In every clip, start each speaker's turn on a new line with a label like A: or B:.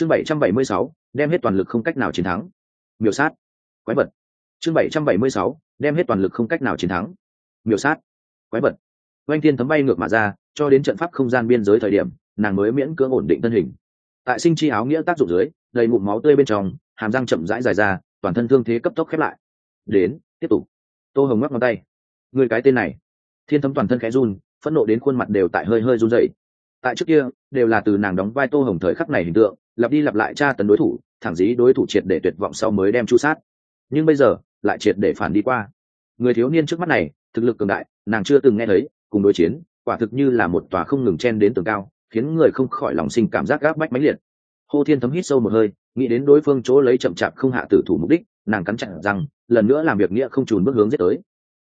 A: chương bảy trăm bảy mươi sáu, đem hết toàn lực không cách nào chiến thắng. Miểu sát. Quái vật. Chương bảy trăm bảy mươi sáu, đem hết toàn lực không cách nào chiến thắng. Miểu sát. Quái vật. Oanh thiên thấm bay ngược mà ra, cho đến trận pháp không gian biên giới thời điểm, nàng mới miễn cưỡng ổn định thân hình. Tại sinh chi áo nghĩa tác dụng dưới, đầy mụn máu tươi bên trong, hàm răng chậm rãi dài ra, toàn thân thương thế cấp tốc khép lại. Đến, tiếp tục. Tô hồng ngoắc ngón tay. Người cái tên này. Thiên thấm toàn thân khẽ run, phẫn nộ đến khuôn mặt đều tại hơi hơi run dậy tại trước kia, đều là từ nàng đóng vai tô hồng thời khắc này hình tượng lặp đi lặp lại tra tấn đối thủ, thẳng dí đối thủ triệt để tuyệt vọng sau mới đem chu sát. Nhưng bây giờ, lại triệt để phản đi qua. Người thiếu niên trước mắt này, thực lực cường đại, nàng chưa từng nghe thấy, cùng đối chiến, quả thực như là một tòa không ngừng chen đến tường cao, khiến người không khỏi lòng sinh cảm giác gác bách mãnh liệt. Hô thiên thấm hít sâu một hơi, nghĩ đến đối phương chỗ lấy chậm chạp không hạ tử thủ mục đích, nàng cắn chặn rằng lần nữa làm việc nghĩa không trùn bước hướng giết tới.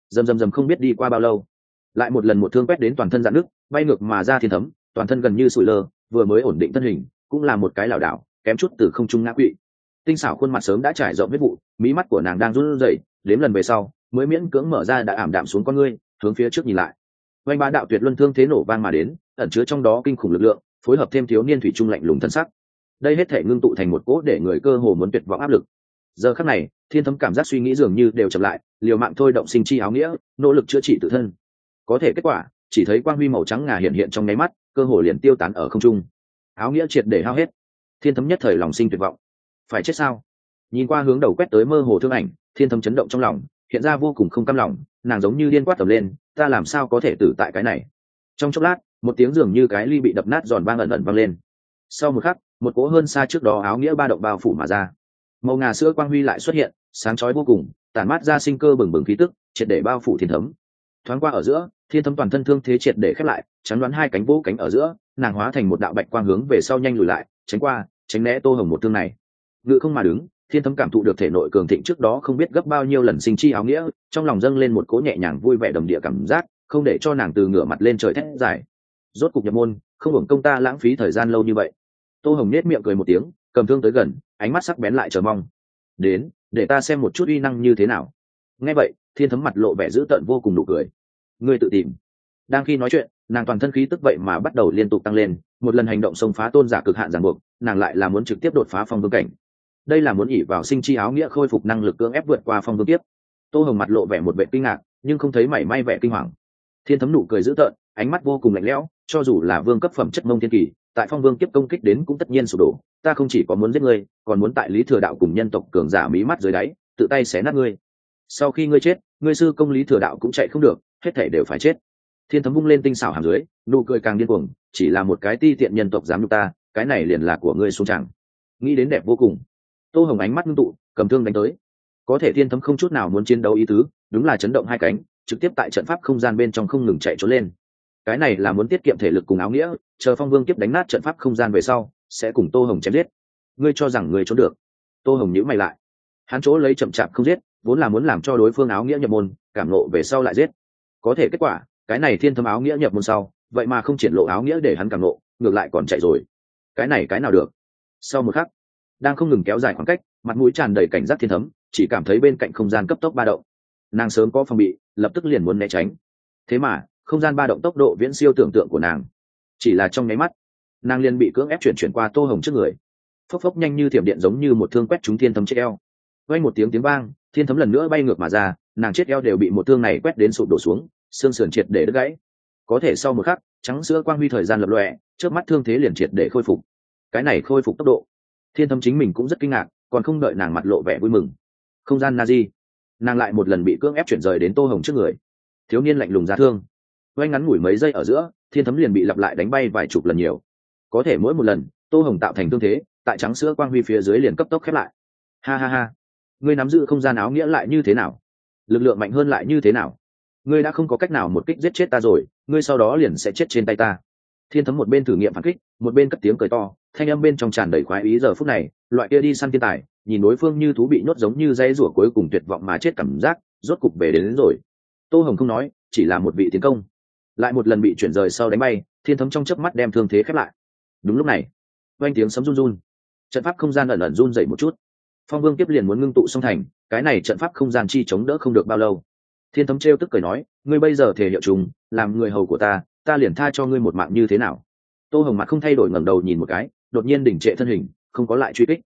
A: Dầm dầm dầm không biết đi qua bao lâu, lại một lần một thương quét đến toàn thân dạn nước bay ngược mà ra thiên thấm, toàn thân gần như sụi lơ, vừa mới ổn định thân hình cũng là một cái lảo đảo, kém chút từ không trung ngã quỵ. Tinh xảo khuôn mặt sớm đã trải rộng huyết vụ, mí mắt của nàng đang run rẩy, đến lần về sau, mới miễn cưỡng mở ra đã ảm đạm xuống con ngươi, hướng phía trước nhìn lại. Oanh ba đạo tuyệt luân thương thế nổ vang mà đến, ẩn chứa trong đó kinh khủng lực lượng, phối hợp thêm thiếu niên thủy trung lạnh lùng thân sắc. Đây hết thể ngưng tụ thành một cỗ để người cơ hồ muốn tuyệt vọng áp lực. Giờ khắc này, thiên thấm cảm giác suy nghĩ dường như đều chậm lại, liều mạng thôi động sinh chi áo nghĩa, nỗ lực chữa trị tự thân. Có thể kết quả, chỉ thấy quang huy màu trắng ngà hiện hiện trong nháy mắt, cơ hồ liền tiêu tán ở không trung áo nghĩa triệt để hao hết. Thiên thấm nhất thời lòng sinh tuyệt vọng. Phải chết sao? Nhìn qua hướng đầu quét tới mơ hồ thương ảnh, thiên thấm chấn động trong lòng, hiện ra vô cùng không cam lòng, nàng giống như điên quát tầm lên, ta làm sao có thể tử tại cái này? Trong chốc lát, một tiếng dường như cái ly bị đập nát giòn vang ẩn ẩn vang lên. Sau một khắc, một cỗ hơn xa trước đó áo nghĩa ba động bao phủ mà ra. Màu ngà sữa quang huy lại xuất hiện, sáng chói vô cùng, tản mát ra sinh cơ bừng bừng khí tức, triệt để bao phủ thiên thấm. Thoáng qua ở giữa, thiên thấm toàn thân thương thế triệt để khép lại, chắn đoán hai cánh vỗ cánh ở giữa nàng hóa thành một đạo bạch quang hướng về sau nhanh lùi lại, tránh qua, tránh né tô hồng một thương này. Ngự không mà đứng, thiên thấm cảm thụ được thể nội cường thịnh trước đó không biết gấp bao nhiêu lần sinh chi áo nghĩa, trong lòng dâng lên một cố nhẹ nhàng vui vẻ đồng địa cảm giác, không để cho nàng từ ngửa mặt lên trời thét dài. Rốt cục nhập môn, không hưởng công ta lãng phí thời gian lâu như vậy. Tô hồng nết miệng cười một tiếng, cầm thương tới gần, ánh mắt sắc bén lại chờ mong. Đến, để ta xem một chút uy năng như thế nào. Nghe vậy, thiên thấm mặt lộ vẻ dữ tợn vô cùng nụ cười. Ngươi tự tìm đang khi nói chuyện, nàng toàn thân khí tức vậy mà bắt đầu liên tục tăng lên, một lần hành động xông phá tôn giả cực hạn ràng buộc, nàng lại là muốn trực tiếp đột phá phong vương cảnh. Đây là muốn ỉ vào sinh chi áo nghĩa khôi phục năng lực cưỡng ép vượt qua phong vương tiếp tô hồng mặt lộ vẻ một vệ kinh ngạc, nhưng không thấy mảy may vẻ kinh hoàng. Thiên thấm nụ cười dữ tợn, ánh mắt vô cùng lạnh lẽo, cho dù là vương cấp phẩm chất mông thiên kỳ, tại phong vương kiếp công kích đến cũng tất nhiên sụp đổ. Ta không chỉ có muốn giết ngươi, còn muốn tại lý thừa đạo cùng nhân tộc cường giả mí mắt dưới đáy, tự tay xé nát ngươi. Sau khi ngươi chết, ngươi sư công lý thừa đạo cũng chạy không được, hết thể đều phải chết thiên thấm vung lên tinh xảo hàm dưới, nụ cười càng điên cuồng, chỉ là một cái ti tiện nhân tộc dám nhục ta, cái này liền là của ngươi xuống chẳng. Nghĩ đến đẹp vô cùng. Tô hồng ánh mắt ngưng tụ, cầm thương đánh tới. Có thể thiên thấm không chút nào muốn chiến đấu ý tứ, đúng là chấn động hai cánh, trực tiếp tại trận pháp không gian bên trong không ngừng chạy trốn lên. Cái này là muốn tiết kiệm thể lực cùng áo nghĩa, chờ phong vương tiếp đánh nát trận pháp không gian về sau, sẽ cùng tô hồng chém giết. Ngươi cho rằng ngươi trốn được? Tô hồng nhữ mày lại. Hắn chỗ lấy chậm chạp không giết, vốn là muốn làm cho đối phương áo nghĩa nhập môn, cảm nộ về sau lại giết. Có thể kết quả cái này thiên thâm áo nghĩa nhập môn sau, vậy mà không triển lộ áo nghĩa để hắn cảm nộ ngược lại còn chạy rồi. Cái này cái nào được? Sau một khắc, đang không ngừng kéo dài khoảng cách, mặt mũi tràn đầy cảnh giác thiên thấm, chỉ cảm thấy bên cạnh không gian cấp tốc ba động. Nàng sớm có phòng bị, lập tức liền muốn né tránh. Thế mà, không gian ba động tốc độ viễn siêu tưởng tượng của nàng. Chỉ là trong nháy mắt, nàng liền bị cưỡng ép chuyển chuyển qua tô hồng trước người. Phốc phốc nhanh như thiểm điện giống như một thương quét trúng thiên thấm chết eo. Quay một tiếng tiếng vang, thiên thấm lần nữa bay ngược mà ra, nàng chết eo đều bị một thương này quét đến sụp đổ xuống xương sườn triệt để đứt gãy. Có thể sau một khắc, trắng sữa quang huy thời gian lập lòe trước mắt thương thế liền triệt để khôi phục. Cái này khôi phục tốc độ, thiên thâm chính mình cũng rất kinh ngạc, còn không đợi nàng mặt lộ vẻ vui mừng. Không gian na di nàng lại một lần bị cưỡng ép chuyển rời đến tô hồng trước người. Thiếu niên lạnh lùng ra thương. Oanh ngắn ngủi mấy giây ở giữa, thiên thấm liền bị lặp lại đánh bay vài chục lần nhiều. Có thể mỗi một lần, tô hồng tạo thành thương thế, tại trắng sữa quang huy phía dưới liền cấp tốc khép lại. Ha ha ha. Ngươi nắm giữ không gian áo nghĩa lại như thế nào? Lực lượng mạnh hơn lại như thế nào? Ngươi đã không có cách nào một kích giết chết ta rồi ngươi sau đó liền sẽ chết trên tay ta. Thiên thấm một bên thử nghiệm phản kích một bên cất tiếng cười to thanh âm bên trong tràn đầy khoái ý giờ phút này loại kia đi săn thiên tài nhìn đối phương như thú bị nhốt giống như dây rủa cuối cùng tuyệt vọng mà chết cảm giác rốt cục về đến, đến rồi. Tô hồng không nói chỉ là một vị tiến công. Lại một lần bị chuyển rời sau đánh bay thiên thấm trong chớp mắt đem thương thế khép lại. Đúng lúc này oanh tiếng sấm run run. Trận pháp không gian ẩn ẩn run dậy một chút. Phong vương tiếp liền muốn ngưng tụ song thành cái này trận pháp không gian chi chống đỡ không được bao lâu thiên thấm trêu tức cười nói ngươi bây giờ thể hiệu trùng, làm người hầu của ta ta liền tha cho ngươi một mạng như thế nào? Tô hồng mặt không thay đổi ngẩng đầu nhìn một cái đột nhiên đỉnh trệ thân hình không có lại truy kích.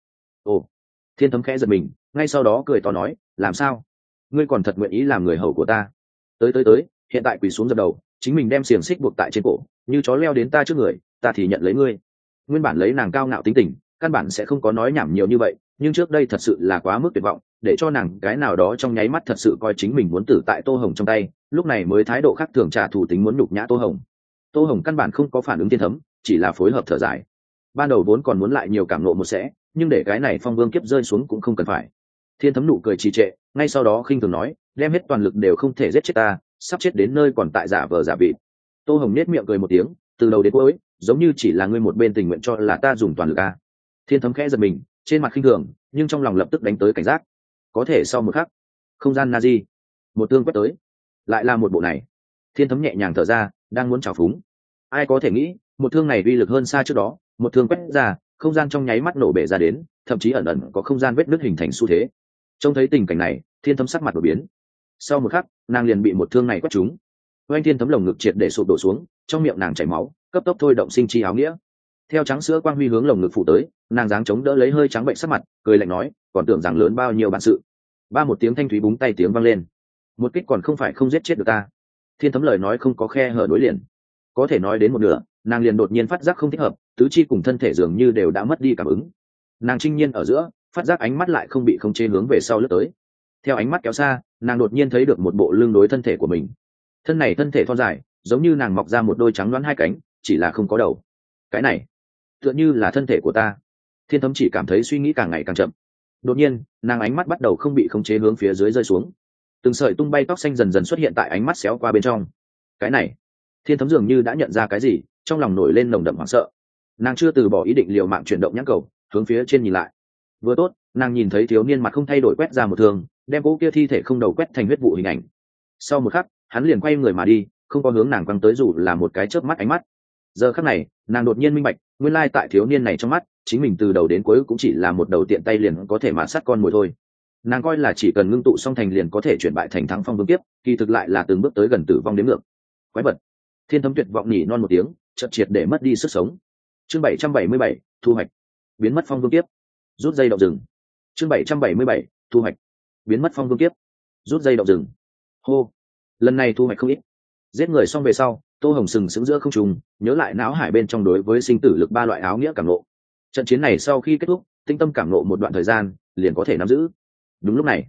A: Ồ. Thiên thấm khẽ giật mình ngay sau đó cười to nói làm sao? Ngươi còn thật nguyện ý làm người hầu của ta? Tới tới tới hiện tại quỳ xuống dập đầu chính mình đem xiềng xích buộc tại trên cổ như chó leo đến ta trước người ta thì nhận lấy ngươi. Nguyên bản lấy nàng cao ngạo tính tình căn bản sẽ không có nói nhảm nhiều như vậy nhưng trước đây thật sự là quá mức tuyệt vọng, để cho nàng cái nào đó trong nháy mắt thật sự coi chính mình muốn tử tại tô hồng trong tay, lúc này mới thái độ khác thường trả thù tính muốn nhục nhã tô hồng. Tô hồng căn bản không có phản ứng thiên thấm, chỉ là phối hợp thở dài. Ban đầu vốn còn muốn lại nhiều cảm nộ một sẽ, nhưng để cái này phong vương kiếp rơi xuống cũng không cần phải. Thiên thấm nụ cười trì trệ, ngay sau đó khinh thường nói, đem hết toàn lực đều không thể giết chết ta, sắp chết đến nơi còn tại giả vờ giả vị tô hồng nết miệng cười một tiếng, từ đầu đến cuối, giống như chỉ là ngươi một bên tình nguyện cho là ta dùng toàn lực a. Thiên thấm khẽ giật mình trên mặt khinh thường, nhưng trong lòng lập tức đánh tới cảnh giác. Có thể sau một khắc, không gian na di một tương quét tới. Lại là một bộ này. Thiên thấm nhẹ nhàng thở ra, đang muốn trào phúng. Ai có thể nghĩ, một thương này uy lực hơn xa trước đó, một thương quét ra, không gian trong nháy mắt nổ bể ra đến, thậm chí ẩn ẩn có không gian vết nứt hình thành xu thế. Trông thấy tình cảnh này, thiên thấm sắc mặt đột biến. Sau một khắc, nàng liền bị một thương này quét trúng. Oanh thiên thấm lồng ngực triệt để sụp đổ xuống, trong miệng nàng chảy máu, cấp tốc thôi động sinh chi áo nghĩa. Theo trắng sữa quang huy hướng lồng ngực phủ tới nàng dáng chống đỡ lấy hơi trắng bệnh sắc mặt, cười lạnh nói, còn tưởng rằng lớn bao nhiêu bản sự. Ba một tiếng thanh thúy búng tay tiếng vang lên. Một kích còn không phải không giết chết được ta. Thiên thấm lời nói không có khe hở đối liền. Có thể nói đến một nửa, nàng liền đột nhiên phát giác không thích hợp, tứ chi cùng thân thể dường như đều đã mất đi cảm ứng. Nàng trinh nhiên ở giữa, phát giác ánh mắt lại không bị không chế hướng về sau lướt tới. Theo ánh mắt kéo xa, nàng đột nhiên thấy được một bộ lương đối thân thể của mình. Thân này thân thể thon dài, giống như nàng mọc ra một đôi trắng đoán hai cánh, chỉ là không có đầu. Cái này, tựa như là thân thể của ta thiên thấm chỉ cảm thấy suy nghĩ càng ngày càng chậm. Đột nhiên, nàng ánh mắt bắt đầu không bị khống chế hướng phía dưới rơi xuống. Từng sợi tung bay tóc xanh dần dần xuất hiện tại ánh mắt xéo qua bên trong. Cái này, thiên thấm dường như đã nhận ra cái gì, trong lòng nổi lên nồng đậm hoảng sợ. Nàng chưa từ bỏ ý định liều mạng chuyển động nhãn cầu, hướng phía trên nhìn lại. Vừa tốt, nàng nhìn thấy thiếu niên mặt không thay đổi quét ra một thương đem cỗ kia thi thể không đầu quét thành huyết vụ hình ảnh. Sau một khắc, hắn liền quay người mà đi, không có hướng nàng quăng tới dù là một cái chớp mắt ánh mắt. Giờ khắc này, nàng đột nhiên minh bạch, nguyên lai tại thiếu niên này trong mắt chính mình từ đầu đến cuối cũng chỉ là một đầu tiện tay liền có thể mà sát con mồi thôi. Nàng coi là chỉ cần ngưng tụ song thành liền có thể chuyển bại thành thắng phong vương tiếp kỳ thực lại là từng bước tới gần tử vong đến ngược. Quái vật. Thiên thấm tuyệt vọng nhỉ non một tiếng chật triệt để mất đi sức sống. Chương bảy trăm bảy mươi bảy, thu hoạch. Biến mất phong vương tiếp rút dây động rừng. Chương bảy trăm bảy mươi bảy, thu hoạch. Biến mất phong vương tiếp rút dây động rừng. Hô. Lần này thu hoạch không ít. Giết người xong về sau, tô hồng sừng sững giữa không trùng nhớ lại não hải bên trong đối với sinh tử lực ba loại áo nghĩa cảm lộ trận chiến này sau khi kết thúc, tinh tâm cảm nộ một đoạn thời gian, liền có thể nắm giữ. Đúng lúc này,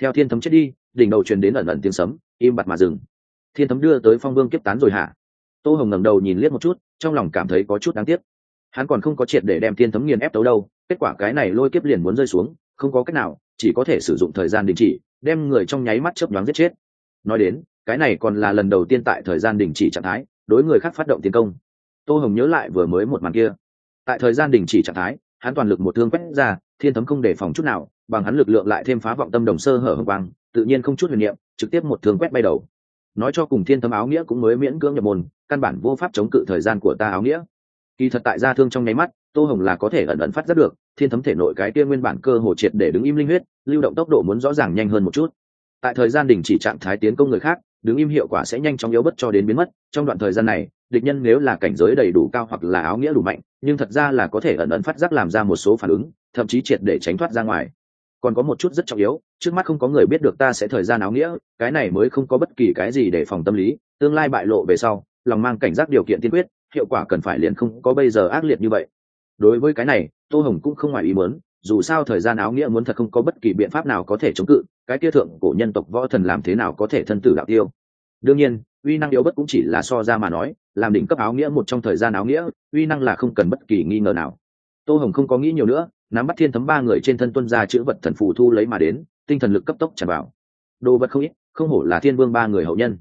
A: theo thiên thấm chết đi, đỉnh đầu truyền đến ẩn ẩn tiếng sấm, im bặt mà dừng. Thiên thấm đưa tới phong vương kiếp tán rồi hả? Tô hồng ngẩng đầu nhìn liếc một chút, trong lòng cảm thấy có chút đáng tiếc. Hắn còn không có triệt để đem thiên thấm nghiền ép tấu đâu, kết quả cái này lôi kiếp liền muốn rơi xuống, không có cách nào, chỉ có thể sử dụng thời gian đình chỉ, đem người trong nháy mắt chớp nhoáng giết chết. Nói đến, cái này còn là lần đầu tiên tại thời gian đình chỉ trạng thái, đối người khác phát động tiến công. Tô hồng nhớ lại vừa mới một màn kia tại thời gian đình chỉ trạng thái, hắn toàn lực một thương quét ra, thiên thấm không đề phòng chút nào, bằng hắn lực lượng lại thêm phá vọng tâm đồng sơ hở hồng quang, tự nhiên không chút huyền niệm, trực tiếp một thương quét bay đầu. Nói cho cùng thiên thấm áo nghĩa cũng mới miễn cưỡng nhập môn, căn bản vô pháp chống cự thời gian của ta áo nghĩa. Kỳ thật tại gia thương trong nháy mắt, tô hồng là có thể ẩn ẩn phát rất được, thiên thấm thể nội cái kia nguyên bản cơ hồ triệt để đứng im linh huyết, lưu động tốc độ muốn rõ ràng nhanh hơn một chút. Tại thời gian đình chỉ trạng thái tiến công người khác, đứng im hiệu quả sẽ nhanh chóng yếu bất cho đến biến mất, trong đoạn thời gian này địch nhân nếu là cảnh giới đầy đủ cao hoặc là áo nghĩa đủ mạnh, nhưng thật ra là có thể ẩn ẩn phát giác làm ra một số phản ứng, thậm chí triệt để tránh thoát ra ngoài. Còn có một chút rất trọng yếu, trước mắt không có người biết được ta sẽ thời gian áo nghĩa, cái này mới không có bất kỳ cái gì để phòng tâm lý, tương lai bại lộ về sau, lòng mang cảnh giác điều kiện tiên quyết, hiệu quả cần phải liền không có bây giờ ác liệt như vậy. Đối với cái này, tô hồng cũng không ngoài ý muốn, dù sao thời gian áo nghĩa muốn thật không có bất kỳ biện pháp nào có thể chống cự, cái kia thượng cổ nhân tộc võ thần làm thế nào có thể thân tử đạo tiêu. Đương nhiên uy năng yếu bất cũng chỉ là so ra mà nói, làm đỉnh cấp áo nghĩa một trong thời gian áo nghĩa, uy năng là không cần bất kỳ nghi ngờ nào. Tô hồng không có nghĩ nhiều nữa, nắm bắt thiên thấm ba người trên thân tuân ra chữ vật thần phù thu lấy mà đến, tinh thần lực cấp tốc tràn vào. Đồ vật không ít, không hổ là thiên vương ba người hậu nhân.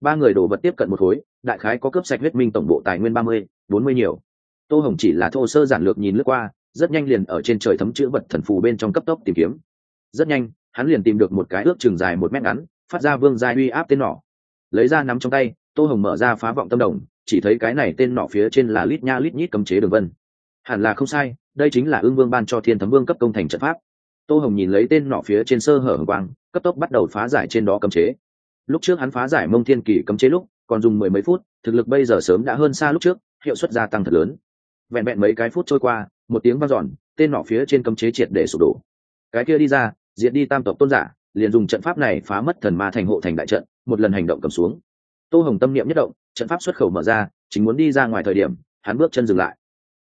A: Ba người đồ vật tiếp cận một khối, đại khái có cướp sạch huyết minh tổng bộ tài nguyên ba mươi, bốn mươi nhiều. Tô hồng chỉ là thô sơ giản lược nhìn lướt qua, rất nhanh liền ở trên trời thấm chữ vật thần phù bên trong cấp tốc tìm kiếm. Rất nhanh, hắn liền tìm được một cái ước chừng dài một mét ngắn, phát ra vương giai uy áp tên nỏ lấy ra nắm trong tay, tô hồng mở ra phá vọng tâm đồng, chỉ thấy cái này tên nọ phía trên là lít nha lít nhít cấm chế đường vân. Hẳn là không sai, đây chính là ương vương ban cho thiên thấm vương cấp công thành trận pháp. Tô hồng nhìn lấy tên nọ phía trên sơ hở hồng quang, cấp tốc bắt đầu phá giải trên đó cấm chế. Lúc trước hắn phá giải mông thiên kỳ cấm chế lúc, còn dùng mười mấy phút, thực lực bây giờ sớm đã hơn xa lúc trước, hiệu suất gia tăng thật lớn. Vẹn vẹn mấy cái phút trôi qua, một tiếng vang dọn, tên nọ phía trên cấm chế triệt để sụp đổ. Cái kia đi ra, diệt đi tam tộc tôn giả liền dùng trận pháp này phá mất thần ma thành hộ thành đại trận, một lần hành động cầm xuống. Tô hồng tâm niệm nhất động, trận pháp xuất khẩu mở ra, chính muốn đi ra ngoài thời điểm, hắn bước chân dừng lại.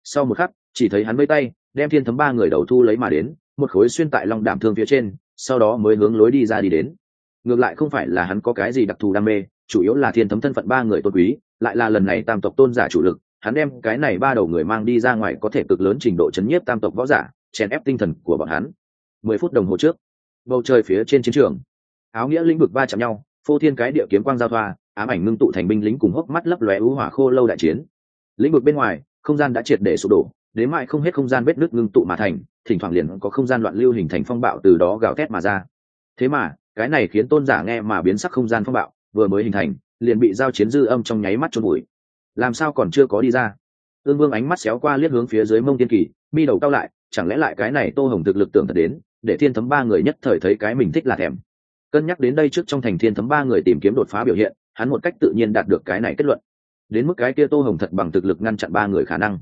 A: Sau một khắc, chỉ thấy hắn vây tay, đem thiên thấm ba người đầu thu lấy mà đến, một khối xuyên tại lòng đảm thương phía trên, sau đó mới hướng lối đi ra đi đến. Ngược lại không phải là hắn có cái gì đặc thù đam mê, chủ yếu là thiên thấm thân phận ba người tôn quý, lại là lần này tam tộc tôn giả chủ lực, hắn đem cái này ba đầu người mang đi ra ngoài có thể cực lớn trình độ chấn nhiếp tam tộc võ giả, chèn ép tinh thần của bọn hắn. Mười phút đồng hồ trước bầu trời phía trên chiến trường. Áo nghĩa lĩnh vực va chạm nhau, phô thiên cái địa kiếm quang giao thoa, ám ảnh ngưng tụ thành binh lính cùng hốc mắt lấp lóe ưu hỏa khô lâu đại chiến. Lĩnh vực bên ngoài, không gian đã triệt để sụp đổ, đến mại không hết không gian vết nước ngưng tụ mà thành, thỉnh thoảng liền có không gian loạn lưu hình thành phong bạo từ đó gào thét mà ra. Thế mà, cái này khiến tôn giả nghe mà biến sắc không gian phong bạo, vừa mới hình thành, liền bị giao chiến dư âm trong nháy mắt trôn bụi làm sao còn chưa có đi ra? Ương vương ánh mắt xéo qua liếc hướng phía dưới mông tiên kỳ, mi đầu cao lại, chẳng lẽ lại cái này tô hồng thực lực tưởng thật đến để thiên thấm ba người nhất thời thấy cái mình thích là thèm. Cân nhắc đến đây trước trong thành thiên thấm ba người tìm kiếm đột phá biểu hiện, hắn một cách tự nhiên đạt được cái này kết luận. Đến mức cái kia tô hồng thật bằng thực lực ngăn chặn ba người khả năng.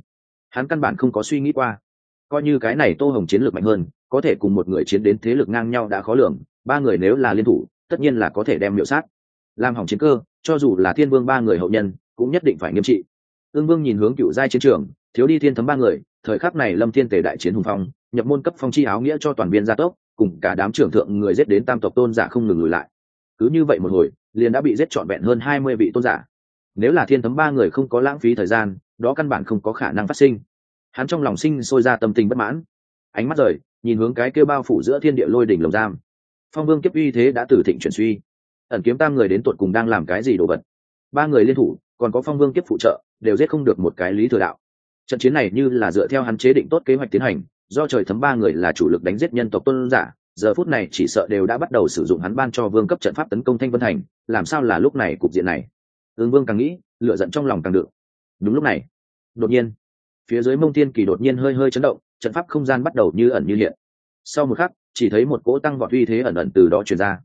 A: Hắn căn bản không có suy nghĩ qua. Coi như cái này tô hồng chiến lược mạnh hơn, có thể cùng một người chiến đến thế lực ngang nhau đã khó lường, ba người nếu là liên thủ, tất nhiên là có thể đem miệu sát. Làm hỏng chiến cơ, cho dù là thiên vương ba người hậu nhân, cũng nhất định phải nghiêm trị. Ương vương nhìn hướng cựu giai chiến trường thiếu đi thiên thấm ba người, thời khắc này lâm thiên tề đại chiến hùng phong, nhập môn cấp phong chi áo nghĩa cho toàn viên gia tốc, cùng cả đám trưởng thượng người giết đến tam tộc tôn giả không ngừng lùi lại. Cứ như vậy một hồi, liền đã bị giết trọn vẹn hơn hai mươi vị tôn giả. Nếu là thiên thấm ba người không có lãng phí thời gian, đó căn bản không có khả năng phát sinh. Hắn trong lòng sinh sôi ra tâm tình bất mãn. Ánh mắt rời, nhìn hướng cái kêu bao phủ giữa thiên địa lôi đỉnh lồng giam. Phong vương kiếp uy thế đã từ thịnh chuyển suy. Ẩn kiếm tam người đến tuột cùng đang làm cái gì đồ vật? Ba người liên thủ, còn có phong vương kiếp phụ trợ, đều giết không được một cái lý thừa đạo trận chiến này như là dựa theo hắn chế định tốt kế hoạch tiến hành, do trời thấm ba người là chủ lực đánh giết nhân tộc tôn giả, giờ phút này chỉ sợ đều đã bắt đầu sử dụng hắn ban cho vương cấp trận pháp tấn công thanh vân thành, làm sao là lúc này cục diện này? Ương vương càng nghĩ lựa giận trong lòng càng được. Đúng lúc này, đột nhiên, phía dưới mông tiên kỳ đột nhiên hơi hơi chấn động, trận pháp không gian bắt đầu như ẩn như hiện. Sau một khắc, chỉ thấy một cỗ tăng vọt uy thế ẩn ẩn từ đó truyền ra.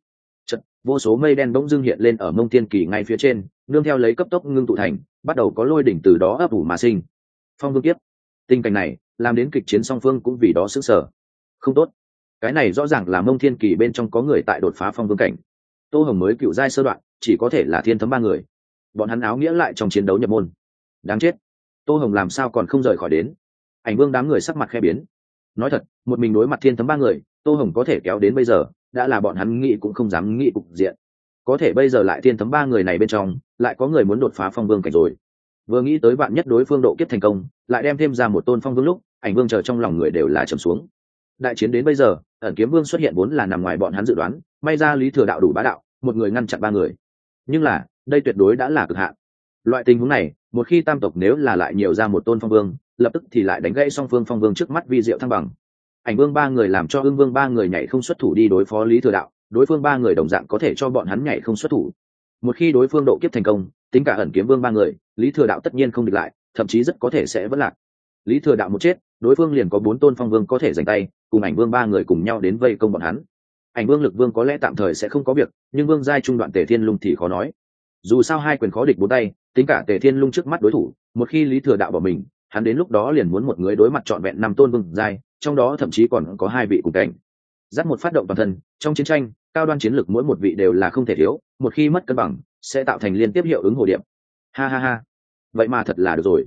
A: Trận vô số mây đen bỗng dưng hiện lên ở mông tiên kỳ ngay phía trên, nương theo lấy cấp tốc ngưng tụ thành, bắt đầu có lôi đỉnh từ đó ấp ủ mà sinh phong vương kiếp. Tình cảnh này, làm đến kịch chiến song phương cũng vì đó sức sở không tốt. Cái này rõ ràng là mông thiên kỳ bên trong có người tại đột phá phong vương cảnh. Tô hồng mới cựu giai sơ đoạn, chỉ có thể là thiên thấm ba người. Bọn hắn áo nghĩa lại trong chiến đấu nhập môn. Đáng chết. Tô hồng làm sao còn không rời khỏi đến? Ảnh vương đám người sắc mặt khe biến. Nói thật, một mình đối mặt thiên thấm ba người, tô hồng có thể kéo đến bây giờ, đã là bọn hắn nghĩ cũng không dám nghĩ cục diện. Có thể bây giờ lại thiên thấm ba người này bên trong, lại có người muốn đột phá phong vương cảnh rồi vừa nghĩ tới bạn nhất đối phương độ kiếp thành công, lại đem thêm ra một tôn phong vương lúc, ảnh vương chờ trong lòng người đều là trầm xuống. Đại chiến đến bây giờ, ẩn kiếm vương xuất hiện vốn là nằm ngoài bọn hắn dự đoán, may ra lý thừa đạo đủ bá đạo, một người ngăn chặn ba người. Nhưng là, đây tuyệt đối đã là cực hạn. Loại tình huống này, một khi tam tộc nếu là lại nhiều ra một tôn phong vương, lập tức thì lại đánh gãy song phương phong vương trước mắt vi diệu thăng bằng. Ảnh vương ba người làm cho ưng vương ba người nhảy không xuất thủ đi đối phó lý thừa đạo, đối phương ba người đồng dạng có thể cho bọn hắn nhảy không xuất thủ một khi đối phương độ kiếp thành công, tính cả ẩn kiếm vương ba người, lý thừa đạo tất nhiên không địch lại, thậm chí rất có thể sẽ vất lạc. Lý thừa đạo một chết, đối phương liền có bốn tôn phong vương có thể giành tay, cùng ảnh vương ba người cùng nhau đến vây công bọn hắn. Ảnh vương lực vương có lẽ tạm thời sẽ không có việc, nhưng vương giai trung đoạn tề thiên lung thì khó nói. Dù sao hai quyền khó địch bốn tay, tính cả tề thiên lung trước mắt đối thủ, một khi lý thừa đạo bỏ mình, hắn đến lúc đó liền muốn một người đối mặt trọn vẹn năm tôn vương giai, trong đó thậm chí còn có hai vị cùng cảnh. Dắt một phát động toàn thân, trong chiến tranh cao đoan chiến lược mỗi một vị đều là không thể thiếu, một khi mất cân bằng, sẽ tạo thành liên tiếp hiệu ứng hồ điệp. Ha ha ha. Vậy mà thật là được rồi.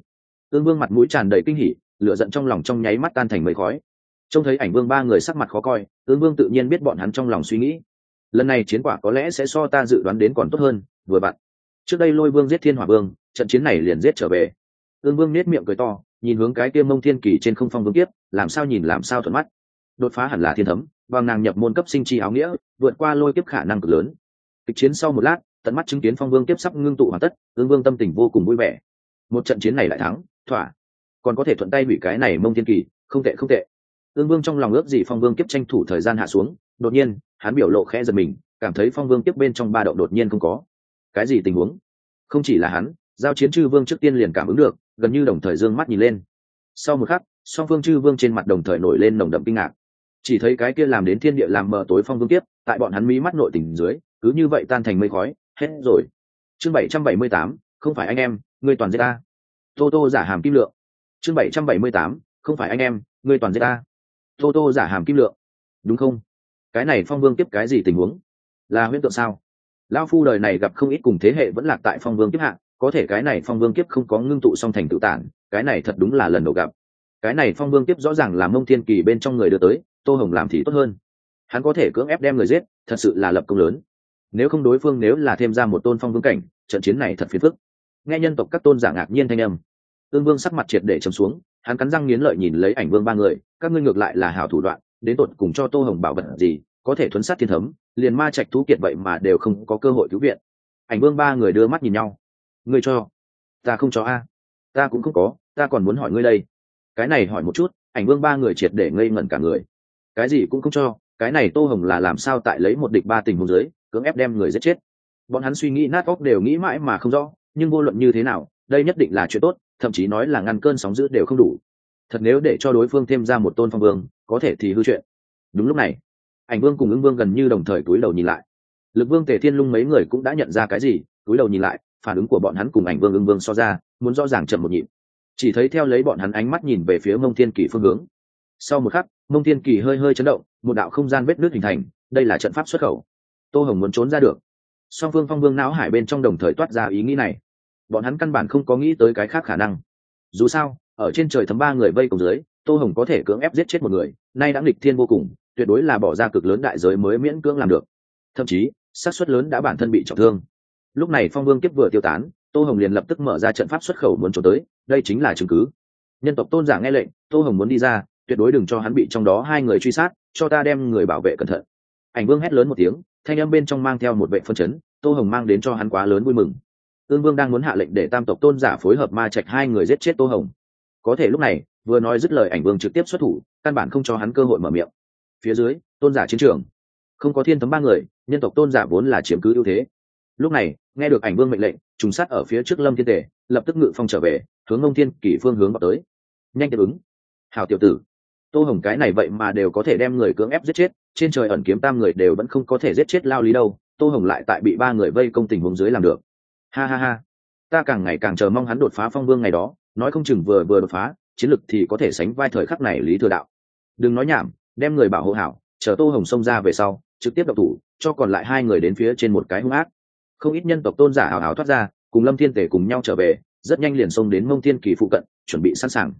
A: Ương vương mặt mũi tràn đầy kinh hỉ, lửa giận trong lòng trong nháy mắt tan thành mây khói. Trông thấy ảnh vương ba người sắc mặt khó coi ương vương tự nhiên biết bọn hắn trong lòng suy nghĩ. Lần này chiến quả có lẽ sẽ so ta dự đoán đến còn tốt hơn, vừa vặn. Trước đây lôi vương giết thiên hỏa vương, trận chiến này liền giết trở về. Ương vương nết miệng cười to, nhìn hướng cái kia mông thiên kỳ trên không phong vương tiếp làm sao nhìn làm sao thuận mắt. Đột phá hẳn là thiên thấm, và nàng nhập môn cấp sinh chi áo nghĩa vượt qua lôi kiếp khả năng cực lớn. Kịch chiến sau một lát, tận mắt chứng kiến phong vương tiếp sắp ngưng tụ hoàn tất, ương vương tâm tình vô cùng vui vẻ. Một trận chiến này lại thắng, thỏa. Còn có thể thuận tay hủy cái này mông thiên kỳ, không tệ không tệ. Ương vương trong lòng ước gì phong vương kiếp tranh thủ thời gian hạ xuống, đột nhiên, hắn biểu lộ khẽ giật mình, cảm thấy phong vương kiếp bên trong ba động đột nhiên không có. Cái gì tình huống? Không chỉ là hắn, giao chiến chư vương trước tiên liền cảm ứng được, gần như đồng thời d ư ơ n g mắt nhìn lên. Sau một khắc, song phương chư vương trên mặt đồng thời nổi lên nồng đậm kinh ngạc. Chỉ thấy cái kia làm đến thiên địa làm mờ tối phong vương kiếp tại bọn hắn mí mắt nội tình dưới, cứ như vậy tan thành mây khói, hết rồi. Chương bảy trăm bảy mươi tám, không phải anh em, ngươi toàn giết ta. Tô tô giả hàm kim lượng. Chương bảy trăm bảy mươi tám, không phải anh em, ngươi toàn giết ta. Tô tô giả hàm kim lượng. Đúng không? Cái này phong vương tiếp cái gì tình huống? Là huyễn tượng sao? Lao phu đời này gặp không ít cùng thế hệ vẫn lạc tại phong vương kiếp hạ, có thể cái này phong vương kiếp không có ngưng tụ song thành tự tản, cái này thật đúng là lần đầu gặp. Cái này phong vương kiếp rõ ràng là mông thiên kỳ bên trong người đưa tới, tô hồng làm thì tốt hơn hắn có thể cưỡng ép đem người giết, thật sự là lập công lớn. Nếu không đối phương nếu là thêm ra một tôn phong vương cảnh, trận chiến này thật phiền phức. Nghe nhân tộc các tôn giả ngạc nhiên thanh âm. Tương vương sắc mặt triệt để trầm xuống, hắn cắn răng nghiến lợi nhìn lấy ảnh vương ba người, các ngươi ngược lại là hảo thủ đoạn, đến tột cùng cho tô hồng bảo vật gì, có thể thuấn sát thiên thấm, liền ma trạch thú kiệt vậy mà đều không có cơ hội cứu viện. Ảnh vương ba người đưa mắt nhìn nhau. Ngươi cho, ta không cho a. Ta cũng không có, ta còn muốn hỏi ngươi đây. Cái này hỏi một chút, ảnh vương ba người triệt để ngây ngẩn cả người. Cái gì cũng không cho cái này tô hồng là làm sao tại lấy một địch ba tình huống giới cưỡng ép đem người giết chết? Bọn hắn suy nghĩ nát óc đều nghĩ mãi mà không rõ, nhưng vô luận như thế nào, đây nhất định là chuyện tốt, thậm chí nói là ngăn cơn sóng dữ đều không đủ. Thật nếu để cho đối phương thêm ra một tôn phong vương, có thể thì hư chuyện. Đúng lúc này, ảnh vương cùng ứng vương gần như đồng thời túi đầu nhìn lại. Lực vương tề thiên lung mấy người cũng đã nhận ra cái gì, túi đầu nhìn lại, phản ứng của bọn hắn cùng ảnh vương ứng vương so ra, muốn rõ ràng chậm một nhịp. Chỉ thấy theo lấy bọn hắn ánh mắt nhìn về phía mông thiên kỷ phương hướng. Sau một khắc mông thiên kỳ hơi hơi chấn động, một đạo không gian vết nước hình thành, đây là trận pháp xuất khẩu. Tô hồng muốn trốn ra được. Song phương phong vương não hải bên trong đồng thời toát ra ý nghĩ này. Bọn hắn căn bản không có nghĩ tới cái khác khả năng. Dù sao, ở trên trời thấm ba người vây cùng dưới, tô hồng có thể cưỡng ép giết chết một người, nay đã nghịch thiên vô cùng, tuyệt đối là bỏ ra cực lớn đại giới mới miễn cưỡng làm được. Thậm chí, xác suất lớn đã bản thân bị trọng thương. Lúc này phong vương kiếp vừa tiêu tán, tô hồng liền lập tức mở ra trận pháp xuất khẩu muốn trốn tới, đây chính là chứng cứ. Nhân tộc tôn giả nghe lệnh, tô hồng muốn đi ra tuyệt đối đừng cho hắn bị trong đó hai người truy sát, cho ta đem người bảo vệ cẩn thận. Ảnh vương hét lớn một tiếng, thanh âm bên trong mang theo một vệ phân chấn, tô hồng mang đến cho hắn quá lớn vui mừng. Ương vương đang muốn hạ lệnh để tam tộc tôn giả phối hợp ma trạch hai người giết chết tô hồng. Có thể lúc này, vừa nói dứt lời ảnh vương trực tiếp xuất thủ, căn bản không cho hắn cơ hội mở miệng. Phía dưới, tôn giả chiến trường. Không có thiên thấm ba người, nhân tộc tôn giả vốn là chiếm cứ ưu thế. Lúc này, nghe được ảnh vương mệnh lệnh, trùng sát ở phía trước lâm thiên tề, lập tức ngự phong trở về, hướng ông thiên kỷ phương hướng vào tới. Nhanh tiếp ứng. Hào tiểu tử tô hồng cái này vậy mà đều có thể đem người cưỡng ép giết chết, trên trời ẩn kiếm tam người đều vẫn không có thể giết chết lao lý đâu, tô hồng lại tại bị ba người vây công tình huống dưới làm được. Ha ha ha. Ta càng ngày càng chờ mong hắn đột phá phong vương ngày đó, nói không chừng vừa vừa đột phá, chiến lực thì có thể sánh vai thời khắc này lý thừa đạo. Đừng nói nhảm, đem người bảo hộ hảo, chờ tô hồng xông ra về sau, trực tiếp đậu thủ, cho còn lại hai người đến phía trên một cái hung ác. Không ít nhân tộc tôn giả hào hào thoát ra, cùng lâm thiên tể cùng nhau trở về, rất nhanh liền xông đến mông thiên kỳ phụ cận, chuẩn bị sẵn sàng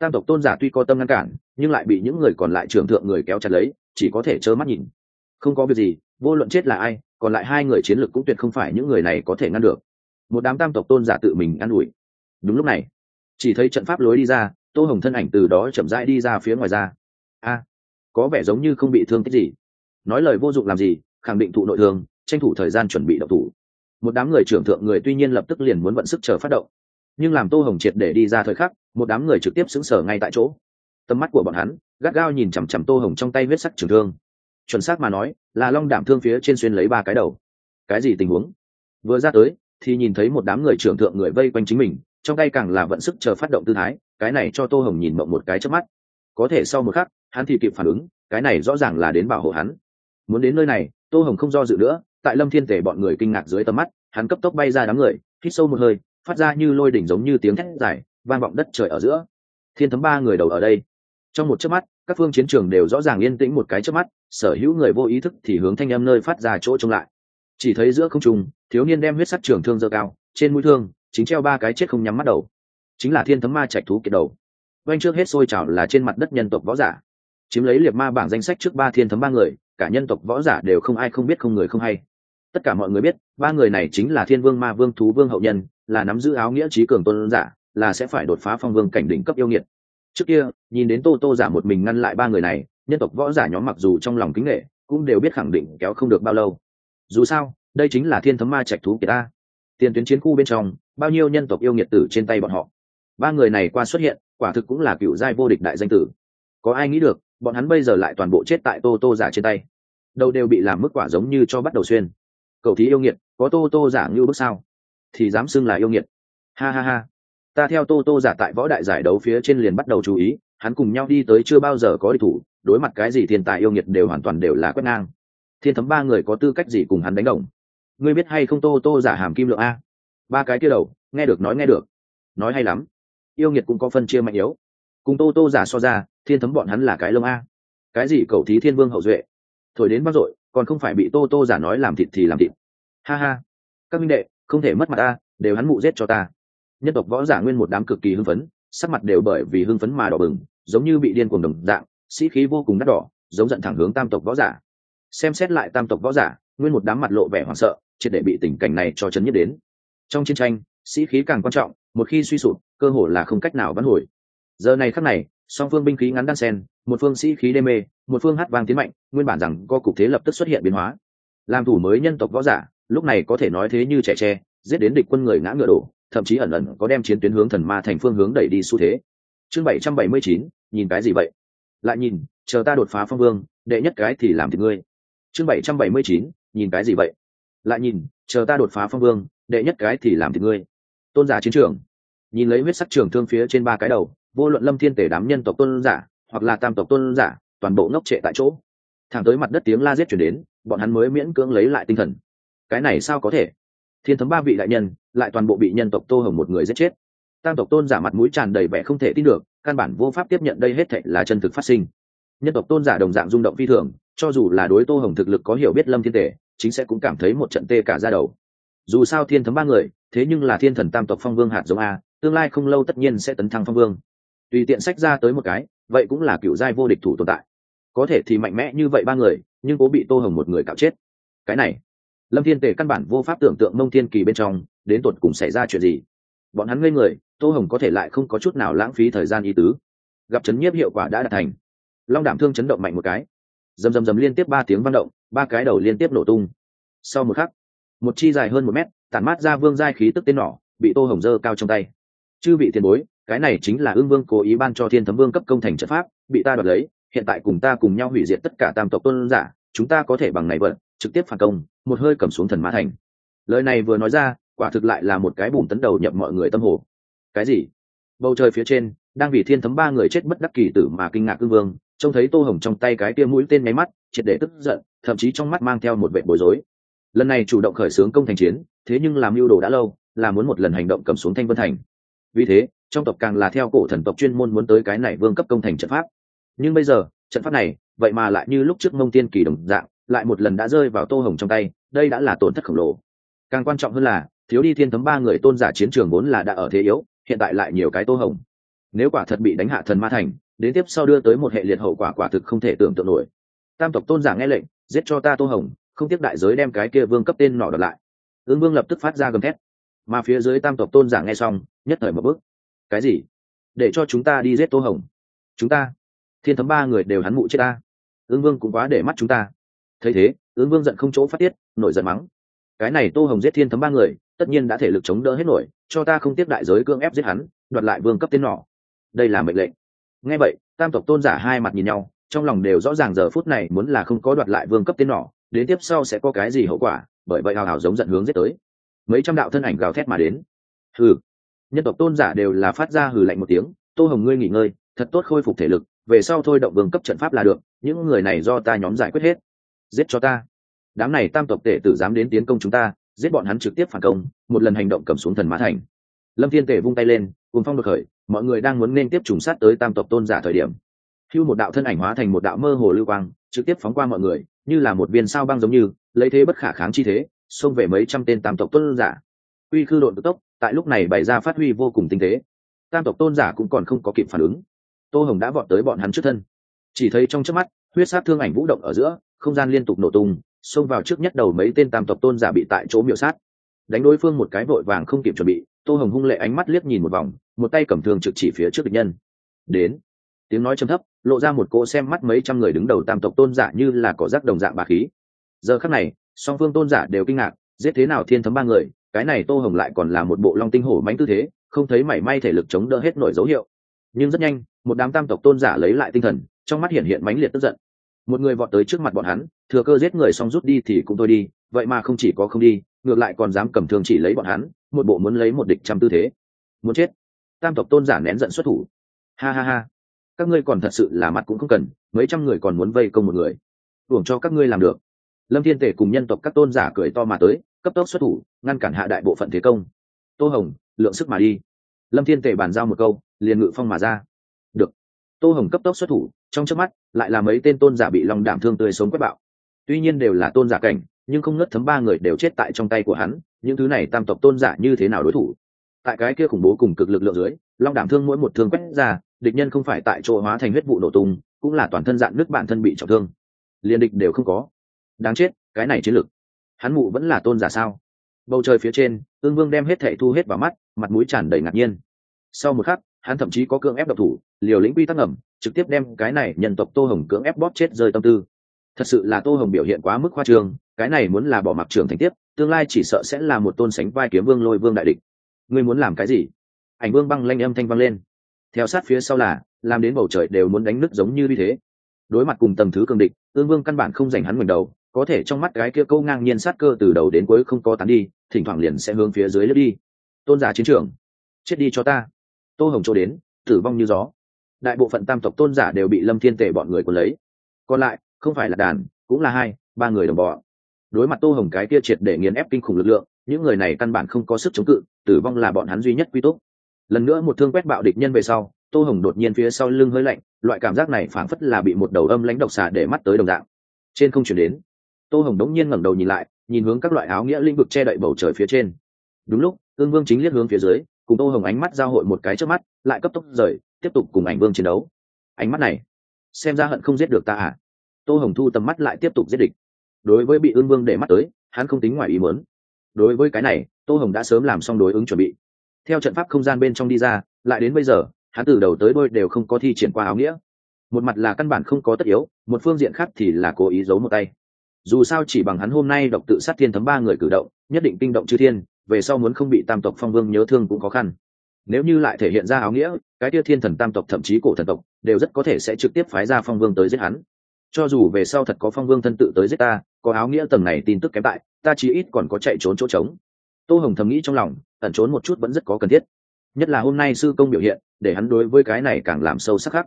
A: tam tộc tôn giả tuy có tâm ngăn cản, nhưng lại bị những người còn lại trưởng thượng người kéo chặt lấy, chỉ có thể trơ mắt nhìn. Không có việc gì, vô luận chết là ai, còn lại hai người chiến lược cũng tuyệt không phải những người này có thể ngăn được. Một đám tam tộc tôn giả tự mình ngăn ủi. Đúng lúc này, chỉ thấy trận pháp lối đi ra, tô hồng thân ảnh từ đó chậm rãi đi ra phía ngoài ra. A, có vẻ giống như không bị thương tích gì. Nói lời vô dụng làm gì, khẳng định thụ nội thương, tranh thủ thời gian chuẩn bị đậu thủ. Một đám người trưởng thượng người tuy nhiên lập tức liền muốn vận sức chờ phát động. Nhưng làm tô hồng triệt để đi ra thời khắc một đám người trực tiếp xứng sở ngay tại chỗ. Tầm mắt của bọn hắn gắt gao nhìn chằm chằm tô hồng trong tay huyết sắc trường thương. Chuẩn xác mà nói, là long đảm thương phía trên xuyên lấy ba cái đầu. Cái gì tình huống? Vừa ra tới thì nhìn thấy một đám người trưởng thượng người vây quanh chính mình, trong tay càng là vận sức chờ phát động tư thái, cái này cho tô hồng nhìn mộng một cái trước mắt. Có thể sau một khắc, hắn thì kịp phản ứng, cái này rõ ràng là đến bảo hộ hắn. Muốn đến nơi này, tô hồng không do dự nữa, tại lâm thiên tể bọn người kinh ngạc dưới tầm mắt, hắn cấp tốc bay ra đám người, hít sâu một hơi, phát ra như lôi đỉnh giống như tiếng thét dài vang vọng đất trời ở giữa. Thiên thấm ba người đầu ở đây. Trong một chớp mắt, các phương chiến trường đều rõ ràng yên tĩnh một cái chớp mắt, sở hữu người vô ý thức thì hướng thanh âm nơi phát ra chỗ trông lại. Chỉ thấy giữa không trung, thiếu niên đem huyết sắt trường thương dơ cao, trên mũi thương, chính treo ba cái chết không nhắm mắt đầu. Chính là thiên thấm ma trạch thú kiệt đầu. Oanh trước hết sôi trào là trên mặt đất nhân tộc võ giả. Chiếm lấy liệt ma bảng danh sách trước ba thiên thấm ba người, cả nhân tộc võ giả đều không ai không biết không người không hay. Tất cả mọi người biết, ba người này chính là thiên vương ma vương thú vương hậu nhân, là nắm giữ áo nghĩa trí cường tôn giả là sẽ phải đột phá phong vương cảnh đỉnh cấp yêu nghiệt. Trước kia, nhìn đến tô tô giả một mình ngăn lại ba người này, nhân tộc võ giả nhóm mặc dù trong lòng kính nghệ cũng đều biết khẳng định kéo không được bao lâu. Dù sao, đây chính là thiên thấm ma trạch thú kiệt ta. Tiền tuyến chiến khu bên trong, bao nhiêu nhân tộc yêu nghiệt tử trên tay bọn họ. Ba người này qua xuất hiện, quả thực cũng là cựu giai vô địch đại danh tử. Có ai nghĩ được, bọn hắn bây giờ lại toàn bộ chết tại tô tô giả trên tay. Đâu đều bị làm mức quả giống như cho bắt đầu xuyên. Cậu thí yêu nghiệt, có tô tô giả như bước sao? Thì dám xưng là yêu nghiệt. Ha ha ha ta theo tô tô giả tại võ đại giải đấu phía trên liền bắt đầu chú ý, hắn cùng nhau đi tới chưa bao giờ có địch thủ, đối mặt cái gì thiên tài yêu nghiệt đều hoàn toàn đều là quét ngang. Thiên thấm ba người có tư cách gì cùng hắn đánh đồng? Ngươi biết hay không tô tô giả hàm kim lượng a? Ba cái kia đầu, nghe được nói nghe được. Nói hay lắm. Yêu nghiệt cũng có phân chia mạnh yếu. Cùng tô tô giả so ra, thiên thấm bọn hắn là cái lông a. Cái gì cầu thí thiên vương hậu duệ? Thổi đến vang dội còn không phải bị tô tô giả nói làm thịt thì làm thịt. Ha ha. Các minh đệ, không thể mất mặt ta đều hắn mụ giết cho ta nhân tộc võ giả nguyên một đám cực kỳ hưng phấn, sắc mặt đều bởi vì hưng phấn mà đỏ bừng, giống như bị điên cuồng đồng dạng, sĩ khí vô cùng đắt đỏ, giống giận thẳng hướng tam tộc võ giả. Xem xét lại tam tộc võ giả, nguyên một đám mặt lộ vẻ hoảng sợ, triệt để bị tình cảnh này cho chấn nhất đến. Trong chiến tranh, sĩ khí càng quan trọng, một khi suy sụp, cơ hội là không cách nào vãn hồi. Giờ này khắc này, song phương binh khí ngắn đan sen, một phương sĩ khí đê mê, một phương hát vang tiến mạnh, nguyên bản rằng co cục thế lập tức xuất hiện biến hóa. Làm thủ mới nhân tộc võ giả, lúc này có thể nói thế như trẻ tre, giết đến địch quân người ngã ngựa đổ thậm chí ẩn ẩn có đem chiến tuyến hướng thần ma thành phương hướng đẩy đi xu thế. Chương bảy trăm bảy mươi chín, nhìn cái gì vậy? Lại nhìn, chờ ta đột phá phong vương, đệ nhất cái thì làm thì ngươi. Chương bảy trăm bảy mươi chín, nhìn cái gì vậy? Lại nhìn, chờ ta đột phá phong vương, đệ nhất cái thì làm thì ngươi. Tôn giả chiến trường. Nhìn lấy huyết sắc trường thương phía trên ba cái đầu, vô luận lâm thiên tể đám nhân tộc tôn giả, hoặc là tam tộc tôn giả, toàn bộ ngốc trệ tại chỗ. Thẳng tới mặt đất tiếng la giết chuyển đến, bọn hắn mới miễn cưỡng lấy lại tinh thần. Cái này sao có thể? Thiên thấm ba vị đại nhân, lại toàn bộ bị nhân tộc tô hồng một người giết chết. Tam tộc tôn giả mặt mũi tràn đầy vẻ không thể tin được, căn bản vô pháp tiếp nhận đây hết thệ là chân thực phát sinh. Nhân tộc tôn giả đồng dạng rung động phi thường, cho dù là đối tô hồng thực lực có hiểu biết lâm thiên tể chính sẽ cũng cảm thấy một trận tê cả ra đầu. Dù sao thiên thấm ba người, thế nhưng là thiên thần tam tộc phong vương hạt giống a, tương lai không lâu tất nhiên sẽ tấn thăng phong vương. Tùy tiện sách ra tới một cái, vậy cũng là cựu giai vô địch thủ tồn tại. Có thể thì mạnh mẽ như vậy ba người, nhưng cố bị tô hồng một người cạo chết. Cái này lâm thiên tề căn bản vô pháp tưởng tượng mông thiên kỳ bên trong, đến tột cùng xảy ra chuyện gì. Bọn hắn ngây người, tô hồng có thể lại không có chút nào lãng phí thời gian y tứ. Gặp chấn nhiếp hiệu quả đã đạt thành. Long đảm thương chấn động mạnh một cái. Rầm rầm rầm liên tiếp ba tiếng vang động, ba cái đầu liên tiếp nổ tung. Sau một khắc, một chi dài hơn một mét, tản mát ra vương giai khí tức tên nỏ, bị tô hồng dơ cao trong tay. Chư vị tiền bối, cái này chính là ương vương cố ý ban cho thiên thấm vương cấp công thành trận pháp, bị ta đoạt lấy, hiện tại cùng ta cùng nhau hủy diệt tất cả tam tộc tôn giả, chúng ta có thể bằng này vận trực tiếp phản công, một hơi cầm xuống thần mã thành. Lời này vừa nói ra, quả thực lại là một cái bùm tấn đầu nhập mọi người tâm hồ. Cái gì? Bầu trời phía trên, đang vì thiên thấm ba người chết bất đắc kỳ tử mà kinh ngạc cương vương, trông thấy tô hồng trong tay cái tia mũi tên nháy mắt, triệt để tức giận, thậm chí trong mắt mang theo một vệ bối rối. Lần này chủ động khởi xướng công thành chiến, thế nhưng làm mưu đồ đã lâu, là muốn một lần hành động cầm xuống thanh vân thành. Vì thế, trong tộc càng là theo cổ thần tộc chuyên môn muốn tới cái này vương cấp công thành trận pháp. Nhưng bây giờ, trận pháp này, vậy mà lại như lúc trước mông tiên kỳ đồng dạng lại một lần đã rơi vào tô hồng trong tay, đây đã là tổn thất khổng lồ. Càng quan trọng hơn là, thiếu đi thiên thấm ba người tôn giả chiến trường vốn là đã ở thế yếu, hiện tại lại nhiều cái tô hồng. Nếu quả thật bị đánh hạ thần ma thành, đến tiếp sau đưa tới một hệ liệt hậu quả quả thực không thể tưởng tượng nổi. Tam tộc tôn giả nghe lệnh, giết cho ta tô hồng, không tiếc đại giới đem cái kia vương cấp tên nọ đợt lại. Ương vương lập tức phát ra gầm thét. Mà phía dưới tam tộc tôn giả nghe xong, nhất thời một bước. Cái gì? Để cho chúng ta đi giết tô hồng. Chúng ta, thiên thấm ba người đều hắn mụ chết ta. Ương vương cũng quá để mắt chúng ta thấy thế ứng vương giận không chỗ phát tiết, nổi giận mắng. Cái này tô hồng giết thiên thấm ba người, tất nhiên đã thể lực chống đỡ hết nổi, cho ta không tiếp đại giới cương ép giết hắn, đoạt lại vương cấp tên nọ. Đây là mệnh lệnh. Nghe vậy, tam tộc tôn giả hai mặt nhìn nhau, trong lòng đều rõ ràng giờ phút này muốn là không có đoạt lại vương cấp tên nọ, đến tiếp sau sẽ có cái gì hậu quả, bởi vậy hào hào giống giận hướng giết tới. Mấy trăm đạo thân ảnh gào thét mà đến. Hừ. Nhân tộc tôn giả đều là phát ra hừ lạnh một tiếng, tô hồng ngươi nghỉ ngơi, thật tốt khôi phục thể lực, về sau thôi động vương cấp trận pháp là được, những người này do ta nhóm giải quyết hết giết cho ta. Đám này tam tộc tể tử dám đến tiến công chúng ta, giết bọn hắn trực tiếp phản công, một lần hành động cầm xuống thần mã thành. Lâm thiên tể vung tay lên cùng phong được khởi, mọi người đang muốn nên tiếp trùng sát tới tam tộc tôn giả thời điểm. Hưu một đạo thân ảnh hóa thành một đạo mơ hồ lưu quang, trực tiếp phóng qua mọi người, như là một viên sao băng giống như, lấy thế bất khả kháng chi thế, xông về mấy trăm tên tam tộc tôn giả. Uy khư độn tự tốc, tại lúc này bày ra phát huy vô cùng tinh tế. Tam tộc tôn giả cũng còn không có kịp phản ứng. Tô hồng đã vọt tới bọn hắn trước thân. Chỉ thấy trong trước mắt, huyết sát thương ảnh vũ động ở giữa không gian liên tục nổ tung, xông vào trước nhất đầu mấy tên tam tộc tôn giả bị tại chỗ miểu sát. Đánh đối phương một cái vội vàng không kịp chuẩn bị, tô hồng hung lệ ánh mắt liếc nhìn một vòng, một tay cầm thương trực chỉ phía trước địch nhân. Đến. Tiếng nói trầm thấp, lộ ra một cỗ xem mắt mấy trăm người đứng đầu tam tộc tôn giả như là cỏ rác đồng dạng bà khí. Giờ khắc này, song phương tôn giả đều kinh ngạc, giết thế nào thiên thấm ba người, cái này tô hồng lại còn là một bộ long tinh hổ mánh tư thế, không thấy mảy may thể lực chống đỡ hết nổi dấu hiệu. Nhưng rất nhanh, một đám tam tộc tôn giả lấy lại tinh thần, trong mắt hiện hiện mãnh liệt tức giận một người vọt tới trước mặt bọn hắn, thừa cơ giết người xong rút đi thì cũng tôi đi, vậy mà không chỉ có không đi, ngược lại còn dám cầm thương chỉ lấy bọn hắn, một bộ muốn lấy một địch trăm tư thế. Muốn chết. Tam tộc tôn giả nén giận xuất thủ. Ha ha ha. Các ngươi còn thật sự là mặt cũng không cần, mấy trăm người còn muốn vây công một người. Hưởng cho các ngươi làm được. Lâm thiên tể cùng nhân tộc các tôn giả cười to mà tới, cấp tốc xuất thủ, ngăn cản hạ đại bộ phận thế công. Tô hồng, lượng sức mà đi. Lâm thiên tể bàn giao một câu, liền ngự phong mà ra. Được. Tô hồng cấp tốc xuất thủ, trong trước mắt lại là mấy tên tôn giả bị lòng đảm thương tươi sống quét bạo. Tuy nhiên đều là tôn giả cảnh, nhưng không ngất thấm ba người đều chết tại trong tay của hắn, những thứ này tam tộc tôn giả như thế nào đối thủ? Tại cái kia khủng bố cùng cực lực lượng dưới, long đảm thương mỗi một thương quét ra, địch nhân không phải tại chỗ hóa thành huyết vụ nổ tung, cũng là toàn thân dạng nước bản thân bị trọng thương. Liền địch đều không có. Đáng chết, cái này chiến lực hắn mụ vẫn là tôn giả sao? Bầu trời phía trên ương vương đem hết thệ thu hết vào mắt, mặt mũi tràn đầy ngạc nhiên. Sau một khắc, hắn thậm chí có cưỡng ép độc thủ, liều lĩnh quy tắc ẩm trực tiếp đem cái này nhân tộc tô hồng cưỡng ép bóp chết rơi tâm tư. Thật sự là tô hồng biểu hiện quá mức khoa trương, cái này muốn là bỏ mặc trường thành tiếp, tương lai chỉ sợ sẽ là một tôn sánh vai kiếm vương lôi vương đại địch. Ngươi muốn làm cái gì? Ảnh vương băng lanh âm thanh văng lên. Theo sát phía sau là, làm đến bầu trời đều muốn đánh nứt giống như như thế. Đối mặt cùng tầng thứ cường địch ương vương căn bản không dành hắn mình đầu, có thể trong mắt gái kia câu ngang nhiên sát cơ từ đầu đến cuối không có tán đi, thỉnh thoảng liền sẽ hướng phía dưới lướt đi. Tôn giả chiến trường, chết đi cho ta. Tô hồng chỗ đến, tử vong như gió đại bộ phận tam tộc tôn giả đều bị lâm thiên tể bọn người còn lấy. Còn lại, không phải là đàn, cũng là hai, ba người đồng bọn. đối mặt tô hồng cái kia triệt để nghiền ép kinh khủng lực lượng, những người này căn bản không có sức chống cự, tử vong là bọn hắn duy nhất quy tốt lần nữa một thương quét bạo địch nhân về sau, tô hồng đột nhiên phía sau lưng hơi lạnh, loại cảm giác này phảng phất là bị một đầu âm lãnh độc xà để mắt tới đồng dạng. Trên không chuyển đến, tô hồng đống nhiên ngẩng đầu nhìn lại, nhìn hướng các loại áo nghĩa lĩnh vực che đậy bầu trời phía trên. Đúng lúc ương vương chính liếc hướng phía dưới, cùng tô hồng ánh mắt giao hội một cái trước mắt, lại cấp tốc rời tiếp tục cùng ảnh vương chiến đấu. Ánh mắt này, xem ra hận không giết được ta à? Tô hồng thu tầm mắt lại tiếp tục giết địch. Đối với bị ương vương để mắt tới, hắn không tính ngoài ý muốn. Đối với cái này, tô hồng đã sớm làm xong đối ứng chuẩn bị. Theo trận pháp không gian bên trong đi ra, lại đến bây giờ, hắn từ đầu tới đôi đều không có thi triển qua áo nghĩa. Một mặt là căn bản không có tất yếu, một phương diện khác thì là cố ý giấu một tay. Dù sao chỉ bằng hắn hôm nay độc tự sát thiên thấm ba người cử động, nhất định kinh động chư thiên, về sau muốn không bị tam tộc phong vương nhớ thương cũng khó khăn nếu như lại thể hiện ra áo nghĩa, cái tia thiên thần tam tộc thậm chí cổ thần tộc đều rất có thể sẽ trực tiếp phái ra phong vương tới giết hắn. Cho dù về sau thật có phong vương thân tự tới giết ta, có áo nghĩa tầng này tin tức kém tại ta chỉ ít còn có chạy trốn chỗ trống. Tô hồng thầm nghĩ trong lòng, ẩn trốn một chút vẫn rất có cần thiết. Nhất là hôm nay sư công biểu hiện, để hắn đối với cái này càng làm sâu sắc khắc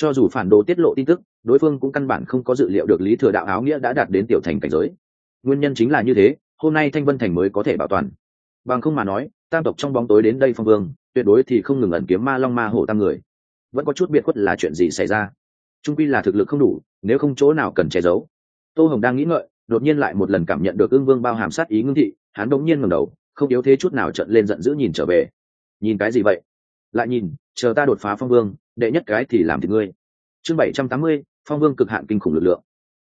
A: cho dù phản đồ tiết lộ tin tức, đối phương cũng căn bản không có dự liệu được lý thừa đạo áo nghĩa đã đạt đến tiểu thành cảnh giới. Nguyên nhân chính là như thế, hôm nay thanh vân thành mới có thể bảo toàn. Bằng không mà nói, tam tộc trong bóng tối đến đây phong vương tuyệt đối thì không ngừng ẩn kiếm ma long ma hổ tam người. Vẫn có chút biệt khuất là chuyện gì xảy ra? Trung quy là thực lực không đủ, nếu không chỗ nào cần che giấu. Tô hồng đang nghĩ ngợi, đột nhiên lại một lần cảm nhận được ương vương bao hàm sát ý ngưng thị, hắn đ ỗ n g nhiên ngầm đầu, không yếu thế chút nào trận lên giận dữ nhìn trở về. Nhìn cái gì vậy? Lại nhìn, chờ ta đột phá phong vương, đệ nhất cái thì làm thì ngươi. Chương bảy trăm tám mươi, phong vương cực hạn kinh khủng lực lượng.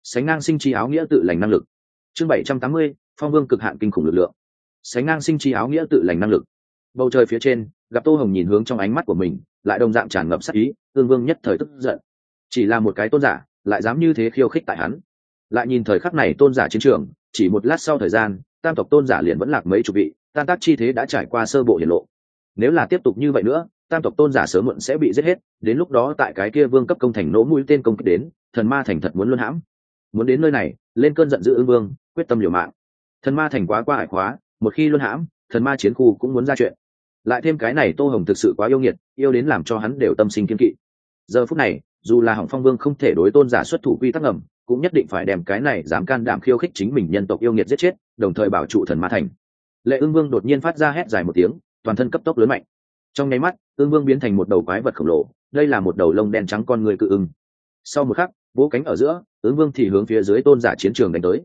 A: Sánh ngang sinh chi áo nghĩa tự lành năng lực. Chương bảy trăm tám mươi, phong vương cực hạn kinh khủng lực lượng. Sánh ngang sinh chi áo nghĩa tự lành năng lực. Bầu trời phía trên gặp tô hồng nhìn hướng trong ánh mắt của mình, lại đồng dạng tràn ngập sắc ý, tương vương nhất thời tức giận. Chỉ là một cái tôn giả, lại dám như thế khiêu khích tại hắn. Lại nhìn thời khắc này tôn giả chiến trường, chỉ một lát sau thời gian, tam tộc tôn giả liền vẫn lạc mấy chục vị, tan tác chi thế đã trải qua sơ bộ hiển lộ. Nếu là tiếp tục như vậy nữa, tam tộc tôn giả sớm muộn sẽ bị giết hết, đến lúc đó tại cái kia vương cấp công thành nỗ mũi tên công kích đến, thần ma thành thật muốn luân hãm. Muốn đến nơi này, lên cơn giận dữ ương vương, quyết tâm liều mạng. Thần ma thành quá qua hải khóa, một khi luân hãm, thần ma chiến khu cũng muốn ra chuyện lại thêm cái này tô hồng thực sự quá yêu nghiệt, yêu đến làm cho hắn đều tâm sinh kiên kỵ. Giờ phút này, dù là hỏng phong vương không thể đối tôn giả xuất thủ quy tắc ngầm, cũng nhất định phải đem cái này dám can đảm khiêu khích chính mình nhân tộc yêu nghiệt giết chết, đồng thời bảo trụ thần ma thành. Lệ ương vương đột nhiên phát ra hét dài một tiếng, toàn thân cấp tốc lớn mạnh. Trong nháy mắt ương vương biến thành một đầu quái vật khổng lồ, đây là một đầu lông đen trắng con người cự ưng. Sau một khắc, vỗ cánh ở giữa ương vương thì hướng phía dưới tôn giả chiến trường đánh tới.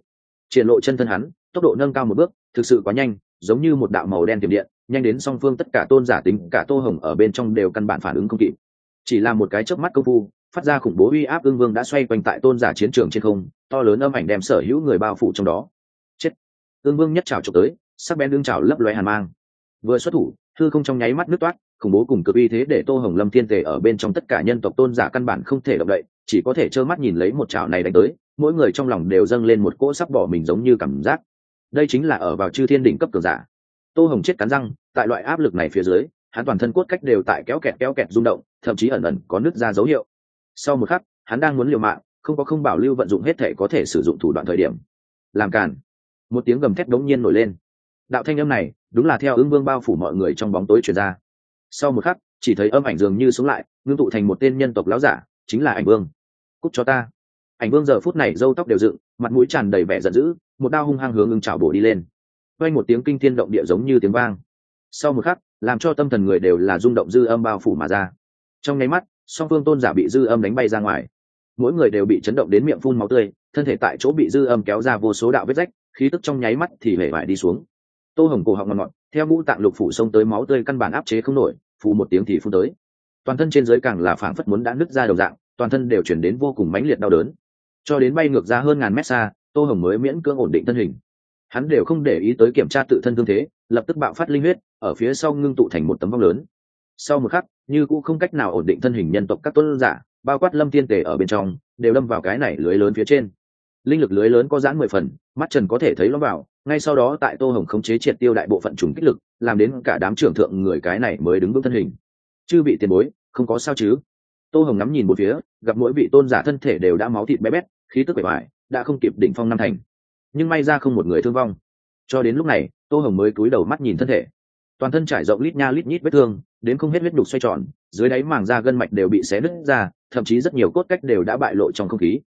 A: Triển lộ chân thân hắn, tốc độ nâng cao một bước, thực sự quá nhanh, giống như một đạo màu đen tiềm điện nhanh đến song phương tất cả tôn giả tính, cả tô hồng ở bên trong đều căn bản phản ứng không kịp. Chỉ là một cái chớp mắt công phu, phát ra khủng bố uy áp ương vương đã xoay quanh tại tôn giả chiến trường trên không, to lớn âm ảnh đem sở hữu người bao phủ trong đó. Chết! Ương vương nhất trào trục tới, sắc bén đương trào lấp loé hàn mang. Vừa xuất thủ thư không trong nháy mắt nước toát, khủng bố cùng cực uy thế để tô hồng lâm thiên tề ở bên trong tất cả nhân tộc tôn giả căn bản không thể động đậy, chỉ có thể trơ mắt nhìn lấy một trào này đánh tới, mỗi người trong lòng đều dâng lên một cỗ sắc bỏ mình giống như cảm giác. Đây chính là ở vào chư thiên đỉnh cấp cường giả tô hồng chết cắn răng, tại loại áp lực này phía dưới, hắn toàn thân cốt cách đều tại kéo kẹt kéo kẹt rung động, thậm chí ẩn ẩn có nứt ra dấu hiệu. Sau một khắc, hắn đang muốn liều mạng, không có không bảo lưu vận dụng hết thể có thể sử dụng thủ đoạn thời điểm. Làm cản một tiếng gầm thét đống nhiên nổi lên. Đạo thanh âm này, đúng là theo ứng vương bao phủ mọi người trong bóng tối truyền ra. Sau một khắc, chỉ thấy âm ảnh dường như xuống lại, ngưng tụ thành một tên nhân tộc láo giả, chính là ảnh vương. Cúc cho ta. Ảnh vương giờ phút này râu tóc đều dựng, mặt mũi tràn đầy vẻ giận dữ, một đao hung hăng hướng ưng trào bổ đi lên quanh một tiếng kinh thiên động địa giống như tiếng vang. Sau một khắc, làm cho tâm thần người đều là rung động dư âm bao phủ mà ra. Trong nháy mắt, song phương tôn giả bị dư âm đánh bay ra ngoài. Mỗi người đều bị chấn động đến miệng phun máu tươi, thân thể tại chỗ bị dư âm kéo ra vô số đạo vết rách, khí tức trong nháy mắt thì hể vải đi xuống. Tô hồng cổ họng ngọn ngọn theo ngũ tạng lục phủ xông tới máu tươi căn bản áp chế không nổi, phù một tiếng thì phun tới. Toàn thân trên giới càng là phảng phất muốn đã nứt ra đầu dạng, toàn thân đều chuyển đến vô cùng mãnh liệt đau đớn. Cho đến bay ngược ra hơn ngàn mét xa, tô hồng mới miễn cưỡng ổn định thân hình hắn đều không để ý tới kiểm tra tự thân thương thế, lập tức bạo phát linh huyết, ở phía sau ngưng tụ thành một tấm vong lớn. Sau một khắc, như cũng không cách nào ổn định thân hình nhân tộc các tuấn giả, bao quát lâm thiên tề ở bên trong, đều đâm vào cái này lưới lớn phía trên. Linh lực lưới lớn có giãn mười phần, mắt trần có thể thấy nó vào, ngay sau đó tại tô hồng khống chế triệt tiêu đại bộ phận trùng kích lực, làm đến cả đám trưởng thượng người cái này mới đứng vững thân hình. Chư bị tiền bối, không có sao chứ? Tô hồng ngắm nhìn một phía, gặp mỗi vị tôn giả thân thể đều đã máu thịt bé bét, khí tức bể hoài đã không kịp đỉnh phong năm thành nhưng may ra không một người thương vong. Cho đến lúc này, tô hồng mới cúi đầu mắt nhìn thân thể. Toàn thân trải rộng lít nha lít nhít vết thương, đến không hết huyết đục xoay tròn, dưới đáy màng da gân mạch đều bị xé nứt ra, thậm chí rất nhiều cốt cách đều đã bại lộ trong không khí.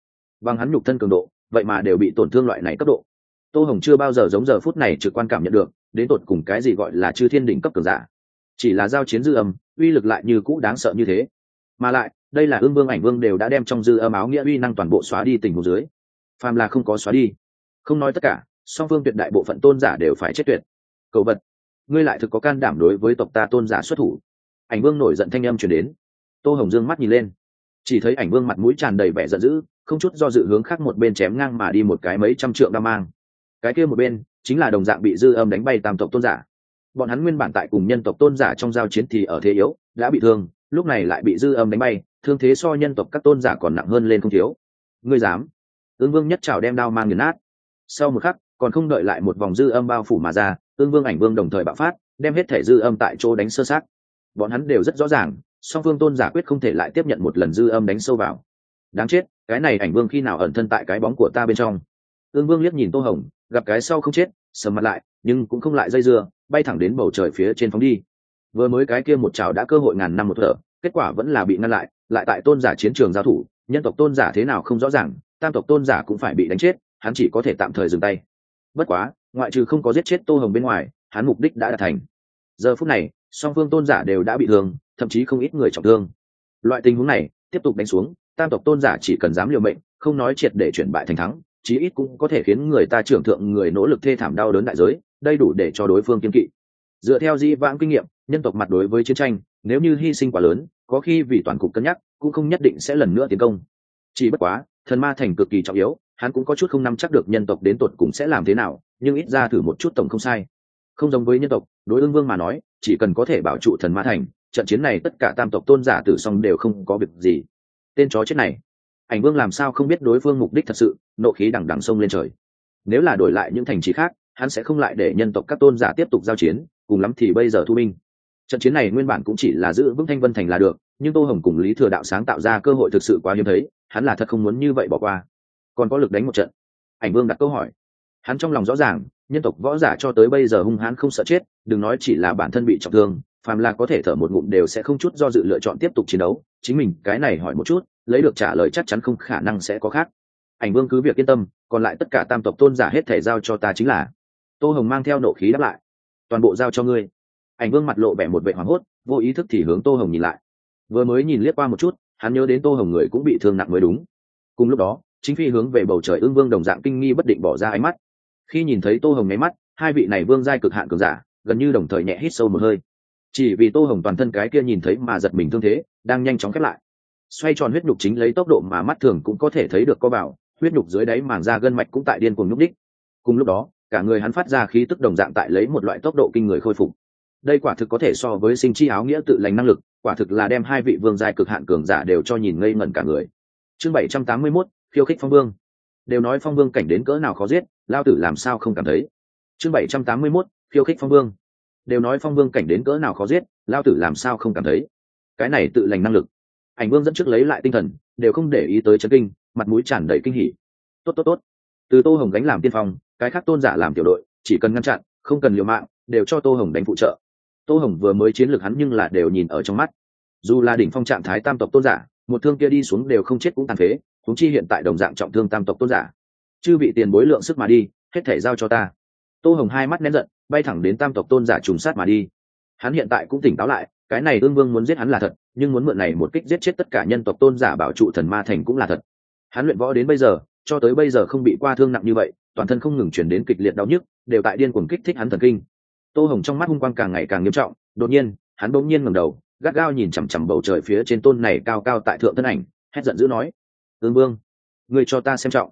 A: Bằng hắn nhục thân cường độ, vậy mà đều bị tổn thương loại này cấp độ. Tô hồng chưa bao giờ giống giờ phút này trực quan cảm nhận được, đến tột cùng cái gì gọi là chư thiên đỉnh cấp cường giả. Chỉ là giao chiến dư âm, uy lực lại như cũ đáng sợ như thế. Mà lại, đây là ương vương ảnh vương đều đã đem trong dư âm áo nghĩa uy năng toàn bộ xóa đi tình hồ dưới. Phàm là không có xóa đi không nói tất cả, song phương tuyệt đại bộ phận tôn giả đều phải chết tuyệt. Cầu vật, ngươi lại thực có can đảm đối với tộc ta tôn giả xuất thủ. Ảnh vương nổi giận thanh âm chuyển đến. Tô hồng dương mắt nhìn lên. Chỉ thấy ảnh vương mặt mũi tràn đầy vẻ giận dữ, không chút do dự hướng khác một bên chém ngang mà đi một cái mấy trăm trượng đa mang. Cái kia một bên, chính là đồng dạng bị dư âm đánh bay tam tộc tôn giả. Bọn hắn nguyên bản tại cùng nhân tộc tôn giả trong giao chiến thì ở thế yếu, đã bị thương, lúc này lại bị dư âm đánh bay, thương thế so nhân tộc các tôn giả còn nặng hơn lên không thiếu. Ngươi dám? Ương vương nhất trào đem đao mang nghiền nát sau một khắc, còn không đợi lại một vòng dư âm bao phủ mà ra ương vương ảnh vương đồng thời bạo phát, đem hết thể dư âm tại chỗ đánh sơ sát bọn hắn đều rất rõ ràng, song phương tôn giả quyết không thể lại tiếp nhận một lần dư âm đánh sâu vào. Đáng chết, cái này ảnh vương khi nào ẩn thân tại cái bóng của ta bên trong? Ương vương liếc nhìn tô hồng, gặp cái sau không chết, sầm mặt lại, nhưng cũng không lại dây dưa, bay thẳng đến bầu trời phía trên phóng đi. Vừa mới cái kia một chảo đã cơ hội ngàn năm một thở, kết quả vẫn là bị ngăn lại lại tại tôn giả chiến trường giao thủ, nhân tộc tôn giả thế nào không rõ ràng, tam tộc tôn giả cũng phải bị đánh chết hắn chỉ có thể tạm thời dừng tay. Bất quá, ngoại trừ không có giết chết tô hồng bên ngoài, hắn mục đích đã đạt thành. Giờ phút này, song phương tôn giả đều đã bị thương, thậm chí không ít người trọng thương. Loại tình huống này, tiếp tục đánh xuống, tam tộc tôn giả chỉ cần dám liều mệnh, không nói triệt để chuyển bại thành thắng, chí ít cũng có thể khiến người ta trưởng thượng người nỗ lực thê thảm đau đớn đại giới đây đủ để cho đối phương kiên kỵ. Dựa theo di vãng kinh nghiệm, nhân tộc mặt đối với chiến tranh, nếu như hy sinh quá lớn, có khi vì toàn cục cân nhắc, cũng không nhất định sẽ lần nữa tiến công. Chỉ bất quá, thần ma thành cực kỳ trọng yếu hắn cũng có chút không nắm chắc được nhân tộc đến tột cùng sẽ làm thế nào, nhưng ít ra thử một chút tổng không sai. Không giống với nhân tộc, đối ương vương mà nói, chỉ cần có thể bảo trụ thần ma thành, trận chiến này tất cả tam tộc tôn giả tử song đều không có việc gì. Tên chó chết này, ảnh vương làm sao không biết đối phương mục đích thật sự, nộ khí đằng đằng sông lên trời. Nếu là đổi lại những thành trì khác, hắn sẽ không lại để nhân tộc các tôn giả tiếp tục giao chiến, cùng lắm thì bây giờ thu binh. Trận chiến này nguyên bản cũng chỉ là giữ vững thanh vân thành là được, nhưng tô hồng cùng lý thừa đạo sáng tạo ra cơ hội thực sự quá hiếm thấy, hắn là thật không muốn như vậy bỏ qua còn có lực đánh một trận. Ảnh vương đặt câu hỏi. Hắn trong lòng rõ ràng, nhân tộc võ giả cho tới bây giờ hung hãn không sợ chết, đừng nói chỉ là bản thân bị trọng thương, phàm là có thể thở một ngụm đều sẽ không chút do dự lựa chọn tiếp tục chiến đấu. Chính mình, cái này hỏi một chút, lấy được trả lời chắc chắn không khả năng sẽ có khác. Ảnh vương cứ việc yên tâm, còn lại tất cả tam tộc tôn giả hết thể giao cho ta chính là. Tô hồng mang theo nộ khí đáp lại. Toàn bộ giao cho ngươi. Ảnh vương mặt lộ vẻ một vệ hoảng hốt, vô ý thức thì hướng tô hồng nhìn lại. Vừa mới nhìn liếc qua một chút, hắn nhớ đến tô hồng người cũng bị thương nặng mới đúng. Cùng lúc đó chính phi hướng về bầu trời ương vương đồng dạng kinh nghi bất định bỏ ra ánh mắt. Khi nhìn thấy tô hồng nháy mắt hai vị này vương giai cực hạn cường giả gần như đồng thời nhẹ hít sâu một hơi. Chỉ vì tô hồng toàn thân cái kia nhìn thấy mà giật mình thương thế đang nhanh chóng khép lại. Xoay tròn huyết nhục chính lấy tốc độ mà mắt thường cũng có thể thấy được co bảo huyết nhục dưới đáy màng da gân mạch cũng tại điên cuồng nhúc đích cùng lúc đó cả người hắn phát ra khí tức đồng dạng tại lấy một loại tốc độ kinh người khôi phục. Đây quả thực có thể so với sinh chi áo nghĩa tự lành năng lực quả thực là đem hai vị vương giai cực hạn cường giả đều cho nhìn ngây ngẩn cả người. Chương bảy trăm tám mươi 781, khiêu khích phong vương. Đều nói phong vương cảnh đến cỡ nào khó giết, lao tử làm sao không cảm thấy. Chương bảy trăm tám mươi mốt, khiêu khích phong vương. Đều nói phong vương cảnh đến cỡ nào khó giết, lao tử làm sao không cảm thấy. Cái này tự lành năng lực. Ảnh vương dẫn trước lấy lại tinh thần, đều không để ý tới chấn kinh, mặt mũi tràn đầy kinh hỉ. Tốt tốt tốt. Từ tô hồng gánh làm tiên phong, cái khác tôn giả làm tiểu đội, chỉ cần ngăn chặn, không cần liều mạng, đều cho tô hồng đánh phụ trợ. Tô hồng vừa mới chiến lược hắn nhưng là đều nhìn ở trong mắt. Dù là đỉnh phong trạng thái tam tộc tôn giả một thương kia đi xuống đều không chết cũng tàn phế thúng chi hiện tại đồng dạng trọng thương tam tộc tôn giả. Chư bị tiền bối lượng sức mà đi, hết thể giao cho ta. Tô hồng hai mắt nén giận, bay thẳng đến tam tộc tôn giả trùng sát mà đi. Hắn hiện tại cũng tỉnh táo lại, cái này ương vương muốn giết hắn là thật, nhưng muốn mượn này một kích giết chết tất cả nhân tộc tôn giả bảo trụ thần ma thành cũng là thật. Hắn luyện võ đến bây giờ, cho tới bây giờ không bị qua thương nặng như vậy, toàn thân không ngừng chuyển đến kịch liệt đau nhức, đều tại điên cuồng kích thích hắn thần kinh. Tô hồng trong mắt hung quang càng ngày càng nghiêm trọng, đột nhiên, hắn bỗng nhiên ngẩng đầu gắt gao nhìn chằm chằm bầu trời phía trên tôn này cao cao tại thượng thân ảnh, hét giận dữ nói, ương vương, ngươi cho ta xem trọng.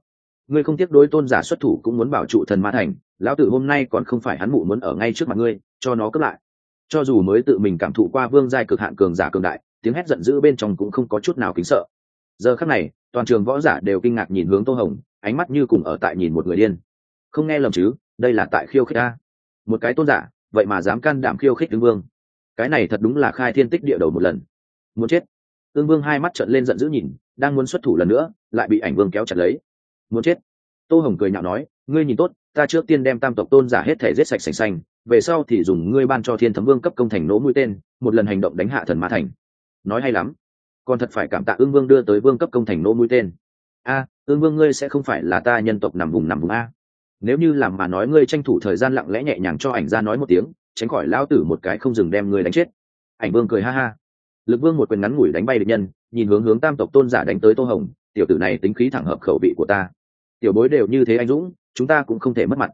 A: Ngươi không tiếc đối tôn giả xuất thủ cũng muốn bảo trụ thần ma thành, lão tử hôm nay còn không phải hắn mụ muốn ở ngay trước mặt ngươi, cho nó cướp lại. Cho dù mới tự mình cảm thụ qua vương giai cực hạn cường giả cường đại, tiếng hét giận dữ bên trong cũng không có chút nào kính sợ. Giờ khắc này, toàn trường võ giả đều kinh ngạc nhìn hướng tô hồng, ánh mắt như cùng ở tại nhìn một người điên. Không nghe lầm chứ, đây là tại khiêu khích ta. một cái tôn giả, vậy mà dám can đảm khiêu khích tướng vương cái này thật đúng là khai thiên tích địa đầu một lần. Muốn chết. Tương vương hai mắt trợn lên giận dữ nhìn, đang muốn xuất thủ lần nữa, lại bị ảnh vương kéo chặt lấy. Muốn chết. Tô hồng cười nhạo nói, ngươi nhìn tốt, ta trước tiên đem tam tộc tôn giả hết thể giết sạch sành xanh về sau thì dùng ngươi ban cho thiên thấm vương cấp công thành nỗ mũi tên, một lần hành động đánh hạ thần ma thành. Nói hay lắm. Còn thật phải cảm tạ ương vương đưa tới vương cấp công thành nỗ mũi tên. A ương vương ngươi sẽ không phải là ta nhân tộc nằm vùng nằm vùng a. Nếu như làm mà nói ngươi tranh thủ thời gian lặng lẽ nhẹ nhàng cho ảnh ra nói một tiếng tránh khỏi lao tử một cái không dừng đem người đánh chết. Ảnh vương cười ha ha. Lực vương một quyền ngắn ngủi đánh bay địch nhân, nhìn hướng hướng tam tộc tôn giả đánh tới tô hồng, tiểu tử này tính khí thẳng hợp khẩu vị của ta. Tiểu bối đều như thế anh dũng, chúng ta cũng không thể mất mặt.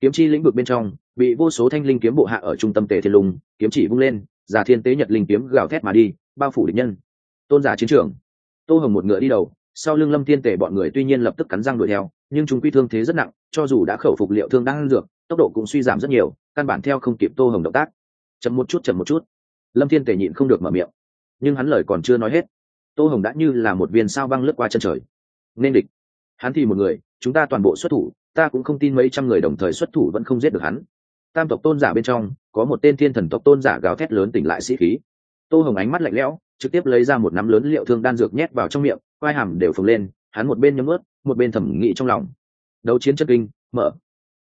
A: Kiếm chi lĩnh vực bên trong, bị vô số thanh linh kiếm bộ hạ ở trung tâm tề thiên lùng kiếm chỉ vung lên, giả thiên tế nhật linh kiếm gào thét mà đi, bao phủ địch nhân. Tôn giả chiến trường. Tô hồng một ngựa đi đầu, sau lưng lâm thiên tể bọn người tuy nhiên lập tức cắn răng đuổi theo, nhưng chúng quy thương thế rất nặng, cho dù đã khẩu phục liệu thương đang ăn dược, tốc độ cũng suy giảm rất nhiều căn bản theo không kịp tô hồng động tác. Chậm một chút, chậm một chút. Lâm thiên tề nhịn không được mở miệng. Nhưng hắn lời còn chưa nói hết, tô hồng đã như là một viên sao băng lướt qua chân trời. Nên địch. Hắn thì một người, chúng ta toàn bộ xuất thủ, ta cũng không tin mấy trăm người đồng thời xuất thủ vẫn không giết được hắn. Tam tộc tôn giả bên trong, có một tên thiên thần tộc tôn giả gào thét lớn tỉnh lại sĩ khí. Tô hồng ánh mắt lạnh lẽo, trực tiếp lấy ra một nắm lớn liệu thương đan dược nhét vào trong miệng quai hàm đều phồng lên, hắn một bên nhấm ướt, một bên thẩm nghị trong lòng. Đấu chiến chân kinh, mở.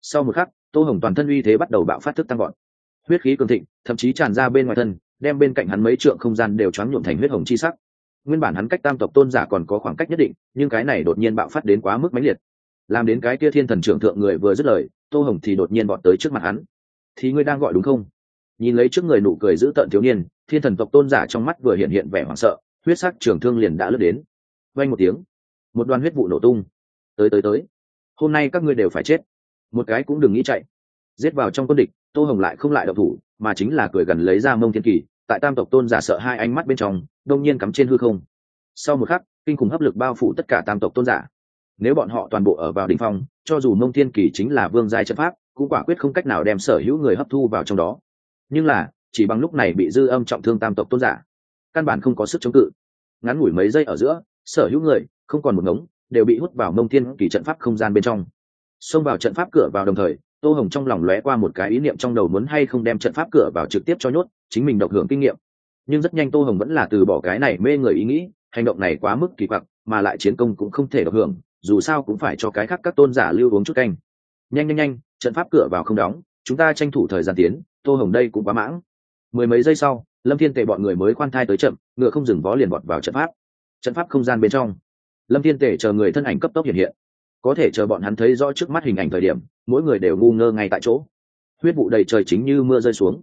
A: Sau một khắc tô hồng toàn thân uy thế bắt đầu bạo phát thức tăng gọn huyết khí cường thịnh, thậm chí tràn ra bên ngoài thân, đem bên cạnh hắn mấy trượng không gian đều choáng nhuộm thành huyết hồng chi sắc. Nguyên bản hắn cách tam tộc tôn giả còn có khoảng cách nhất định, nhưng cái này đột nhiên bạo phát đến quá mức mãnh liệt. Làm đến cái kia thiên thần trưởng thượng người vừa dứt lời, tô hồng thì đột nhiên bọn tới trước mặt hắn. Thì ngươi đang gọi đúng không? Nhìn lấy trước người nụ cười giữ tợn thiếu niên, thiên thần tộc tôn giả trong mắt vừa hiện hiện vẻ hoảng sợ, huyết sắc trường thương liền đã lướt đến. Vay một tiếng, một đoàn huyết vụ nổ tung. Tới tới tới, hôm nay các ngươi đều phải chết một cái cũng đừng nghĩ chạy. Giết vào trong quân địch, tô hồng lại không lại độc thủ, mà chính là cười gần lấy ra mông thiên kỳ, tại tam tộc tôn giả sợ hai ánh mắt bên trong, đông nhiên cắm trên hư không. Sau một khắc, kinh khủng hấp lực bao phủ tất cả tam tộc tôn giả. Nếu bọn họ toàn bộ ở vào đ ỉ n h phong, cho dù mông thiên kỳ chính là vương giai chất pháp, cũng quả quyết không cách nào đem sở hữu người hấp thu vào trong đó. Nhưng là, chỉ bằng lúc này bị dư âm trọng thương tam tộc tôn giả, căn bản không có sức chống cự. Ngắn ngủi mấy giây ở giữa, sở hữu người, không còn một ngống, đều bị hút vào mông thiên kỳ trận pháp không gian bên trong xông vào trận pháp cửa vào đồng thời, tô hồng trong lòng lóe qua một cái ý niệm trong đầu muốn hay không đem trận pháp cửa vào trực tiếp cho nhốt, chính mình độc hưởng kinh nghiệm. Nhưng rất nhanh tô hồng vẫn là từ bỏ cái này mê người ý nghĩ, hành động này quá mức kỳ quặc, mà lại chiến công cũng không thể độc hưởng, dù sao cũng phải cho cái khác các tôn giả lưu uống chút canh. Nhanh nhanh nhanh, trận pháp cửa vào không đóng, chúng ta tranh thủ thời gian tiến, tô hồng đây cũng quá mãng. Mười mấy giây sau, lâm thiên tề bọn người mới khoan thai tới chậm ngựa không dừng vó liền bọt vào trận pháp. Trận pháp không gian bên trong. Lâm thiên tề chờ người thân ảnh cấp tốc hiện hiện có thể chờ bọn hắn thấy rõ trước mắt hình ảnh thời điểm, mỗi người đều ngu ngơ ngay tại chỗ. Huyết vụ đầy trời chính như mưa rơi xuống,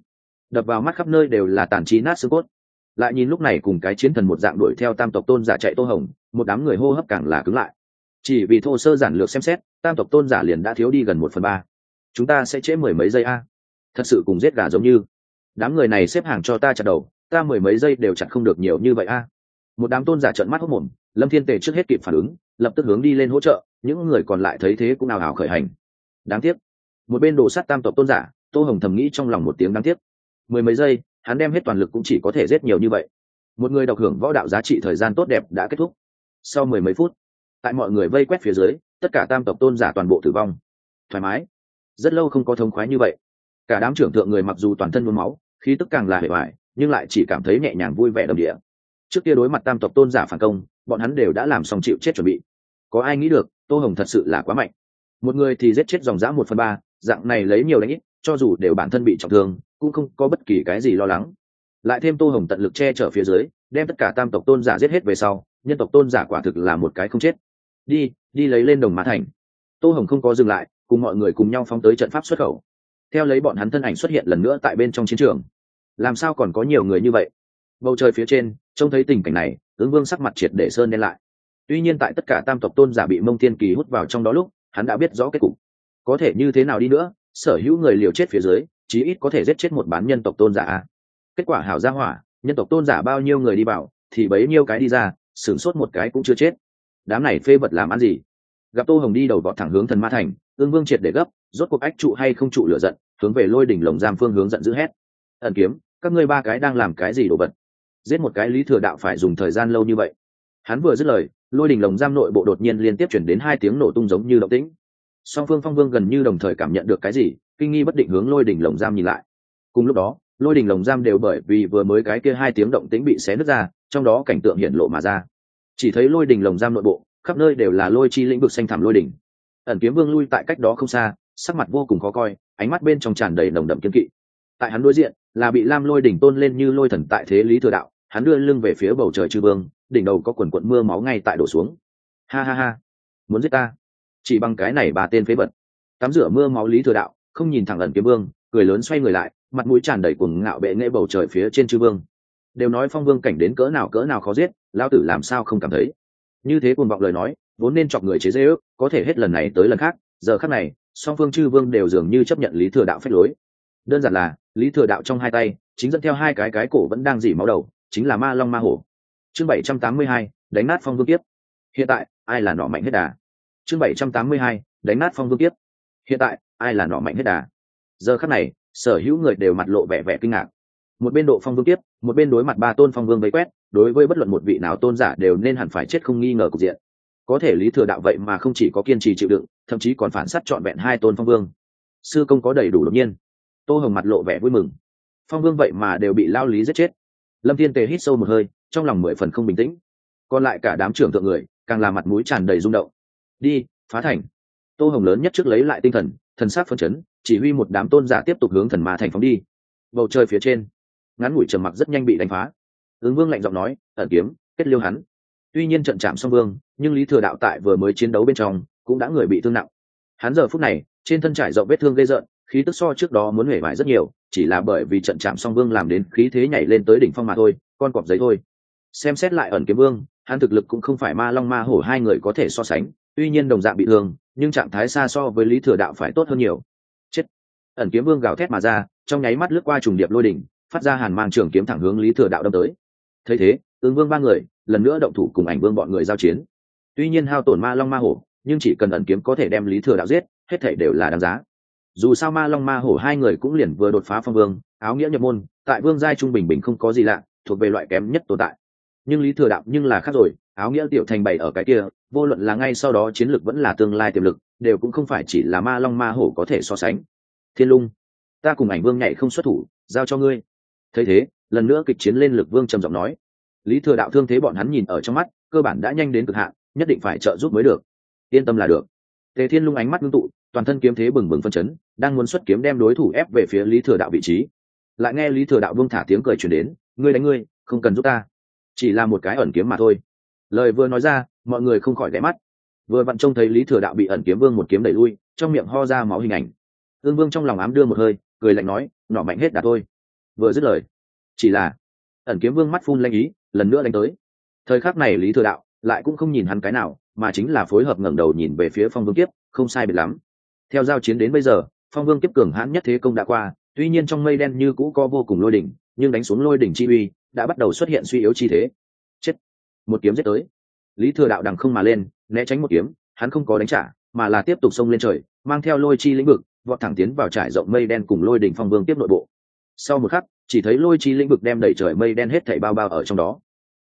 A: đập vào mắt khắp nơi đều là tàn trí nát xương cốt. Lại nhìn lúc này cùng cái chiến thần một dạng đuổi theo tam tộc tôn giả chạy tô hồng, một đám người hô hấp càng là cứng lại. Chỉ vì thô sơ giản lược xem xét, tam tộc tôn giả liền đã thiếu đi gần một phần ba. Chúng ta sẽ trễ mười mấy giây a. Thật sự cùng giết gà giống như. Đám người này xếp hàng cho ta chặt đầu, ta mười mấy giây đều chặt không được nhiều như vậy a. Một đám tôn giả trợn mắt hốc mồm, lâm thiên tề trước hết kịp phản ứng, lập tức hướng đi lên hỗ trợ những người còn lại thấy thế cũng nào hào khởi hành. Đáng tiếc. Một bên đồ sắt tam tộc tôn giả, tô hồng thầm nghĩ trong lòng một tiếng đáng tiếc. Mười mấy giây, hắn đem hết toàn lực cũng chỉ có thể giết nhiều như vậy. Một người độc hưởng võ đạo giá trị thời gian tốt đẹp đã kết thúc. Sau mười mấy phút, tại mọi người vây quét phía dưới, tất cả tam tộc tôn giả toàn bộ tử vong. Thoải mái. Rất lâu không có thống khoái như vậy. Cả đám trưởng thượng người mặc dù toàn thân mướm máu, khí tức càng là hệ hoại nhưng lại chỉ cảm thấy nhẹ nhàng vui vẻ đầm địa. Trước kia đối mặt tam tộc tôn giả phản công, bọn hắn đều đã làm xong chịu chết chuẩn bị. Có ai nghĩ được tô hồng thật sự là quá mạnh. Một người thì giết chết dòng dã một phần ba, dạng này lấy nhiều đánh ít, cho dù đều bản thân bị trọng thương, cũng không có bất kỳ cái gì lo lắng. Lại thêm tô hồng tận lực che chở phía dưới, đem tất cả tam tộc tôn giả giết hết về sau, nhân tộc tôn giả quả thực là một cái không chết. Đi đi lấy lên đồng mã thành. Tô hồng không có dừng lại, cùng mọi người cùng nhau phóng tới trận pháp xuất khẩu. Theo lấy bọn hắn thân ảnh xuất hiện lần nữa tại bên trong chiến trường. Làm sao còn có nhiều người như vậy? Bầu trời phía trên, trông thấy tình cảnh này ứng vương sắc mặt triệt để sơn đen lại tuy nhiên tại tất cả tam tộc tôn giả bị mông thiên kỳ hút vào trong đó lúc, hắn đã biết rõ kết cục. Có thể như thế nào đi nữa, sở hữu người liều chết phía dưới, chí ít có thể giết chết một bán nhân tộc tôn giả. Kết quả hảo gia hỏa, nhân tộc tôn giả bao nhiêu người đi vào, thì bấy nhiêu cái đi ra, sửng sốt một cái cũng chưa chết. Đám này phê vật làm ăn gì? Gặp tô hồng đi đầu vọt thẳng hướng thần ma thành, ương vương triệt để gấp, rốt cuộc ách trụ hay không trụ lửa giận, hướng về lôi đỉnh lồng giam phương hướng giận dữ hét. Ẩn kiếm, các ngươi ba cái đang làm cái gì đồ vật? Giết một cái lý thừa đạo phải dùng thời gian lâu như vậy hắn vừa dứt lời, lôi đỉnh lồng giam nội bộ đột nhiên liên tiếp chuyển đến hai tiếng nổ tung giống như động tĩnh. Song phương phong vương gần như đồng thời cảm nhận được cái gì, kinh nghi bất định hướng lôi đỉnh lồng giam nhìn lại. Cùng lúc đó, lôi đỉnh lồng giam đều bởi vì vừa mới cái kia hai tiếng động tĩnh bị xé nứt ra, trong đó cảnh tượng hiện lộ mà ra. Chỉ thấy lôi đỉnh lồng giam nội bộ, khắp nơi đều là lôi chi lĩnh vực xanh thảm lôi đỉnh ẩn kiếm vương lui tại cách đó không xa, sắc mặt vô cùng khó coi, ánh mắt bên trong tràn đầy nồng đậm kiên kỵ. Tại hắn đối diện, là bị lam lôi đỉnh tôn lên như lôi thần tại thế lý thừa đạo hắn đưa lưng về phía bầu trời chư vương, đỉnh đầu có quần quận mưa máu ngay tại đổ xuống. Ha ha ha, muốn giết ta? Chỉ bằng cái này bà tên phế vật. Tắm rửa mưa máu lý thừa đạo, không nhìn thẳng lần kiếm vương, cười lớn xoay người lại, mặt mũi tràn đầy cuồng ngạo bệ nghệ bầu trời phía trên chư vương. Đều nói phong vương cảnh đến cỡ nào cỡ nào khó giết lao tử làm sao không cảm thấy? Như thế cuồng vọng lời nói, vốn nên chọc người chế dễ ước có thể hết lần này tới lần khác, giờ khác này, song phương chư vương đều dường như chấp nhận lý thừa đạo phép lối. Đơn giản là, lý thừa đạo trong hai tay, chính dẫn theo hai cái cái cổ vẫn đang dỉ máu đầu chính là ma long ma hổ. Chương bảy trăm tám mươi hai, đánh nát phong vương tiếp hiện tại, ai là nọ mạnh hết đà? Chương bảy trăm tám mươi hai, đánh nát phong vương tiếp hiện tại, ai là nọ mạnh hết đà? Giờ khắc này, sở hữu người đều mặt lộ vẻ vẻ kinh ngạc. Một bên độ phong vương tiếp một bên đối mặt ba tôn phong vương vây quét, đối với bất luận một vị nào tôn giả đều nên hẳn phải chết không nghi ngờ cục diện. Có thể lý thừa đạo vậy mà không chỉ có kiên trì chịu đựng, thậm chí còn phản s á t trọn vẹn hai tôn phong vương. Sư công có đầy đủ đột nhiên. Tô hồng mặt lộ vẻ vui mừng. Phong vương vậy mà đều bị lao lý giết chết lâm thiên tề hít sâu một hơi, trong lòng mười phần không bình tĩnh. Còn lại cả đám trưởng thượng người, càng làm mặt mũi tràn đầy rung động. Đi, phá thành. Tô hồng lớn nhất trước lấy lại tinh thần thần sát phân chấn, chỉ huy một đám tôn giả tiếp tục hướng thần ma thành phóng đi. Bầu trời phía trên, ngắn ngủi trầm mặc rất nhanh bị đánh phá. Ứng vương lạnh giọng nói, ẩn kiếm, kết liêu hắn. Tuy nhiên trận chạm song vương, nhưng lý thừa đạo tại vừa mới chiến đấu bên trong, cũng đã người bị thương nặng. Hắn giờ phút này, trên thân trải rộng vết thương gây rợn khí tức so trước đó muốn hể vải rất nhiều, chỉ là bởi vì trận chạm song vương làm đến khí thế nhảy lên tới đỉnh phong mà thôi, con cọp giấy thôi. Xem xét lại ẩn kiếm vương, hắn thực lực cũng không phải ma long ma hổ hai người có thể so sánh, tuy nhiên đồng dạng bị thương, nhưng trạng thái xa so với lý thừa đạo phải tốt hơn nhiều. Chết. Ẩn kiếm vương gào thét mà ra, trong nháy mắt lướt qua trùng điệp lôi đỉnh, phát ra hàn mang trường kiếm thẳng hướng lý thừa đạo đâm tới. Thấy thế ứng vương ba người lần nữa động thủ cùng ảnh vương bọn người giao chiến. Tuy nhiên hao tổn ma long ma hổ, nhưng chỉ cần ẩn kiếm có thể đem lý thừa đạo giết, hết thể đều là đáng giá dù sao ma long ma hổ hai người cũng liền vừa đột phá phong vương, áo nghĩa nhập môn, tại vương giai trung bình bình không có gì lạ, thuộc về loại kém nhất tồn tại. Nhưng lý thừa đạo nhưng là khác rồi, áo nghĩa tiểu thành bày ở cái kia, vô luận là ngay sau đó chiến lược vẫn là tương lai tiềm lực, đều cũng không phải chỉ là ma long ma hổ có thể so sánh. Thiên lung, ta cùng ảnh vương nhảy không xuất thủ, giao cho ngươi. Thấy thế, lần nữa kịch chiến lên lực vương trầm giọng nói. Lý thừa đạo thương thế bọn hắn nhìn ở trong mắt, cơ bản đã nhanh đến cực hạn, nhất định phải trợ giúp mới được. Yên tâm là được. Tề thiên lung ánh mắt ngưng tụ toàn thân kiếm thế bừng bừng phân chấn, đang muốn xuất kiếm đem đối thủ ép về phía lý thừa đạo vị trí. Lại nghe lý thừa đạo vương thả tiếng cười chuyển đến, ngươi đánh ngươi, không cần giúp ta. Chỉ là một cái ẩn kiếm mà thôi. Lời vừa nói ra, mọi người không khỏi ghé mắt. Vừa vặn trông thấy lý thừa đạo bị ẩn kiếm vương một kiếm đẩy lui, trong miệng ho ra máu hình ảnh. Ương vương trong lòng ám đưa một hơi, cười lạnh nói, nọ mạnh hết đã thôi. Vừa dứt lời, chỉ là ẩn kiếm vương mắt phun lanh ý, lần nữa đánh tới. Thời khắc này lý thừa đạo lại cũng không nhìn hắn cái nào, mà chính là phối hợp ngẩng đầu nhìn về phía phong vương kiếp, không sai biệt lắm theo giao chiến đến bây giờ, phong vương kiếp cường hãn nhất thế công đã qua, tuy nhiên trong mây đen như cũ có vô cùng lôi đỉnh, nhưng đánh xuống lôi đỉnh chi uy đã bắt đầu xuất hiện suy yếu chi thế. Chết! Một kiếm giết tới. Lý thừa đạo đằng không mà lên, né tránh một kiếm, hắn không có đánh trả, mà là tiếp tục xông lên trời, mang theo lôi chi lĩnh vực, vọt thẳng tiến vào trải rộng mây đen cùng lôi đỉnh phong vương tiếp nội bộ. Sau một khắc, chỉ thấy lôi chi lĩnh vực đem đẩy trời mây đen hết thảy bao bao ở trong đó.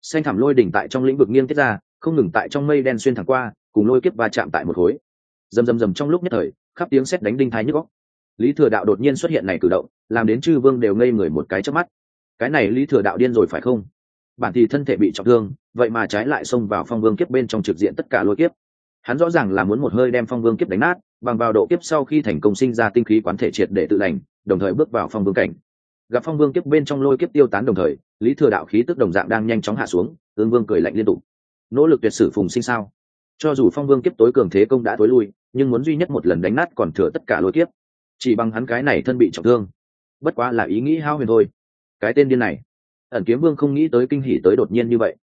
A: Xanh thảm lôi đỉnh tại trong lĩnh vực nghiêng tiết ra, không ngừng tại trong mây đen xuyên thẳng qua, cùng lôi kiếp va chạm tại một khối. Rầm rầm rầm trong lúc nhất thời khắp tiếng sét đánh đinh thái nhức góc lý thừa đạo đột nhiên xuất hiện này cử động, làm đến chư vương đều ngây người một cái trước mắt. Cái này lý thừa đạo điên rồi phải không? Bản thì thân thể bị trọng thương, vậy mà trái lại xông vào phong vương kiếp bên trong trực diện tất cả lôi kiếp. Hắn rõ ràng là muốn một hơi đem phong vương kiếp đánh nát, bằng vào độ kiếp sau khi thành công sinh ra tinh khí quán thể triệt để tự lành, đồng thời bước vào phong vương cảnh. Gặp phong vương kiếp bên trong lôi kiếp tiêu tán đồng thời, lý thừa đạo khí tức đồng dạng đang nhanh chóng hạ xuống, ương vương cười lạnh liên tục. Nỗ lực tuyệt sử phùng sinh sao? Cho dù phong vương kiếp tối cường thế công đã tối lui, nhưng muốn duy nhất một lần đánh nát còn thừa tất cả lôi kiếp. Chỉ bằng hắn cái này thân bị trọng thương. Bất quá là ý nghĩ hao huyền thôi. Cái tên điên này. Ẩn kiếm vương không nghĩ tới kinh hỉ tới đột nhiên như vậy.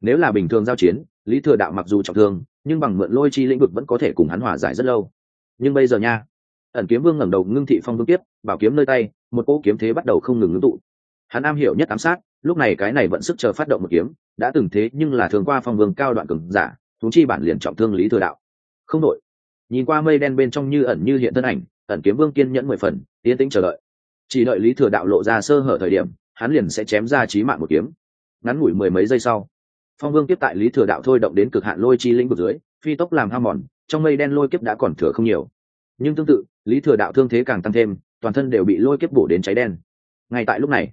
A: Nếu là bình thường giao chiến, lý thừa đạo mặc dù trọng thương, nhưng bằng mượn lôi chi lĩnh vực vẫn có thể cùng hắn hòa giải rất lâu. Nhưng bây giờ nha, ẩn kiếm vương ngẩng đầu ngưng thị phong vương tiếp bảo kiếm nơi tay, một cỗ kiếm thế bắt đầu không ngừng ngưng tụ. Hắn am hiểu nhất ám sát, lúc này cái này vẫn sức chờ phát động một kiếm, đã từng thế nhưng là thường qua phong vương cao đoạn cường giả thúng chi bản liền trọng thương lý thừa đạo. Không đội nhìn qua mây đen bên trong như ẩn như hiện thân ảnh, ẩn kiếm vương kiên nhẫn mười phần tiến tĩnh chờ đợi. Chỉ đợi lý thừa đạo lộ ra sơ hở thời điểm, hắn liền sẽ chém ra trí mạng một kiếm. Ngắn ngủi mười mấy giây sau, phong vương tiếp tại lý thừa đạo thôi động đến cực hạn lôi chi lĩnh vực dưới, phi tốc làm ham mòn, trong mây đen lôi kiếp đã còn thừa không nhiều. Nhưng tương tự, lý thừa đạo thương thế càng tăng thêm, toàn thân đều bị lôi kiếp bổ đến cháy đen. Ngay tại lúc này,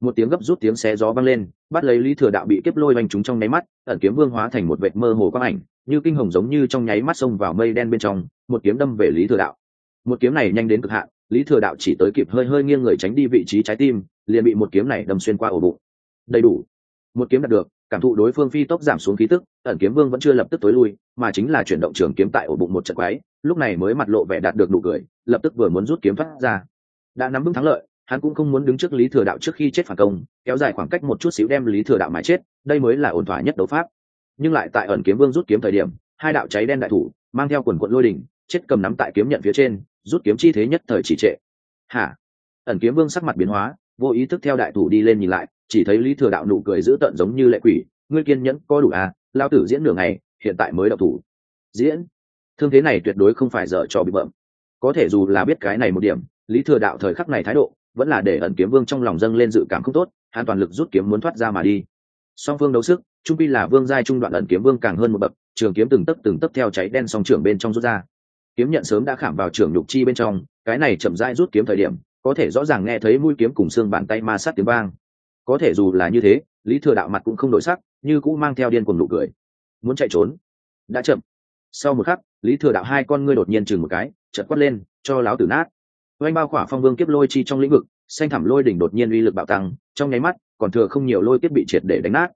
A: một tiếng gấp rút tiếng xé gió vang lên bắt lấy lý thừa đạo bị kiếp lôi oanh trúng trong nháy mắt, ẩn kiếm vương hóa thành một vệt mơ hồ quang ảnh, như kinh hồng giống như trong nháy mắt xông vào mây đen bên trong, một kiếm đâm về lý thừa đạo. Một kiếm này nhanh đến cực hạn, lý thừa đạo chỉ tới kịp hơi hơi nghiêng người tránh đi vị trí trái tim, liền bị một kiếm này đâm xuyên qua ổ bụng. Đầy đủ. Một kiếm đạt được, cảm thụ đối phương phi tốc giảm xuống khí tức, ẩn kiếm vương vẫn chưa lập tức tối lui, mà chính là chuyển động trường kiếm tại ổ bụng một trận quái, lúc này mới mặt lộ vẻ đạt được nụ cười, lập tức vừa muốn rút kiếm phát ra. Đã nắm vững thắng lợi hắn cũng không muốn đứng trước lý thừa đạo trước khi chết phản công, kéo dài khoảng cách một chút xíu đem lý thừa đạo mà chết, đây mới là ổn thỏa nhất đấu pháp. Nhưng lại tại ẩn kiếm vương rút kiếm thời điểm, hai đạo cháy đen đại thủ, mang theo quần quận lôi đỉnh, chết cầm nắm tại kiếm nhận phía trên, rút kiếm chi thế nhất thời chỉ trệ. Hả? Ẩn kiếm vương sắc mặt biến hóa, vô ý thức theo đại thủ đi lên nhìn lại, chỉ thấy lý thừa đạo nụ cười dữ tợn giống như lệ quỷ, ngươi kiên nhẫn có đủ à lao tử diễn nửa ngày, hiện tại mới đậu thủ. Diễn? Thương thế này tuyệt đối không phải dở cho bị bợm. Có thể dù là biết cái này một điểm, lý thừa đạo thời khắc này thái độ vẫn là để ẩn kiếm vương trong lòng dâng lên dự cảm không tốt, hắn toàn lực rút kiếm muốn thoát ra mà đi. Song phương đấu sức, trung pi là vương giai trung đoạn ẩn kiếm vương càng hơn một bậc, trường kiếm từng tấc từng tấc theo cháy đen song trưởng bên trong rút ra. Kiếm nhận sớm đã khảm vào trường nhục chi bên trong, cái này chậm rãi rút kiếm thời điểm, có thể rõ ràng nghe thấy mũi kiếm cùng xương bàn tay ma sát tiếng vang. Có thể dù là như thế, lý thừa đạo mặt cũng không đổi sắc, như cũng mang theo điên cuồng nụ cười. Muốn chạy trốn? Đã chậm. Sau một khắc, lý thừa đạo hai con ngươi đột nhiên chừng một cái, chợt quát lên, cho láo tử nát oanh bao khỏa phong vương kiếp lôi chi trong lĩnh vực, xanh thẳm lôi đỉnh đột nhiên uy lực bạo tăng, trong nháy mắt, còn thừa không nhiều lôi kiếp bị triệt để đánh nát.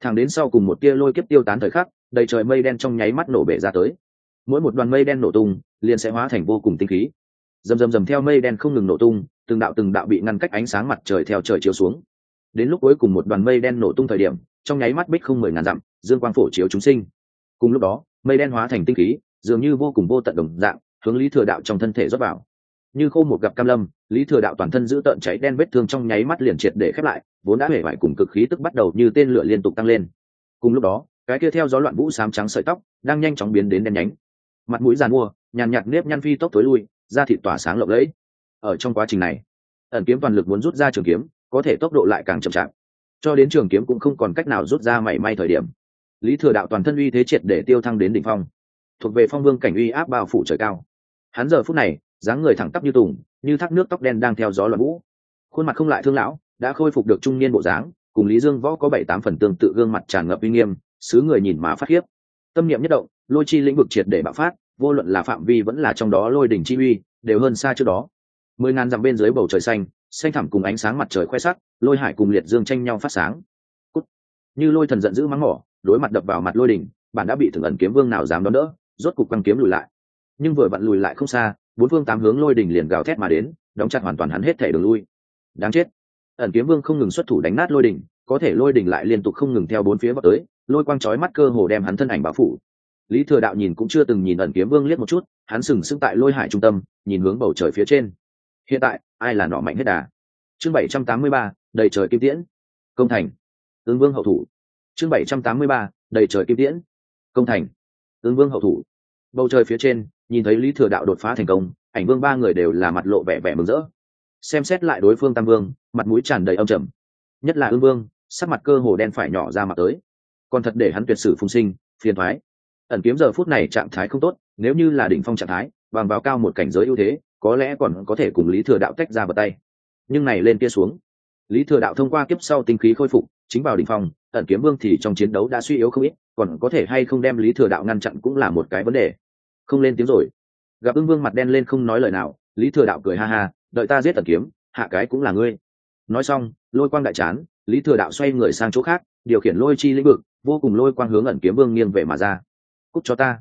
A: Thẳng đến sau cùng một tia lôi kiếp tiêu tán thời khắc, đầy trời mây đen trong nháy mắt nổ bể ra tới. Mỗi một đoàn mây đen nổ tung, liền sẽ hóa thành vô cùng tinh khí. Rầm rầm rầm theo mây đen không ngừng nổ tung, từng đạo từng đạo bị ngăn cách ánh sáng mặt trời theo trời chiếu xuống. Đến lúc cuối cùng một đoàn mây đen nổ tung thời điểm, trong nháy mắt bích không mười ngàn dặm, dương quang phổ chiếu chúng sinh. Cùng lúc đó, mây đen hóa thành tinh khí, dường như vô cùng vô tận đồng dạng, hướng lý thừa đạo trong thân thể rót vào như khô một gặp cam lâm, lý thừa đạo toàn thân giữ tợn cháy đen vết thương trong nháy mắt liền triệt để khép lại, vốn đã hể vải cùng cực khí tức bắt đầu như tên lửa liên tục tăng lên. Cùng lúc đó, cái kia theo gió loạn vũ xám trắng sợi tóc, đang nhanh chóng biến đến đen nhánh. Mặt mũi giàn mua, nhàn nhạt nếp nhăn phi tốc tối lui, da thịt tỏa sáng lộng lẫy. Ở trong quá trình này, ẩn kiếm toàn lực muốn rút ra trường kiếm, có thể tốc độ lại càng chậm chạp. Cho đến trường kiếm cũng không còn cách nào rút ra mảy may thời điểm, lý thừa đạo toàn thân uy thế triệt để tiêu thăng đến đỉnh phong. Thuộc về phong vương cảnh uy áp bao phủ trời cao. Hắn giờ phút này dáng người thẳng tắp như tùng, như thác nước tóc đen đang theo gió loạn vũ. Khuôn mặt không lại thương lão, đã khôi phục được trung niên bộ dáng, cùng lý dương võ có bảy tám phần tương tự gương mặt tràn ngập uy nghiêm, xứ người nhìn mà phát khiếp. Tâm niệm nhất động, lôi chi lĩnh vực triệt để bạo phát, vô luận là phạm vi vẫn là trong đó lôi đỉnh chi uy, đều hơn xa trước đó. Mười ngàn dặm bên dưới bầu trời xanh xanh thẳm cùng ánh sáng mặt trời khoe sắc, lôi hải cùng liệt dương tranh nhau phát sáng. Cút. như lôi thần giận dữ mắng mỏ, đối mặt đập vào mặt lôi đỉnh, bạn đã bị thượng ẩn kiếm vương nào dám đón đỡ, rốt cục băng kiếm lùi lại. Nhưng vừa vặn lùi lại không xa bốn phương tám hướng lôi đỉnh liền gào thét mà đến, đóng chặt hoàn toàn hắn hết thể đường lui. Đáng chết. Ẩn kiếm vương không ngừng xuất thủ đánh nát lôi đỉnh, có thể lôi đỉnh lại liên tục không ngừng theo bốn phía vào tới, lôi quang chói mắt cơ hồ đem hắn thân ảnh bao phủ. Lý thừa đạo nhìn cũng chưa từng nhìn ẩn kiếm vương liếc một chút, hắn sừng sững tại lôi hải trung tâm, nhìn hướng bầu trời phía trên. Hiện tại, ai là nọ mạnh hết đà? Chương bảy trăm tám mươi ba, đầy trời kim tiễn. Công thành. Ứng vương hậu thủ. Chương bảy trăm tám mươi ba, đầy trời kim tiễn. Công thành. Ứng vương hậu thủ. Bầu trời phía trên nhìn thấy lý thừa đạo đột phá thành công, ảnh vương ba người đều là mặt lộ vẻ vẻ mừng rỡ. Xem xét lại đối phương tam vương, mặt mũi tràn đầy âm trầm. Nhất là ương vương, sắc mặt cơ hồ đen phải nhỏ ra mặt tới. Còn thật để hắn tuyệt sử phùng sinh, phiền thoái. Ẩn kiếm giờ phút này trạng thái không tốt, nếu như là đỉnh phong trạng thái, bằng vào cao một cảnh giới ưu thế, có lẽ còn có thể cùng lý thừa đạo tách ra vào tay. Nhưng này lên kia xuống. Lý thừa đạo thông qua kiếp sau tinh khí khôi phục, chính vào đỉnh phong, ẩn kiếm vương thì trong chiến đấu đã suy yếu không ít, còn có thể hay không đem lý thừa đạo ngăn chặn cũng là một cái vấn đề không lên tiếng rồi. Gặp ưng vương mặt đen lên không nói lời nào, lý thừa đạo cười ha ha, đợi ta giết tần kiếm, hạ cái cũng là ngươi. Nói xong, lôi quang đại chán, lý thừa đạo xoay người sang chỗ khác, điều khiển lôi chi lĩnh vực, vô cùng lôi quang hướng ẩn kiếm vương nghiêng về mà ra. Cúc cho ta.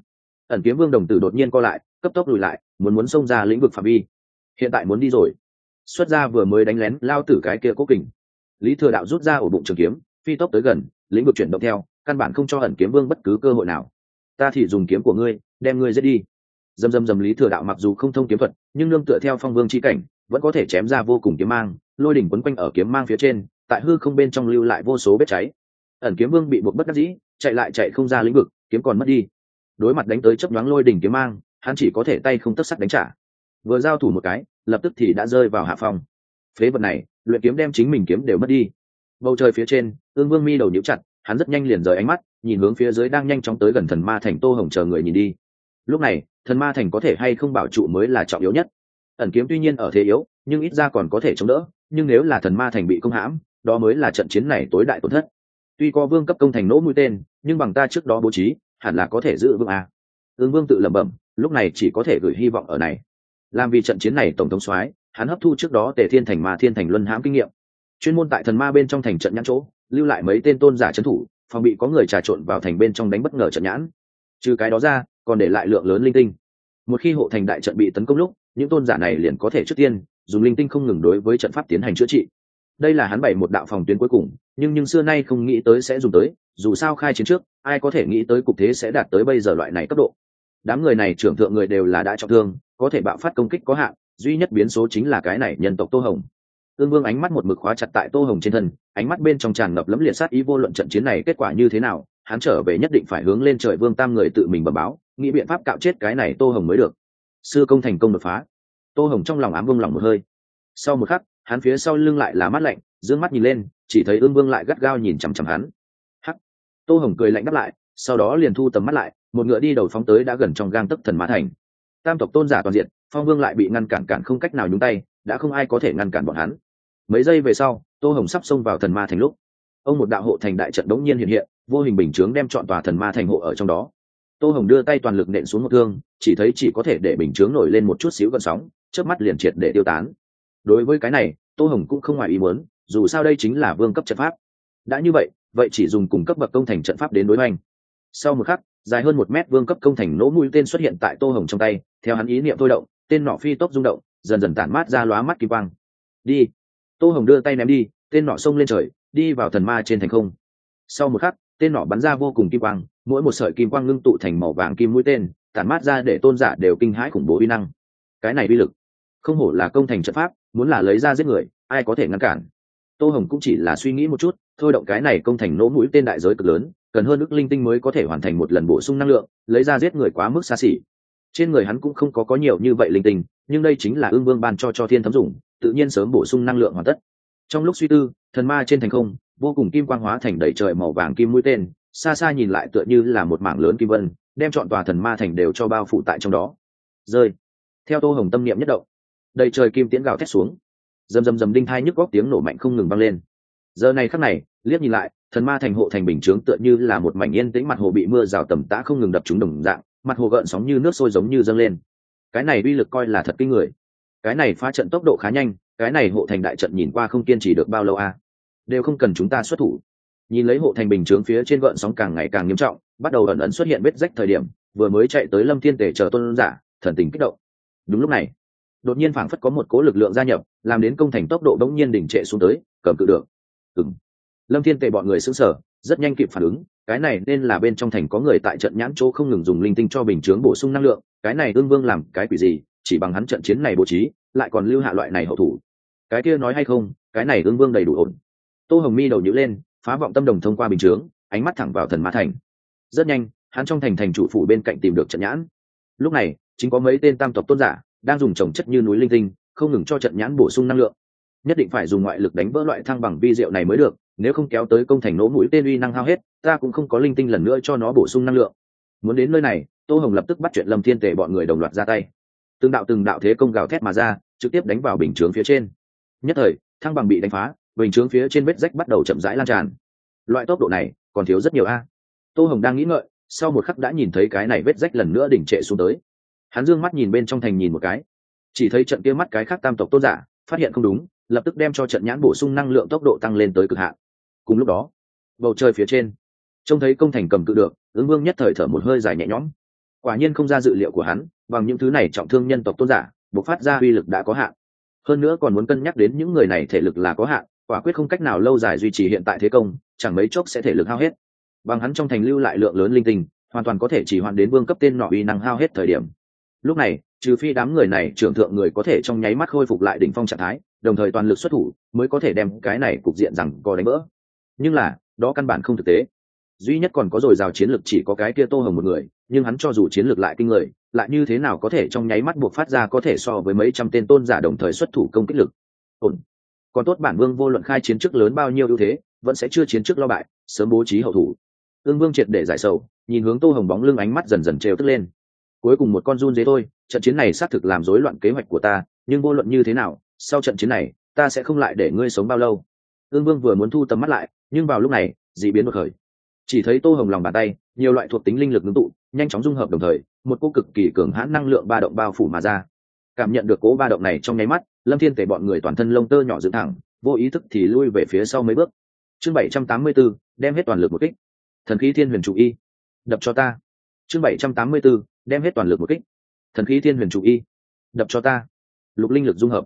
A: Ẩn kiếm vương đồng tử đột nhiên co lại, cấp tốc lùi lại, muốn muốn xông ra lĩnh vực phạm vi. Hiện tại muốn đi rồi. Xuất ra vừa mới đánh lén lao tử cái kia cố kình. Lý thừa đạo rút ra ổ bụng trường kiếm, phi tốc tới gần, lĩnh vực chuyển động theo, căn bản không cho ẩn kiếm vương bất cứ cơ hội nào. Ta thì dùng kiếm của ngươi đem ngươi giết đi. Dầm dầm dầm lý thừa đạo mặc dù không thông kiếm thuật, nhưng nương tựa theo phong vương chi cảnh, vẫn có thể chém ra vô cùng kiếm mang, lôi đỉnh quấn quanh ở kiếm mang phía trên, tại hư không bên trong lưu lại vô số vết cháy. Ẩn kiếm vương bị buộc bất đắc dĩ, chạy lại chạy không ra lĩnh vực, kiếm còn mất đi. Đối mặt đánh tới chấp nhoáng lôi đỉnh kiếm mang, hắn chỉ có thể tay không tất sắc đánh trả. Vừa giao thủ một cái, lập tức thì đã rơi vào hạ phong. Phế vật này, luyện kiếm đem chính mình kiếm đều mất đi. Bầu trời phía trên, ương vương mi đầu nhíu chặt, hắn rất nhanh liền rời ánh mắt, nhìn hướng phía dưới đang nhanh chóng tới gần thần ma thành tô hồng chờ người nhìn đi lúc này, thần ma thành có thể hay không bảo trụ mới là trọng yếu nhất. Ẩn kiếm tuy nhiên ở thế yếu, nhưng ít ra còn có thể chống đỡ, nhưng nếu là thần ma thành bị công hãm, đó mới là trận chiến này tối đại tổn thất. Tuy có vương cấp công thành nỗ mũi tên, nhưng bằng ta trước đó bố trí, hẳn là có thể giữ vương a. Ương vương tự lẩm bẩm, lúc này chỉ có thể gửi hy vọng ở này. Làm vì trận chiến này tổng thống soái, hắn hấp thu trước đó tề thiên thành ma thiên thành luân hãm kinh nghiệm. Chuyên môn tại thần ma bên trong thành trận nhãn chỗ, lưu lại mấy tên tôn giả trấn thủ, phòng bị có người trà trộn vào thành bên trong đánh bất ngờ trận nhãn. Trừ cái đó ra còn để lại lượng lớn linh tinh. Một khi hộ thành đại trận bị tấn công lúc, những tôn giả này liền có thể trước tiên dùng linh tinh không ngừng đối với trận pháp tiến hành chữa trị. Đây là hắn bày một đạo phòng tuyến cuối cùng, nhưng nhưng xưa nay không nghĩ tới sẽ dùng tới, dù sao khai chiến trước, ai có thể nghĩ tới cục thế sẽ đạt tới bây giờ loại này cấp độ. Đám người này trưởng thượng người đều là đã trọng thương, có thể bạo phát công kích có hạn, duy nhất biến số chính là cái này nhân tộc tô hồng. Ương vương ánh mắt một mực khóa chặt tại tô hồng trên thân, ánh mắt bên trong tràn ngập lẫm liệt sát ý vô luận trận chiến này kết quả như thế nào, hắn trở về nhất định phải hướng lên trời vương tam người tự mình bẩm báo nghĩ biện pháp cạo chết cái này tô hồng mới được. Sư công thành công đột phá. Tô hồng trong lòng ám vương lòng một hơi. Sau một khắc, hắn phía sau lưng lại là mắt lạnh d ư ơ n g mắt nhìn lên, chỉ thấy ương vương lại gắt gao nhìn chằm chằm hắn. Hắc. Tô hồng cười lạnh đáp lại, sau đó liền thu tầm mắt lại, một ngựa đi đầu phóng tới đã gần trong gang tấc thần mã thành. Tam tộc tôn giả toàn diện, phong vương lại bị ngăn cản cản không cách nào nhúng tay, đã không ai có thể ngăn cản bọn hắn. Mấy giây về sau, tô hồng sắp xông vào thần ma thành lúc. Ông một đạo hộ thành đại trận đống nhiên hiện hiện, vô hình bình chướng đem chọn tòa thần ma thành hộ ở trong đó tô hồng đưa tay toàn lực nện xuống một thương, chỉ thấy chỉ có thể để bình chướng nổi lên một chút xíu gần sóng trước mắt liền triệt để tiêu tán. Đối với cái này, tô hồng cũng không ngoài ý muốn, dù sao đây chính là vương cấp trận pháp. Đã như vậy vậy chỉ dùng cùng cấp bậc công thành trận pháp đến đối hoành. Sau một khắc, dài hơn một mét vương cấp công thành nỗ mũi tên xuất hiện tại tô hồng trong tay, theo hắn ý niệm thôi động, tên nọ phi tốc rung động, dần dần tản mát ra lóa mắt kỳ quang. Đi. Tô hồng đưa tay ném đi, tên nọ xông lên trời, đi vào thần ma trên thành không. Sau một khắc, tên nọ bắn ra vô cùng kim quang mỗi một sợi kim quang ngưng tụ thành màu vàng kim mũi tên, tản mát ra để tôn giả đều kinh hãi khủng bố uy năng. Cái này uy lực, không hổ là công thành trận pháp, muốn là lấy ra giết người, ai có thể ngăn cản? Tô hồng cũng chỉ là suy nghĩ một chút, thôi động cái này công thành nỗ mũi tên đại giới cực lớn, cần hơn ức linh tinh mới có thể hoàn thành một lần bổ sung năng lượng, lấy ra giết người quá mức xa xỉ. Trên người hắn cũng không có có nhiều như vậy linh tinh, nhưng đây chính là ương vương ban cho cho thiên thấm dùng, tự nhiên sớm bổ sung năng lượng hoàn tất. Trong lúc suy tư, thần ma trên thành không, vô cùng kim quang hóa thành đầy trời màu vàng kim mũi tên xa xa nhìn lại tựa như là một mảng lớn kim vân, đem chọn tòa thần ma thành đều cho bao phủ tại trong đó. Rơi. Theo tô hồng tâm niệm nhất động, đầy trời kim tiễn gào thét xuống. Rầm rầm rầm đinh thai nhức góc tiếng nổ mạnh không ngừng vang lên. Giờ này khắc này, liếc nhìn lại, thần ma thành hộ thành bình chướng tựa như là một mảnh yên tĩnh, mặt hồ bị mưa rào tầm tã không ngừng đập trúng đồng dạng, mặt hồ gợn sóng như nước sôi giống như dâng lên. Cái này uy lực coi là thật kinh người. Cái này phá trận tốc độ khá nhanh, cái này hộ thành đại trận nhìn qua không kiên trì được bao lâu a à? đều không cần chúng ta xuất thủ nhìn lấy hộ thành bình chướng phía trên gợn sóng càng ngày càng nghiêm trọng, bắt đầu ẩn ẩn xuất hiện vết rách thời điểm, vừa mới chạy tới lâm thiên tể chờ tôn giả, thần tình kích động. Đúng lúc này, đột nhiên phảng phất có một cố lực lượng gia nhập, làm đến công thành tốc độ đống nhiên đỉnh trệ xuống tới, cầm cự được. Ừng lâm thiên tề bọn người xứng sở rất nhanh kịp phản ứng, cái này nên là bên trong thành có người tại trận nhãn chỗ không ngừng dùng linh tinh cho bình chướng bổ sung năng lượng, cái này ương vương làm cái quỷ gì, chỉ bằng hắn trận chiến này bố trí, lại còn lưu hạ loại này hậu thủ. Cái kia nói hay không, cái này ương vương đầy đủ ổn. Tô hồng mi đầu nhữ lên phá vọng tâm đồng thông qua bình chướng, ánh mắt thẳng vào thần mã thành. Rất nhanh, hắn trong thành thành chủ phủ bên cạnh tìm được trận nhãn. Lúc này, chính có mấy tên tam tộc tôn giả đang dùng trồng chất như núi linh tinh, không ngừng cho trận nhãn bổ sung năng lượng. Nhất định phải dùng ngoại lực đánh vỡ loại thăng bằng vi diệu này mới được, nếu không kéo tới công thành nỗ mũi tên uy năng hao hết, ta cũng không có linh tinh lần nữa cho nó bổ sung năng lượng. Muốn đến nơi này, tô hồng lập tức bắt chuyện lâm thiên tề bọn người đồng loạt ra tay. Từng đạo từng đạo thế công gào thét mà ra, trực tiếp đánh vào bình chướng phía trên. Nhất thời, thăng bằng bị đánh phá bình chướng phía trên vết rách bắt đầu chậm rãi lan tràn. Loại tốc độ này còn thiếu rất nhiều a. Tô hồng đang nghĩ ngợi, sau một khắc đã nhìn thấy cái này vết rách lần nữa đỉnh trệ xuống tới. Hắn dương mắt nhìn bên trong thành nhìn một cái. Chỉ thấy trận kia mắt cái khác tam tộc tôn giả, phát hiện không đúng, lập tức đem cho trận nhãn bổ sung năng lượng tốc độ tăng lên tới cực hạn. Cùng lúc đó, bầu trời phía trên, trông thấy công thành cầm cự được, ứng vương nhất thời thở một hơi dài nhẹ nhõm. Quả nhiên không ra dự liệu của hắn, bằng những thứ này trọng thương nhân tộc tôn giả, bộc phát ra uy lực đã có hạn. Hơn nữa còn muốn cân nhắc đến những người này thể lực là có hạn quả quyết không cách nào lâu dài duy trì hiện tại thế công, chẳng mấy chốc sẽ thể lực hao hết. Bằng hắn trong thành lưu lại lượng lớn linh tinh, hoàn toàn có thể chỉ hoàn đến vương cấp tên nọ uy năng hao hết thời điểm. Lúc này, trừ phi đám người này trưởng thượng người có thể trong nháy mắt khôi phục lại đỉnh phong trạng thái, đồng thời toàn lực xuất thủ mới có thể đem cái này cục diện rằng có đánh vỡ nhưng là, đó căn bản không thực tế. Duy nhất còn có dồi dào chiến lược chỉ có cái kia tô hồng một người, nhưng hắn cho dù chiến lược lại kinh người, lại như thế nào có thể trong nháy mắt buộc phát ra có thể so với mấy trăm tên tôn giả đồng thời xuất thủ công kích lực. Ổn còn tốt bản vương vô luận khai chiến trước lớn bao nhiêu ưu thế, vẫn sẽ chưa chiến trước lo bại, sớm bố trí hậu thủ. Ương vương triệt để giải sầu, nhìn hướng tô hồng bóng lưng ánh mắt dần dần trêu tức lên. Cuối cùng một con run dế thôi, trận chiến này xác thực làm rối loạn kế hoạch của ta, nhưng vô luận như thế nào, sau trận chiến này, ta sẽ không lại để ngươi sống bao lâu. Ương vương vừa muốn thu tầm mắt lại, nhưng vào lúc này d ị biến bất khởi. Chỉ thấy tô hồng lòng bàn tay, nhiều loại thuộc tính linh lực ngưng tụ, nhanh chóng dung hợp đồng thời, một cô cực kỳ cường hãn năng lượng ba động bao phủ mà ra. Cảm nhận được cố ba động này trong nháy mắt lâm thiên tể bọn người toàn thân lông tơ nhỏ dựng thẳng, vô ý thức thì lui về phía sau mấy bước. Chương bảy trăm tám mươi b ố đem hết toàn lực một kích. Thần khí thiên huyền chủ y, đập cho ta. Chương bảy trăm tám mươi b ố đem hết toàn lực một kích. Thần khí thiên huyền chủ y, đập cho ta. Lục linh lực dung hợp.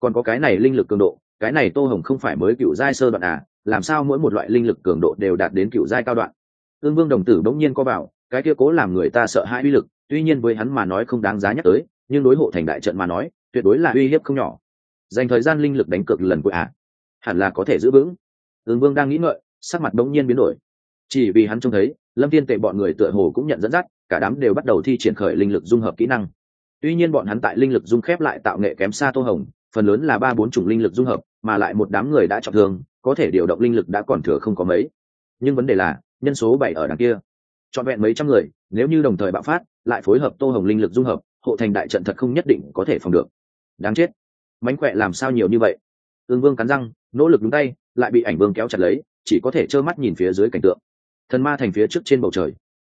A: Còn có cái này linh lực cường độ, cái này tô hồng không phải mới cựu giai sơ đoạn à làm sao mỗi một loại linh lực cường độ đều đạt đến cựu giai cao đoạn? Ương vương đồng tử bỗng nhiên có bảo cái kia cố làm người ta sợ hãi uy lực, tuy nhiên với hắn mà nói không đáng giá nhắc tới, nhưng đối hộ thành đại trận mà nói tuyệt đối là uy hiếp không nhỏ. Dành thời gian linh lực đánh cược lần cuối à hẳn là có thể giữ vững. Ứng vương đang nghĩ ngợi, sắc mặt bỗng nhiên biến đổi. Chỉ vì hắn trông thấy, lâm thiên tệ bọn người tựa hồ cũng nhận dẫn dắt, cả đám đều bắt đầu thi triển khởi linh lực dung hợp kỹ năng. Tuy nhiên bọn hắn tại linh lực dung khép lại tạo nghệ kém xa tô hồng, phần lớn là ba bốn chủng linh lực dung hợp, mà lại một đám người đã trọng thương, có thể điều động linh lực đã còn thừa không có mấy. Nhưng vấn đề là, nhân số bảy ở đằng kia. Trọn vẹn mấy trăm người, nếu như đồng thời bạo phát, lại phối hợp tô hồng linh lực dung hợp, hộ thành đại trận thật không nhất định có thể phòng được đáng chết. Mánh khỏe làm sao nhiều như vậy? Ương vương cắn răng, nỗ lực đúng tay, lại bị ảnh vương kéo chặt lấy, chỉ có thể trơ mắt nhìn phía dưới cảnh tượng. Thần ma thành phía trước trên bầu trời.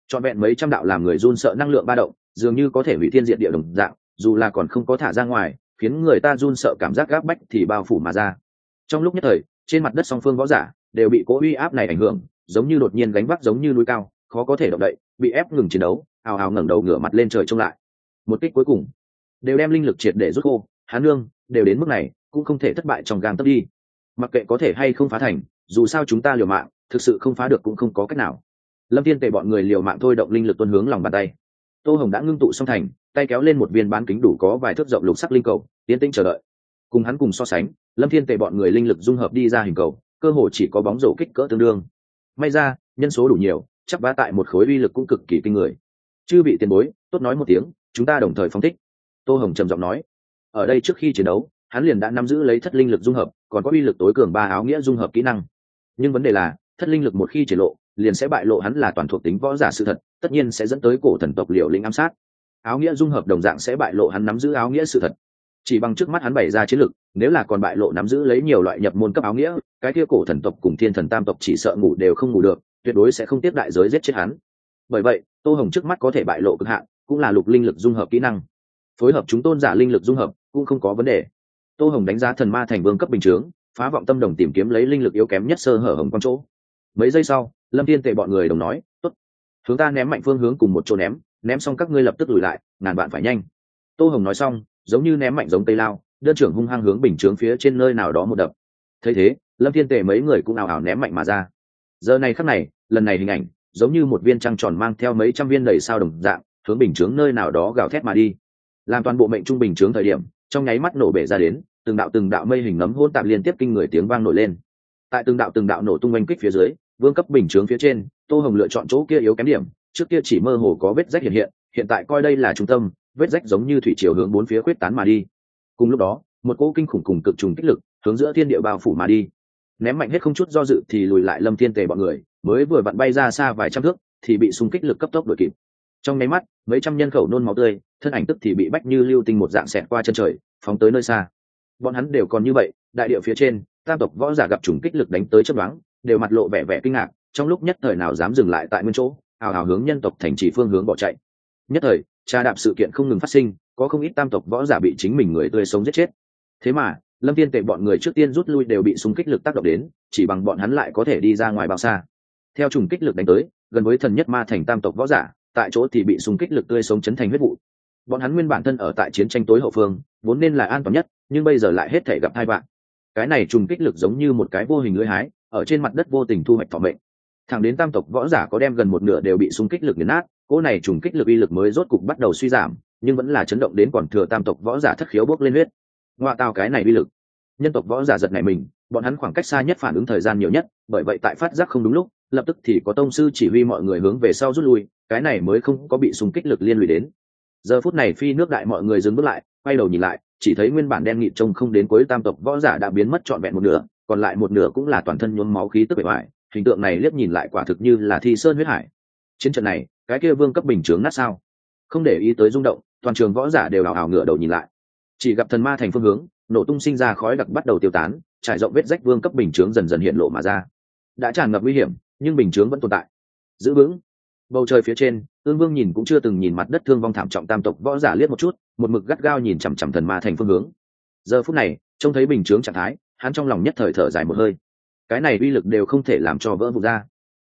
A: Trọn vẹn mấy trăm đạo làm người run sợ năng lượng ba động, dường như có thể hủy thiên diện địa đồng dạng, dù là còn không có thả ra ngoài, khiến người ta run sợ cảm giác gác bách thì bao phủ mà ra. Trong lúc nhất thời, trên mặt đất song phương võ giả đều bị cố uy áp này ảnh hưởng, giống như đột nhiên gánh vác giống như núi cao, khó có thể động đậy, bị ép ngừng chiến đấu ào ào ngẩng đầu ngửa mặt lên trời trông lại. Một kích cuối cùng đều đem linh lực triệt để rút khô hán nương, đều đến mức này, cũng không thể thất bại trong gang tấp đi. Mặc kệ có thể hay không phá thành, dù sao chúng ta liều mạng, thực sự không phá được cũng không có cách nào. Lâm thiên Tề bọn người liều mạng thôi động linh lực tuân hướng lòng bàn tay. Tô hồng đã ngưng tụ xong thành, tay kéo lên một viên bán kính đủ có vài thước rộng lục sắc linh cầu, tiến tĩnh chờ đợi. Cùng hắn cùng so sánh, lâm thiên Tề bọn người linh lực dung hợp đi ra hình cầu, cơ hồ chỉ có bóng rổ kích cỡ tương đương. May ra, nhân số đủ nhiều, chắc vá tại một khối uy lực cũng cực kỳ kinh người. Chư bị tiền bối, tốt nói một tiếng, chúng ta đồng thời phong thích tô hồng trầm giọng nói, ở đây trước khi chiến đấu, hắn liền đã nắm giữ lấy thất linh lực dung hợp, còn có uy lực tối cường ba áo nghĩa dung hợp kỹ năng. Nhưng vấn đề là, thất linh lực một khi triển lộ, liền sẽ bại lộ hắn là toàn thuộc tính võ giả sự thật, tất nhiên sẽ dẫn tới cổ thần tộc liều lĩnh ám sát. Áo nghĩa dung hợp đồng dạng sẽ bại lộ hắn nắm giữ áo nghĩa sự thật. Chỉ bằng trước mắt hắn bày ra chiến lực, nếu là còn bại lộ nắm giữ lấy nhiều loại nhập môn cấp áo nghĩa, cái kia cổ thần tộc cùng thiên thần tam tộc chỉ sợ ngủ đều không ngủ được, tuyệt đối sẽ không tiếp đại giới giết chết hắn. Bởi vậy, tô hồng trước mắt có thể bại lộ cực hạn, cũng là lục linh lực dung hợp kỹ năng phối hợp chúng tôn giả linh lực dung hợp, cũng không có vấn đề. Tô hồng đánh giá thần ma thành vương cấp bình chướng, phá vọng tâm đồng tìm kiếm lấy linh lực yếu kém nhất sơ hở hồng quang chỗ. Mấy giây sau, lâm thiên tệ bọn người đồng nói, tốt hướng ta ném mạnh phương hướng cùng một chỗ ném ném xong các ngươi lập tức lùi lại, ngàn bạn phải nhanh. Tô hồng nói xong, giống như ném mạnh giống tây lao, đơn trưởng hung hăng hướng bình chướng phía trên nơi nào đó một đập. Thấy thế, lâm thiên tề mấy người cũng ảo ảo ném mạnh mà ra. Giờ này khắc này, lần này hình ảnh, giống như một viên trăng tròn mang theo mấy trăm viên đầy sao đồng dạng, hướng bình chướng nơi nào đó gào thét mà đi làm toàn bộ mệnh trung bình chướng thời điểm, trong nháy mắt nổ bể ra đến, từng đạo từng đạo mây hình nấm hôn tạp liên tiếp kinh người tiếng vang nổi lên. Tại từng đạo từng đạo nổ tung oanh kích phía dưới, vương cấp bình chướng phía trên, tô hồng lựa chọn chỗ kia yếu kém điểm, trước kia chỉ mơ hồ có vết rách hiện hiện hiện tại coi đây là trung tâm, vết rách giống như thủy chiều hướng bốn phía khuyết tán mà đi. Cùng lúc đó, một cỗ kinh khủng cùng cực trùng kích lực hướng giữa thiên địa bao phủ mà đi. Ném mạnh hết không chút do dự thì lùi lại lâm thiên tề bọn người, mới vừa vặn bay ra xa vài trăm thước, thì bị xung kích lực cấp tốc đuổi kịp trong nháy mắt, mấy trăm nhân khẩu nôn máu tươi, thân ảnh tức thì bị bách như lưu tinh một dạng xẹt qua chân trời, phóng tới nơi xa. Bọn hắn đều còn như vậy, đại địa phía trên, tam tộc võ giả gặp trùng kích lực đánh tới chấp đoán đều mặt lộ vẻ vẻ kinh ngạc, trong lúc nhất thời nào dám dừng lại tại nguyên chỗ, hào hào hướng nhân tộc thành trì phương hướng bỏ chạy. Nhất thời trà đạp sự kiện không ngừng phát sinh, có không ít tam tộc võ giả bị chính mình người tươi sống giết chết. Thế mà, lâm tiên tệ bọn người trước tiên rút lui đều bị súng kích lực tác động đến, chỉ bằng bọn hắn lại có thể đi ra ngoài bao xa. Theo trùng kích lực đánh tới, gần với thần nhất ma thành tam tộc võ giả tại chỗ thì bị xung kích lực tươi sống chấn thành huyết vụ. Bọn hắn nguyên bản thân ở tại chiến tranh tối hậu phương, vốn nên là an toàn nhất, nhưng bây giờ lại hết thể gặp hai bạn cái này trùng kích lực giống như một cái vô hình lưỡi hái, ở trên mặt đất vô tình thu hoạch thọ mệnh. Thẳng đến tam tộc võ giả có đem gần một nửa đều bị xung kích lực nghiền nát, cỗ này trùng kích lực uy lực mới rốt cục bắt đầu suy giảm, nhưng vẫn là chấn động đến còn thừa tam tộc võ giả thất khiếu bốc lên huyết. Ngoại tào cái này uy lực. Nhân tộc võ giả giật này mình, bọn hắn khoảng cách xa nhất phản ứng thời gian nhiều nhất, bởi vậy tại phát giác không đúng lúc lập tức thì có tông sư chỉ huy mọi người hướng về sau rút lui, cái này mới không có bị xung kích lực liên lụy đến. Giờ phút này phi nước đại mọi người dừng bước lại, quay đầu nhìn lại, chỉ thấy nguyên bản đen nghịt trông không đến cuối tam tộc võ giả đã biến mất trọn vẹn một nửa, còn lại một nửa cũng là toàn thân nhuốm máu khí tức bề ngoài hình tượng này liếc nhìn lại quả thực như là thi sơn huyết hải. Chiến trận này, cái kia vương cấp bình chướng nát sao? Không để ý tới rung động, toàn trường võ giả đều hào hào ngửa đầu nhìn lại. Chỉ gặp thần ma thành phương hướng, nổ tung sinh ra khói đặc bắt đầu tiêu tán, trải rộng vết rách vương cấp bình chướng dần dần hiện lộ mà ra. Đã tràn ngập nguy hiểm nhưng bình chướng vẫn tồn tại. Giữ vững. Bầu trời phía trên, ương vương nhìn cũng chưa từng nhìn mặt đất thương vong thảm trọng tam tộc võ giả liếc một chút, một mực gắt gao nhìn chằm chằm thần ma thành phương hướng. Giờ phút này, trông thấy bình chướng trạng thái, hắn trong lòng nhất thời thở dài một hơi. Cái này uy lực đều không thể làm cho vỡ vụt ra.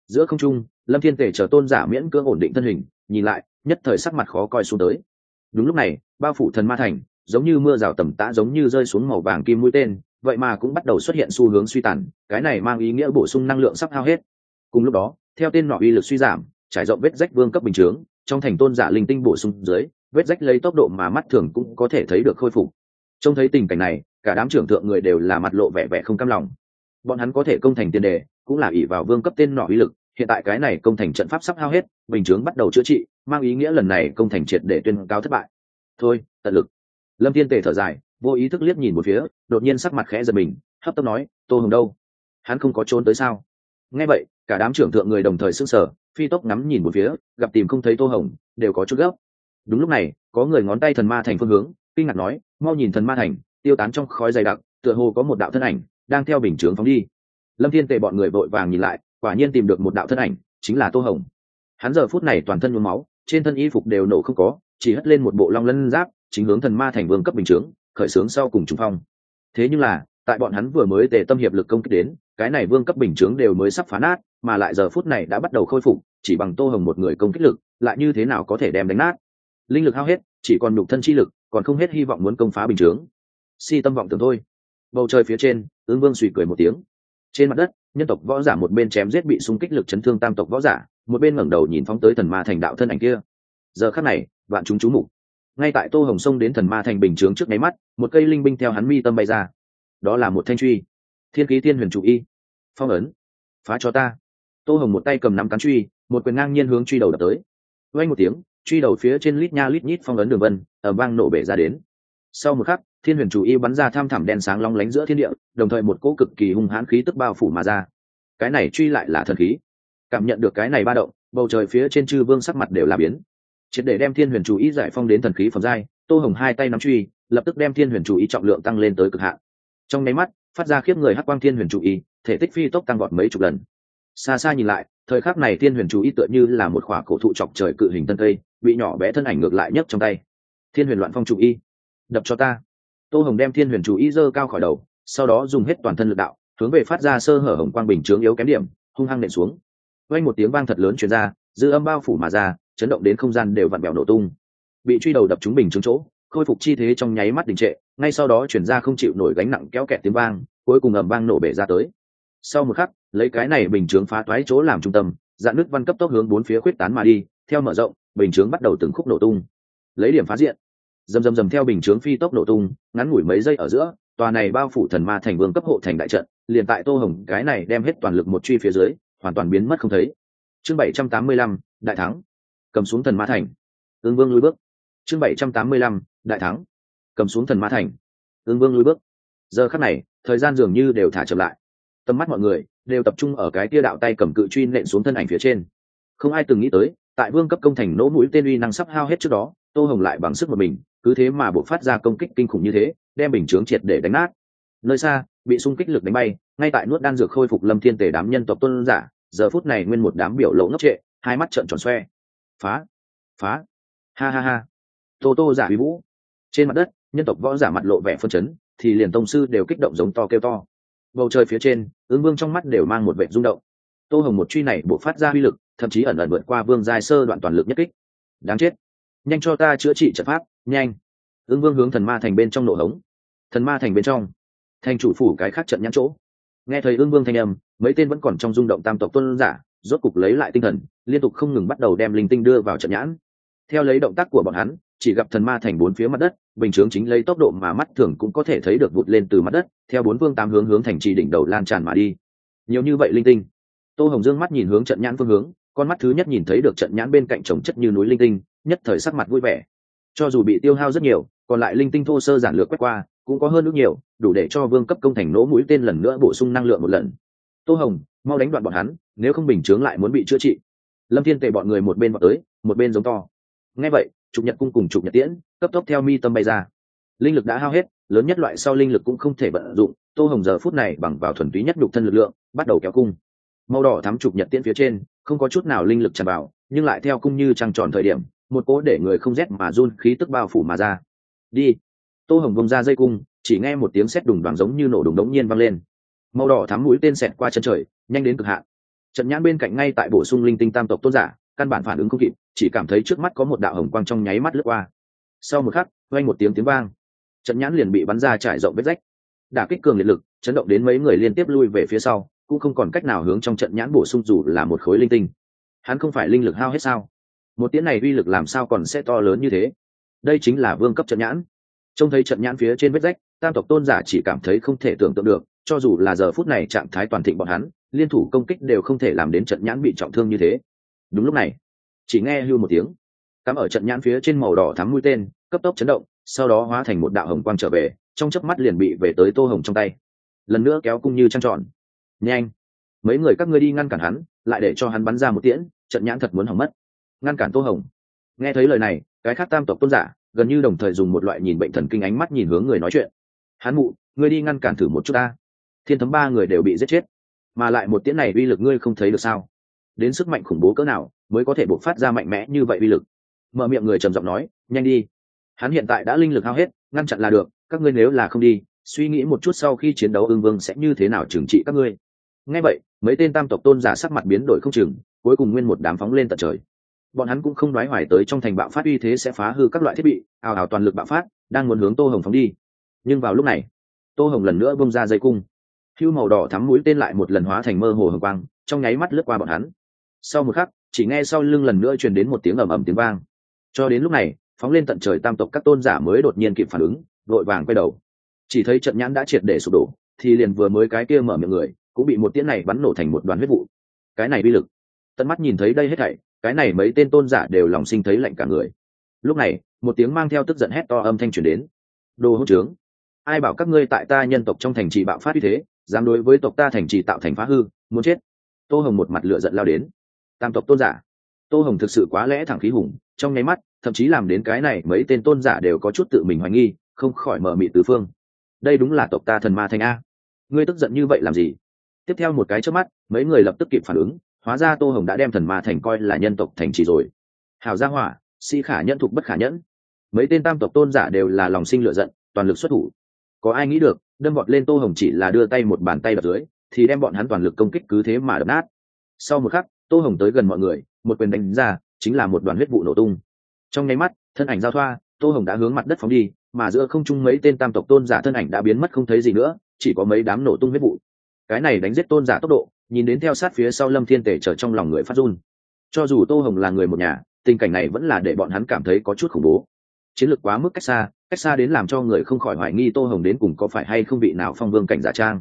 A: Giữa không trung, lâm thiên tể chờ tôn giả miễn cưỡng ổn định thân hình, nhìn lại, nhất thời sắc mặt khó coi xuống tới. Đúng lúc này, bao phủ thần ma thành, giống như mưa rào tầm tã giống như rơi xuống màu vàng kim mũi tên, vậy mà cũng bắt đầu xuất hiện xu hướng suy tàn, cái này mang ý nghĩa bổ sung năng lượng sắp hao hết cùng lúc đó, theo tên nọ uy lực suy giảm, trải rộng vết rách vương cấp bình chướng, trong thành tôn giả linh tinh bổ sung dưới, vết rách lấy tốc độ mà mắt thường cũng có thể thấy được khôi phục. Trông thấy tình cảnh này, cả đám trưởng thượng người đều là mặt lộ vẻ vẻ không cam lòng. Bọn hắn có thể công thành tiền đề, cũng là ỷ vào vương cấp tên nọ uy lực, hiện tại cái này công thành trận pháp sắp hao hết, bình chướng bắt đầu chữa trị, mang ý nghĩa lần này công thành triệt để tuyên cao thất bại. Thôi, tận lực. Lâm thiên tề thở dài, vô ý thức liếc nhìn một phía, đột nhiên sắc mặt khẽ giật mình, hấp tấp nói, tô hồng đâu? Hắn không có trốn tới sao? Nghe vậy, cả đám trưởng thượng người đồng thời s sở phi tốc ngắm nhìn một phía, gặp tìm không thấy tô hồng, đều có chút gấp. Đúng lúc này, có người ngón tay thần ma thành phương hướng, kinh ngạc nói, mau nhìn thần ma thành, tiêu tán trong khói dày đặc, tựa hồ có một đạo thân ảnh đang theo bình chướng phóng đi. Lâm thiên tề bọn người vội vàng nhìn lại, quả nhiên tìm được một đạo thân ảnh, chính là tô hồng. Hắn giờ phút này toàn thân nhuốm máu, trên thân y phục đều nổ không có, chỉ hất lên một bộ long lân giáp, chính hướng thần ma thành vương cấp bình chướng, khởi xướng sau cùng trùng phong. Thế nhưng là tại bọn hắn vừa mới tề tâm hiệp lực công kích đến, cái này vương cấp bình chướng đều mới sắp phá nát, mà lại giờ phút này đã bắt đầu khôi phục, chỉ bằng tô hồng một người công kích lực, lại như thế nào có thể đem đánh nát? Linh lực hao hết, chỉ còn nhục thân chi lực, còn không hết hy vọng muốn công phá bình chướng. Si tâm vọng tưởng thôi. Bầu trời phía trên ứng vương suy cười một tiếng. Trên mặt đất, nhân tộc võ giả một bên chém giết bị xung kích lực chấn thương tam tộc võ giả, một bên ngẩng đầu nhìn phóng tới thần ma thành đạo thân ảnh kia. Giờ khắc này, vạn chúng chú mục. Ngay tại tô hồng sông đến thần ma thành bình chướng trước nháy mắt, một cây linh binh theo hắn mi tâm bay ra đó là một thanh truy. Thiên ký thiên huyền chủ y. Phong ấn. Phá cho ta. Tô hồng một tay cầm nắm cán truy, một quyền ngang nhiên hướng truy đầu đập tới. Quay một tiếng, truy đầu phía trên lít nha lít nhít phong ấn đường vân ở vang nổ bể ra đến. Sau một khắc, thiên huyền chủ y bắn ra tham thẳm đen sáng long lánh giữa thiên địa, đồng thời một cỗ cực kỳ hung hãn khí tức bao phủ mà ra. Cái này truy lại là thần khí. Cảm nhận được cái này ba động, bầu trời phía trên chư vương sắc mặt đều là biến. Triệt để đem thiên huyền chủ y giải phong đến thần khí phẩm giai, tô hồng hai tay nắm truy, lập tức đem thiên huyền chủ y trọng lượng tăng lên tới cực hạn trong nháy mắt, phát ra khiếp người hắc quang thiên huyền chủ y thể tích phi tốc tăng vọt mấy chục lần. Xa xa nhìn lại, thời khắc này thiên huyền chủ y tựa như là một khỏa cổ thụ chọc trời cự hình tân cây, bị nhỏ bé thân ảnh ngược lại nhấc trong tay. Thiên huyền loạn phong chủ y đập cho ta. Tô hồng đem thiên huyền chủ y dơ cao khỏi đầu, sau đó dùng hết toàn thân lực đạo, hướng về phát ra sơ hở hồng quang bình chướng yếu kém điểm, hung hăng nện xuống. Quanh một tiếng vang thật lớn chuyển ra, dư âm bao phủ mà ra, chấn động đến không gian đều vặn bèo nổ tung. Bị truy đầu đập trúng bình chứng chỗ khôi phục chi thế trong nháy mắt đình trệ, ngay sau đó chuyển ra không chịu nổi gánh nặng kéo kẹt tiếng vang, cuối cùng ầm vang nổ bể ra tới. Sau một khắc, lấy cái này bình chướng phá toái chỗ làm trung tâm, dạn nước văn cấp tốc hướng bốn phía khuyết tán mà đi, theo mở rộng, bình chướng bắt đầu từng khúc nổ tung. Lấy điểm phá diện. Dầm dầm dầm theo bình chướng phi tốc nổ tung, ngắn ngủi mấy giây ở giữa, tòa này bao phủ thần ma thành vương cấp hộ thành đại trận, liền tại tô hồng, cái này đem hết toàn lực một truy phía dưới, hoàn toàn biến mất không thấy. Chương bảy trăm tám mươi lăm, đại thắng. Cầm xuống thần ma thành. Ương vương lùi bước. Chương bảy trăm tám mươi lăm đại thắng. Cầm xuống thần ma thành. Ương vương lùi bước. Giờ khắc này, thời gian dường như đều thả chậm lại. Tầm mắt mọi người đều tập trung ở cái tia đạo tay cầm cự truy nện xuống thân ảnh phía trên. Không ai từng nghĩ tới, tại vương cấp công thành nỗ mũi tên uy năng sắp hao hết trước đó, tô hồng lại bằng sức một mình, cứ thế mà buộc phát ra công kích kinh khủng như thế, đem bình chướng triệt để đánh nát. Nơi xa, bị xung kích lực đánh bay, ngay tại nuốt đan dược khôi phục lâm thiên tề đám nhân tộc tuân giả, giờ phút này nguyên một đám biểu lộ ngốc trệ, hai mắt trợn tròn xoe. Phá phá. Ha ha ha. Tô tô giả uy vũ trên mặt đất, nhân tộc võ giả mặt lộ vẻ phân chấn, thì liền tông sư đều kích động giống to kêu to. Bầu trời phía trên ứng vương trong mắt đều mang một vệ rung động. Tô hồng một truy này bộ phát ra uy lực, thậm chí ẩn ẩn vượt qua vương giai sơ đoạn toàn lực nhất kích. Đáng chết. Nhanh cho ta chữa trị trận pháp, nhanh. Ứng vương hướng thần ma thành bên trong nổ hống. Thần ma thành bên trong. Thành chủ phủ cái khác trận nhãn chỗ. Nghe thấy ương vương thanh âm, mấy tên vẫn còn trong rung động tam tộc tuân giả, rốt cục lấy lại tinh thần, liên tục không ngừng bắt đầu đem linh tinh đưa vào trận nhãn. Theo lấy động tác của bọn hắn chỉ gặp thần ma thành bốn phía mặt đất, bình chướng chính lấy tốc độ mà mắt thường cũng có thể thấy được vụt lên từ mặt đất, theo bốn vương tám hướng hướng thành trì đỉnh đầu lan tràn mà đi. Nhiều như vậy linh tinh. Tô hồng dương mắt nhìn hướng trận nhãn phương hướng, con mắt thứ nhất nhìn thấy được trận nhãn bên cạnh trồng chất như núi linh tinh, nhất thời sắc mặt vui vẻ. Cho dù bị tiêu hao rất nhiều, còn lại linh tinh thô sơ giản lược quét qua, cũng có hơn nước nhiều, đủ để cho vương cấp công thành nỗ mũi tên lần nữa bổ sung năng lượng một lần. Tô hồng, mau đánh đoạn bọn hắn, nếu không bình chướng lại muốn bị chữa trị. Lâm thiên tề bọn người một bên vào tới, một bên giống to. Ngay vậy trục nhật cung cùng trục nhật tiễn, cấp tốc theo mi tâm bay ra. Linh lực đã hao hết, lớn nhất loại sau linh lực cũng không thể vận dụng, tô hồng giờ phút này bằng vào thuần túy nhất đục thân lực lượng, bắt đầu kéo cung. Màu đỏ thắm trục nhật tiễn phía trên, không có chút nào linh lực tràn vào, nhưng lại theo cung như trăng tròn thời điểm, một cỗ để người không rét mà run khí tức bao phủ mà ra. Đi. Tô hồng vông ra dây cung, chỉ nghe một tiếng sét đùng đoàn giống như nổ đùng đống nhiên vang lên. Màu đỏ thắm mũi tên xẹt qua chân trời, nhanh đến cực hạn. Trận nhãn bên cạnh ngay tại bổ sung linh tinh tam tộc tôn giả căn bản phản ứng không kịp, chỉ cảm thấy trước mắt có một đạo hồng quang trong nháy mắt lướt qua. Sau một khắc quanh một tiếng tiếng vang. Trận nhãn liền bị bắn ra trải rộng vết rách. Đả kích cường liệt lực, chấn động đến mấy người liên tiếp lui về phía sau, cũng không còn cách nào hướng trong trận nhãn bổ sung dù là một khối linh tinh. Hắn không phải linh lực hao hết sao? Một tiếng này uy lực làm sao còn sẽ to lớn như thế? Đây chính là vương cấp trận nhãn. Trông thấy trận nhãn phía trên vết rách, tam tộc tôn giả chỉ cảm thấy không thể tưởng tượng được, cho dù là giờ phút này trạng thái toàn thịnh bọn hắn, liên thủ công kích đều không thể làm đến trận nhãn bị trọng thương như thế đúng lúc này, chỉ nghe hưu một tiếng. Cắm ở trận nhãn phía trên màu đỏ thắm mũi tên, cấp tốc chấn động, sau đó hóa thành một đạo hồng quang trở về, trong chớp mắt liền bị về tới tô hồng trong tay. Lần nữa kéo cung như trăng tròn. Nhanh! Mấy người các ngươi đi ngăn cản hắn, lại để cho hắn bắn ra một tiễn, trận nhãn thật muốn hỏng mất. Ngăn cản tô hồng. Nghe thấy lời này, cái khác tam tộc tôn giả, gần như đồng thời dùng một loại nhìn bệnh thần kinh ánh mắt nhìn hướng người nói chuyện. Hắn mụ, ngươi đi ngăn cản thử một chút ta. Thiên thấm ba người đều bị giết chết. Mà lại một tiễn này uy lực ngươi không thấy được sao? Đến sức mạnh khủng bố cỡ nào mới có thể bộc phát ra mạnh mẽ như vậy uy lực? Mở miệng người trầm giọng nói, nhanh đi. Hắn hiện tại đã linh lực hao hết, ngăn chặn là được, các ngươi nếu là không đi, suy nghĩ một chút sau khi chiến đấu ưng vương sẽ như thế nào trừng trị các ngươi. Ngay vậy, mấy tên tam tộc tôn giả sắc mặt biến đổi không chừng, cuối cùng nguyên một đám phóng lên tận trời. Bọn hắn cũng không đoái hoài tới trong thành bạo phát uy thế sẽ phá hư các loại thiết bị, ào ào toàn lực bạo phát, đang muốn hướng tô hồng phóng đi. Nhưng vào lúc này, tô hồng lần nữa bông ra dây cung. Hưu màu đỏ thắm mũi tên lại một lần hóa thành mơ hồ hồng quang, trong nháy mắt lướt qua bọn hắn sau một khắc, chỉ nghe sau lưng lần nữa truyền đến một tiếng ầm ầm tiếng vang. Cho đến lúc này, phóng lên tận trời tam tộc các tôn giả mới đột nhiên kịp phản ứng vội vàng quay đầu. Chỉ thấy trận nhãn đã triệt để sụp đổ, thì liền vừa mới cái kia mở miệng người, cũng bị một tiếng này bắn nổ thành một đoàn huyết vụ. Cái này bi lực. Tận mắt nhìn thấy đây hết thảy, cái này mấy tên tôn giả đều lòng sinh thấy lạnh cả người. Lúc này, một tiếng mang theo tức giận hét to âm thanh truyền đến. Đồ hỗn trướng, ai bảo các ngươi tại ta nhân tộc trong thành trì bạo phát như thế, dám đối với tộc ta thành trì tạo thành phá hư, muốn chết. Tô hồng một mặt lửa giận lao đến tam tộc tôn giả. Tô hồng thực sự quá lẽ thẳng khí hùng, trong nháy mắt, thậm chí làm đến cái này mấy tên tôn giả đều có chút tự mình hoài nghi, không khỏi mở mị tứ phương. Đây đúng là tộc ta thần ma thành a. Ngươi tức giận như vậy làm gì? Tiếp theo một cái trước mắt, mấy người lập tức kịp phản ứng, hóa ra tô hồng đã đem thần ma thành coi là nhân tộc thành trì rồi. Hào gia hỏa, si khả nhẫn thục bất khả nhẫn. Mấy tên tam tộc tôn giả đều là lòng sinh lựa giận, toàn lực xuất thủ. Có ai nghĩ được, đâm vọt lên tô hồng chỉ là đưa tay một bàn tay đập dưới, thì đem bọn hắn toàn lực công kích cứ thế mà đập nát. Sau một khắc tô hồng tới gần mọi người, một quyền đánh ra, chính là một đoàn huyết vụ nổ tung. Trong nháy mắt, thân ảnh giao thoa, tô hồng đã hướng mặt đất phóng đi, mà giữa không trung mấy tên tam tộc tôn giả thân ảnh đã biến mất không thấy gì nữa, chỉ có mấy đám nổ tung huyết vụ. Cái này đánh giết tôn giả tốc độ, nhìn đến theo sát phía sau lâm thiên tể trở trong lòng người phát run. Cho dù tô hồng là người một nhà, tình cảnh này vẫn là để bọn hắn cảm thấy có chút khủng bố. Chiến lược quá mức cách xa cách xa đến làm cho người không khỏi hoài nghi tô hồng đến cùng có phải hay không bị nào phong vương cảnh giả trang.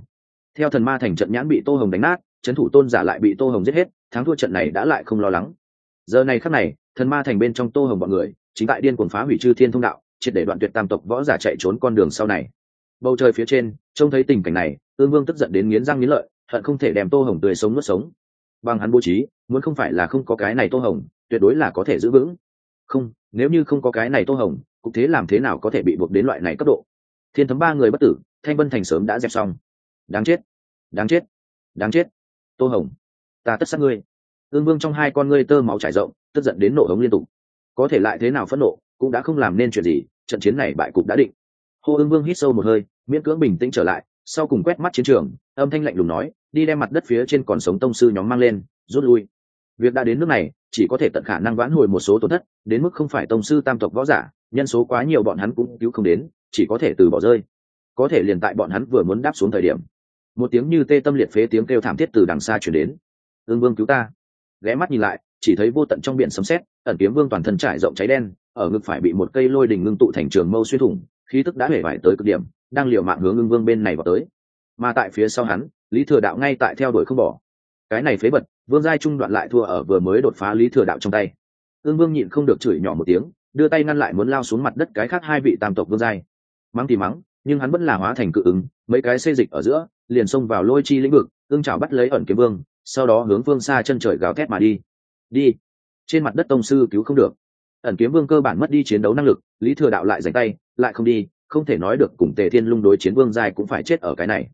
A: Theo thần ma thành trận nhãn bị tô hồng đánh nát trấn thủ tôn giả lại bị tô hồng giết hết, thắng thua trận này đã lại không lo lắng. Giờ này khắc này, thần ma thành bên trong tô hồng bọn người, chính tại điên cuồng phá hủy chư thiên thông đạo, triệt để đoạn tuyệt tam tộc võ giả chạy trốn con đường sau này. Bầu trời phía trên, trông thấy tình cảnh này, ương vương tức giận đến nghiến răng nghiến lợi, hận không thể đem tô hồng tươi sống nuốt sống. Bằng hắn bố trí, muốn không phải là không có cái này tô hồng, tuyệt đối là có thể giữ vững. Không, nếu như không có cái này tô hồng, cục thế làm thế nào có thể bị buộc đến loại này cấp độ? Thiên thấm ba người bất tử, thanh vân thành sớm đã dẹp xong. Đáng chết đáng chết đáng chết tô hồng, ta tất sát ngươi. Ương vương trong hai con ngươi tơ máu trải rộng, tức giận đến nổ hống liên tục. Có thể lại thế nào phẫn nộ, cũng đã không làm nên chuyện gì, trận chiến này bại cục đã định. Hô ương vương hít sâu một hơi, miễn cưỡng bình tĩnh trở lại, sau cùng quét mắt chiến trường, âm thanh lạnh lùng nói, đi đem mặt đất phía trên còn sống tông sư nhóm mang lên, rút lui. Việc đã đến nước này, chỉ có thể tận khả năng vãn hồi một số tổn thất, đến mức không phải tông sư tam tộc võ giả, nhân số quá nhiều bọn hắn cũng cứu không đến, chỉ có thể từ bỏ rơi. Có thể liền tại bọn hắn vừa muốn đáp xuống thời điểm một tiếng như tê tâm liệt phế tiếng kêu thảm thiết từ đằng xa chuyển đến. Ương vương cứu ta. Ghé mắt nhìn lại, chỉ thấy vô tận trong biển sấm sét, ẩn kiếm vương toàn thân trải rộng cháy đen, ở ngực phải bị một cây lôi đình ngưng tụ thành trường mâu xuyên thủng, khí tức đã hể vải tới cực điểm, đang liều mạng hướng ương vương bên này vào tới. Mà tại phía sau hắn, lý thừa đạo ngay tại theo đuổi không bỏ. Cái này phế bật vương giai trung đoạn lại thua ở vừa mới đột phá lý thừa đạo trong tay. Ương vương nhịn không được chửi nhỏ một tiếng, đưa tay ngăn lại muốn lao xuống mặt đất cái khác hai vị tam tộc vương giai. Mắng thì mắng, nhưng hắn vẫn là hóa thành cự ứng, mấy cái xê dịch ở giữa liền xông vào lôi chi lĩnh vực, ương chảo bắt lấy ẩn kiếm vương, sau đó hướng phương xa chân trời gào thét mà đi. Đi. Trên mặt đất tông sư cứu không được. Ẩn kiếm vương cơ bản mất đi chiến đấu năng lực, lý thừa đạo lại dành tay, lại không đi, không thể nói được cùng tề thiên lung đối chiến vương dài cũng phải chết ở cái này.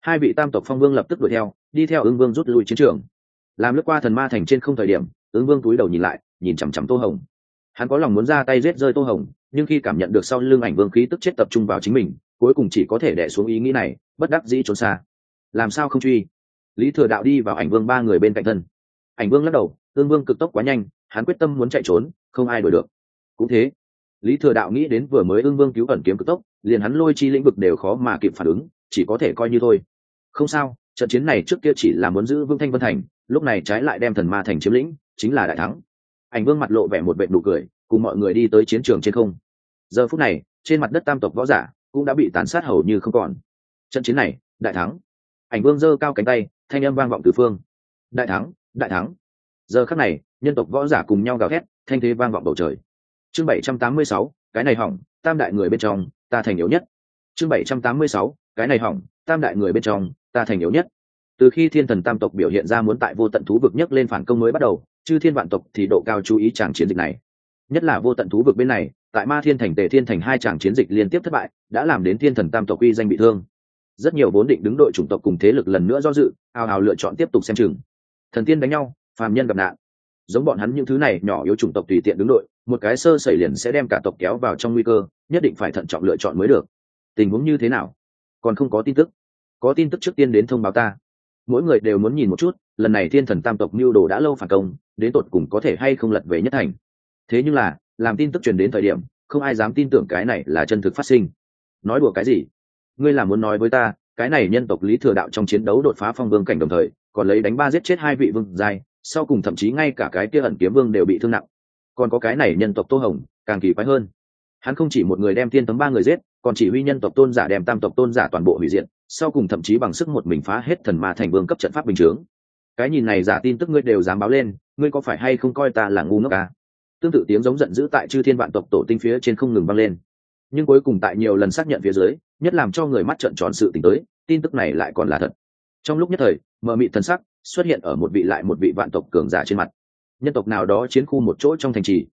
A: Hai vị tam tộc phong vương lập tức đuổi theo, đi theo ứng vương rút lui chiến trường. Làm lướt qua thần ma thành trên không thời điểm ứng vương túi đầu nhìn lại, nhìn chằm chằm tô hồng. Hắn có lòng muốn ra tay giết rơi tô hồng, nhưng khi cảm nhận được sau lưng ảnh vương khí tức chết tập trung vào chính mình, cuối cùng chỉ có thể đẻ xuống ý nghĩ này bất đắc dĩ trốn xa. Làm sao không truy? Lý thừa đạo đi vào ảnh vương ba người bên cạnh thân. Ảnh vương lắc đầu, tương vương cực tốc quá nhanh, hắn quyết tâm muốn chạy trốn, không ai đuổi được. Cũng thế, lý thừa đạo nghĩ đến vừa mới ương vương cứu ẩn kiếm cực tốc, liền hắn lôi chi lĩnh vực đều khó mà kịp phản ứng, chỉ có thể coi như thôi. Không sao, trận chiến này trước kia chỉ là muốn giữ vương thanh vân thành, lúc này trái lại đem thần ma thành chiếm lĩnh, chính là đại thắng. Ảnh vương mặt lộ vẻ một vệ nụ cười, cùng mọi người đi tới chiến trường trên không. Giờ phút này, trên mặt đất tam tộc võ giả cũng đã bị tàn sát hầu như không còn trận chiến này, đại thắng. Ảnh vương giơ cao cánh tay, thanh âm vang vọng từ phương. Đại thắng đại thắng. Giờ khắc này, nhân tộc võ giả cùng nhau gào thét, thanh thế vang vọng bầu trời. Chương bảy trăm tám mươi sáu, cái này hỏng, tam đại người bên trong, ta thành yếu nhất. Chương bảy trăm tám mươi sáu, cái này hỏng, tam đại người bên trong, ta thành yếu nhất. Từ khi thiên thần tam tộc biểu hiện ra muốn tại vô tận thú vực nhất lên phản công mới bắt đầu, chư thiên vạn tộc thì độ cao chú ý tràng chiến dịch này. Nhất là vô tận thú vực bên này, tại ma thiên thành tề thiên thành hai tràng chiến dịch liên tiếp thất bại, đã làm đến thiên thần tam tộc uy danh bị thương rất nhiều vốn định đứng đội chủng tộc cùng thế lực lần nữa do dự ào ào lựa chọn tiếp tục xem chừng. Thần tiên đánh nhau, phàm nhân gặp nạn. Giống bọn hắn những thứ này nhỏ yếu chủng tộc tùy tiện đứng đội, một cái sơ xảy liền sẽ đem cả tộc kéo vào trong nguy cơ, nhất định phải thận trọng lựa chọn mới được. Tình huống như thế nào? Còn không có tin tức. Có tin tức trước tiên đến thông báo ta. Mỗi người đều muốn nhìn một chút, lần này thiên thần tam tộc mưu đồ đã lâu phản công, đến tột cùng có thể hay không lật về nhất thành. Thế nhưng là, làm tin tức truyền đến thời điểm, không ai dám tin tưởng cái này là chân thực phát sinh. Nói đùa cái gì? Ngươi là muốn nói với ta, cái này nhân tộc lý thừa đạo trong chiến đấu đột phá phong vương cảnh đồng thời, còn lấy đánh ba giết chết hai vị vương giai, sau cùng thậm chí ngay cả cái kia ẩn kiếm vương đều bị thương nặng. Còn có cái này nhân tộc tô hồng, càng kỳ quái hơn. Hắn không chỉ một người đem tiên tấm ba người giết, còn chỉ huy nhân tộc tôn giả đem tam tộc tôn giả toàn bộ hủy diện sau cùng thậm chí bằng sức một mình phá hết thần ma thành vương cấp trận pháp bình chướng. Cái nhìn này giả tin tức ngươi đều dám báo lên, ngươi có phải hay không coi ta là ngu ngốc à? tương tự tiếng giống giận dữ tại chư thiên vạn tộc tổ tinh phía trên không ngừng vang lên nhưng cuối cùng tại nhiều lần xác nhận phía dưới, nhất làm cho người mắt trợn tròn sự tỉnh tới, tin tức này lại còn là thật. Trong lúc nhất thời, mờ mị thần sắc xuất hiện ở một vị lại một vị vạn tộc cường giả trên mặt. Nhân tộc nào đó chiến khu một chỗ trong thành trì.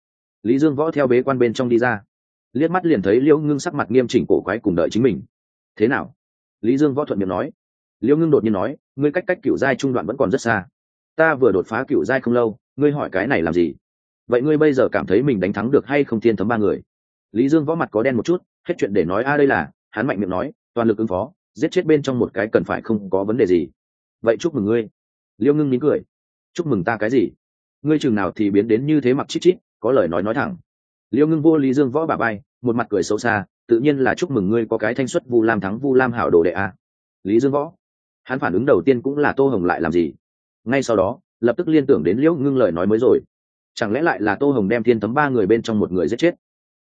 A: Lý dương võ theo bế quan bên trong đi ra. Liếc mắt liền thấy liễu ngưng sắc mặt nghiêm chỉnh cổ quái cùng đợi chính mình. Thế nào? Lý dương võ thuận miệng nói. Liễu ngưng đột nhiên nói, ngươi cách cách cựu giai trung đoạn vẫn còn rất xa. Ta vừa đột phá cựu giai không lâu, ngươi hỏi cái này làm gì? Vậy ngươi bây giờ cảm thấy mình đánh thắng được hay không thiên thấm ba người? Lý dương võ mặt có đen một chút, hết chuyện để nói a đây là, hắn mạnh miệng nói, toàn lực ứng phó, giết chết bên trong một cái cần phải không có vấn đề gì. Vậy chúc mừng ngươi. Liêu ngưng nín cười. Chúc mừng ta cái gì? Ngươi chừng nào thì biến đến như thế mặc chít chít, có lời nói nói thẳng. Liêu ngưng vô lý dương võ bà bay một mặt cười xấu xa, tự nhiên là chúc mừng ngươi có cái thanh xuất vu lam thắng vu lam hảo đồ đệ a. Lý dương võ. Hắn phản ứng đầu tiên cũng là tô hồng lại làm gì? Ngay sau đó, lập tức liên tưởng đến liễu ngưng lời nói mới rồi. Chẳng lẽ lại là tô hồng đem thiên tấm ba người bên trong một người giết chết?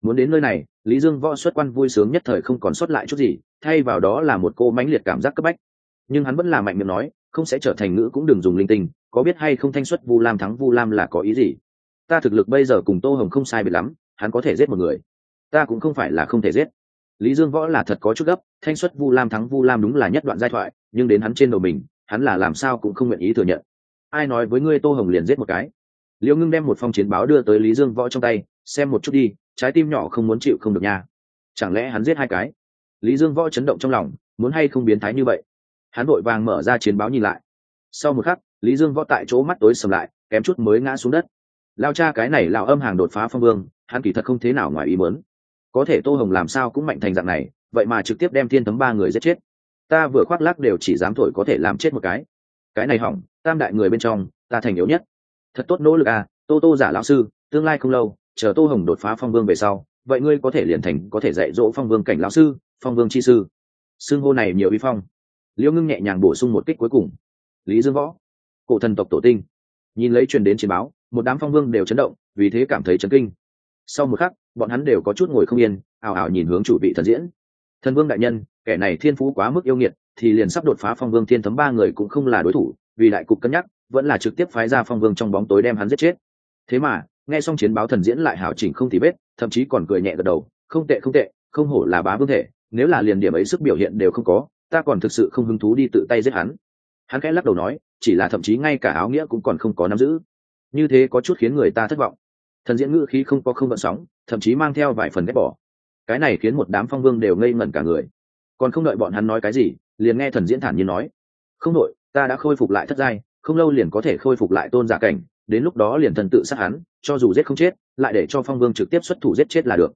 A: Muốn đến nơi này, lý dương võ xuất quan vui sướng nhất thời không còn xuất lại chút gì, thay vào đó là một cô mãnh liệt cảm giác cấp bách. Nhưng hắn vẫn là mạnh miệng nói, không sẽ trở thành ngữ cũng đừng dùng linh tinh, có biết hay không thanh xuất vu lam thắng vu lam là có ý gì? Ta thực lực bây giờ cùng tô hồng không sai biệt lắm, hắn có thể giết một người. Ta cũng không phải là không thể giết. Lý dương võ là thật có chút gấp, thanh xuất vu lam thắng vu lam đúng là nhất đoạn giai thoại, nhưng đến hắn trên đầu mình, hắn là làm sao cũng không nguyện ý thừa nhận. Ai nói với ngươi tô hồng liền giết một cái? Liễu ngưng đem một phong chiến báo đưa tới lý dương võ trong tay, xem một chút đi trái tim nhỏ không muốn chịu không được nha. Chẳng lẽ hắn giết hai cái? Lý dương võ chấn động trong lòng, muốn hay không biến thái như vậy? Hắn vội vàng mở ra chiến báo nhìn lại. Sau một khắc, lý dương võ tại chỗ mắt tối sầm lại, kém chút mới ngã xuống đất. Lao cha cái này lào âm hàng đột phá phong vương, hắn kỳ thật không thế nào ngoài ý mớn có thể tô hồng làm sao cũng mạnh thành dạng này, vậy mà trực tiếp đem thiên thấm ba người giết chết. Ta vừa khoác lắc đều chỉ dám thổi có thể làm chết một cái. Cái này hỏng, tam đại người bên trong, ta thành yếu nhất. Thật tốt nỗ lực à tô tô giả lão sư, tương lai không lâu chờ tô hồng đột phá phong vương về sau, vậy ngươi có thể liền thành, có thể dạy dỗ phong vương cảnh lão sư, phong vương chi sư. Xưng hô này nhiều vi phong. Liễu ngưng nhẹ nhàng bổ sung một kích cuối cùng. Lý dương võ. Cổ thần tộc tổ tinh. Nhìn lấy truyền đến chiến báo, một đám phong vương đều chấn động, vì thế cảm thấy chấn kinh. Sau một khắc, bọn hắn đều có chút ngồi không yên, ảo ảo nhìn hướng chủ vị thần diễn. Thần vương đại nhân, kẻ này thiên phú quá mức yêu nghiệt, thì liền sắp đột phá phong vương thiên thấm ba người cũng không là đối thủ, vì đại cục cân nhắc, vẫn là trực tiếp phái ra phong vương trong bóng tối đem hắn giết chết. Thế mà nghe xong chiến báo thần diễn lại hảo chỉnh không thì vết, thậm chí còn cười nhẹ gật đầu, không tệ không tệ, không hổ là bá vương thể, nếu là liền điểm ấy sức biểu hiện đều không có, ta còn thực sự không hứng thú đi tự tay giết hắn. Hắn khẽ lắc đầu nói, chỉ là thậm chí ngay cả áo nghĩa cũng còn không có nắm giữ. Như thế có chút khiến người ta thất vọng. Thần diễn ngữ khí không có không vận sóng, thậm chí mang theo vài phần ghép bỏ. Cái này khiến một đám phong vương đều ngây ngẩn cả người. Còn không đợi bọn hắn nói cái gì, liền nghe thần diễn thản nhiên nói, không đội ta đã khôi phục lại thất giai, không lâu liền có thể khôi phục lại tôn giả cảnh đến lúc đó liền thần tự sát hắn, cho dù giết không chết, lại để cho phong vương trực tiếp xuất thủ giết chết là được.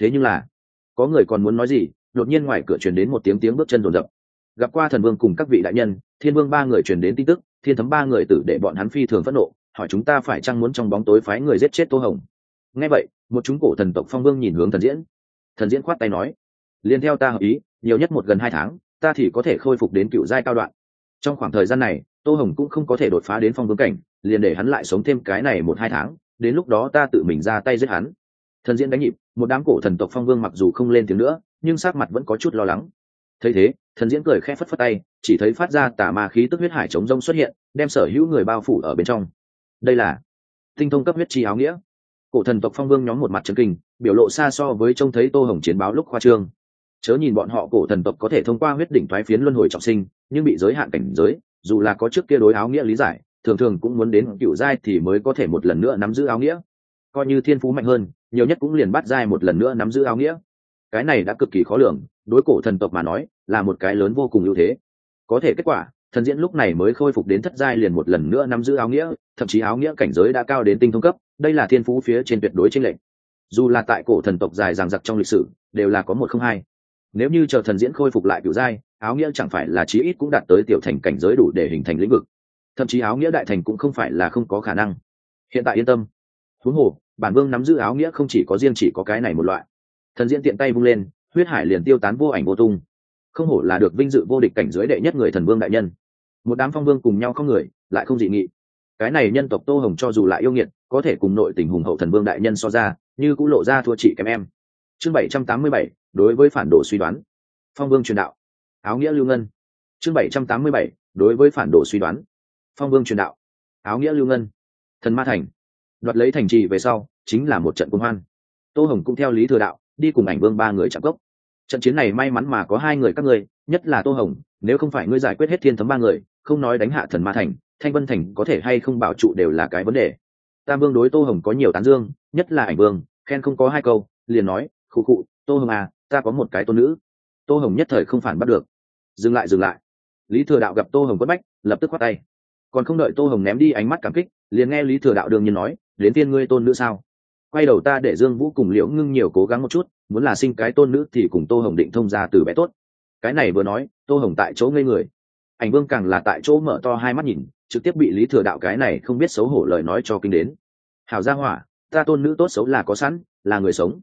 A: Thế nhưng là, có người còn muốn nói gì, đột nhiên ngoài cửa truyền đến một tiếng tiếng bước chân rồn rập. Gặp qua thần vương cùng các vị đại nhân, thiên vương ba người truyền đến tin tức, thiên thấm ba người tử để bọn hắn phi thường phẫn nộ, hỏi chúng ta phải chăng muốn trong bóng tối phái người giết chết tô hồng? Nghe vậy, một chúng cổ thần tộc phong vương nhìn hướng thần diễn. Thần diễn khoát tay nói liền theo ta hợp ý, nhiều nhất một gần hai tháng, ta thì có thể khôi phục đến cựu giai cao đoạn. Trong khoảng thời gian này tô hồng cũng không có thể đột phá đến phong vương cảnh, liền để hắn lại sống thêm cái này một hai tháng, đến lúc đó ta tự mình ra tay giết hắn. Thần diễn đánh nhịp, một đám cổ thần tộc phong vương mặc dù không lên tiếng nữa, nhưng sát mặt vẫn có chút lo lắng. Thấy thế, thần diễn cười khẽ phất phất tay, chỉ thấy phát ra tả ma khí tức huyết hải chống rông xuất hiện, đem sở hữu người bao phủ ở bên trong. Đây là tinh thông cấp huyết chi áo nghĩa. Cổ thần tộc phong vương nhóm một mặt trấn kinh, biểu lộ xa so với trông thấy tô hồng chiến báo lúc khoa trương. Chớ nhìn bọn họ cổ thần tộc có thể thông qua huyết đỉnh thoái phiến luân hồi trọng sinh, nhưng bị giới hạn cảnh giới dù là có trước kia đối áo nghĩa lý giải thường thường cũng muốn đến cựu giai thì mới có thể một lần nữa nắm giữ áo nghĩa. Coi như thiên phú mạnh hơn nhiều nhất cũng liền bắt giai một lần nữa nắm giữ áo nghĩa. Cái này đã cực kỳ khó lường đối cổ thần tộc mà nói là một cái lớn vô cùng ưu thế. Có thể kết quả thần diễn lúc này mới khôi phục đến thất giai liền một lần nữa nắm giữ áo nghĩa thậm chí áo nghĩa cảnh giới đã cao đến tinh thông cấp đây là thiên phú phía trên tuyệt đối trên lệnh dù là tại cổ thần tộc dài ràng giặc trong lịch sử đều là có một không hai. Nếu như chờ thần diễn khôi phục lại kiểu giai áo nghĩa chẳng phải là chí ít cũng đạt tới tiểu thành cảnh giới đủ để hình thành lĩnh vực. Thậm chí áo nghĩa đại thành cũng không phải là không có khả năng. Hiện tại yên tâm. Huống hồ, bản vương nắm giữ áo nghĩa không chỉ có riêng chỉ có cái này một loại. Thần diễn tiện tay vung lên, huyết hải liền tiêu tán vô ảnh vô tung. Không hổ là được vinh dự vô địch cảnh giới đệ nhất người thần vương đại nhân. Một đám phong vương cùng nhau không người, lại không dị nghị. Cái này nhân tộc tô hồng cho dù lại yêu nghiệt, có thể cùng nội tình hùng hậu thần vương đại nhân so ra, như cũng lộ ra thua chị kém em. Chương bảy trăm tám mươi bảy, đối với phản đồ suy đoán. Phong vương truyền đạo áo nghĩa lưu ngân. Chương bảy trăm tám mươi bảy, đối với phản đồ suy đoán. Phong vương truyền đạo. Áo nghĩa lưu ngân. Thần ma thành. Đoạt lấy thành trì về sau, chính là một trận công hoan. Tô hồng cũng theo lý thừa đạo, đi cùng ảnh vương ba người chạm cốc. Trận chiến này may mắn mà có hai người các ngươi, nhất là tô hồng, nếu không phải ngươi giải quyết hết thiên thấm ba người, không nói đánh hạ thần ma thành, thanh vân thành có thể hay không bảo trụ đều là cái vấn đề. Tam vương đối tô hồng có nhiều tán dương, nhất là ảnh vương, khen không có hai câu, liền nói, khụ khụ, tô hồng à ta có một cái tôn nữ. Tô hồng nhất thời không phản bắt được dừng lại dừng lại. Lý thừa đạo gặp tô hồng quất bách, lập tức khoát tay. Còn không đợi tô hồng ném đi ánh mắt cảm kích, liền nghe lý thừa đạo đương nhiên nói, đến tiên ngươi tôn nữ sao? Quay đầu ta để dương vũ cùng liễu ngưng nhiều cố gắng một chút, muốn là sinh cái tôn nữ thì cùng tô hồng định thông ra từ bé tốt. Cái này vừa nói, tô hồng tại chỗ ngây người. Ảnh vương càng là tại chỗ mở to hai mắt nhìn, trực tiếp bị lý thừa đạo cái này không biết xấu hổ lời nói cho kinh đến. Hảo gia hỏa, ta tôn nữ tốt xấu là có sẵn, là người sống.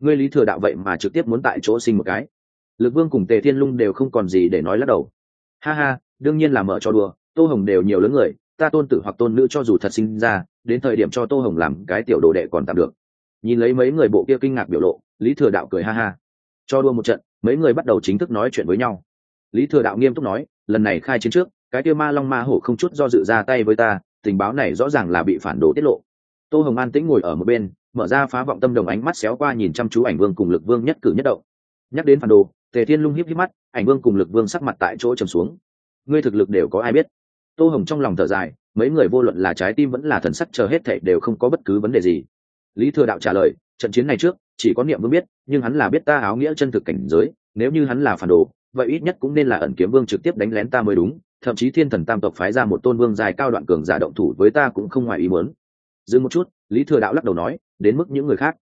A: Ngươi lý thừa đạo vậy mà trực tiếp muốn tại chỗ sinh một cái lực vương cùng tề thiên lung đều không còn gì để nói lắc đầu. Ha ha, đương nhiên là mở cho đùa, tô hồng đều nhiều lớn người, ta tôn tử hoặc tôn nữ cho dù thật sinh ra, đến thời điểm cho tô hồng làm cái tiểu đồ đệ còn tạm được. Nhìn lấy mấy người bộ kia kinh ngạc biểu lộ, lý thừa đạo cười ha ha. Cho đua một trận, mấy người bắt đầu chính thức nói chuyện với nhau. Lý thừa đạo nghiêm túc nói, lần này khai chiến trước, cái kia ma long ma hổ không chút do dự ra tay với ta, tình báo này rõ ràng là bị phản đồ tiết lộ. Tô hồng an tĩnh ngồi ở một bên, mở ra phá vọng tâm đồng ánh mắt xéo qua nhìn chăm chú ảnh vương cùng lực vương nhất cử nhất động. Nhắc đến phản đồ tề thiên lung híp híp mắt, ảnh vương cùng lực vương sắc mặt tại chỗ trầm xuống. Ngươi thực lực đều có ai biết? Tô hồng trong lòng thở dài, mấy người vô luận là trái tim vẫn là thần sắc chờ hết thệ đều không có bất cứ vấn đề gì. Lý thừa đạo trả lời, trận chiến này trước, chỉ có niệm vương biết, nhưng hắn là biết ta áo nghĩa chân thực cảnh giới, nếu như hắn là phản đồ, vậy ít nhất cũng nên là ẩn kiếm vương trực tiếp đánh lén ta mới đúng, thậm chí thiên thần tam tộc phái ra một tôn vương dài cao đoạn cường giả động thủ với ta cũng không ngoài ý muốn. Dừng một chút, lý thừa đạo lắc đầu nói, đến mức những người khác.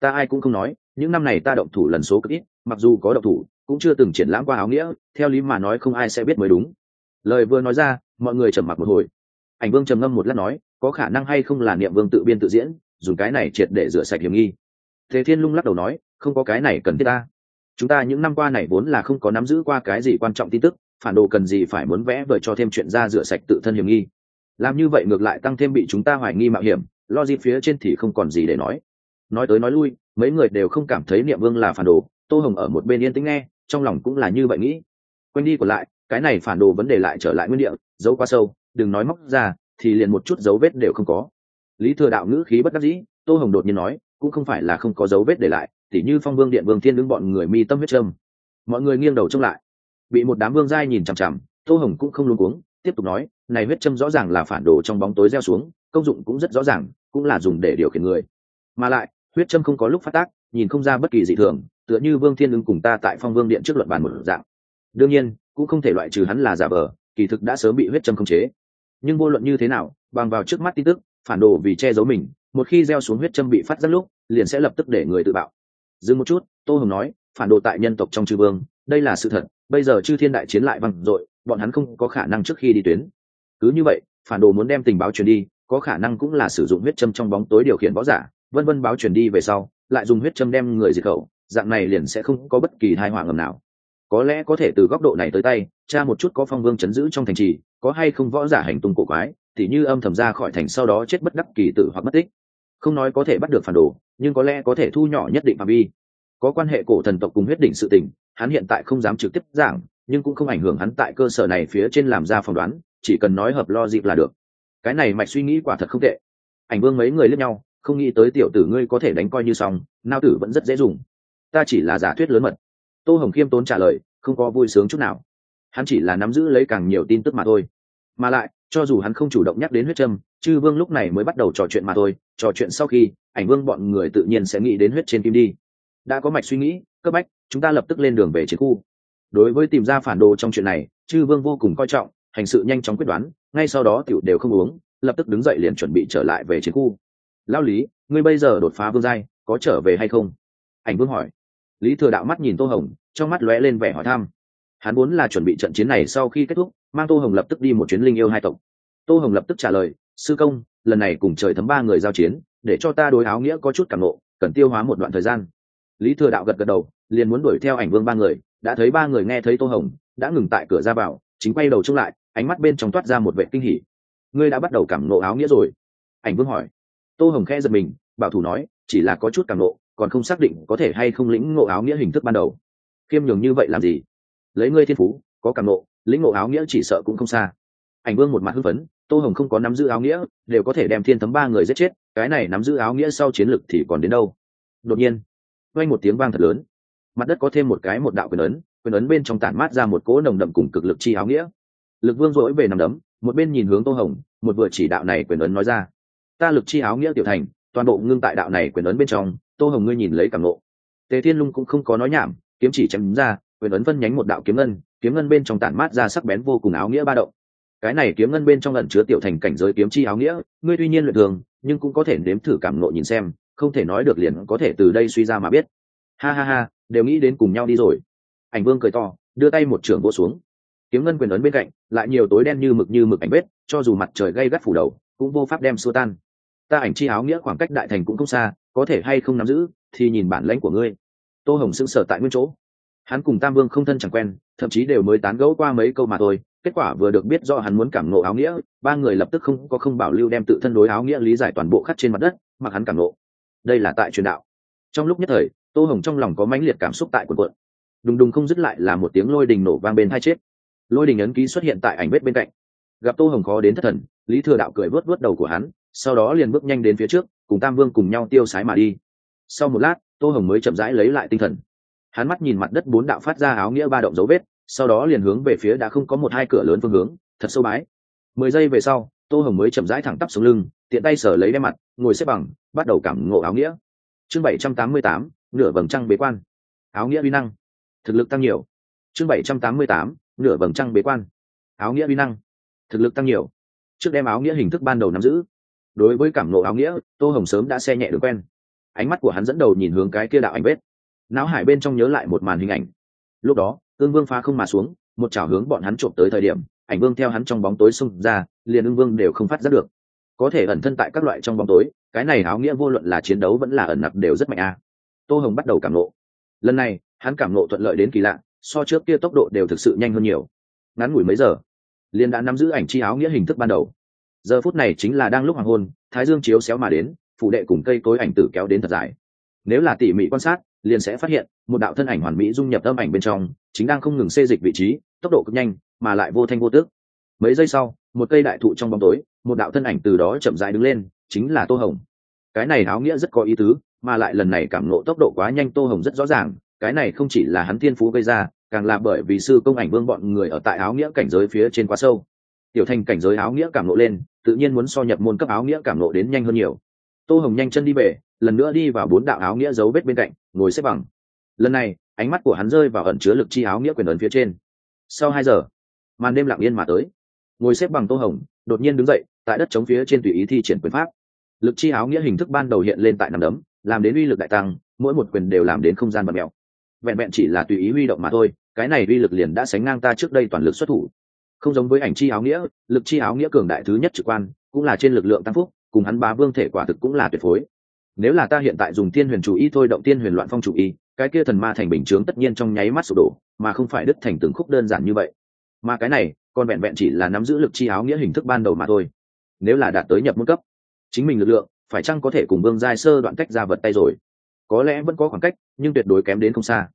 A: Ta ai cũng không nói, những năm này ta động thủ lần số cực ít, mặc dù có động thủ cũng chưa từng triển lãm qua áo nghĩa, theo lý mà nói không ai sẽ biết mới đúng. Lời vừa nói ra, mọi người trầm mặc một hồi. Ảnh vương trầm ngâm một lát nói, có khả năng hay không là niệm vương tự biên tự diễn, dùng cái này triệt để rửa sạch hiểm nghi. Thế thiên lung lắc đầu nói, không có cái này cần thiết ta. Chúng ta những năm qua này vốn là không có nắm giữ qua cái gì quan trọng tin tức, phản đồ cần gì phải muốn vẽ vời cho thêm chuyện ra rửa sạch tự thân hiểm nghi. Làm như vậy ngược lại tăng thêm bị chúng ta hoài nghi mạo hiểm lo gì phía trên thì không còn gì để nói. Nói tới nói lui, mấy người đều không cảm thấy niệm vương là phản đồ, tô hồng ở một bên yên tĩnh nghe trong lòng cũng là như vậy nghĩ. Quanh đi còn lại, cái này phản đồ vấn đề lại trở lại nguyên địa, giấu quá sâu, đừng nói móc ra, thì liền một chút dấu vết đều không có. Lý thừa đạo ngữ khí bất đắc dĩ, tô hồng đột nhiên nói, cũng không phải là không có dấu vết để lại, tỉ như phong vương điện vương thiên đứng bọn người mi tâm huyết trâm mọi người nghiêng đầu trông lại. Bị một đám vương giai nhìn chằm chằm, tô hồng cũng không luôn cuống, tiếp tục nói, này huyết trâm rõ ràng là phản đồ trong bóng tối gieo xuống, công dụng cũng rất rõ ràng, cũng là dùng để điều khiển người. Mà lại, huyết trâm không có lúc phát tác nhìn không ra bất kỳ dị thường, tựa như vương thiên ứng cùng ta tại phong vương điện trước luận bàn một dạng. Đương nhiên, cũng không thể loại trừ hắn là giả vờ, kỳ thực đã sớm bị huyết châm khống chế. Nhưng vô luận như thế nào, bằng vào trước mắt tin tức, phản đồ vì che giấu mình, một khi gieo xuống huyết châm bị phát giác lúc, liền sẽ lập tức để người tự bạo. Dừng một chút, tô hồng nói, phản đồ tại nhân tộc trong chư vương, đây là sự thật, bây giờ chư thiên đại chiến lại văng dội, bọn hắn không có khả năng trước khi đi tuyến. Cứ như vậy, phản đồ muốn đem tình báo truyền đi, có khả năng cũng là sử dụng huyết châm trong bóng tối điều khiển võ giả, vân vân báo truyền đi về sau lại dùng huyết châm đem người diệt khẩu, dạng này liền sẽ không có bất kỳ hai họa ngầm nào. Có lẽ có thể từ góc độ này tới tay, cha một chút có phong vương chấn giữ trong thành trì, có hay không võ giả hành tung cổ quái, thì như âm thầm ra khỏi thành sau đó chết bất đắc kỳ tử hoặc mất tích. Không nói có thể bắt được phản đồ, nhưng có lẽ có thể thu nhỏ nhất định phạm vi. Có quan hệ cổ thần tộc cùng huyết định sự tình, hắn hiện tại không dám trực tiếp giảng, nhưng cũng không ảnh hưởng hắn tại cơ sở này phía trên làm ra phỏng đoán, chỉ cần nói hợp lo dịp là được. Cái này mạch suy nghĩ quả thật không tệ. Ảnh vương mấy người lướt nhau không nghĩ tới tiểu tử ngươi có thể đánh coi như xong, nao tử vẫn rất dễ dùng. Ta chỉ là giả thuyết lớn mật. Tô hồng khiêm tốn trả lời, không có vui sướng chút nào. Hắn chỉ là nắm giữ lấy càng nhiều tin tức mà thôi. Mà lại, cho dù hắn không chủ động nhắc đến huyết trâm chư vương lúc này mới bắt đầu trò chuyện mà thôi. Trò chuyện sau khi, ảnh vương bọn người tự nhiên sẽ nghĩ đến huyết trên kim đi. Đã có mạch suy nghĩ, cấp bách, chúng ta lập tức lên đường về chiến khu. Đối với tìm ra phản đồ trong chuyện này, chư vương vô cùng coi trọng, hành sự nhanh chóng quyết đoán, ngay sau đó tiểu đều không uống, lập tức đứng dậy liền chuẩn bị trở lại về chiến khu lao lý, ngươi bây giờ đột phá vương giai, có trở về hay không? Ảnh vương hỏi. Lý thừa đạo mắt nhìn tô hồng, trong mắt lóe lên vẻ hỏi thăm. Hắn muốn là chuẩn bị trận chiến này sau khi kết thúc, mang tô hồng lập tức đi một chuyến linh yêu hai tộc. Tô hồng lập tức trả lời, sư công, lần này cùng trời thấm ba người giao chiến, để cho ta đối áo nghĩa có chút cảm nộ cần tiêu hóa một đoạn thời gian. Lý thừa đạo gật gật đầu, liền muốn đuổi theo ảnh vương ba người. Đã thấy ba người nghe thấy tô hồng, đã ngừng tại cửa ra vào, chính quay đầu trông lại, ánh mắt bên trong toát ra một vệ kinh hỉ. Ngươi đã bắt đầu cảm nộ áo nghĩa rồi? Ảnh vương hỏi tô hồng khe giật mình, bảo thủ nói, chỉ là có chút càng nộ, còn không xác định có thể hay không lĩnh ngộ áo nghĩa hình thức ban đầu. Khiêm nhường như vậy làm gì? Lấy ngươi thiên phú, có càng nộ, lĩnh ngộ áo nghĩa chỉ sợ cũng không xa. Ảnh vương một mặt hưng phấn, tô hồng không có nắm giữ áo nghĩa, đều có thể đem thiên thấm ba người giết chết, cái này nắm giữ áo nghĩa sau chiến lực thì còn đến đâu? Đột nhiên quanh một tiếng vang thật lớn. Mặt đất có thêm một cái một đạo quyền ấn quyền ấn bên trong tản mát ra một cỗ nồng đậm cùng cực lực chi áo nghĩa. Lực vương dỗi về nằm đấm, một bên nhìn hướng tô hồng, một vừa chỉ đạo này quyền ấn nói ra ta lực chi áo nghĩa tiểu thành, toàn bộ ngưng tại đạo này quyền ấn bên trong, tô hồng ngươi nhìn lấy cảm nộ tề thiên lung cũng không có nói nhảm, kiếm chỉ chém ra, quyền ấn phân nhánh một đạo kiếm ngân kiếm ngân bên trong tản mát ra sắc bén vô cùng áo nghĩa ba động. Cái này kiếm ngân bên trong ẩn chứa tiểu thành cảnh giới kiếm chi áo nghĩa, ngươi tuy nhiên luyện thường, nhưng cũng có thể nếm thử cảm nộ nhìn xem, không thể nói được liền có thể từ đây suy ra mà biết. Ha ha ha, đều nghĩ đến cùng nhau đi rồi. Ảnh vương cười to, đưa tay một trường vô xuống. Kiếm ngân quyền ấn bên cạnh, lại nhiều tối đen như mực như mực ảnh vết, cho dù mặt trời gây gắt phủ đầu, cũng vô pháp đem xua tan ta ảnh chi áo nghĩa khoảng cách đại thành cũng không xa, có thể hay không nắm giữ, thì nhìn bản lãnh của ngươi. Tô hồng sững sờ tại nguyên chỗ. Hắn cùng tam vương không thân chẳng quen, thậm chí đều mới tán gẫu qua mấy câu mà thôi, kết quả vừa được biết do hắn muốn cảm nộ áo nghĩa, ba người lập tức không có không bảo lưu đem tự thân đối áo nghĩa lý giải toàn bộ khắc trên mặt đất mặc hắn cảm nộ đây là tại truyền đạo. Trong lúc nhất thời, tô hồng trong lòng có mãnh liệt cảm xúc tại quần quận đùng đùng không dứt lại là một tiếng lôi đình nổ vang bên hai chết lôi đình ấn ký xuất hiện tại ảnh vết bên cạnh. Gặp tô hồng khó đến thất thần, lý thừa đạo cười vớt vớt đầu của hắn sau đó liền bước nhanh đến phía trước, cùng tam vương cùng nhau tiêu sái mà đi. Sau một lát, tô hồng mới chậm rãi lấy lại tinh thần. Hắn mắt nhìn mặt đất bốn đạo phát ra áo nghĩa ba động dấu vết, sau đó liền hướng về phía đã không có một hai cửa lớn phương hướng, thật sâu bái. Mười giây về sau, tô hồng mới chậm rãi thẳng tắp xuống lưng, tiện tay sở lấy đem mặt, ngồi xếp bằng, bắt đầu cảm ngộ áo nghĩa. Chương bảy trăm tám mươi tám, nửa vầng trăng bế quan. Áo nghĩa vi năng. Thực lực tăng nhiều. Chương bảy trăm tám mươi tám, nửa vầng trăng bế quan. Áo nghĩa vi năng. Thực lực tăng nhiều. Trước đem áo nghĩa hình thức ban đầu nắm giữ đối với cảm nộ áo nghĩa, tô hồng sớm đã xe nhẹ được quen. Ánh mắt của hắn dẫn đầu nhìn hướng cái kia đạo ảnh vết. Não hải bên trong nhớ lại một màn hình ảnh. Lúc đó ương vương phá không mà xuống, một chảo hướng bọn hắn trộm tới thời điểm, ảnh vương theo hắn trong bóng tối xông ra, liền ương vương đều không phát giác được. Có thể ẩn thân tại các loại trong bóng tối, cái này áo nghĩa vô luận là chiến đấu vẫn là ẩn nặc đều rất mạnh a. Tô hồng bắt đầu cảm nộ lần này, hắn cảm nộ thuận lợi đến kỳ lạ, so trước kia tốc độ đều thực sự nhanh hơn nhiều. Ngắn ngủi mấy giờ, liền đã nắm giữ ảnh chi áo nghĩa hình thức ban đầu giờ phút này chính là đang lúc hoàng hôn, thái dương chiếu xéo mà đến phụ đệ cùng cây cối ảnh tử kéo đến thật dài. Nếu là tỉ mỉ quan sát, liền sẽ phát hiện, một đạo thân ảnh hoàn mỹ dung nhập âm ảnh bên trong, chính đang không ngừng xê dịch vị trí, tốc độ cực nhanh, mà lại vô thanh vô tước mấy giây sau, một cây đại thụ trong bóng tối, một đạo thân ảnh từ đó chậm rãi đứng lên, chính là tô hồng. Cái này áo nghĩa rất có ý tứ, mà lại lần này cảm nộ tốc độ quá nhanh tô hồng rất rõ ràng, cái này không chỉ là hắn thiên phú gây ra, càng là bởi vì sư công ảnh vương bọn người ở tại áo nghĩa cảnh giới phía trên quá sâu tiểu thành cảnh giới áo nghĩa cảm nộ lên, tự nhiên muốn so nhập môn cấp áo nghĩa cảm nộ đến nhanh hơn nhiều. Tô hồng nhanh chân đi về, lần nữa đi vào bốn đạo áo nghĩa dấu vết bên cạnh, ngồi xếp bằng. Lần này, ánh mắt của hắn rơi vào ẩn chứa lực chi áo nghĩa quyền ấn phía trên. Sau hai giờ, màn đêm lặng yên mà tới. Ngồi xếp bằng tô hồng, đột nhiên đứng dậy, tại đất chống phía trên tùy ý thi triển quyền pháp. Lực chi áo nghĩa hình thức ban đầu hiện lên tại nằm đấm, làm đến uy lực đại tăng, mỗi một quyền đều làm đến không gian bật mèo. Vẹn vẹn chỉ là tùy ý huy động mà thôi, cái này uy lực liền đã sánh ngang ta trước đây toàn lực xuất thủ không giống với ảnh chi áo nghĩa, lực chi áo nghĩa cường đại thứ nhất trực quan, cũng là trên lực lượng tăng phúc, cùng hắn bá vương thể quả thực cũng là tuyệt phối. Nếu là ta hiện tại dùng tiên huyền chủ y thôi động tiên huyền loạn phong chủ y, cái kia thần ma thành bình chướng tất nhiên trong nháy mắt sụp đổ, mà không phải đứt thành từng khúc đơn giản như vậy. Mà cái này, còn vẹn vẹn chỉ là nắm giữ lực chi áo nghĩa hình thức ban đầu mà thôi. Nếu là đạt tới nhập môn cấp, chính mình lực lượng, phải chăng có thể cùng vương giai sơ đoạn cách ra vật tay rồi? Có lẽ vẫn có khoảng cách, nhưng tuyệt đối kém đến không xa.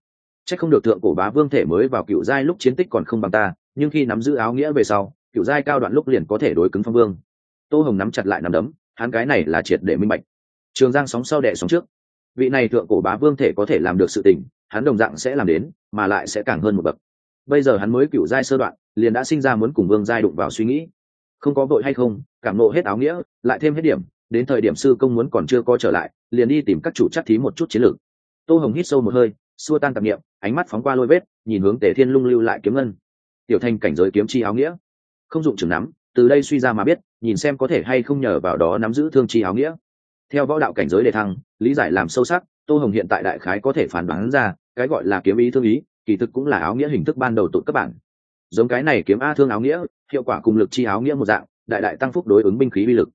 A: C h ắ c không được thượng cổ bá vương thể mới vào cựu giai lúc chiến tích còn không bằng ta nhưng khi nắm giữ áo nghĩa về sau, kiểu giai cao đoạn lúc liền có thể đối cứng phong vương. Tô hồng nắm chặt lại nắm đấm, hắn cái này là triệt để minh bạch. Trường giang sóng sau đẻ sóng trước. Vị này thượng cổ bá vương thể có thể làm được sự tình, hắn đồng dạng sẽ làm đến, mà lại sẽ càng hơn một bậc. Bây giờ hắn mới cựu giai sơ đoạn, liền đã sinh ra muốn cùng vương giai đụng vào suy nghĩ. Không có vội hay không, cảm nộ hết áo nghĩa, lại thêm hết điểm, đến thời điểm sư công muốn còn chưa co trở lại, liền đi tìm các chủ chắc thí một chút chiến lược. Tô hồng hít sâu một hơi, xua tan tạp nghiệm ánh mắt phóng qua lôi vết, nhìn hướng tề thiên lung lưu lại kiếm ngân tiểu thanh cảnh giới kiếm chi áo nghĩa. Không dụng chừng nắm từ đây suy ra mà biết, nhìn xem có thể hay không nhờ vào đó nắm giữ thương chi áo nghĩa. Theo võ đạo cảnh giới đề thăng, lý giải làm sâu sắc, tô hồng hiện tại đại khái có thể phản đoán ra, cái gọi là kiếm ý thương ý, kỳ thực cũng là áo nghĩa hình thức ban đầu tụt các bản giống cái này kiếm a thương áo nghĩa, hiệu quả cùng lực chi áo nghĩa một dạng, đại đại tăng phúc đối ứng binh khí vi lực.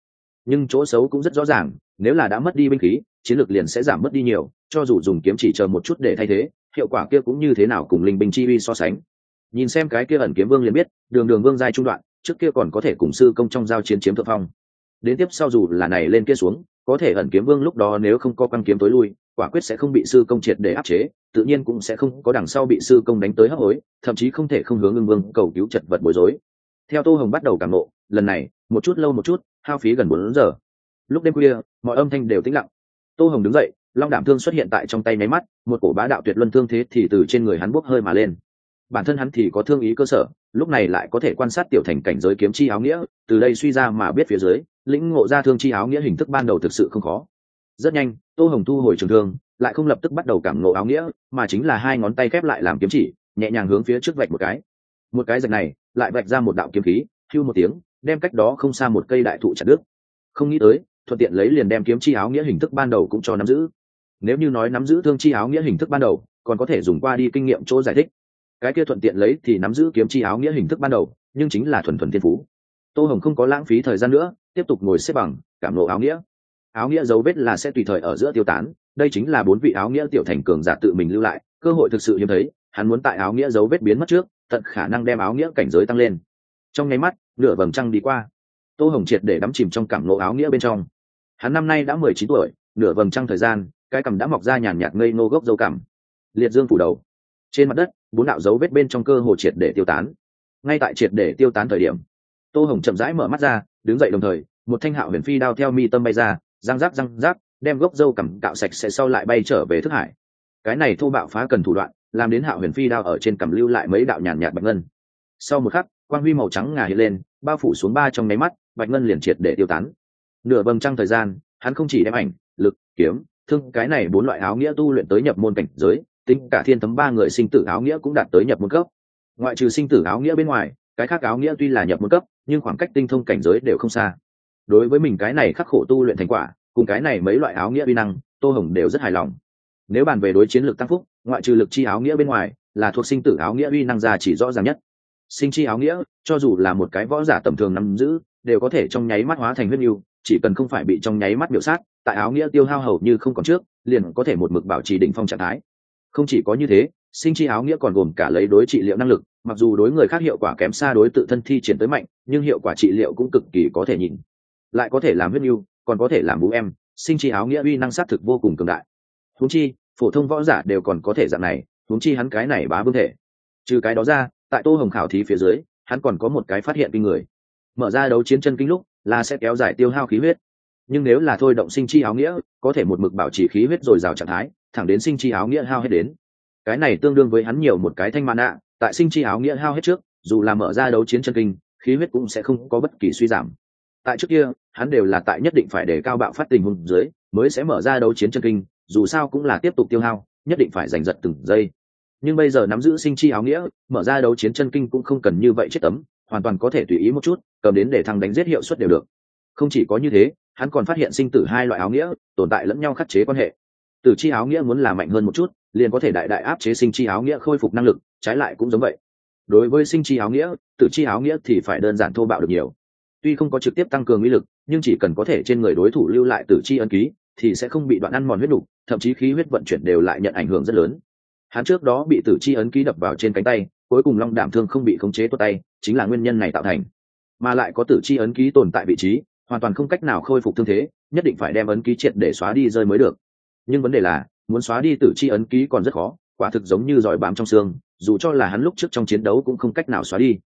A: Nhưng chỗ xấu cũng rất rõ ràng, nếu là đã mất đi binh khí, chiến lược liền sẽ giảm mất đi nhiều, cho dù dùng kiếm chỉ chờ một chút để thay thế, hiệu quả kia cũng như thế nào cùng linh binh chi vi so sánh nhìn xem cái kia ẩn kiếm vương liền biết, đường đường vương giai trung đoạn, trước kia còn có thể cùng sư công trong giao chiến chiếm thượng phong. Đến tiếp sau dù là này lên kia xuống, có thể ẩn kiếm vương lúc đó nếu không có quan kiếm tối lui, quả quyết sẽ không bị sư công triệt để áp chế, tự nhiên cũng sẽ không có đằng sau bị sư công đánh tới hấp hối, thậm chí không thể không hướng ưng vương cầu cứu chật vật bối rối. Theo tô hồng bắt đầu cảm nộ lần này, một chút lâu một chút, hao phí gần bốn giờ. Lúc đêm khuya, mọi âm thanh đều tĩnh lặng. Tô hồng đứng dậy, long đảm thương xuất hiện tại trong tay máy mắt, một cổ bá đạo tuyệt luân thương thế thì từ trên người hắn bốc hơi mà lên bản thân hắn thì có thương ý cơ sở, lúc này lại có thể quan sát tiểu thành cảnh giới kiếm chi áo nghĩa, từ đây suy ra mà biết phía dưới, lĩnh ngộ ra thương chi áo nghĩa hình thức ban đầu thực sự không khó. Rất nhanh, tô hồng thu hồi trường thương, lại không lập tức bắt đầu cảm ngộ áo nghĩa, mà chính là hai ngón tay khép lại làm kiếm chỉ, nhẹ nhàng hướng phía trước vạch một cái. Một cái rạch này, lại vạch ra một đạo kiếm khí, hưu một tiếng, đem cách đó không xa một cây đại thụ chặt đứt. Không nghĩ tới, thuận tiện lấy liền đem kiếm chi áo nghĩa hình thức ban đầu cũng cho nắm giữ. Nếu như nói nắm giữ thương chi áo nghĩa hình thức ban đầu, còn có thể dùng qua đi kinh nghiệm chỗ giải thích cái kia thuận tiện lấy thì nắm giữ kiếm chi áo nghĩa hình thức ban đầu, nhưng chính là thuần thuần thiên phú. Tô hồng không có lãng phí thời gian nữa, tiếp tục ngồi xếp bằng, cảm lộ áo nghĩa. Áo nghĩa dấu vết là sẽ tùy thời ở giữa tiêu tán, đây chính là bốn vị áo nghĩa tiểu thành cường giả tự mình lưu lại, cơ hội thực sự hiếm thấy, hắn muốn tại áo nghĩa dấu vết biến mất trước, tận khả năng đem áo nghĩa cảnh giới tăng lên. Trong nháy mắt, nửa vầng trăng đi qua. Tô hồng triệt để đắm chìm trong cảm lộ áo nghĩa bên trong. Hắn năm nay đã mười chín tuổi, nửa vầng trăng thời gian, cái cằm đã mọc ra nhàn nhạt ngây ngô gốc dâu cằm. Liệt dương phủ đầu trên mặt đất, bốn đạo dấu vết bên trong cơ hồ triệt để tiêu tán. Ngay tại triệt để tiêu tán thời điểm, tô hồng chậm rãi mở mắt ra, đứng dậy đồng thời, một thanh hạo huyền phi đao theo mi tâm bay ra, răng rác răng rác đem gốc dâu cằm cạo sạch sẽ sau lại bay trở về thức hải. Cái này thô bạo phá cần thủ đoạn, làm đến hạo huyền phi đao ở trên cằm lưu lại mấy đạo nhàn nhạt bạch ngân. Sau một khắc, quang huy màu trắng ngà hiện lên, bao phủ xuống ba trong nháy mắt, bạch ngân liền triệt để tiêu tán. Nửa bầm trăng thời gian, hắn không chỉ đem ảnh, lực, kiếm, thương, cái này bốn loại áo nghĩa tu luyện tới nhập môn cảnh giới tính cả thiên thấm ba người sinh tử áo nghĩa cũng đạt tới nhập môn cấp. Ngoại trừ sinh tử áo nghĩa bên ngoài, cái khác áo nghĩa tuy là nhập môn cấp, nhưng khoảng cách tinh thông cảnh giới đều không xa. Đối với mình cái này khắc khổ tu luyện thành quả, cùng cái này mấy loại áo nghĩa vi năng, tô hồng đều rất hài lòng. Nếu bàn về đối chiến lược tăng phúc, ngoại trừ lực chi áo nghĩa bên ngoài, là thuộc sinh tử áo nghĩa uy năng ra chỉ rõ ràng nhất. Sinh chi áo nghĩa, cho dù là một cái võ giả tầm thường nắm giữ, đều có thể trong nháy mắt hóa thành huyết nhu chỉ cần không phải bị trong nháy mắt biểu sát, tại áo nghĩa tiêu hao hầu như không còn trước, liền có thể một mực bảo trì đỉnh phong trạng thái không chỉ có như thế, sinh chi áo nghĩa còn gồm cả lấy đối trị liệu năng lực, mặc dù đối người khác hiệu quả kém xa đối tự thân thi triển tới mạnh, nhưng hiệu quả trị liệu cũng cực kỳ có thể nhìn. Lại có thể làm huyết mưu còn có thể làm bú em, sinh chi áo nghĩa uy năng sát thực vô cùng cường đại. Huống chi, phổ thông võ giả đều còn có thể dạng này, huống chi hắn cái này bá vương thể. Trừ cái đó ra, tại tô hồng khảo thí phía dưới, hắn còn có một cái phát hiện kinh người. Mở ra đấu chiến chân kinh lúc, là sẽ kéo dài tiêu hao khí huyết. Nhưng nếu là thôi động sinh chi áo nghĩa, có thể một mực bảo trì khí huyết dồi dào trạng thái thẳng đến sinh chi áo nghĩa hao hết đến. Cái này tương đương với hắn nhiều một cái thanh mạn ạ, tại sinh chi áo nghĩa hao hết trước, dù là mở ra đấu chiến chân kinh, khí huyết cũng sẽ không có bất kỳ suy giảm. Tại trước kia, hắn đều là tại nhất định phải để cao bạo phát tình hùng dưới, mới sẽ mở ra đấu chiến chân kinh, dù sao cũng là tiếp tục tiêu hao, nhất định phải giành giật từng giây. Nhưng bây giờ nắm giữ sinh chi áo nghĩa, mở ra đấu chiến chân kinh cũng không cần như vậy chết tấm, hoàn toàn có thể tùy ý một chút, cầm đến để thằng đánh giết hiệu suất đều được. Không chỉ có như thế, hắn còn phát hiện sinh tử hai loại áo nghĩa, tồn tại lẫn nhau khắc chế quan hệ tử chi áo nghĩa muốn làm mạnh hơn một chút liền có thể đại đại áp chế sinh chi áo nghĩa khôi phục năng lực trái lại cũng giống vậy. Đối với sinh chi áo nghĩa tử chi áo nghĩa thì phải đơn giản thô bạo được nhiều. Tuy không có trực tiếp tăng cường uy lực nhưng chỉ cần có thể trên người đối thủ lưu lại tử chi ân ký thì sẽ không bị đoạn ăn mòn huyết đủ, thậm chí khí huyết vận chuyển đều lại nhận ảnh hưởng rất lớn. Hắn trước đó bị tử chi ấn ký đập vào trên cánh tay cuối cùng long đảm thương không bị khống chế tốt tay chính là nguyên nhân này tạo thành. Mà lại có tử chi ấn ký tồn tại vị trí hoàn toàn không cách nào khôi phục thương thế nhất định phải đem ấn ký triệt để xóa đi rơi mới được nhưng vấn đề là, muốn xóa đi tử chi ấn ký còn rất khó, quả thực giống như giỏi bám trong xương, dù cho là hắn lúc trước trong chiến đấu cũng không cách nào xóa đi.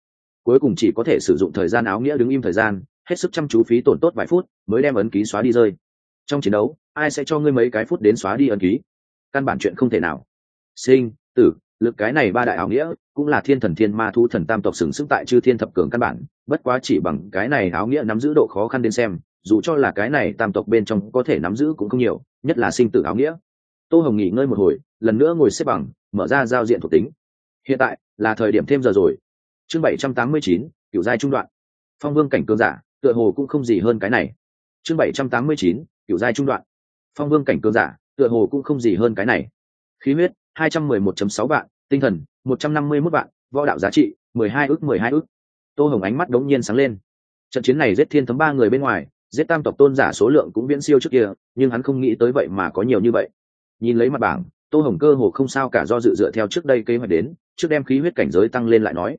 A: Cuối cùng chỉ có thể sử dụng thời gian áo nghĩa đứng im thời gian, hết sức chăm chú phí tổn tốt vài phút mới đem ấn ký xóa đi rơi. Trong chiến đấu, ai sẽ cho ngươi mấy cái phút đến xóa đi ấn ký? Căn bản chuyện không thể nào. Sinh, tử, lực cái này ba đại áo nghĩa, cũng là thiên thần thiên ma thu thần tam tộc sừng sững tại chư thiên thập cường căn bản, bất quá chỉ bằng cái này áo nghĩa nắm giữ độ khó khăn đến xem dù cho là cái này tam tộc bên trong có thể nắm giữ cũng không nhiều, nhất là sinh tử áo nghĩa. Tô hồng nghỉ ngơi một hồi, lần nữa ngồi xếp bằng, mở ra giao diện thuộc tính. Hiện tại là thời điểm thêm giờ rồi. Chương bảy trăm tám mươi chín, kiểu giai trung đoạn. Phong vương cảnh cường giả, tựa hồ cũng không gì hơn cái này. Chương bảy trăm tám mươi chín, kiểu giai trung đoạn. Phong vương cảnh cường giả, tựa hồ cũng không gì hơn cái này. Khí huyết, hai trăm mười một chấm sáu vạn, tinh thần, một trăm năm mươi mốt vạn, võ đạo giá trị, mười hai ước mười hai ước tô hồng ánh mắt đống nhiên sáng lên. Trận chiến này giết thiên thấm ba người bên ngoài giết tam tộc tôn giả số lượng cũng viễn siêu trước kia, nhưng hắn không nghĩ tới vậy mà có nhiều như vậy. Nhìn lấy mặt bảng, tô hồng cơ hồ không sao cả do dự dựa theo trước đây kế hoạch đến, trước đem khí huyết cảnh giới tăng lên lại nói.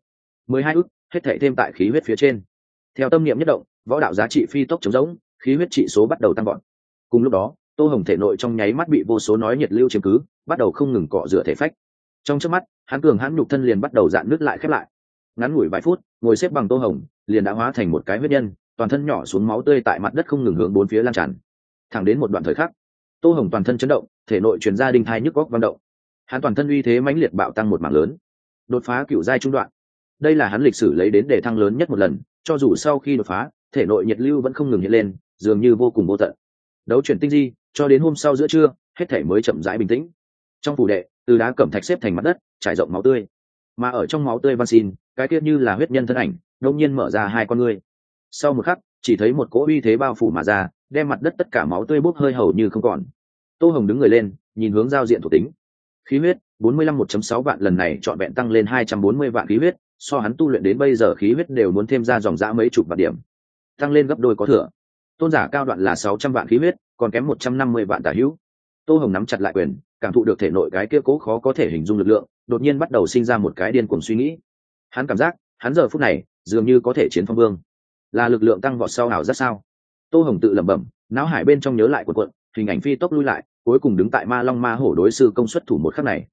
A: Mười hai ước hết thệ thêm tại khí huyết phía trên. Theo tâm niệm nhất động, võ đạo giá trị phi tốc chống giống khí huyết trị số bắt đầu tăng gọn cùng lúc đó, tô hồng thể nội trong nháy mắt bị vô số nói nhiệt lưu chiếm cứ, bắt đầu không ngừng cọ rửa thể phách. Trong trước mắt, hắn cường hắn nhục thân liền bắt đầu dạn nước lại khép lại. Ngắn ngủi vài phút, ngồi xếp bằng tô hồng, liền đã hóa thành một cái huyết nhân toàn thân nhỏ xuống máu tươi tại mặt đất không ngừng hướng bốn phía lan tràn. Thẳng đến một đoạn thời khắc, tô hồng toàn thân chấn động, thể nội truyền ra đinh thai nhức góc văn động. Hắn toàn thân uy thế mãnh liệt bạo tăng một mảng lớn, đột phá cựu giai trung đoạn. Đây là hắn lịch sử lấy đến để thăng lớn nhất một lần, cho dù sau khi đột phá, thể nội nhiệt lưu vẫn không ngừng hiện lên, dường như vô cùng vô tận. Đấu chuyển tinh di, cho đến hôm sau giữa trưa, hết thể mới chậm rãi bình tĩnh. Trong phủ đệ, từ đá cẩm thạch xếp thành mặt đất, trải rộng máu tươi. Mà ở trong máu tươi van xin, cái tiết như là huyết nhân thân ảnh đông nhiên mở ra hai con ngươi sau một khắc, chỉ thấy một cỗ uy thế bao phủ mà ra, đem mặt đất tất cả máu tươi bốc hơi hầu như không còn. Tô hồng đứng người lên, nhìn hướng giao diện thuộc tính. Khí huyết, bốn mươi lăm một sáu vạn, lần này trọn vẹn tăng lên hai trăm bốn mươi vạn khí huyết, so hắn tu luyện đến bây giờ khí huyết đều muốn thêm ra dòng dã mấy chục vạn điểm. Tăng lên gấp đôi có thừa. Tôn giả cao đoạn là sáu trăm vạn khí huyết, còn kém một trăm năm mươi vạn tả hữu. Tô hồng nắm chặt lại quyền, cảm thụ được thể nội cái kia cố khó có thể hình dung lực lượng, đột nhiên bắt đầu sinh ra một cái điên cuồng suy nghĩ. Hắn cảm giác, hắn giờ phút này, dường như có thể chiến phong vương là lực lượng tăng vọt sau hào rất sao? Tô hồng tự lẩm bẩm, não hải bên trong nhớ lại quần quận hình ảnh phi tốc lui lại, cuối cùng đứng tại ma long ma hổ đối sư công suất thủ một khắc này.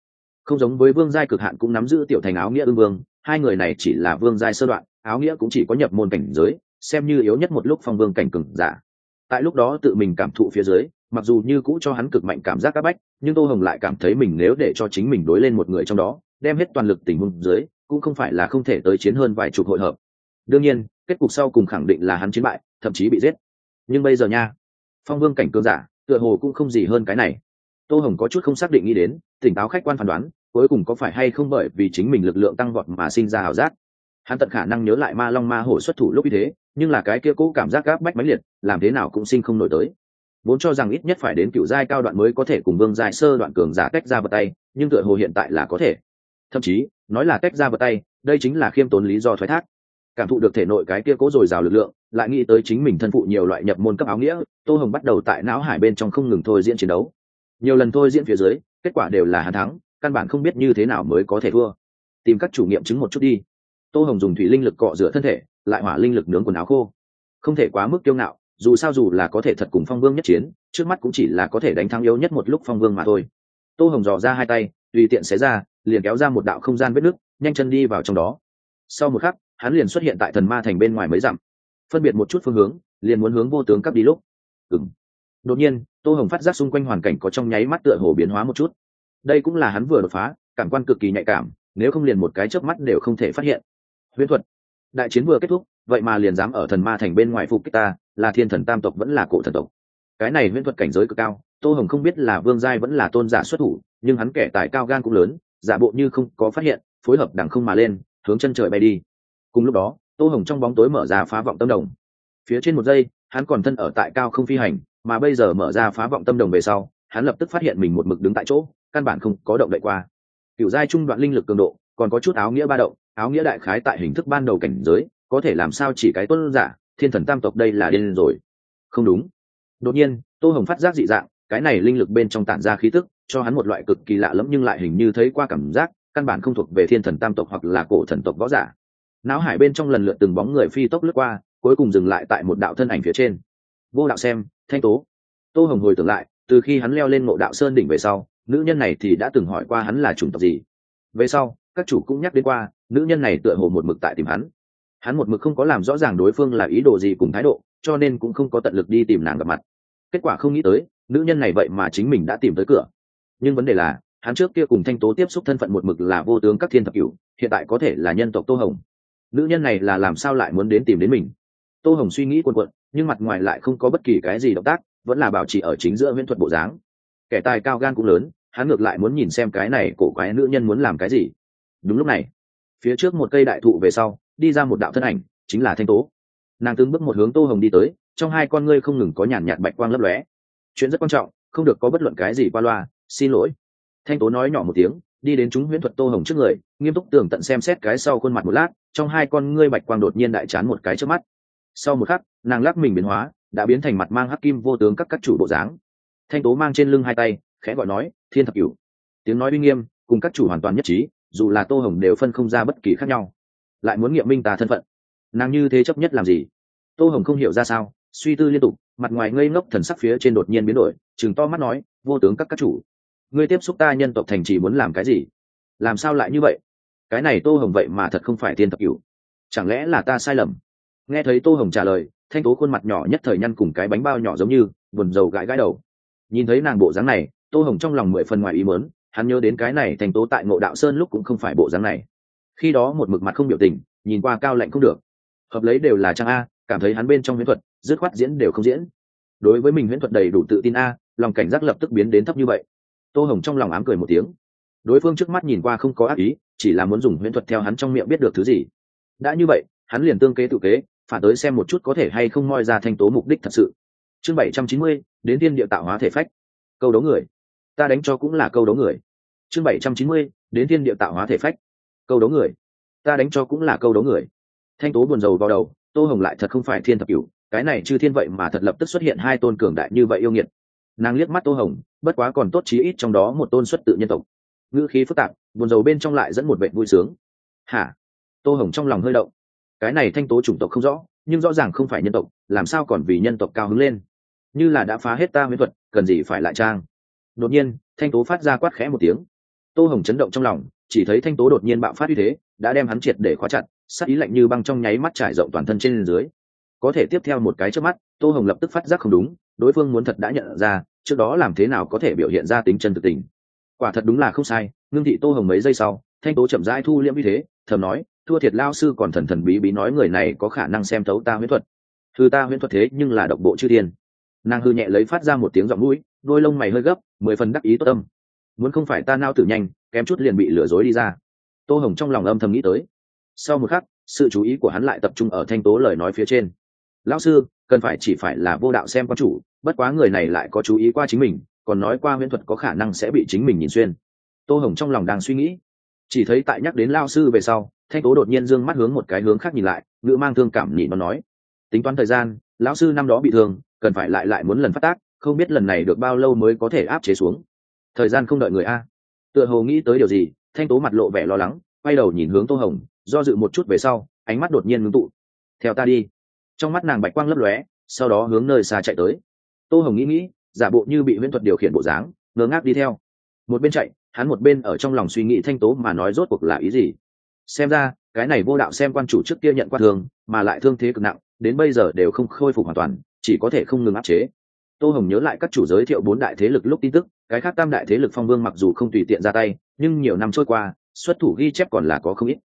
A: Không giống với vương giai cực hạn cũng nắm giữ tiểu thành áo nghĩa ương vương, hai người này chỉ là vương giai sơ đoạn, áo nghĩa cũng chỉ có nhập môn cảnh giới, xem như yếu nhất một lúc phong vương cảnh cừng giả. Tại lúc đó tự mình cảm thụ phía dưới, mặc dù như cũ cho hắn cực mạnh cảm giác áp bách, nhưng tô hồng lại cảm thấy mình nếu để cho chính mình đối lên một người trong đó, đem hết toàn lực tình huống dưới, cũng không phải là không thể tới chiến hơn vài chục hội hợp. Đương nhiên kết cục sau cùng khẳng định là hắn chiến bại, thậm chí bị giết. Nhưng bây giờ nha, phong vương cảnh cương giả, tựa hồ cũng không gì hơn cái này. Tô hồng có chút không xác định nghĩ đến, tỉnh táo khách quan phán đoán, cuối cùng có phải hay không bởi vì chính mình lực lượng tăng vọt mà sinh ra ảo giác. Hắn tận khả năng nhớ lại ma long ma hổ xuất thủ lúc như thế, nhưng là cái kia cũ cảm giác gáp bách máy liệt, làm thế nào cũng sinh không nổi tới. Vốn cho rằng ít nhất phải đến cựu giai cao đoạn mới có thể cùng vương giai sơ đoạn cường giả tách ra vật tay, nhưng tựa hồ hiện tại là có thể. Thậm chí, nói là tách ra vật tay, đây chính là khiêm tốn lý do thoái thác cảm thụ được thể nội cái kia cố dồi dào lực lượng, lại nghĩ tới chính mình thân phụ nhiều loại nhập môn cấp áo nghĩa, tô hồng bắt đầu tại não hải bên trong không ngừng thôi diễn chiến đấu. Nhiều lần thôi diễn phía dưới, kết quả đều là hắn thắng, căn bản không biết như thế nào mới có thể thua. Tìm các chủ nghiệm chứng một chút đi. Tô hồng dùng thủy linh lực cọ rửa thân thể, lại hỏa linh lực nướng quần áo khô. Không thể quá mức kiêu ngạo, dù sao dù là có thể thật cùng phong vương nhất chiến, trước mắt cũng chỉ là có thể đánh thắng yếu nhất một lúc phong vương mà thôi. Tô hồng dò ra hai tay, tùy tiện xé ra, liền kéo ra một đạo không gian vết nước nhanh chân đi vào trong đó. Sau một khắc hắn liền xuất hiện tại thần ma thành bên ngoài mấy dặm. Phân biệt một chút phương hướng, liền muốn hướng vô tướng cắp đi lúc. Ừng đột nhiên, tô hồng phát giác xung quanh hoàn cảnh có trong nháy mắt tựa hồ biến hóa một chút. Đây cũng là hắn vừa đột phá, cảm quan cực kỳ nhạy cảm, nếu không liền một cái chớp mắt đều không thể phát hiện. Huyễn thuật. Đại chiến vừa kết thúc, vậy mà liền dám ở thần ma thành bên ngoài phục kích ta, là thiên thần tam tộc vẫn là cổ thần tộc. Cái này huyễn thuật cảnh giới cực cao, tô hồng không biết là vương giai vẫn là tôn giả xuất thủ, nhưng hắn kẻ tài cao gan cũng lớn, giả bộ như không có phát hiện, phối hợp đằng không mà lên, hướng chân trời bay đi cùng lúc đó, tô hồng trong bóng tối mở ra phá vọng tâm đồng. Phía trên một giây, hắn còn thân ở tại cao không phi hành, mà bây giờ mở ra phá vọng tâm đồng về sau, hắn lập tức phát hiện mình một mực đứng tại chỗ, căn bản không có động đậy qua. Kiểu giai trung đoạn linh lực cường độ, còn có chút áo nghĩa ba động, áo nghĩa đại khái tại hình thức ban đầu cảnh giới, có thể làm sao chỉ cái tuân giả, thiên thần tam tộc đây là điên rồi. Không đúng. Đột nhiên, tô hồng phát giác dị dạng, cái này linh lực bên trong tản ra khí tức, cho hắn một loại cực kỳ lạ lẫm nhưng lại hình như thấy qua cảm giác, căn bản không thuộc về thiên thần tam tộc hoặc là cổ thần tộc võ giả não hải bên trong lần lượt từng bóng người phi tốc lướt qua, cuối cùng dừng lại tại một đạo thân ảnh phía trên. Vô đạo xem, thanh tố. Tô hồng hồi tưởng lại, từ khi hắn leo lên ngộ đạo sơn đỉnh về sau, nữ nhân này thì đã từng hỏi qua hắn là chủng tộc gì. Về sau, các chủ cũng nhắc đến qua, nữ nhân này tựa hồ một mực tại tìm hắn. Hắn một mực không có làm rõ ràng đối phương là ý đồ gì cùng thái độ, cho nên cũng không có tận lực đi tìm nàng gặp mặt. Kết quả không nghĩ tới, nữ nhân này vậy mà chính mình đã tìm tới cửa. Nhưng vấn đề là, hắn trước kia cùng thanh tố tiếp xúc thân phận một mực là vô tướng các thiên thập cửu, hiện tại có thể là nhân tộc tô hồng nữ nhân này là làm sao lại muốn đến tìm đến mình? Tô hồng suy nghĩ quần quận nhưng mặt ngoài lại không có bất kỳ cái gì động tác, vẫn là bảo trì ở chính giữa viễn thuật bộ dáng. Kẻ tài cao gan cũng lớn, hắn ngược lại muốn nhìn xem cái này cổ quái nữ nhân muốn làm cái gì. Đúng lúc này, phía trước một cây đại thụ về sau, đi ra một đạo thân ảnh, chính là thanh tố. Nàng từng bước một hướng tô hồng đi tới, trong hai con ngươi không ngừng có nhàn nhạt bạch quang lấp lóe. Chuyện rất quan trọng, không được có bất luận cái gì qua loa, xin lỗi. Thanh tố nói nhỏ một tiếng, đi đến chúng huyễn thuật tô hồng trước người, nghiêm túc tường tận xem xét cái sau khuôn mặt một lát trong hai con ngươi bạch quang đột nhiên đại chán một cái trước mắt. Sau một khắc, nàng lắc mình biến hóa, đã biến thành mặt mang hắc kim vô tướng các các chủ bộ dáng. Thanh tố mang trên lưng hai tay, khẽ gọi nói, thiên thập cửu. Tiếng nói uy nghiêm, cùng các chủ hoàn toàn nhất trí, dù là tô hồng đều phân không ra bất kỳ khác nhau. Lại muốn nghiệm minh tà thân phận. Nàng như thế chấp nhất làm gì? Tô hồng không hiểu ra sao, suy tư liên tục, mặt ngoài ngây ngốc thần sắc phía trên đột nhiên biến đổi chừng to mắt nói, vô tướng các các chủ, ngươi tiếp xúc ta nhân tộc thành chỉ muốn làm cái gì? Làm sao lại như vậy? Cái này tô hồng vậy mà thật không phải tiên thập cửu. Chẳng lẽ là ta sai lầm? Nghe thấy tô hồng trả lời, thanh tố khuôn mặt nhỏ nhất thời nhăn cùng cái bánh bao nhỏ giống như, buồn dầu gãi gãi đầu. Nhìn thấy nàng bộ dáng này, tô hồng trong lòng mười phần ngoài ý mớn hắn nhớ đến cái này thanh tố tại ngộ đạo sơn lúc cũng không phải bộ dáng này. Khi đó một mực mặt không biểu tình, nhìn qua cao lạnh không được. Hợp lấy đều là trang a, cảm thấy hắn bên trong huyễn thuật, dứt khoát diễn đều không diễn. Đối với mình huyễn thuật đầy đủ tự tin a, lòng cảnh giác lập tức biến đến thấp như vậy. Tô hồng trong lòng ám cười một tiếng. Đối phương trước mắt nhìn qua không có ác ý chỉ là muốn dùng huyễn thuật theo hắn trong miệng biết được thứ gì. Đã như vậy, hắn liền tương kế tự kế phản tới xem một chút có thể hay không moi ra thanh tố mục đích thật sự. Chương bảy trăm chín mươi, đến tiên địa tạo hóa thể phách. Câu đấu người. Ta đánh cho cũng là câu đấu người. Chương bảy trăm chín mươi, đến tiên địa tạo hóa thể phách. Câu đấu người. Ta đánh cho cũng là câu đấu người. Thanh tố buồn rầu vào đầu, tô hồng lại thật không phải thiên thập cửu, cái này chư thiên vậy mà thật lập tức xuất hiện hai tôn cường đại như vậy yêu nghiệt. Nàng liếc mắt tô hồng, bất quá còn tốt chí ít trong đó một tôn xuất tự nhân tộc ngữ khí phức tạp, buồn rầu bên trong lại dẫn một vệ vui sướng. Hả? Tô hồng trong lòng hơi động. Cái này thanh tố chủng tộc không rõ, nhưng rõ ràng không phải nhân tộc, làm sao còn vì nhân tộc cao hứng lên? Như là đã phá hết ta huyễn thuật, cần gì phải lại trang? Đột nhiên, thanh tố phát ra quát khẽ một tiếng. Tô hồng chấn động trong lòng, chỉ thấy thanh tố đột nhiên bạo phát uy thế, đã đem hắn triệt để khóa chặt sắc ý lạnh như băng trong nháy mắt trải rộng toàn thân trên dưới. Có thể tiếp theo một cái trước mắt, tô hồng lập tức phát giác không đúng, đối phương muốn thật đã nhận ra, trước đó làm thế nào có thể biểu hiện ra tính chân thực tình quả thật đúng là không sai, ngưng thị tô hồng mấy giây sau, thanh tố chậm rãi thu liễm như thế, thầm nói, thua thiệt lao sư còn thần thần bí bí nói người này có khả năng xem thấu ta huyễn thuật. Thư ta huyễn thuật thế nhưng là độc bộ chư thiên. Nàng hư nhẹ lấy phát ra một tiếng giọng mũi, đôi lông mày hơi gấp, mười phần đắc ý tốt tâm. Muốn không phải ta nao tử nhanh, kém chút liền bị lừa dối đi ra. Tô hồng trong lòng âm thầm nghĩ tới. Sau một khắc, sự chú ý của hắn lại tập trung ở thanh tố lời nói phía trên. Lão sư, cần phải chỉ phải là vô đạo xem quan chủ, bất quá người này lại có chú ý qua chính mình còn nói qua huyễn thuật có khả năng sẽ bị chính mình nhìn xuyên. Tô hồng trong lòng đang suy nghĩ. Chỉ thấy tại nhắc đến lao sư về sau, thanh tố đột nhiên d ư ơ n g mắt hướng một cái hướng khác nhìn lại, ngữ mang thương cảm nhị nó nói. Tính toán thời gian, lão sư năm đó bị thương, cần phải lại lại muốn lần phát tác, không biết lần này được bao lâu mới có thể áp chế xuống. Thời gian không đợi người a. Tựa hồ nghĩ tới điều gì, thanh tố mặt lộ vẻ lo lắng, quay đầu nhìn hướng tô hồng, do dự một chút về sau, ánh mắt đột nhiên ngưng tụ. Theo ta đi. Trong mắt nàng bạch quang lấp lóe, sau đó hướng nơi xa chạy tới. Tô hồng nghĩ nghĩ giả bộ như bị huyễn thuật điều khiển bộ dáng, ngơ ngác đi theo. Một bên chạy, hắn một bên ở trong lòng suy nghĩ thanh tố mà nói rốt cuộc là ý gì. Xem ra, cái này vô đạo xem quan chủ trước kia nhận quan thương, mà lại thương thế cực nặng, đến bây giờ đều không khôi phục hoàn toàn, chỉ có thể không ngừng áp chế. Tô hồng nhớ lại các chủ giới thiệu bốn đại thế lực lúc tin tức, cái khác tam đại thế lực phong vương mặc dù không tùy tiện ra tay, nhưng nhiều năm trôi qua, xuất thủ ghi chép còn là có không ít.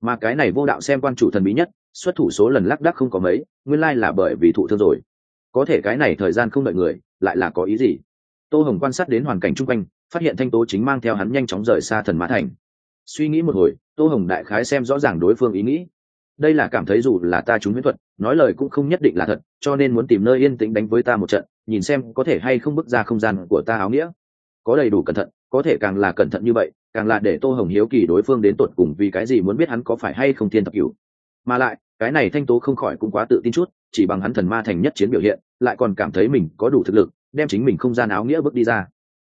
A: Mà cái này vô đạo xem quan chủ thần bí nhất, xuất thủ số lần lác đắc không có mấy, nguyên lai là bởi vì thụ thương rồi. Có thể cái này thời gian không đợi người lại là có ý gì? Tô hồng quan sát đến hoàn cảnh chung quanh, phát hiện thanh tố chính mang theo hắn nhanh chóng rời xa thần mã thành. Suy nghĩ một hồi, tô hồng đại khái xem rõ ràng đối phương ý nghĩ. Đây là cảm thấy dù là ta trúng huyễn thuật, nói lời cũng không nhất định là thật, cho nên muốn tìm nơi yên tĩnh đánh với ta một trận, nhìn xem có thể hay không bước ra không gian của ta áo nghĩa. Có đầy đủ cẩn thận, có thể càng là cẩn thận như vậy, càng là để tô hồng hiếu kỳ đối phương đến tột cùng vì cái gì muốn biết hắn có phải hay không thiên thập cửu. Mà lại, cái này thanh tố không khỏi cũng quá tự tin chút chỉ bằng hắn thần ma thành nhất chiến biểu hiện, lại còn cảm thấy mình có đủ thực lực, đem chính mình không gian áo nghĩa bước đi ra.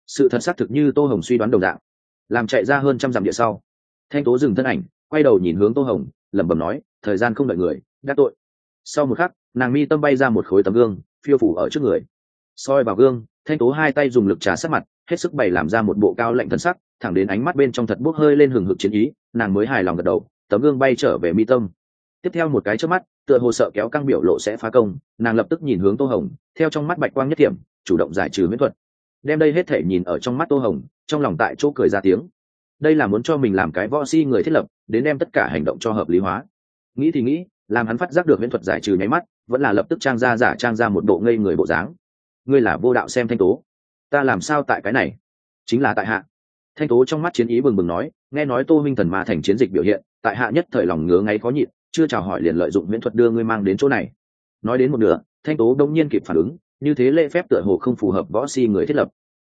A: Sự thật xác thực như tô hồng suy đoán đồng dạng, làm chạy ra hơn trăm dặm địa sau. Thanh tố dừng thân ảnh, quay đầu nhìn hướng tô hồng, lẩm bẩm nói, thời gian không đợi người, đắc tội. Sau một khắc, nàng mi tâm bay ra một khối tấm gương, phiêu phủ ở trước người. Soi vào gương, thanh tố hai tay dùng lực trà sát mặt, hết sức bày làm ra một bộ cao lạnh thân sắc, thẳng đến ánh mắt bên trong thật bốc hơi lên hừng hực chiến ý, nàng mới hài lòng gật đầu, tấm gương bay trở về mi tâm. Tiếp theo một cái trước mắt tựa hồ sợ kéo căng biểu lộ sẽ phá công, nàng lập tức nhìn hướng tô hồng, theo trong mắt bạch quang nhất điểm chủ động giải trừ miễn thuật. Đem đây hết thể nhìn ở trong mắt tô hồng, trong lòng tại chỗ cười ra tiếng. Đây là muốn cho mình làm cái võ si người thiết lập, đến đem tất cả hành động cho hợp lý hóa. Nghĩ thì nghĩ, làm hắn phát giác được miễn thuật giải trừ nháy mắt, vẫn là lập tức trang ra giả trang ra một bộ ngây người bộ dáng. Ngươi là vô đạo xem thanh tố. Ta làm sao tại cái này? Chính là tại hạ. Thanh tố trong mắt chiến ý bừng bừng nói, nghe nói tô minh thần ma thành chiến dịch biểu hiện, tại hạ nhất thời lòng ngứa ngáy khó nhịn chưa chào hỏi liền lợi dụng miễn thuật đưa ngươi mang đến chỗ này. Nói đến một nửa, thanh tố đông nhiên kịp phản ứng, như thế lễ phép tựa hồ không phù hợp võ si người thiết lập.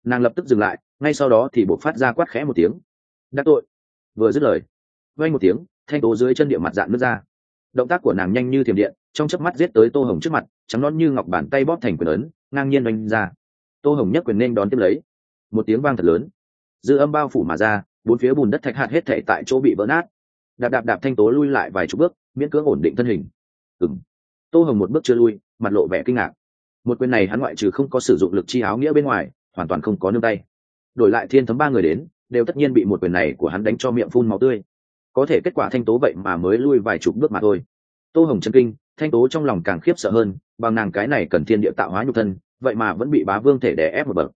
A: Nàng lập tức dừng lại, ngay sau đó thì buộc phát ra quát khẽ một tiếng. Đắc tội. Vừa dứt lời vay một tiếng, thanh tố dưới chân địa mặt dạn nước ra. Động tác của nàng nhanh như thiềm điện, trong chớp mắt giết tới tô hồng trước mặt, trắng nón như ngọc bàn tay bóp thành quyền ấn, ngang nhiên oanh ra. Tô hồng nhất quyền nên đón tiếp lấy. Một tiếng vang thật lớn. Dư âm bao phủ mà ra, bốn phía bùn đất thạch hạt hết thể tại chỗ bị vỡ nát đạp đạp đạp thanh tố lui lại vài chục bước, miễn cưỡng ổn định thân hình. Ừng tô hồng một bước chưa lui, mặt lộ vẻ kinh ngạc. Một quyền này hắn ngoại trừ không có sử dụng lực chi áo nghĩa bên ngoài, hoàn toàn không có nương tay. Đổi lại thiên thấm ba người đến, đều tất nhiên bị một quyền này của hắn đánh cho miệng phun máu tươi. Có thể kết quả thanh tố vậy mà mới lui vài chục bước mà thôi. Tô hồng chân kinh, thanh tố trong lòng càng khiếp sợ hơn, bằng nàng cái này cần thiên địa tạo hóa nhục thân, vậy mà vẫn bị bá vương thể đè ép một bậc.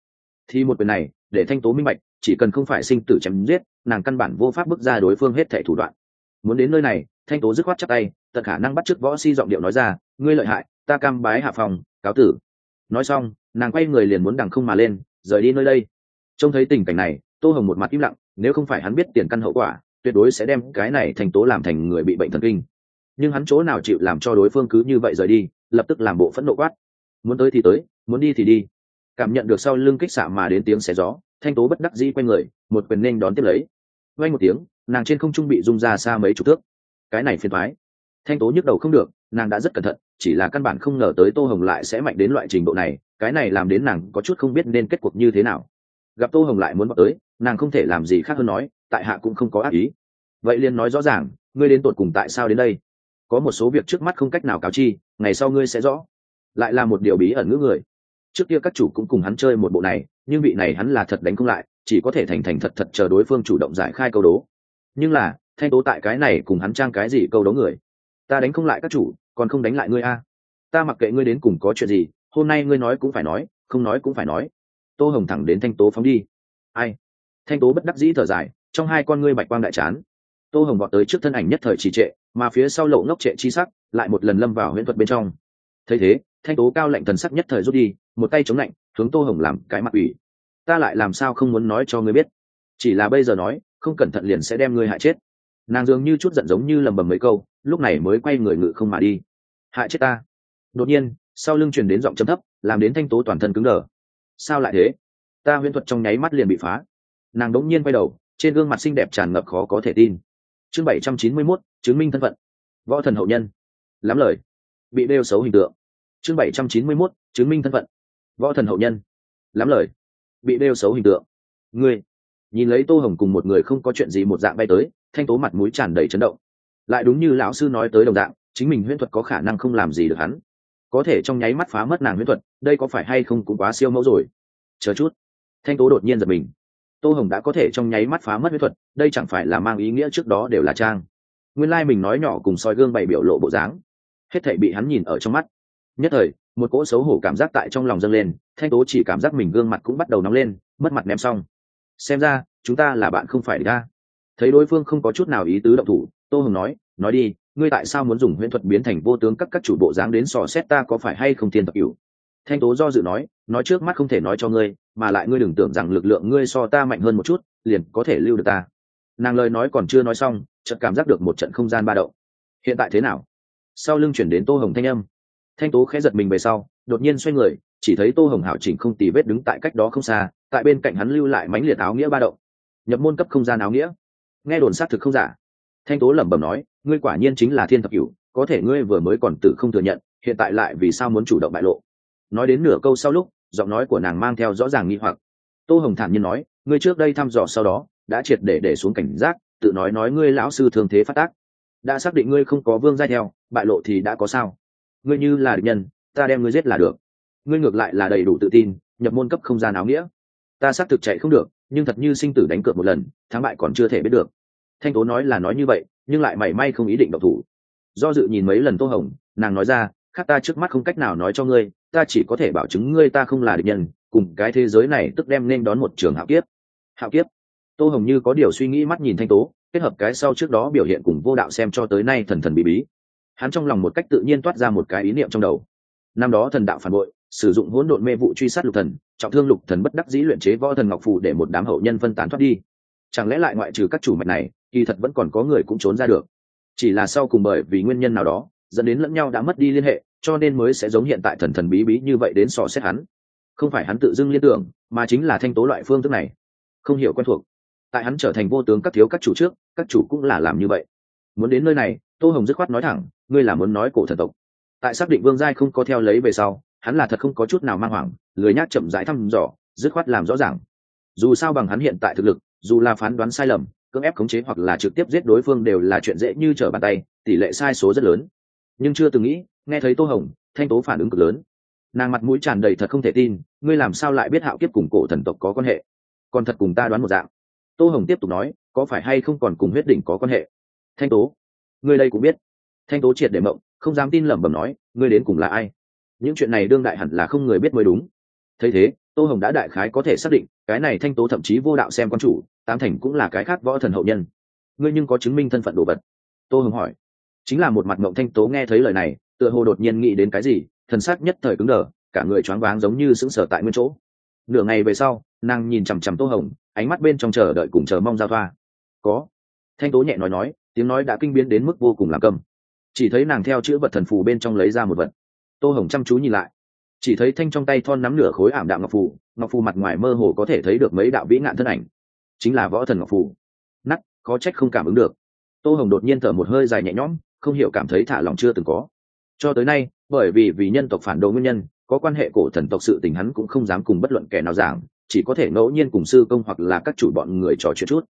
A: Thì một quyền này, để thanh tố minh bạch, chỉ cần không phải sinh tử chém giết, nàng căn bản vô pháp bước ra đối phương hết thể thủ đoạn muốn đến nơi này, thanh tố dứt khoát chắc tay, tận khả năng bắt chước võ si giọng điệu nói ra, ngươi lợi hại, ta cam bái hạ phòng, cáo tử. Nói xong, nàng quay người liền muốn đằng không mà lên, rời đi nơi đây. Trông thấy tình cảnh này, tô hồng một mặt im lặng, nếu không phải hắn biết tiền căn hậu quả, tuyệt đối sẽ đem cái này thành tố làm thành người bị bệnh thần kinh. Nhưng hắn chỗ nào chịu làm cho đối phương cứ như vậy rời đi, lập tức làm bộ phẫn nộ quát. Muốn tới thì tới, muốn đi thì đi. Cảm nhận được sau lưng kích xạ mà đến tiếng xé gió, thanh tố bất đắc dĩ quay người, một quyền nên đón tiếp lấy. Vay một tiếng nàng trên không trung bị rung ra xa mấy chục thước. Cái này phiền thoái thanh tố nhức đầu không được, nàng đã rất cẩn thận, chỉ là căn bản không ngờ tới tô hồng lại sẽ mạnh đến loại trình độ này, cái này làm đến nàng có chút không biết nên kết cuộc như thế nào. Gặp tô hồng lại muốn bắt tới, nàng không thể làm gì khác hơn nói, tại hạ cũng không có ác ý. Vậy liền nói rõ ràng, ngươi đến tột cùng tại sao đến đây? Có một số việc trước mắt không cách nào cáo chi, ngày sau ngươi sẽ rõ. Lại là một điều bí ẩn ngữ người. Trước kia các chủ cũng cùng hắn chơi một bộ này, nhưng vị này hắn là thật đánh không lại, chỉ có thể thành thành thật thật chờ đối phương chủ động giải khai câu đố nhưng là, thanh tố tại cái này cùng hắn trang cái gì câu đố người? Ta đánh không lại các chủ, còn không đánh lại ngươi a. Ta mặc kệ ngươi đến cùng có chuyện gì, hôm nay ngươi nói cũng phải nói, không nói cũng phải nói. Tô hồng thẳng đến thanh tố phóng đi. Ai? Thanh tố bất đắc dĩ thở dài, trong hai con ngươi bạch quang đại chán. Tô hồng vọt tới trước thân ảnh nhất thời trì trệ, mà phía sau lộ ngốc trệ chi sắc, lại một lần lâm vào huyễn thuật bên trong. Thấy thế, thanh tố cao lạnh thần sắc nhất thời rút đi, một tay chống lạnh, hướng tô hồng làm cái mặt ủy. Ta lại làm sao không muốn nói cho ngươi biết? Chỉ là bây giờ nói không cẩn thận liền sẽ đem ngươi hại chết. Nàng dường như chút giận giống như lầm bầm mấy câu lúc này mới quay người ngự không mà đi. Hại chết ta. Đột nhiên sau lưng truyền đến giọng chấm thấp làm đến thanh tố toàn thân cứng đờ. Sao lại thế? Ta huyễn thuật trong nháy mắt liền bị phá. Nàng đống nhiên quay đầu trên gương mặt xinh đẹp tràn ngập khó có thể tin. Chương bảy trăm chín mươi 791, chứng minh thân phận. Võ thần hậu nhân. Lắm lời. Bị đeo xấu hình tượng. Chương bảy trăm chín mươi 791, chứng minh thân phận. Võ thần hậu nhân. Lắm lời. Bị đeo xấu hình tượng. Ngươi nhìn lấy tô hồng cùng một người không có chuyện gì một dạng bay tới, thanh tố mặt mũi tràn đầy chấn động. Lại đúng như lão sư nói tới đồng dạng, chính mình huyễn thuật có khả năng không làm gì được hắn. Có thể trong nháy mắt phá mất nàng huyễn thuật, đây có phải hay không cũng quá siêu mẫu rồi. Chờ chút. Thanh tố đột nhiên giật mình. Tô hồng đã có thể trong nháy mắt phá mất huyễn thuật, đây chẳng phải là mang ý nghĩa trước đó đều là trang. Nguyên lai、like、mình nói nhỏ cùng soi gương bày biểu lộ bộ dáng. Hết thảy bị hắn nhìn ở trong mắt. Nhất thời, một cỗ xấu hổ cảm giác tại trong lòng dâng lên, thanh tố chỉ cảm giác mình gương mặt cũng bắt đầu nóng lên, mất mặt ném xong xem ra, chúng ta là bạn không phải ra thấy đối phương không có chút nào ý tứ động thủ, tô hồng nói nói đi, ngươi tại sao muốn dùng huyễn thuật biến thành vô tướng các các chủ bộ dáng đến sò xét ta có phải hay không thiên tập cửu? Thanh tố do dự nói nói trước mắt không thể nói cho ngươi, mà lại ngươi đừng tưởng rằng lực lượng ngươi so ta mạnh hơn một chút, liền có thể lưu được ta. Nàng lời nói còn chưa nói xong, chợt cảm giác được một trận không gian ba động. Hiện tại thế nào? Sau lưng chuyển đến tô hồng thanh âm. Thanh tố khẽ giật mình về sau, đột nhiên xoay người chỉ thấy tô hồng hảo chỉnh không tì vết đứng tại cách đó không xa, tại bên cạnh hắn lưu lại mánh liệt áo nghĩa ba động. Nhập môn cấp không gian áo nghĩa. Nghe đồn xác thực không giả. Thanh tố lẩm bẩm nói, ngươi quả nhiên chính là thiên thập cửu, có thể ngươi vừa mới còn tự không thừa nhận, hiện tại lại vì sao muốn chủ động bại lộ? Nói đến nửa câu sau lúc, giọng nói của nàng mang theo rõ ràng nghi hoặc. Tô hồng thản nhiên nói, ngươi trước đây thăm dò sau đó, đã triệt để để xuống cảnh giác, tự nói nói ngươi lão sư thường thế phát tác. Đã xác định ngươi không có vương giai theo, bại lộ thì đã có sao? Ngươi như là địch nhân, ta đem ngươi giết là được ngươi ngược lại là đầy đủ tự tin, nhập môn cấp không gian áo nghĩa. Ta xác thực chạy không được, nhưng thật như sinh tử đánh cược một lần, thắng bại còn chưa thể biết được. Thanh tố nói là nói như vậy, nhưng lại mảy may không ý định độc thủ. Do dự nhìn mấy lần tô hồng, nàng nói ra, khác ta trước mắt không cách nào nói cho ngươi, ta chỉ có thể bảo chứng ngươi ta không là địch nhân, cùng cái thế giới này tức đem nên đón một trường hạo kiếp. Hạo kiếp? Tô hồng như có điều suy nghĩ mắt nhìn thanh tố, kết hợp cái sau trước đó biểu hiện cùng vô đạo xem cho tới nay thần thần bí bí. Hắn trong lòng một cách tự nhiên toát ra một cái ý niệm trong đầu. Năm đó thần đạo phản bội sử dụng hỗn độn mê vụ truy sát lục thần, trọng thương lục thần bất đắc dĩ luyện chế võ thần ngọc phù để một đám hậu nhân phân tán thoát đi. Chẳng lẽ lại ngoại trừ các chủ mạch này, kỳ thật vẫn còn có người cũng trốn ra được? Chỉ là sau cùng bởi vì nguyên nhân nào đó, dẫn đến lẫn nhau đã mất đi liên hệ, cho nên mới sẽ giống hiện tại thần thần bí bí như vậy đến sò xét hắn. Không phải hắn tự dưng liên tưởng, mà chính là thanh tố loại phương thức này. Không hiểu quen thuộc. Tại hắn trở thành vô tướng các thiếu các chủ trước, các chủ cũng là làm như vậy. Muốn đến nơi này, tô hồng dứt khoát nói thẳng, ngươi là muốn nói cổ thần tộc. Tại xác định vương giai không có theo lấy về sau hắn là thật không có chút nào mang hoảng, lười nhác chậm rãi thăm dò, dứt khoát làm rõ ràng. Dù sao bằng hắn hiện tại thực lực, dù là phán đoán sai lầm, cưỡng ép khống chế hoặc là trực tiếp giết đối phương đều là chuyện dễ như trở bàn tay, tỷ lệ sai số rất lớn. Nhưng chưa từng nghĩ, nghe thấy tô hồng, thanh tố phản ứng cực lớn. Nàng mặt mũi tràn đầy thật không thể tin, ngươi làm sao lại biết hạo kiếp cùng cổ thần tộc có quan hệ? Còn thật cùng ta đoán một dạng. Tô hồng tiếp tục nói, có phải hay không còn cùng huyết đỉnh có quan hệ? Thanh tố, ngươi đây cũng biết. Thanh tố triệt để mộng, không dám tin lẩm bẩm nói, ngươi đến cùng là ai? Những chuyện này đương đại hẳn là không người biết mới đúng. Thấy thế, tô hồng đã đại khái có thể xác định, cái này thanh tố thậm chí vô đạo xem quan chủ, tám thành cũng là cái khác võ thần hậu nhân. Ngươi nhưng có chứng minh thân phận đồ vật? Tô hồng hỏi. Chính là một mặt mộng thanh tố nghe thấy lời này, tựa hồ đột nhiên nghĩ đến cái gì, thần sắc nhất thời cứng đờ, cả người choáng váng giống như sững sờ tại nguyên chỗ. Nửa ngày về sau, nàng nhìn chằm chằm tô hồng, ánh mắt bên trong chờ đợi cùng chờ mong giao thoa. Có. Thanh tố nhẹ nói nói, tiếng nói đã kinh biến đến mức vô cùng làm cầm chỉ thấy nàng theo chữ vật thần phù bên trong lấy ra một vật tô hồng chăm chú nhìn lại. Chỉ thấy thanh trong tay thon nắm nửa khối ảm đạm ngọc phù ngọc phù mặt ngoài mơ hồ có thể thấy được mấy đạo vĩ ngạn thân ảnh. Chính là võ thần ngọc phù. Nắt có trách không cảm ứng được. Tô hồng đột nhiên thở một hơi dài nhẹ nhõm, không hiểu cảm thấy thả lòng chưa từng có. Cho tới nay, bởi vì vì nhân tộc phản đồ nguyên nhân, có quan hệ cổ thần tộc sự tình hắn cũng không dám cùng bất luận kẻ nào giảng, chỉ có thể ngẫu nhiên cùng sư công hoặc là các chủ bọn người trò chuyện chút.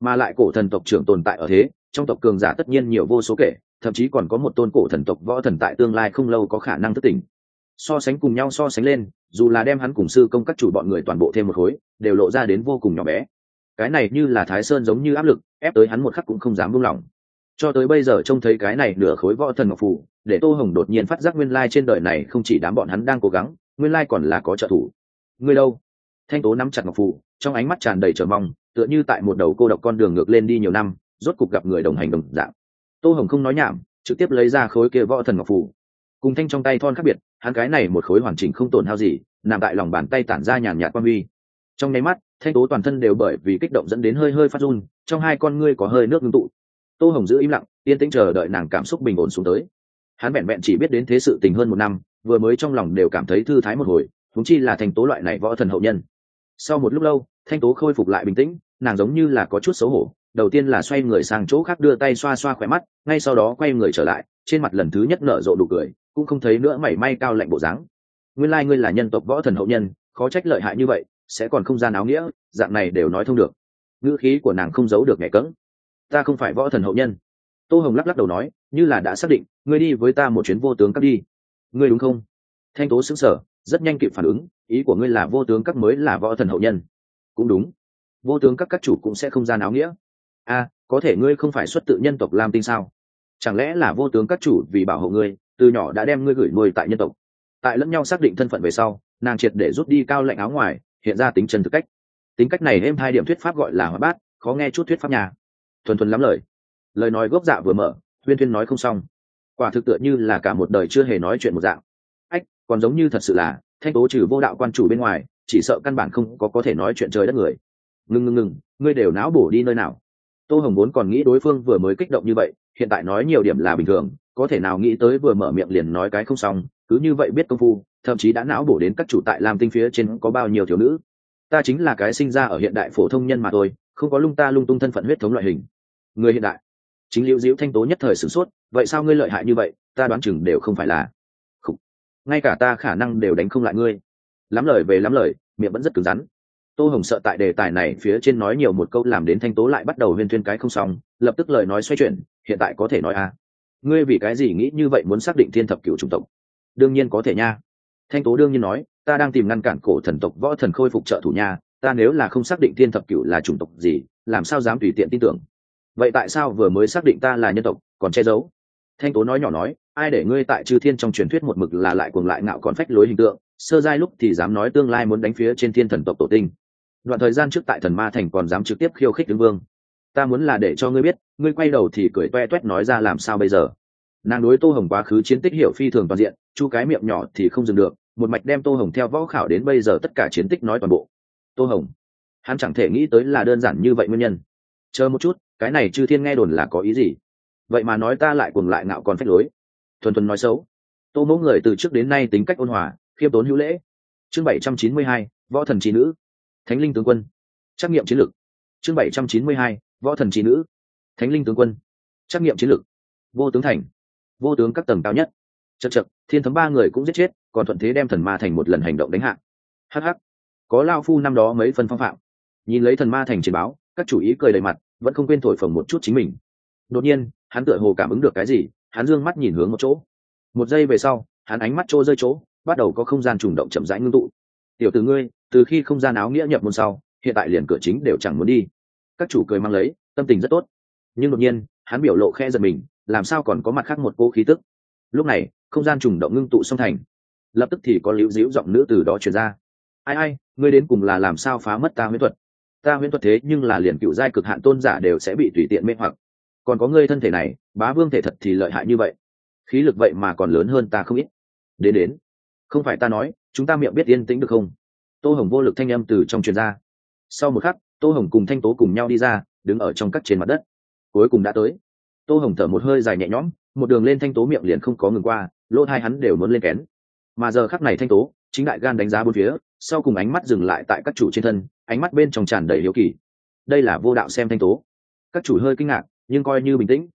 A: Mà lại cổ thần tộc trưởng tồn tại ở thế, trong tộc cường giả tất nhiên nhiều vô số kể thậm chí còn có một tôn cổ thần tộc võ thần tại tương lai không lâu có khả năng thức tỉnh. So sánh cùng nhau so sánh lên, dù là đem hắn cùng sư công các chủ bọn người toàn bộ thêm một khối, đều lộ ra đến vô cùng nhỏ bé. Cái này như là thái sơn giống như áp lực, ép tới hắn một khắc cũng không dám buông lỏng. Cho tới bây giờ trông thấy cái này nửa khối võ thần ngọc phù để tô hồng đột nhiên phát giác nguyên lai trên đời này không chỉ đám bọn hắn đang cố gắng, nguyên lai còn là có trợ thủ. Ngươi đâu? Thanh tố nắm chặt ngọc phù trong ánh mắt tràn đầy chờ mong, tựa như tại một đầu cô độc con đường ngược lên đi nhiều năm, rốt cục gặp người đồng hành đồng dạng tô hồng không nói nhảm, trực tiếp lấy ra khối kia võ thần ngọc phù cùng thanh trong tay thon khác biệt, hắn cái này một khối hoàn chỉnh không tổn hao gì, nằm tại lòng bàn tay tản ra nhàn nhạt quan huy. Trong nháy mắt, thanh tố toàn thân đều bởi vì kích động dẫn đến hơi hơi phát run, trong hai con ngươi có hơi nước ngưng tụ. Tô hồng giữ im lặng, yên tĩnh chờ đợi nàng cảm xúc bình ổn xuống tới. Hắn vẹn vẹn chỉ biết đến thế sự tình hơn một năm, vừa mới trong lòng đều cảm thấy thư thái một hồi thúng chi là thanh tố loại này võ thần hậu nhân. Sau một lúc lâu, thanh tố khôi phục lại bình tĩnh, nàng giống như là có chút xấu hổ đầu tiên là xoay người sang chỗ khác đưa tay xoa xoa khỏe mắt, ngay sau đó quay người trở lại, trên mặt lần thứ nhất nở rộ đủ cười, cũng không thấy nữa mảy may cao lạnh bộ dáng. Nguyên lai、like、ngươi là nhân tộc võ thần hậu nhân, khó trách lợi hại như vậy, sẽ còn không gian áo nghĩa, dạng này đều nói thông được. Ngữ khí của nàng không giấu được nhẹ cỡng ta không phải võ thần hậu nhân. Tô hồng lắc lắc đầu nói, như là đã xác định, ngươi đi với ta một chuyến vô tướng các đi. Ngươi đúng không? Thanh tố xứng sở rất nhanh kịp phản ứng, ý của ngươi là vô tướng các mới là võ thần hậu nhân. Cũng đúng. Vô tướng các các chủ cũng sẽ không gian áo nghĩa a có thể ngươi không phải xuất tự nhân tộc lam tinh sao? Chẳng lẽ là vô tướng các chủ vì bảo hộ ngươi, từ nhỏ đã đem ngươi gửi nuôi tại nhân tộc? Tại lẫn nhau xác định thân phận về sau, nàng triệt để rút đi cao lệnh áo ngoài, hiện ra tính chân thực cách. Tính cách này êm hai điểm thuyết pháp gọi là hóa bát, khó nghe chút thuyết pháp nhà. Thuần thuần lắm lời. Lời nói gốc dạ vừa mở, huyên thuyên nói không xong. Quả thực tựa như là cả một đời chưa hề nói chuyện một dạng. Ách, còn giống như thật sự là, thanh tố trừ vô đạo quan chủ bên ngoài, chỉ sợ căn bản không có có thể nói chuyện trời đất người. Ngừng ngừng ngừng ngươi đều não bổ đi nơi nào? Tô hồng vốn còn nghĩ đối phương vừa mới kích động như vậy, hiện tại nói nhiều điểm là bình thường, có thể nào nghĩ tới vừa mở miệng liền nói cái không xong, cứ như vậy biết công phu, thậm chí đã não bổ đến các chủ tại làm tinh phía trên có bao nhiêu thiếu nữ. Ta chính là cái sinh ra ở hiện đại phổ thông nhân mà thôi, không có lung ta lung tung thân phận huyết thống loại hình. Người hiện đại, chính liễu diễu thanh tố nhất thời sửng sốt, vậy sao ngươi lợi hại như vậy, ta đoán chừng đều không phải là. Không. ngay cả ta khả năng đều đánh không lại ngươi. Lắm lời về lắm lời, miệng vẫn rất cứng rắn tô hồng sợ tại đề tài này phía trên nói nhiều một câu làm đến thanh tố lại bắt đầu huyên thuyên cái không xong, lập tức lời nói xoay chuyển, hiện tại có thể nói à. Ngươi vì cái gì nghĩ như vậy muốn xác định thiên thập cựu chủng tộc? Đương nhiên có thể nha. Thanh tố đương nhiên nói, ta đang tìm ngăn cản cổ thần tộc võ thần khôi phục trợ thủ nha, ta nếu là không xác định thiên thập cựu là chủng tộc gì, làm sao dám tùy tiện tin tưởng? Vậy tại sao vừa mới xác định ta là nhân tộc, còn che giấu? Thanh tố nói nhỏ nói, ai để ngươi tại chư thiên trong truyền thuyết một mực là lại cuồng lại ngạo còn phách lối hình tượng, sơ giai lúc thì dám nói tương lai muốn đánh phía trên thiên thần tộc tổ tinh đoạn thời gian trước tại thần ma thành còn dám trực tiếp khiêu khích tướng vương. Ta muốn là để cho ngươi biết, ngươi quay đầu thì cười toe toét nói ra làm sao bây giờ. Nàng đối tô hồng quá khứ chiến tích hiểu phi thường toàn diện, chu cái miệng nhỏ thì không dừng được, một mạch đem tô hồng theo võ khảo đến bây giờ tất cả chiến tích nói toàn bộ. Tô hồng, hắn chẳng thể nghĩ tới là đơn giản như vậy nguyên nhân. Chờ một chút, cái này chư thiên nghe đồn là có ý gì? Vậy mà nói ta lại cuồng lại ngạo còn phách lối. Thuần thuần nói xấu. Tô mẫu người từ trước đến nay tính cách ôn hòa, khiêm tốn hữu lễ. Chương bảy trăm chín mươi hai, võ thần trí nữ thánh linh tướng quân. Trắc nghiệm chiến lược. Chương bảy trăm chín mươi hai, võ thần trí nữ. Thánh linh tướng quân. Trắc nghiệm chiến lược. Vô tướng thành. Vô tướng các tầng cao nhất. Chật chật, thiên thấm ba người cũng giết chết, còn thuận thế đem thần ma thành một lần hành động đánh hạ. Hh có lao phu năm đó mấy phân phong phạm. Nhìn lấy thần ma thành chiến báo, các chủ ý cười đầy mặt, vẫn không quên thổi phồng một chút chính mình. Đột nhiên, hắn tựa hồ cảm ứng được cái gì, hắn dương mắt nhìn hướng một chỗ. Một giây về sau, hắn ánh mắt trô rơi chỗ, bắt đầu có không gian trùng động chậm rãi ngưng tụ tiểu từ ngươi, từ khi không gian áo nghĩa nhập môn sau, hiện tại liền cửa chính đều chẳng muốn đi. Các chủ cười mang lấy, tâm tình rất tốt. Nhưng đột nhiên, hắn biểu lộ khe giật mình, làm sao còn có mặt khác một cô khí tức? Lúc này, không gian trùng động ngưng tụ song thành. Lập tức thì có liễu dĩu giọng nữ từ đó truyền ra. Ai ai, ngươi đến cùng là làm sao phá mất ta huyễn thuật? Ta huyễn thuật thế nhưng là liền cựu giai cực hạn tôn giả đều sẽ bị tùy tiện mê hoặc. Còn có ngươi thân thể này, bá vương thể thật thì lợi hại như vậy. Khí lực vậy mà còn lớn hơn ta không ít. Đến đến. Không phải ta nói chúng ta miệng biết yên tĩnh được không? Tô hồng vô lực thanh âm từ trong truyền ra. Sau một khắc, tô hồng cùng thanh tố cùng nhau đi ra, đứng ở trong các trên mặt đất. Cuối cùng đã tới. Tô hồng thở một hơi dài nhẹ nhõm, một đường lên thanh tố miệng liền không có ngừng qua, lỗ hai hắn đều muốn lên kén. Mà giờ khắc này thanh tố, chính đại gan đánh giá bốn phía, sau cùng ánh mắt dừng lại tại các chủ trên thân, ánh mắt bên trong tràn đầy hiếu kỳ. Đây là vô đạo xem thanh tố. Các chủ hơi kinh ngạc, nhưng coi như bình tĩnh.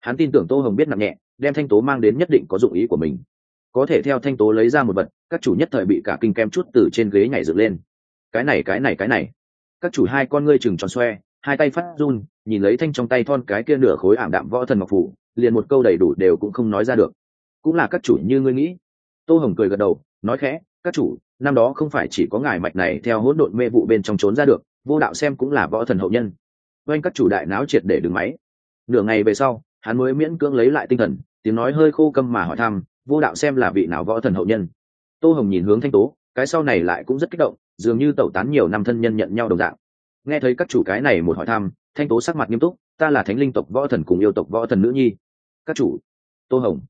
A: Hắn tin tưởng tô hồng biết nặng nhẹ, đem thanh tố mang đến nhất định có dụng ý của mình có thể theo thanh tố lấy ra một vật, các chủ nhất thời bị cả kinh kem chút từ trên ghế nhảy dựng lên. Cái này cái này cái này. Các chủ hai con ngươi chừng tròn xoe, hai tay phát run, nhìn lấy thanh trong tay thon cái kia nửa khối ảm đạm võ thần ngọc phủ, liền một câu đầy đủ đều cũng không nói ra được. Cũng là các chủ như ngươi nghĩ. Tô hồng cười gật đầu, nói khẽ, các chủ, năm đó không phải chỉ có ngài mạch này theo hỗn độn mê vụ bên trong trốn ra được, vô đạo xem cũng là võ thần hậu nhân. Oanh các chủ đại náo triệt để đứng máy. Nửa ngày về sau, hắn mới miễn cưỡng lấy lại tinh thần, tiếng nói hơi khô câm mà hỏi thăm vô đạo xem là vị nào võ thần hậu nhân. Tô hồng nhìn hướng thanh tố, cái sau này lại cũng rất kích động, dường như tẩu tán nhiều năm thân nhân nhận nhau đồng dạng. Nghe thấy các chủ cái này một hỏi thăm, thanh tố sắc mặt nghiêm túc, ta là thánh linh tộc võ thần cùng yêu tộc võ thần nữ nhi. Các chủ, tô hồng,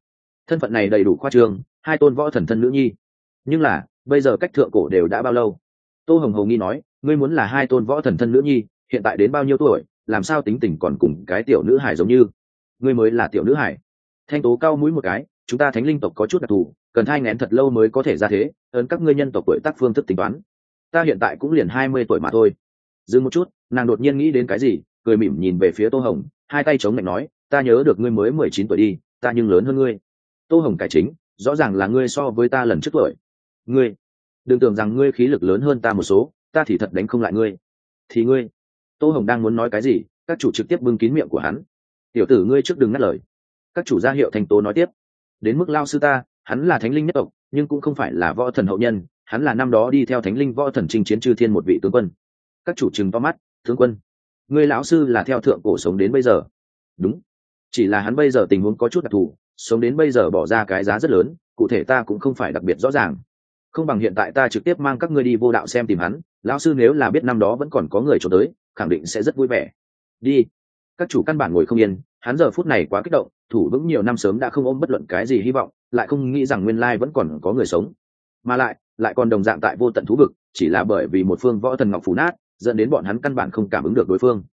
A: thân phận này đầy đủ khoa trương, hai tôn võ thần thân nữ nhi. Nhưng là, bây giờ cách thượng cổ đều đã bao lâu? Tô hồng hầu nghi nói, ngươi muốn là hai tôn võ thần thân nữ nhi, hiện tại đến bao nhiêu tuổi, làm sao tính tình còn cùng cái tiểu nữ hải giống như? Ngươi mới là tiểu nữ hải. Thanh tố cao mũi một cái chúng ta thánh linh tộc có chút đặc thù, cần thai ngén thật lâu mới có thể ra thế, ơn các ngươi nhân tộc tuổi tác phương thức tính toán. Ta hiện tại cũng liền hai mươi tuổi mà thôi. Dừng một chút, nàng đột nhiên nghĩ đến cái gì, cười mỉm nhìn về phía tô hồng, hai tay chống lạnh nói, ta nhớ được ngươi mới mười chín tuổi đi, ta nhưng lớn hơn ngươi. Tô hồng cải chính, rõ ràng là ngươi so với ta lần trước tuổi. Ngươi? Đừng tưởng rằng ngươi khí lực lớn hơn ta một số, ta thì thật đánh không lại ngươi. Thì ngươi? Tô hồng đang muốn nói cái gì, các chủ trực tiếp bưng kín miệng của hắn. Tiểu tử ngươi trước đừng ngắt lời. Các chủ gia hiệu thành tố nói tiếp đến mức lao sư ta, hắn là thánh linh nhất tộc, nhưng cũng không phải là võ thần hậu nhân, hắn là năm đó đi theo thánh linh võ thần chinh chiến chư thiên một vị tướng quân. Các chủ trừng to mắt, tướng quân, người lão sư là theo thượng cổ sống đến bây giờ. Đúng, chỉ là hắn bây giờ tình huống có chút đặc thù, sống đến bây giờ bỏ ra cái giá rất lớn, cụ thể ta cũng không phải đặc biệt rõ ràng. Không bằng hiện tại ta trực tiếp mang các ngươi đi vô đạo xem tìm hắn, lão sư nếu là biết năm đó vẫn còn có người trốn tới, khẳng định sẽ rất vui vẻ. Đi. Các chủ căn bản ngồi không yên hắn giờ phút này quá kích động, thủ vững nhiều năm sớm đã không ôm bất luận cái gì hy vọng, lại không nghĩ rằng nguyên lai vẫn còn có người sống. Mà lại lại còn đồng dạng tại vô tận thú vực, chỉ là bởi vì một phương võ thần ngọc phủ nát, dẫn đến bọn hắn căn bản không cảm ứng được đối phương.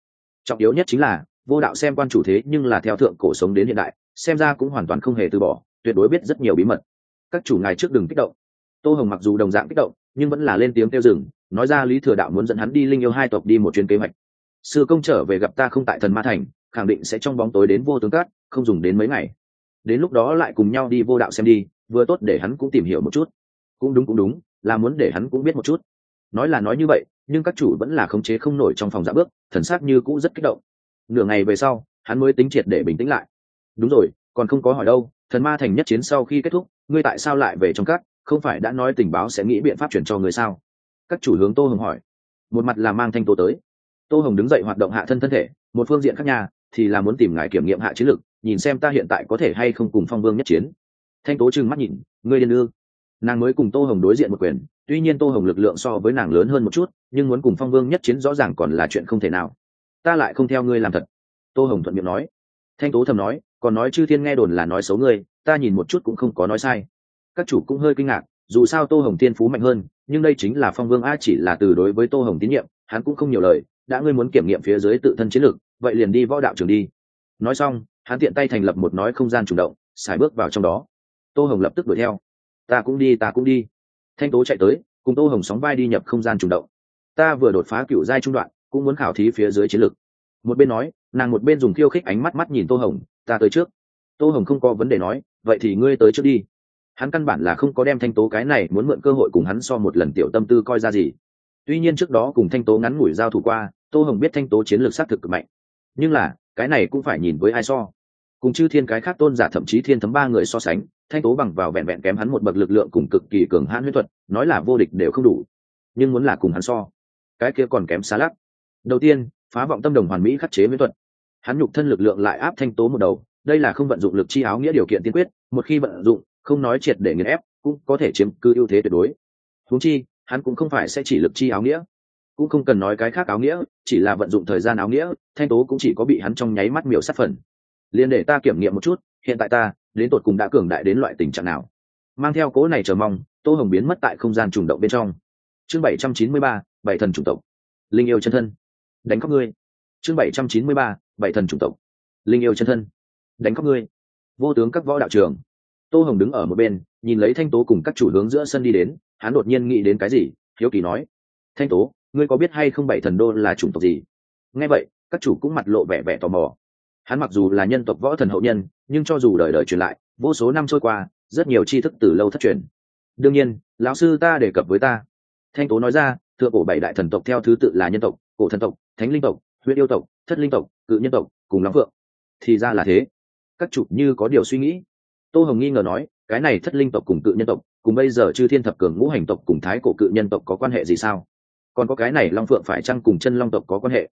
A: Trọng yếu nhất chính là, vô đạo xem quan chủ thế nhưng là theo thượng cổ sống đến hiện đại, xem ra cũng hoàn toàn không hề từ bỏ, tuyệt đối biết rất nhiều bí mật. Các chủ ngài trước đừng kích động. Tô hồng mặc dù đồng dạng kích động, nhưng vẫn là lên tiếng kêu rừng nói ra lý thừa đạo muốn dẫn hắn đi linh yêu hai tộc đi một chuyến kế hoạch. Sư công trở về gặp ta không tại thần ma thành khẳng định sẽ trong bóng tối đến vô tướng cát không dùng đến mấy ngày. Đến lúc đó lại cùng nhau đi vô đạo xem đi, vừa tốt để hắn cũng tìm hiểu một chút. Cũng đúng cũng đúng, là muốn để hắn cũng biết một chút. Nói là nói như vậy, nhưng các chủ vẫn là khống chế không nổi trong phòng dạ bước, thần sát như cũ rất kích động. Nửa ngày về sau, hắn mới tính triệt để bình tĩnh lại. Đúng rồi, còn không có hỏi đâu, thần ma thành nhất chiến sau khi kết thúc, ngươi tại sao lại về trong các? Không phải đã nói tình báo sẽ nghĩ biện pháp chuyển cho người sao? Các chủ hướng tô hồng hỏi. Một mặt là mang thanh tô tới. Tô hồng đứng dậy hoạt động hạ thân thân thể, một phương diện khác nhà thì là muốn tìm ngài kiểm nghiệm hạ chiến lực, nhìn xem ta hiện tại có thể hay không cùng phong vương nhất chiến. Thanh tố trừng mắt nhìn ngươi điên ư? Nàng mới cùng tô hồng đối diện một quyền tuy nhiên tô hồng lực lượng so với nàng lớn hơn một chút nhưng muốn cùng phong vương nhất chiến rõ ràng còn là chuyện không thể nào. Ta lại không theo ngươi làm thật. Tô hồng thuận miệng nói. Thanh tố thầm nói còn nói chư thiên nghe đồn là nói xấu ngươi ta nhìn một chút cũng không có nói sai. Các chủ cũng hơi kinh ngạc dù sao tô hồng thiên phú mạnh hơn nhưng đây chính là phong vương a chỉ là từ đối với tô hồng tín nhiệm hắn cũng không nhiều lời đã ngươi muốn kiểm nghiệm phía dưới tự thân chiến lược vậy liền đi võ đạo trường đi. Nói xong, hắn tiện tay thành lập một nói không gian chủ động, xài bước vào trong đó. Tô hồng lập tức đuổi theo. Ta cũng đi, ta cũng đi. Thanh tố chạy tới, cùng tô hồng sóng vai đi nhập không gian chủ động. Ta vừa đột phá cựu giai trung đoạn, cũng muốn khảo thí phía dưới chiến lược. Một bên nói, nàng một bên dùng khiêu khích ánh mắt mắt nhìn tô hồng, ta tới trước. Tô hồng không có vấn đề nói, vậy thì ngươi tới trước đi. Hắn căn bản là không có đem thanh tố cái này muốn mượn cơ hội cùng hắn so một lần tiểu tâm tư coi ra gì. Tuy nhiên trước đó cùng thanh tố ngắn ngủi giao thủ qua, tô hồng biết thanh tố chiến lược xác thực cực mạnh nhưng là, cái này cũng phải nhìn với ai so. Cùng chư thiên cái khác tôn giả thậm chí thiên thấm ba người so sánh, thanh tố bằng vào vẹn vẹn kém hắn một bậc lực lượng cùng cực kỳ cường hãn huyết thuật, nói là vô địch đều không đủ. Nhưng muốn là cùng hắn so, cái kia còn kém xa lắc. Đầu tiên, phá vọng tâm đồng hoàn mỹ khắc chế huyết thuật. Hắn nhục thân lực lượng lại áp thanh tố một đầu, đây là không vận dụng lực chi áo nghĩa điều kiện tiên quyết, một khi vận dụng, không nói triệt để nghiền ép, cũng có thể chiếm cư ưu thế tuyệt đối. Huống chi, hắn cũng không phải sẽ chỉ lực chi áo nghĩa cũng không cần nói cái khác áo nghĩa, chỉ là vận dụng thời gian áo nghĩa, thanh tố cũng chỉ có bị hắn trong nháy mắt miểu sát phần. Liền để ta kiểm nghiệm một chút, hiện tại ta, đến tột cùng đã cường đại đến loại tình trạng nào? Mang theo cố này chờ mong, tô hồng biến mất tại không gian trùng động bên trong. Chương bảy trăm chín mươi ba, bảy thần chủng tộc. Linh yêu chân thân. Đánh khóc ngươi. Chương bảy trăm chín mươi ba, bảy thần chủng tộc. Linh yêu chân thân. Đánh khóc ngươi. Vô tướng các võ đạo trường. Tô hồng đứng ở một bên, nhìn lấy thanh tố cùng các chủ hướng giữa sân đi đến, hắn đột nhiên nghĩ đến cái gì, hiếu kỳ nói. Thanh tố ngươi có biết hay không bảy thần đô là chủng tộc gì? Nghe vậy, các chủ cũng mặt lộ vẻ vẻ tò mò. Hắn mặc dù là nhân tộc võ thần hậu nhân, nhưng cho dù đời đời truyền lại, vô số năm trôi qua, rất nhiều tri thức từ lâu thất truyền. Đương nhiên, lão sư ta đề cập với ta. Thanh tố nói ra thượng cổ bảy đại thần tộc theo thứ tự là nhân tộc, cổ thần tộc, thánh linh tộc huyện yêu tộc, thất linh tộc, cự nhân tộc, cùng lắm phượng. Thì ra là thế. Các chủ như có điều suy nghĩ. Tô hồng nghi ngờ nói, cái này thất linh tộc cùng cự nhân tộc, cùng bây giờ chư thiên thập cường ngũ hành tộc cùng thái cổ cự nhân tộc có quan hệ gì sao? Còn có cái này long phượng phải chăng cùng chân long tộc có quan hệ?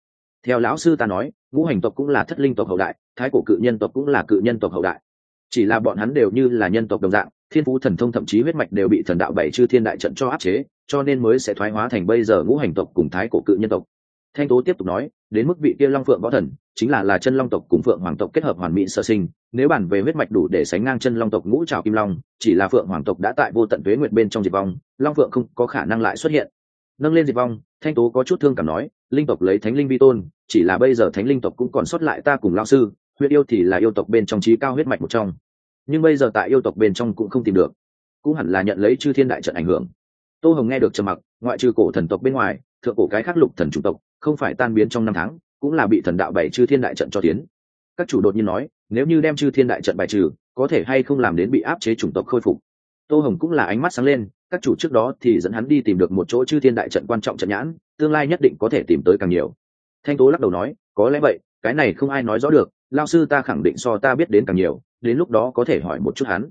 A: Theo lão sư ta nói, ngũ hành tộc cũng là thất linh tộc hậu đại, thái cổ cự nhân tộc cũng là cự nhân tộc hậu đại. Chỉ là bọn hắn đều như là nhân tộc đồng dạng, thiên phú thần thông thậm chí huyết mạch đều bị thần đạo bảy chư thiên đại trận cho áp chế, cho nên mới sẽ thoái hóa thành bây giờ ngũ hành tộc cùng thái cổ cự nhân tộc. Thanh tố tiếp tục nói, đến mức vị kia long phượng võ thần, chính là là chân long tộc cùng phượng hoàng tộc kết hợp hoàn mỹ sơ sinh, nếu bản về huyết mạch đủ để sánh ngang chân long tộc ngũ trào kim long, chỉ là phượng hoàng tộc đã tại vô tận tuế nguyệt bên trong diệt vong, long phượng không có khả năng lại xuất hiện nâng lên diệt vong, thanh tố có chút thương cảm nói, linh tộc lấy thánh linh vi tôn, chỉ là bây giờ thánh linh tộc cũng còn sót lại ta cùng lao sư, huyết yêu thì là yêu tộc bên trong trí cao huyết mạch một trong. Nhưng bây giờ tại yêu tộc bên trong cũng không tìm được, cũng hẳn là nhận lấy chư thiên đại trận ảnh hưởng. Tô hồng nghe được trầm mặc, ngoại trừ cổ thần tộc bên ngoài, thượng cổ cái khắc lục thần chủng tộc, không phải tan biến trong năm tháng, cũng là bị thần đạo bảy chư thiên đại trận cho tiến. Các chủ đột nhiên nói, nếu như đem chư thiên đại trận bài trừ, có thể hay không làm đến bị áp chế chủng tộc khôi phục? Tô hồng cũng là ánh mắt sáng lên, các chủ trước đó thì dẫn hắn đi tìm được một chỗ chư thiên đại trận quan trọng trận nhãn, tương lai nhất định có thể tìm tới càng nhiều. Thanh tố lắc đầu nói, có lẽ vậy, cái này không ai nói rõ được lao sư ta khẳng định so ta biết đến càng nhiều, đến lúc đó có thể hỏi một chút hắn.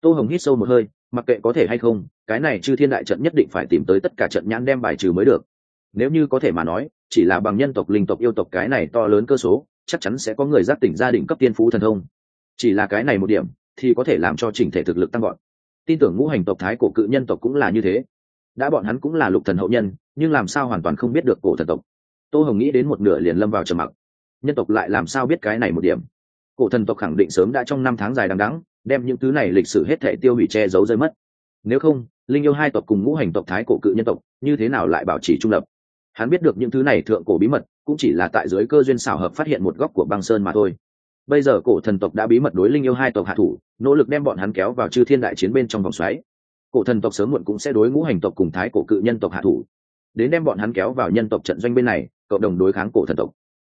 A: Tô hồng hít sâu một hơi, mặc kệ có thể hay không, cái này chư thiên đại trận nhất định phải tìm tới tất cả trận nhãn đem bài trừ mới được. Nếu như có thể mà nói, chỉ là bằng nhân tộc, linh tộc, yêu tộc cái này to lớn cơ số, chắc chắn sẽ có người giác tỉnh gia đình cấp tiên phú thần thông. Chỉ là cái này một điểm, thì có thể làm cho chỉnh thể thực lực tăng gọn tin tưởng ngũ hành tộc thái cổ cự nhân tộc cũng là như thế. Đã bọn hắn cũng là lục thần hậu nhân, nhưng làm sao hoàn toàn không biết được cổ thần tộc. Tô hồng nghĩ đến một nửa liền lâm vào trầm mặc. Nhân tộc lại làm sao biết cái này một điểm? Cổ thần tộc khẳng định sớm đã trong năm tháng dài đằng đẵng, đem những thứ này lịch sử hết thể tiêu hủy che giấu rơi mất. Nếu không, linh yêu hai tộc cùng ngũ hành tộc thái cổ cự nhân tộc, như thế nào lại bảo trì trung lập? Hắn biết được những thứ này thượng cổ bí mật, cũng chỉ là tại dưới cơ duyên xảo hợp phát hiện một góc của băng sơn mà thôi bây giờ cổ thần tộc đã bí mật đối linh yêu hai tộc hạ thủ, nỗ lực đem bọn hắn kéo vào chư thiên đại chiến bên trong vòng xoáy. Cổ thần tộc sớm muộn cũng sẽ đối ngũ hành tộc cùng thái cổ cự nhân tộc hạ thủ. Đến đem bọn hắn kéo vào nhân tộc trận doanh bên này, cộng đồng đối kháng cổ thần tộc.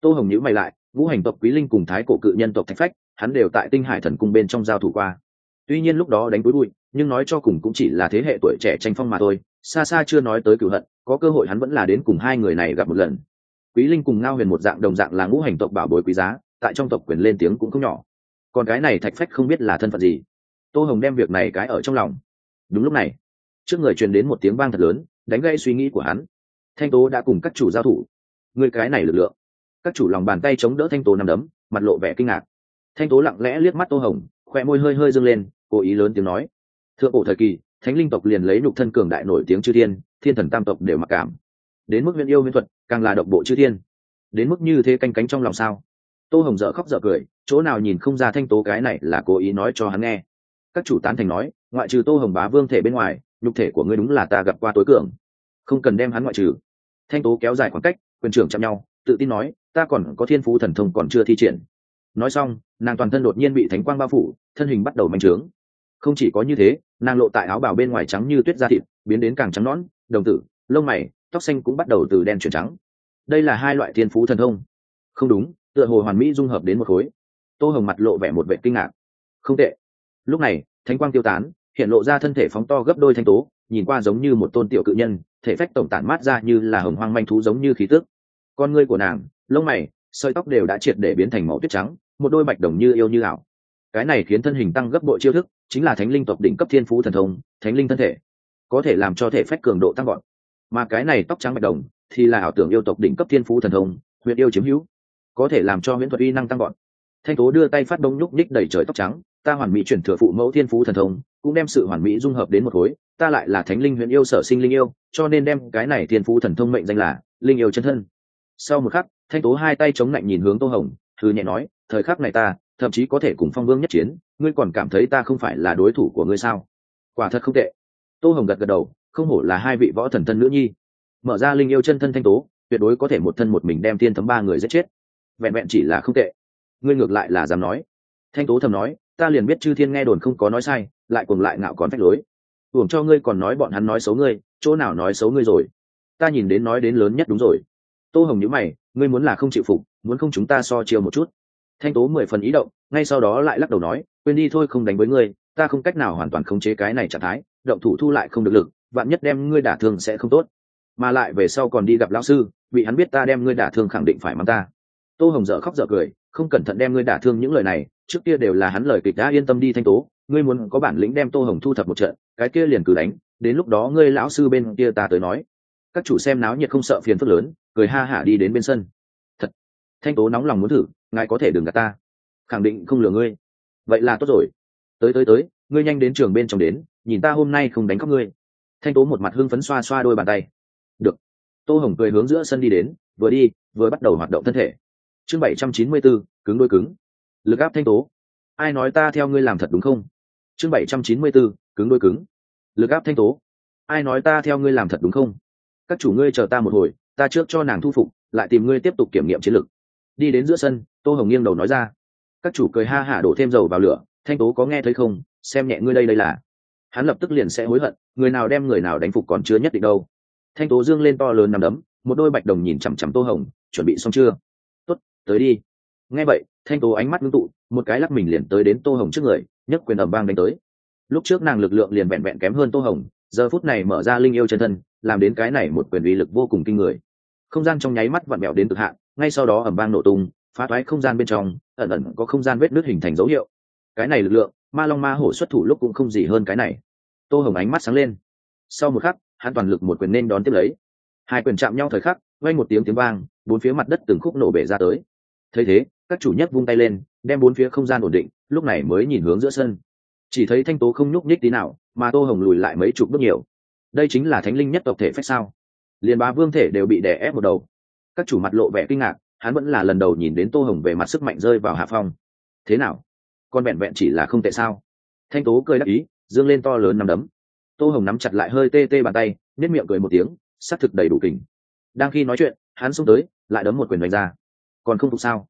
A: Tô hồng nhữ mày lại, ngũ hành tộc quý linh cùng thái cổ cự nhân tộc thạch phách, hắn đều tại tinh hải thần cung bên trong giao thủ qua. Tuy nhiên lúc đó đánh cuối bụi, nhưng nói cho cùng cũng chỉ là thế hệ tuổi trẻ tranh phong mà thôi, xa xa chưa nói tới cửu hận, có cơ hội hắn vẫn là đến cùng hai người này gặp một lần. Quý linh cùng ngao huyền một dạng đồng dạng là ngũ hành tộc bảo bối quý giá tại trong tộc quyền lên tiếng cũng không nhỏ. Còn cái này thạch phách không biết là thân phận gì. Tô hồng đem việc này cái ở trong lòng. Đúng lúc này, trước người truyền đến một tiếng vang thật lớn, đánh gây suy nghĩ của hắn. Thanh tố đã cùng các chủ giao thủ. Người cái này lực lượng. Các chủ lòng bàn tay chống đỡ thanh tố nằm đấm, mặt lộ vẻ kinh ngạc. Thanh tố lặng lẽ liếc mắt tô hồng khoe môi hơi hơi dâng lên, cố ý lớn tiếng nói. Thượng cổ thời kỳ, thánh linh tộc liền lấy nhục thân cường đại nổi tiếng chư thiên thiên thần tam tộc đều mặc cảm. Đến mức viên yêu viên thuật, càng là độc bộ chư thiên. Đến mức như thế canh cánh trong lòng sao? Tô hồng dợ khóc dợ cười, chỗ nào nhìn không ra thanh tố cái này là cố ý nói cho hắn nghe. Các chủ tán thành nói, ngoại trừ tô hồng bá vương thể bên ngoài, nhục thể của ngươi đúng là ta gặp qua tối cường. Không cần đem hắn ngoại trừ. Thanh tố kéo dài khoảng cách, quyền trưởng chạm nhau, tự tin nói, ta còn có thiên phú thần thông còn chưa thi triển. Nói xong, nàng toàn thân đột nhiên bị thánh quang bao phủ, thân hình bắt đầu manh trướng. Không chỉ có như thế, nàng lộ tại áo bào bên ngoài trắng như tuyết da thịt, biến đến càng trắng nõn, đồng tử, lông mày, tóc xanh cũng bắt đầu từ đen chuyển trắng. Đây là hai loại thiên phú thần thông. Không đúng tựa hồ hoàn mỹ dung hợp đến một khối. Tô hồng mặt lộ vẻ một vệ kinh ngạc. Không tệ. Lúc này, thánh quang tiêu tán, hiện lộ ra thân thể phóng to gấp đôi thanh tố, nhìn qua giống như một tôn tiểu cự nhân, thể phách tổng tản mát ra như là hồng hoang manh thú giống như khí tước con ngươi của nàng, lông mày, sợi tóc đều đã triệt để biến thành màu tuyết trắng, một đôi bạch đồng như yêu như ảo. Cái này khiến thân hình tăng gấp bội chiêu thức, chính là thánh linh tộc đỉnh cấp thiên phú thần thông, thánh linh thân thể. Có thể làm cho thể phách cường độ tăng gọn mà cái này tóc trắng bạch đồng, thì là ảo tưởng yêu tộc đỉnh cấp thiên phú thần thông, huyện yêu chiếm hữu có thể làm cho huyễn thuật uy năng tăng gọn thanh tố đưa tay phát đông nhúc ních đẩy trời tóc trắng, ta hoàn mỹ chuyển thừa phụ mẫu thiên phú thần thông, cũng đem sự hoàn mỹ dung hợp đến một khối, ta lại là thánh linh huyện yêu sở sinh linh yêu, cho nên đem cái này thiên phú thần thông mệnh danh là linh yêu chân thân. Sau một khắc, thanh tố hai tay chống lạnh nhìn hướng tô hồng thư nhẹ nói, thời khắc này ta, thậm chí có thể cùng phong vương nhất chiến, ngươi còn cảm thấy ta không phải là đối thủ của ngươi sao? Quả thật không tệ. Tô hồng gật gật đầu, không hổ là hai vị võ thần thân nữ nhi. Mở ra linh yêu chân thân thanh tố, tuyệt đối có thể một thân một mình đem tiên thấm ba người giết chết vẹn vẹn chỉ là không tệ. Ngươi ngược lại là dám nói. Thanh tố thầm nói, ta liền biết chư thiên nghe đồn không có nói sai, lại cùng lại ngạo còn phách lối. Hưởng cho ngươi còn nói bọn hắn nói xấu ngươi, chỗ nào nói xấu ngươi rồi? Ta nhìn đến nói đến lớn nhất đúng rồi. Tô hồng nhữ mày, ngươi muốn là không chịu phục, muốn không chúng ta so chiều một chút. Thanh tố mười phần ý động, ngay sau đó lại lắc đầu nói, quên đi thôi không đánh với ngươi, ta không cách nào hoàn toàn khống chế cái này trạng thái, động thủ thu lại không được lực, vạn nhất đem ngươi đả thương sẽ không tốt. Mà lại về sau còn đi gặp lão sư, bị hắn biết ta đem ngươi đả thương khẳng định phải mắng ta tô hồng dở khóc dở cười, không cẩn thận đem ngươi đả thương những lời này, trước kia đều là hắn lời kịch đã yên tâm đi thanh tố, ngươi muốn có bản lĩnh đem tô hồng thu thập một trận, cái kia liền cử đánh, đến lúc đó ngươi lão sư bên kia ta tới nói. Các chủ xem náo nhiệt không sợ phiền phức lớn, cười ha hả đi đến bên sân. Thật, thanh tố nóng lòng muốn thử, ngài có thể đừng gạt ta. Khẳng định không lừa ngươi. Vậy là tốt rồi. Tới tới tới, ngươi nhanh đến trường bên trong đến, nhìn ta hôm nay không đánh cóc ngươi. Thanh tố một mặt hưng phấn xoa xoa đôi bàn tay. Được. Tô hồng cười hướng giữa sân đi đến, vừa đi, vừa bắt đầu hoạt động thân thể chương bảy trăm chín mươi bốn, cứng đôi cứng. Lực áp thanh tố. Ai nói ta theo ngươi làm thật đúng không? Chương bảy trăm chín mươi bốn, cứng đôi cứng. Lực áp thanh tố. Ai nói ta theo ngươi làm thật đúng không? Các chủ ngươi chờ ta một hồi, ta trước cho nàng thu phục, lại tìm ngươi tiếp tục kiểm nghiệm chiến lược đi đến giữa sân, tô hồng nghiêng đầu nói ra. Các chủ cười ha hả đổ thêm dầu vào lửa, thanh tố có nghe thấy không? Xem nhẹ ngươi đây đây là. Hắn lập tức liền sẽ hối hận, người nào đem người nào đánh phục còn chưa nhất định đâu. Thanh tố dương lên to lớn nằm đấm, một đôi bạch đồng nhìn chằm chằm tô hồng, chuẩn bị xong chưa? Tới đi. Nghe vậy, thanh tố ánh mắt ngưng tụ, một cái lắc mình liền tới đến tô hồng trước người, nhấc quyền ẩm vang đánh tới. Lúc trước nàng lực lượng liền vẹn vẹn kém hơn tô hồng, giờ phút này mở ra linh yêu chân thân, làm đến cái này một quyền uy lực vô cùng kinh người. Không gian trong nháy mắt vặn mẹo đến cực hạn, ngay sau đó ẩm vang nổ tung, phá toái không gian bên trong, ẩn ẩn có không gian vết nước hình thành dấu hiệu. Cái này lực lượng, ma long ma hổ xuất thủ lúc cũng không gì hơn cái này. Tô hồng ánh mắt sáng lên. Sau một khắc, hắn toàn lực một quyền nên đón tiếp lấy. Hai quyền chạm nhau thời khắc vay một tiếng tiếng vang, bốn phía mặt đất từng khúc nổ bể ra tới thấy thế, các chủ nhất vung tay lên, đem bốn phía không gian ổn định, lúc này mới nhìn hướng giữa sân. Chỉ thấy thanh tố không nhúc nhích tí nào, mà tô hồng lùi lại mấy chục bước nhiều. Đây chính là thánh linh nhất tộc thể phách sao? Liền ba vương thể đều bị đè ép một đầu. Các chủ mặt lộ vẻ kinh ngạc, hắn vẫn là lần đầu nhìn đến tô hồng về mặt sức mạnh rơi vào hạ phong. Thế nào? Con vẹn vẹn chỉ là không tệ sao? Thanh tố cười đắc ý, dương lên to lớn nằm đấm. Tô hồng nắm chặt lại hơi tê tê bàn tay nếp miệng cười một tiếng xác thực đầy đủ kình. Đang khi nói chuyện, hắn xông tới, lại đấm một quyền đánh ra còn không phục sao?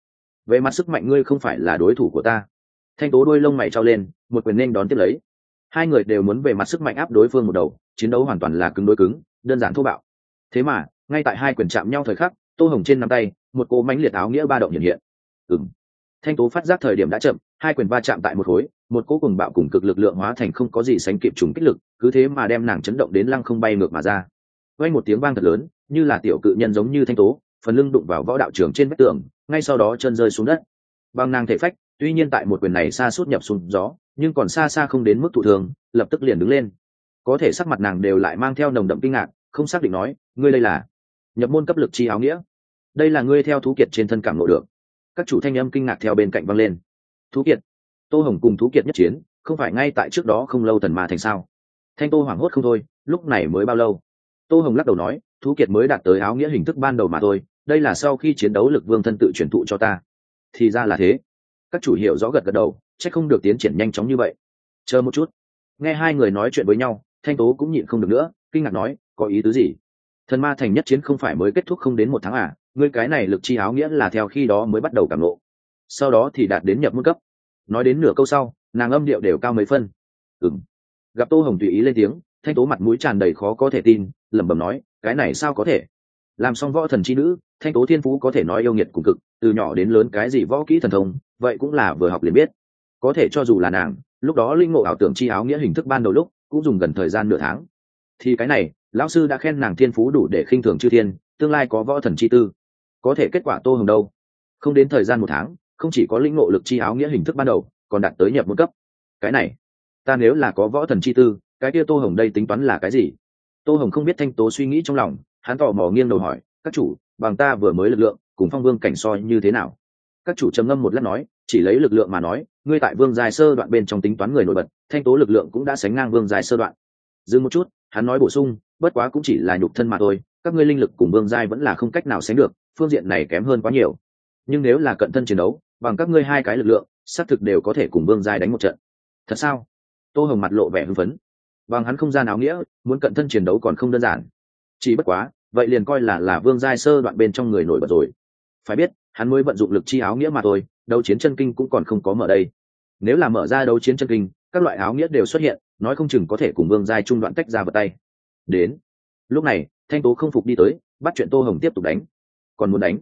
A: Về mặt sức mạnh ngươi không phải là đối thủ của ta. Thanh tố đôi lông mày trao lên, một quyền nên đón tiếp lấy. Hai người đều muốn về mặt sức mạnh áp đối phương một đầu, chiến đấu hoàn toàn là cứng đối cứng, đơn giản thô bạo. Thế mà, ngay tại hai quyền chạm nhau thời khắc, tô hồng trên nắm tay, một cỗ mánh liệt áo nghĩa ba động hiện hiện. Ừng thanh tố phát giác thời điểm đã chậm, hai quyền va chạm tại một khối, một cỗ cùng bạo cùng cực lực lượng hóa thành không có gì sánh kịp trùng kích lực, cứ thế mà đem nàng chấn động đến lăng không bay ngược mà ra. Quay một tiếng vang thật lớn, như là tiểu cự nhân giống như thanh tố phần lưng đụng vào võ đạo trường trên vách tường, ngay sau đó chân rơi xuống đất. Bằng nàng thể phách, tuy nhiên tại một quyền này xa suốt nhập xuống gió, nhưng còn xa xa không đến mức thụ thường lập tức liền đứng lên. Có thể sắc mặt nàng đều lại mang theo nồng đậm kinh ngạc, không xác định nói, ngươi đây là nhập môn cấp lực chi áo nghĩa? Đây là ngươi theo thú kiệt trên thân cảm lộ được. Các chủ thanh âm kinh ngạc theo bên cạnh văng lên. Thú kiệt? Tô hồng cùng thú kiệt nhất chiến, không phải ngay tại trước đó không lâu thần ma thành sao? Thanh tô hoảng hốt không thôi, lúc này mới bao lâu? Tô hồng lắc đầu nói, thú kiệt mới đạt tới áo nghĩa hình thức ban đầu mà thôi, đây là sau khi chiến đấu lực vương thân tự truyền thụ cho ta. Thì ra là thế. Các chủ hiểu rõ gật gật đầu c h ắ c không được tiến triển nhanh chóng như vậy. Chờ một chút. Nghe hai người nói chuyện với nhau, thanh tố cũng nhịn không được nữa, kinh ngạc nói, có ý tứ gì? Thần ma thành nhất chiến không phải mới kết thúc không đến một tháng à? Ngươi cái này lực chi áo nghĩa là theo khi đó mới bắt đầu cảm lộ sau đó thì đạt đến nhập mức cấp. Nói đến nửa câu sau, nàng âm điệu đều cao mấy phân. Ừng gặp tô hồng tùy ý lên tiếng thanh tố mặt mũi tràn đầy khó có thể tin, lẩm bẩm nói, cái này sao có thể? Làm xong võ thần c h i nữ, thanh tố thiên phú có thể nói yêu nghiệt cùng cực, từ nhỏ đến lớn cái gì võ kỹ thần thông, vậy cũng là vừa học liền biết. Có thể cho dù là nàng, lúc đó linh ngộ ảo tưởng chi áo nghĩa hình thức ban đầu lúc, cũng dùng gần thời gian nửa tháng. Thì cái này, lão sư đã khen nàng thiên phú đủ để khinh thường chư thiên, tương lai có võ thần chi tư. Có thể kết quả tô hồng đâu? Không đến thời gian một tháng, không chỉ có linh ngộ lực chi áo nghĩa hình thức ban đầu, còn đạt tới nhập một cấp. Cái này, ta nếu là có võ thần chi tư cái kia tô hồng đây tính toán là cái gì? Tô hồng không biết thanh tố suy nghĩ trong lòng, hắn tò mò nghiêng đầu hỏi, các chủ, bằng ta vừa mới lực lượng, cùng phong vương cảnh soi như thế nào? Các chủ trầm ngâm một lát nói, chỉ lấy lực lượng mà nói, ngươi tại vương dài sơ đoạn bên trong tính toán người nổi bật, thanh tố lực lượng cũng đã sánh ngang vương dài sơ đoạn. Dừng một chút, hắn nói bổ sung, bất quá cũng chỉ là nhục thân mà thôi, các ngươi linh lực cùng vương giai vẫn là không cách nào sánh được, phương diện này kém hơn quá nhiều. Nhưng nếu là cận thân chiến đấu, bằng các ngươi hai cái lực lượng, xác thực đều có thể cùng vương giai đánh một trận. Thật sao? Tô hồng mặt lộ vẻ hưng phấn bằng hắn không gian áo nghĩa, muốn cận thân chiến đấu còn không đơn giản. Chỉ bất quá, vậy liền coi là là vương giai sơ đoạn bên trong người nổi bật rồi. Phải biết, hắn mới vận dụng lực chi áo nghĩa mà thôi, đấu chiến chân kinh cũng còn không có mở đây. Nếu là mở ra đấu chiến chân kinh, các loại áo nghĩa đều xuất hiện, nói không chừng có thể cùng vương giai trung đoạn tách ra vào tay. Đến. Lúc này, thanh tố không phục đi tới, bắt chuyện tô hồng tiếp tục đánh. Còn muốn đánh?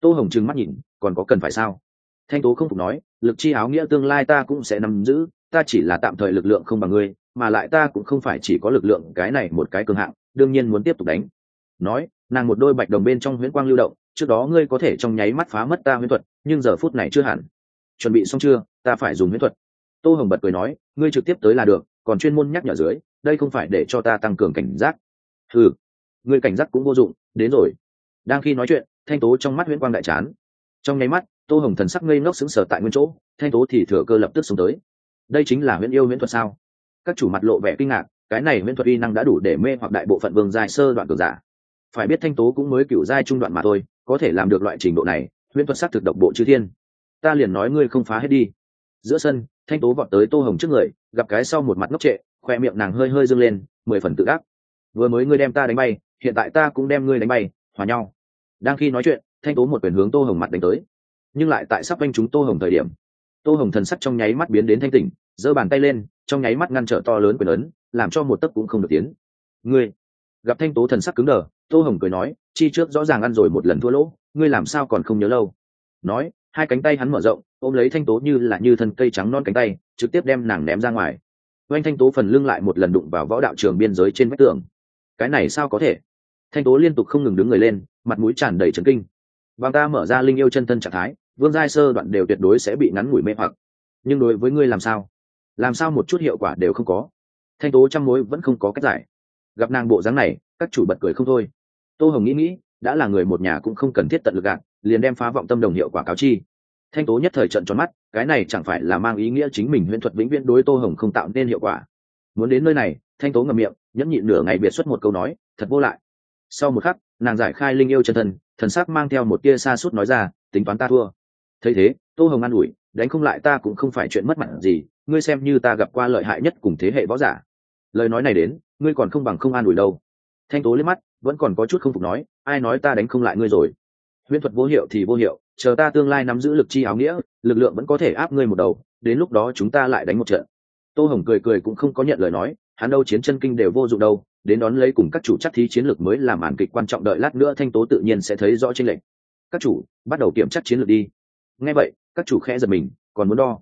A: Tô hồng trừng mắt nhìn, còn có cần phải sao? Thanh tố không phục nói, lực chi áo nghĩa tương lai ta cũng sẽ nắm giữ, ta chỉ là tạm thời lực lượng không bằng ngươi mà lại ta cũng không phải chỉ có lực lượng cái này một cái cường hạng, đương nhiên muốn tiếp tục đánh. Nói, nàng một đôi bạch đồng bên trong huyễn quang lưu động, trước đó ngươi có thể trong nháy mắt phá mất ta huyễn thuật, nhưng giờ phút này chưa hẳn. Chuẩn bị xong chưa? Ta phải dùng huyễn thuật. Tô hồng bật cười nói, ngươi trực tiếp tới là được, còn chuyên môn nhắc nhở dưới, đây không phải để cho ta tăng cường cảnh giác. Ừ ngươi cảnh giác cũng vô dụng, đến rồi. Đang khi nói chuyện, thanh tố trong mắt huyễn quang đại chán. Trong nháy mắt, tô hồng thần sắc ngây ngốc xứng sở tại nguyên chỗ, thanh tố thì thừa cơ lập tức xuống tới. Đây chính là huyễn yêu huyễn thuật sao? Các chủ mặt lộ vẻ kinh ngạc, cái này miễn thuật uy năng đã đủ để mê hoặc đại bộ phận vương giai sơ đoạn cường giả. Phải biết thanh tố cũng mới cựu giai trung đoạn mà thôi, có thể làm được loại trình độ này huyễn thuật s á c thực độc bộ chư thiên. Ta liền nói ngươi không phá hết đi. Giữa sân, thanh tố vọt tới tô hồng trước người, gặp cái sau một mặt ngốc trệ, khoe miệng nàng hơi hơi dâng lên, mười phần tự ác. Vừa mới ngươi đem ta đánh bay, hiện tại ta cũng đem ngươi đánh bay, hòa nhau. Đang khi nói chuyện, thanh tố một quyền hướng tô hồng mặt đánh tới. Nhưng lại tại sắp quanh chúng tô hồng thời điểm, tô hồng thần sắc trong nháy mắt biến đến thanh tỉnh, giơ bàn tay lên trong nháy mắt ngăn trở to lớn quyền ấn, làm cho một tấc cũng không được tiến. Ngươi, gặp thanh tố thần sắc cứng đờ, tô hồng cười nói, chi trước rõ ràng ăn rồi một lần thua lỗ, ngươi làm sao còn không nhớ lâu? Nói, hai cánh tay hắn mở rộng, ôm lấy thanh tố như là như thân cây trắng non cánh tay, trực tiếp đem nàng ném ra ngoài. Oanh thanh tố phần lưng lại một lần đụng vào võ đạo trường biên giới trên vách tường. Cái này sao có thể? Thanh tố liên tục không ngừng đứng người lên, mặt mũi tràn đầy trấn kinh. Vàng ta mở ra linh yêu chân thân trạng thái, vương giai sơ đoạn đều tuyệt đối sẽ bị ngắn ngủi mê hoặc. Nhưng đối với ngươi làm sao? Làm sao một chút hiệu quả đều không có. Thanh tố trăm mối vẫn không có cách giải. Gặp nàng bộ dáng này các chủ bật cười không thôi. Tô hồng nghĩ nghĩ đã là người một nhà cũng không cần thiết tận lực gạt liền đem phá vọng tâm đồng hiệu quả cáo chi. Thanh tố nhất thời trận tròn mắt cái này chẳng phải là mang ý nghĩa chính mình huyễn thuật vĩnh viễn đối tô hồng không tạo nên hiệu quả. Muốn đến nơi này thanh tố ngậm miệng nhẫn nhịn nửa ngày biệt xuất một câu nói thật vô lại. Sau một khắc nàng giải khai linh yêu chân thần, thần sắc mang theo một tia xa suốt nói ra tính toán ta thua. Thấy thế tô hồng an ủi đánh không lại ta cũng không phải chuyện mất mặt gì ngươi xem như ta gặp qua lợi hại nhất cùng thế hệ võ giả. Lời nói này đến, ngươi còn không bằng không an ủi đâu. Thanh tố liếc mắt, vẫn còn có chút không phục nói, ai nói ta đánh không lại ngươi rồi? Huyễn thuật vô hiệu thì vô hiệu, chờ ta tương lai nắm giữ lực chi áo nghĩa, lực lượng vẫn có thể áp ngươi một đầu, đến lúc đó chúng ta lại đánh một trận. Tô hồng cười cười cũng không có nhận lời nói, hắn đâu chiến chân kinh đều vô dụng đâu, đến đón lấy cùng các chủ chắc thí chiến lược mới làm màn kịch quan trọng đợi lát nữa thanh tố tự nhiên sẽ thấy rõ tranh lệch. Các chủ, bắt đầu kiểm chắc chiến lược đi. Nghe vậy, các chủ khẽ giật mình, còn muốn đo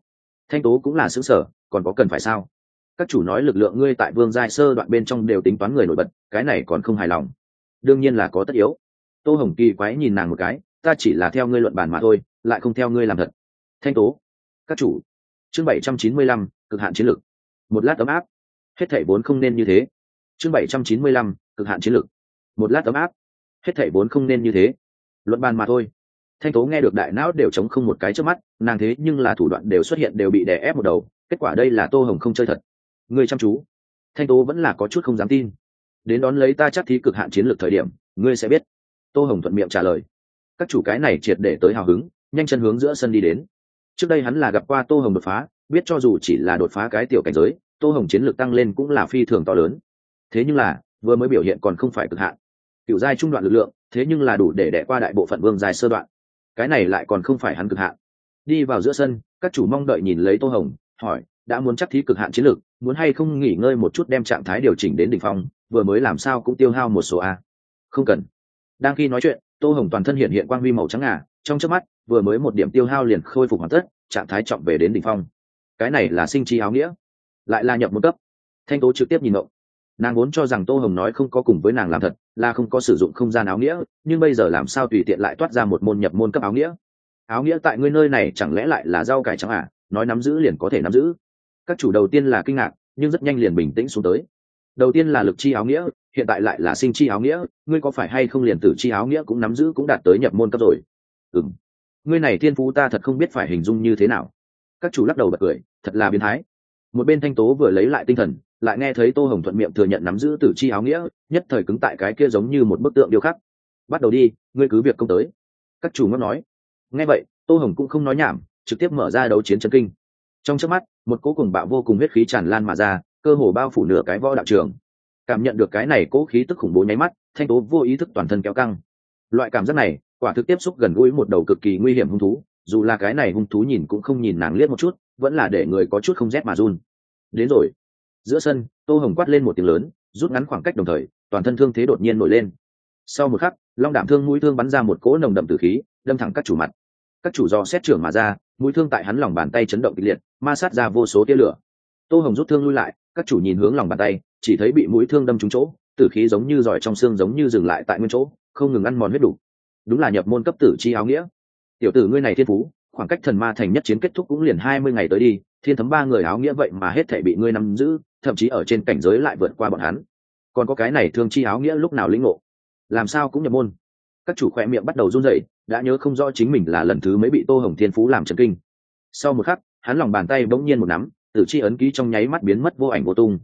A: thanh tố cũng là xứng sở còn có cần phải sao? Các chủ nói lực lượng ngươi tại vương giai sơ đoạn bên trong đều tính toán người nổi bật, cái này còn không hài lòng. Đương nhiên là có tất yếu. Tô hồng kỳ quái nhìn nàng một cái, ta chỉ là theo ngươi luận bàn mà thôi, lại không theo ngươi làm thật. Thanh tố, các chủ, chương bảy trăm chín mươi lăm, cực hạn chiến lược. Một lát ấm áp. Hết thảy vốn không nên như thế. Chương bảy trăm chín mươi lăm, cực hạn chiến lược. Một lát ấm áp. Hết thảy vốn không nên như thế. Luận bàn mà thôi thanh tố nghe được đại não đều chống không một cái trước mắt, nàng thế nhưng là thủ đoạn đều xuất hiện đều bị đè ép một đầu, kết quả đây là tô hồng không chơi thật. Người chăm chú. Thanh tố vẫn là có chút không dám tin. Đến đón lấy ta chắc thí cực hạn chiến lược thời điểm, ngươi sẽ biết. Tô hồng thuận miệng trả lời. Các chủ cái này triệt để tới hào hứng, nhanh chân hướng giữa sân đi đến. Trước đây hắn là gặp qua tô hồng đột phá, biết cho dù chỉ là đột phá cái tiểu cảnh giới, tô hồng chiến lược tăng lên cũng là phi thường to lớn. Thế nhưng là, vừa mới biểu hiện còn không phải cực hạn. Cựu giai trung đoạn lực lượng, thế nhưng là đủ để đẻ qua đại bộ phận vương giai sơ đoạn cái này lại còn không phải hắn cực hạn. Đi vào giữa sân, các chủ mong đợi nhìn lấy tô hồng, hỏi, đã muốn chắc thí cực hạn chiến lược, muốn hay không nghỉ ngơi một chút đem trạng thái điều chỉnh đến đ ỉ n h phong, vừa mới làm sao cũng tiêu hao một số a? Không cần. Đang khi nói chuyện, tô hồng toàn thân hiện hiện quang vi màu trắng ngà, trong trước mắt, vừa mới một điểm tiêu hao liền khôi phục hoàn tất, trạng thái trọng về đến đ ỉ n h phong. Cái này là sinh chi áo nghĩa, lại là nhập một cấp. Thanh tố trực tiếp nhìn ngộ nàng vốn cho rằng tô hồng nói không có cùng với nàng làm thật là không có sử dụng không gian áo nghĩa, nhưng bây giờ làm sao tùy tiện lại toát ra một môn nhập môn cấp áo nghĩa? Áo nghĩa tại ngươi nơi này chẳng lẽ lại là rau cải trắng à? Nói nắm giữ liền có thể nắm giữ. Các chủ đầu tiên là kinh ngạc, nhưng rất nhanh liền bình tĩnh xuống tới. Đầu tiên là lực chi áo nghĩa, hiện tại lại là sinh chi áo nghĩa, ngươi có phải hay không liền tử chi áo nghĩa cũng nắm giữ cũng đạt tới nhập môn cấp rồi? Ừng ngươi này thiên phú ta thật không biết phải hình dung như thế nào. Các chủ lắc đầu bật cười, thật là biến thái. Một bên thanh tố vừa lấy lại tinh thần lại nghe thấy tô hồng thuận miệng thừa nhận nắm giữ tử chi áo nghĩa, nhất thời cứng tại cái kia giống như một bức tượng điêu khắc. Bắt đầu đi, ngươi cứ việc công tới. Các chủ ngốc nói. Nghe vậy, tô hồng cũng không nói nhảm, trực tiếp mở ra đấu chiến chân kinh. Trong trước mắt, một cỗ cùng bạo vô cùng huyết khí tràn lan mà ra, cơ hồ bao phủ nửa cái võ đạo trường. Cảm nhận được cái này cố khí tức khủng bố nháy mắt, thanh tố vô ý thức toàn thân kéo căng. Loại cảm giác này, quả thực tiếp xúc gần gũi một đầu cực kỳ nguy hiểm hung thú, dù là cái này hung thú nhìn cũng không nhìn nàng liếc một chút, vẫn là để người có chút không rét mà run. Đến rồi giữa sân, tô hồng quát lên một tiếng lớn, rút ngắn khoảng cách đồng thời, toàn thân thương thế đột nhiên nổi lên. Sau một khắc, long đảm thương mũi thương bắn ra một cỗ nồng đậm từ khí, đâm thẳng các chủ mặt. Các chủ do xét trưởng mà ra, mũi thương tại hắn lòng bàn tay chấn động kịch liệt, ma sát ra vô số tia lửa. Tô hồng rút thương lui lại, các chủ nhìn hướng lòng bàn tay, chỉ thấy bị mũi thương đâm trúng chỗ, tử khí giống như giỏi trong xương giống như dừng lại tại nguyên chỗ, không ngừng ăn mòn huyết đủ. Đúng là nhập môn cấp tử chi áo nghĩa. Tiểu tử ngươi này thiên phú, khoảng cách thần ma thành nhất chiến kết thúc cũng liền hai mươi ngày tới đi thiên thấm ba người áo nghĩa vậy mà hết thể bị ngươi nắm giữ, thậm chí ở trên cảnh giới lại vượt qua bọn hắn. Còn có cái này thương chi áo nghĩa lúc nào lĩnh ngộ? Làm sao cũng nhập môn. Các chủ khoe miệng bắt đầu run rẩy, đã nhớ không rõ chính mình là lần thứ mới bị tô hồng thiên phú làm trần kinh. Sau một khắc, hắn lòng bàn tay bỗng nhiên một nắm, tử chi ấn ký trong nháy mắt biến mất vô ảnh vô tung.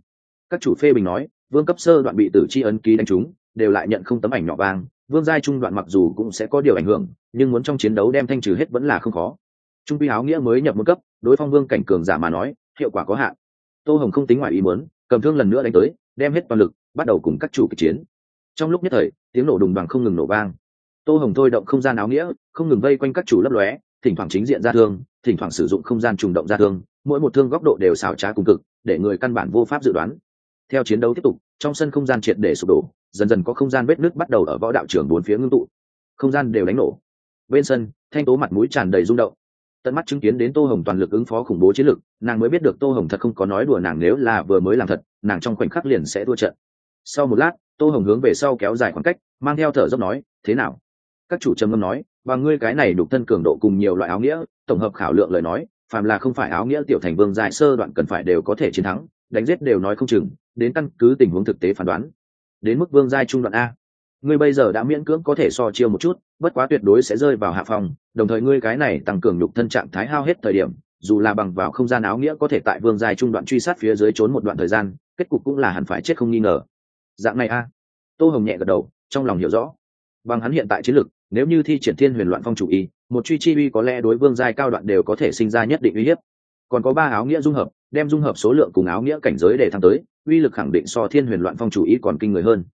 A: Các chủ phê bình nói, vương cấp sơ đoạn bị tử chi ấn ký đánh trúng, đều lại nhận không tấm ảnh nhỏ vàng vương giai trung đoạn mặc dù cũng sẽ có điều ảnh hưởng, nhưng muốn trong chiến đấu đem thanh trừ hết vẫn là không khó trung quy áo nghĩa mới nhập một cấp, đối phong vương cảnh cường giả mà nói, hiệu quả có hạn. Tô hồng không tính ngoài ý muốn, cầm thương lần nữa đánh tới, đem hết toàn lực, bắt đầu cùng các chủ kịch chiến. Trong lúc nhất thời, tiếng nổ đùng bằng không ngừng nổ vang. Tô hồng thôi động không gian áo nghĩa, không ngừng vây quanh các chủ lấp lóe, thỉnh thoảng chính diện ra thương, thỉnh thoảng sử dụng không gian trùng động ra thương, mỗi một thương góc độ đều xào trá cùng cực, để người căn bản vô pháp dự đoán. Theo chiến đấu tiếp tục, trong sân không gian triệt để sụp đổ, dần dần có không gian vết nứt bắt đầu ở võ đạo trường bốn phía ngưng tụ. Không gian đều đánh nổ. Bên sân, thanh tố mặt mũi tràn đầy rung động tận mắt chứng kiến đến tô hồng toàn lực ứng phó khủng bố chiến lực, nàng mới biết được tô hồng thật không có nói đùa nàng nếu là vừa mới làm thật, nàng trong khoảnh khắc liền sẽ thua trận. Sau một lát, tô hồng hướng về sau kéo dài khoảng cách, mang theo thở dốc nói, thế nào? Các chủ trầm ngâm nói, và ngươi cái này đục thân cường độ cùng nhiều loại áo nghĩa, tổng hợp khảo lượng lời nói, phàm là không phải áo nghĩa tiểu thành vương dài sơ đoạn cần phải đều có thể chiến thắng, đánh giết đều nói không chừng, đến căn cứ tình huống thực tế phán đoán. Đến mức vương giai trung đoạn a ngươi bây giờ đã miễn cưỡng có thể so chiêu một chút bất quá tuyệt đối sẽ rơi vào hạ phòng đồng thời ngươi cái này tăng cường nhục thân trạng thái hao hết thời điểm dù là bằng vào không gian áo nghĩa có thể tại vương giai trung đoạn truy sát phía dưới trốn một đoạn thời gian kết cục cũng là hẳn phải chết không nghi ngờ. Dạng này a. Tô hồng nhẹ gật đầu trong lòng hiểu rõ. Bằng hắn hiện tại chiến lực, nếu như thi triển thiên huyền loạn phong chủ y một truy chi uy có lẽ đối vương giai cao đoạn đều có thể sinh ra nhất định uy hiếp. Còn có ba áo nghĩa dung hợp đem dung hợp số lượng cùng áo nghĩa cảnh giới để thăng tới uy lực khẳng định so thiên huyền loạn phong chủ ý còn kinh người hơn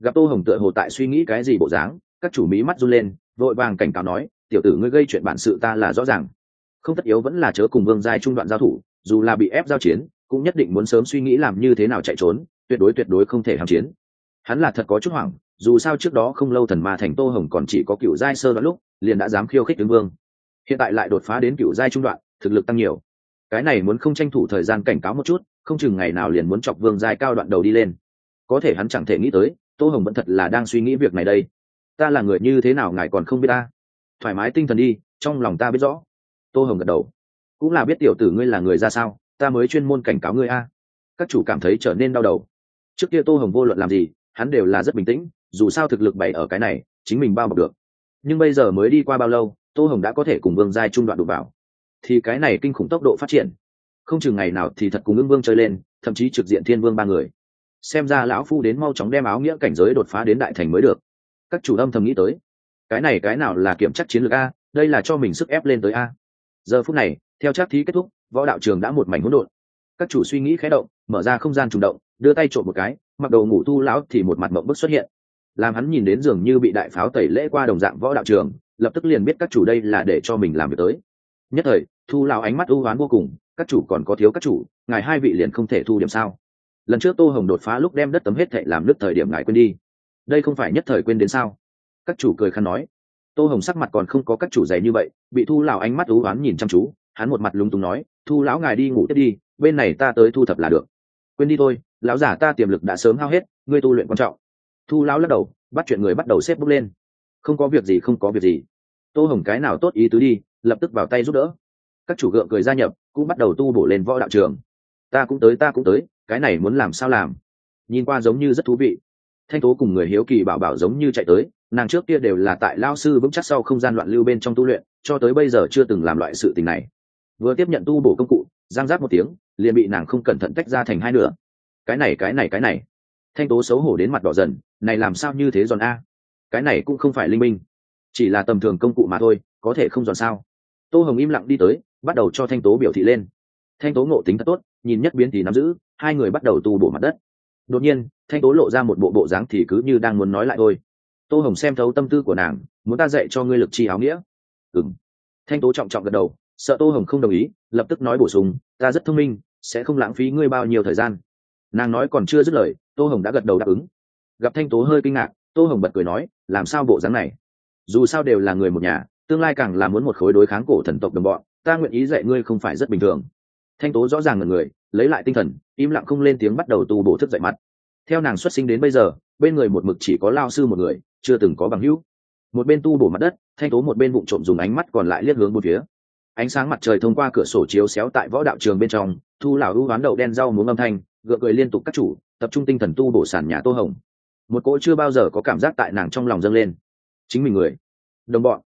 A: gặp tô hồng tựa hồ tại suy nghĩ cái gì bộ dáng, các chủ mỹ mắt run lên, vội vàng cảnh cáo nói, tiểu tử ngươi gây chuyện bản sự ta là rõ ràng. Không tất yếu vẫn là chớ cùng vương giai trung đoạn giao thủ, dù là bị ép giao chiến, cũng nhất định muốn sớm suy nghĩ làm như thế nào chạy trốn, tuyệt đối tuyệt đối không thể hàm chiến. Hắn là thật có chút hoảng, dù sao trước đó không lâu thần ma thành tô hồng còn chỉ có cựu giai sơ đoạn lúc, liền đã dám khiêu khích tướng vương. Hiện tại lại đột phá đến cựu giai trung đoạn, thực lực tăng nhiều. Cái này muốn không tranh thủ thời gian cảnh cáo một chút, không chừng ngày nào liền muốn chọc vương giai cao đoạn đầu đi lên. Có thể hắn chẳng thể nghĩ tới tô hồng vẫn thật là đang suy nghĩ việc này đây. Ta là người như thế nào ngài còn không biết ta? Thoải mái tinh thần đi, trong lòng ta biết rõ. Tô hồng gật đầu. Cũng là biết tiểu tử ngươi là người ra sao, ta mới chuyên môn cảnh cáo ngươi a. Các chủ cảm thấy trở nên đau đầu. Trước kia tô hồng vô luận làm gì, hắn đều là rất bình tĩnh, dù sao thực lực bày ở cái này, chính mình bao bọc được. Nhưng bây giờ mới đi qua bao lâu, tô hồng đã có thể cùng vương giai trung đoạn đụng vào. Thì cái này kinh khủng tốc độ phát triển. Không chừng ngày nào thì thật cùng ưng vương chơi lên, thậm chí trực diện thiên vương ba người xem ra lão phu đến mau chóng đem áo nghĩa cảnh giới đột phá đến đại thành mới được. Các chủ âm thầm nghĩ tới, cái này cái nào là kiểm chắc chiến lược a, đây là cho mình sức ép lên tới a. Giờ phút này, theo chắc thí kết thúc, võ đạo trường đã một mảnh hỗn độn. Các chủ suy nghĩ khé động, mở ra không gian trùng động, đưa tay trộm một cái, mặc đầu ngủ thu lão thì một mặt mộng bức xuất hiện. Làm hắn nhìn đến dường như bị đại pháo tẩy lễ qua đồng dạng võ đạo trường, lập tức liền biết các chủ đây là để cho mình làm việc tới. Nhất thời, thu lão ánh mắt ưu oán vô cùng, các chủ còn có thiếu các chủ, ngài hai vị liền không thể thu điểm sao? Lần trước tô hồng đột phá lúc đem đất tấm hết thệ làm nước thời điểm ngài quên đi. Đây không phải nhất thời quên đến sao? Các chủ cười khăn nói. Tô hồng sắc mặt còn không có các chủ dày như vậy, bị thu lão ánh mắt ú oán nhìn chăm chú, hắn một mặt lúng túng nói, thu lão ngài đi ngủ tiếp đi, bên này ta tới thu thập là được. Quên đi thôi, lão giả ta tiềm lực đã sớm hao hết, ngươi tu luyện quan trọng. Thu lão lắc đầu, bắt chuyện người bắt đầu xếp bước lên. Không có việc gì, không có việc gì. Tô hồng cái nào tốt ý tứ đi, lập tức vào tay giúp đỡ. Các chủ gượng cười gia nhập, cũng bắt đầu tu bổ lên võ đạo trường. Ta cũng tới, ta cũng tới cái này muốn làm sao làm? Nhìn qua giống như rất thú vị. Thanh tố cùng người hiếu kỳ bảo bảo giống như chạy tới, nàng trước kia đều là tại lao sư vững chắc sau không gian loạn lưu bên trong tu luyện, cho tới bây giờ chưa từng làm loại sự tình này. Vừa tiếp nhận tu bổ công cụ, giang giáp một tiếng, liền bị nàng không cẩn thận tách ra thành hai nửa. Cái này cái này cái này. Thanh tố xấu hổ đến mặt đỏ dần, này làm sao như thế giòn a? Cái này cũng không phải linh minh, chỉ là tầm thường công cụ mà thôi, có thể không giòn sao? Tô hồng im lặng đi tới, bắt đầu cho thanh tố biểu thị lên. Thanh tố ngộ tính thật tốt, nhìn nhất biến thì nắm giữ hai người bắt đầu tu bổ mặt đất. Đột nhiên, thanh tố lộ ra một bộ bộ dáng thì cứ như đang muốn nói lại thôi. Tô hồng xem thấu tâm tư của nàng, muốn ta dạy cho ngươi lực chi áo nghĩa. Ừ m thanh tố trọng trọng gật đầu, sợ tô hồng không đồng ý, lập tức nói bổ sung, ta rất thông minh, sẽ không lãng phí ngươi bao nhiêu thời gian. Nàng nói còn chưa dứt lời, tô hồng đã gật đầu đáp ứng. Gặp thanh tố hơi kinh ngạc, tô hồng bật cười nói, làm sao bộ dáng này? Dù sao đều là người một nhà, tương lai càng là muốn một khối đối kháng cổ thần tộc đồng bọn, ta nguyện ý dạy ngươi không phải rất bình thường. Thanh tố rõ ràng là người lấy lại tinh thần, im lặng không lên tiếng bắt đầu tu bổ thức dậy mặt. Theo nàng xuất sinh đến bây giờ, bên người một mực chỉ có lao sư một người, chưa từng có bằng hữu. Một bên tu bổ mặt đất, thanh tố một bên bụng trộm dùng ánh mắt còn lại liếc hướng một phía. Ánh sáng mặt trời thông qua cửa sổ chiếu xéo tại võ đạo trường bên trong, thu lão ưu ván đậu đen rau muống âm thanh, gượng cười liên tục các chủ, tập trung tinh thần tu bổ sàn nhà tô hồng. Một cỗ chưa bao giờ có cảm giác tại nàng trong lòng dâng lên. Chính mình người. Đồng bọn.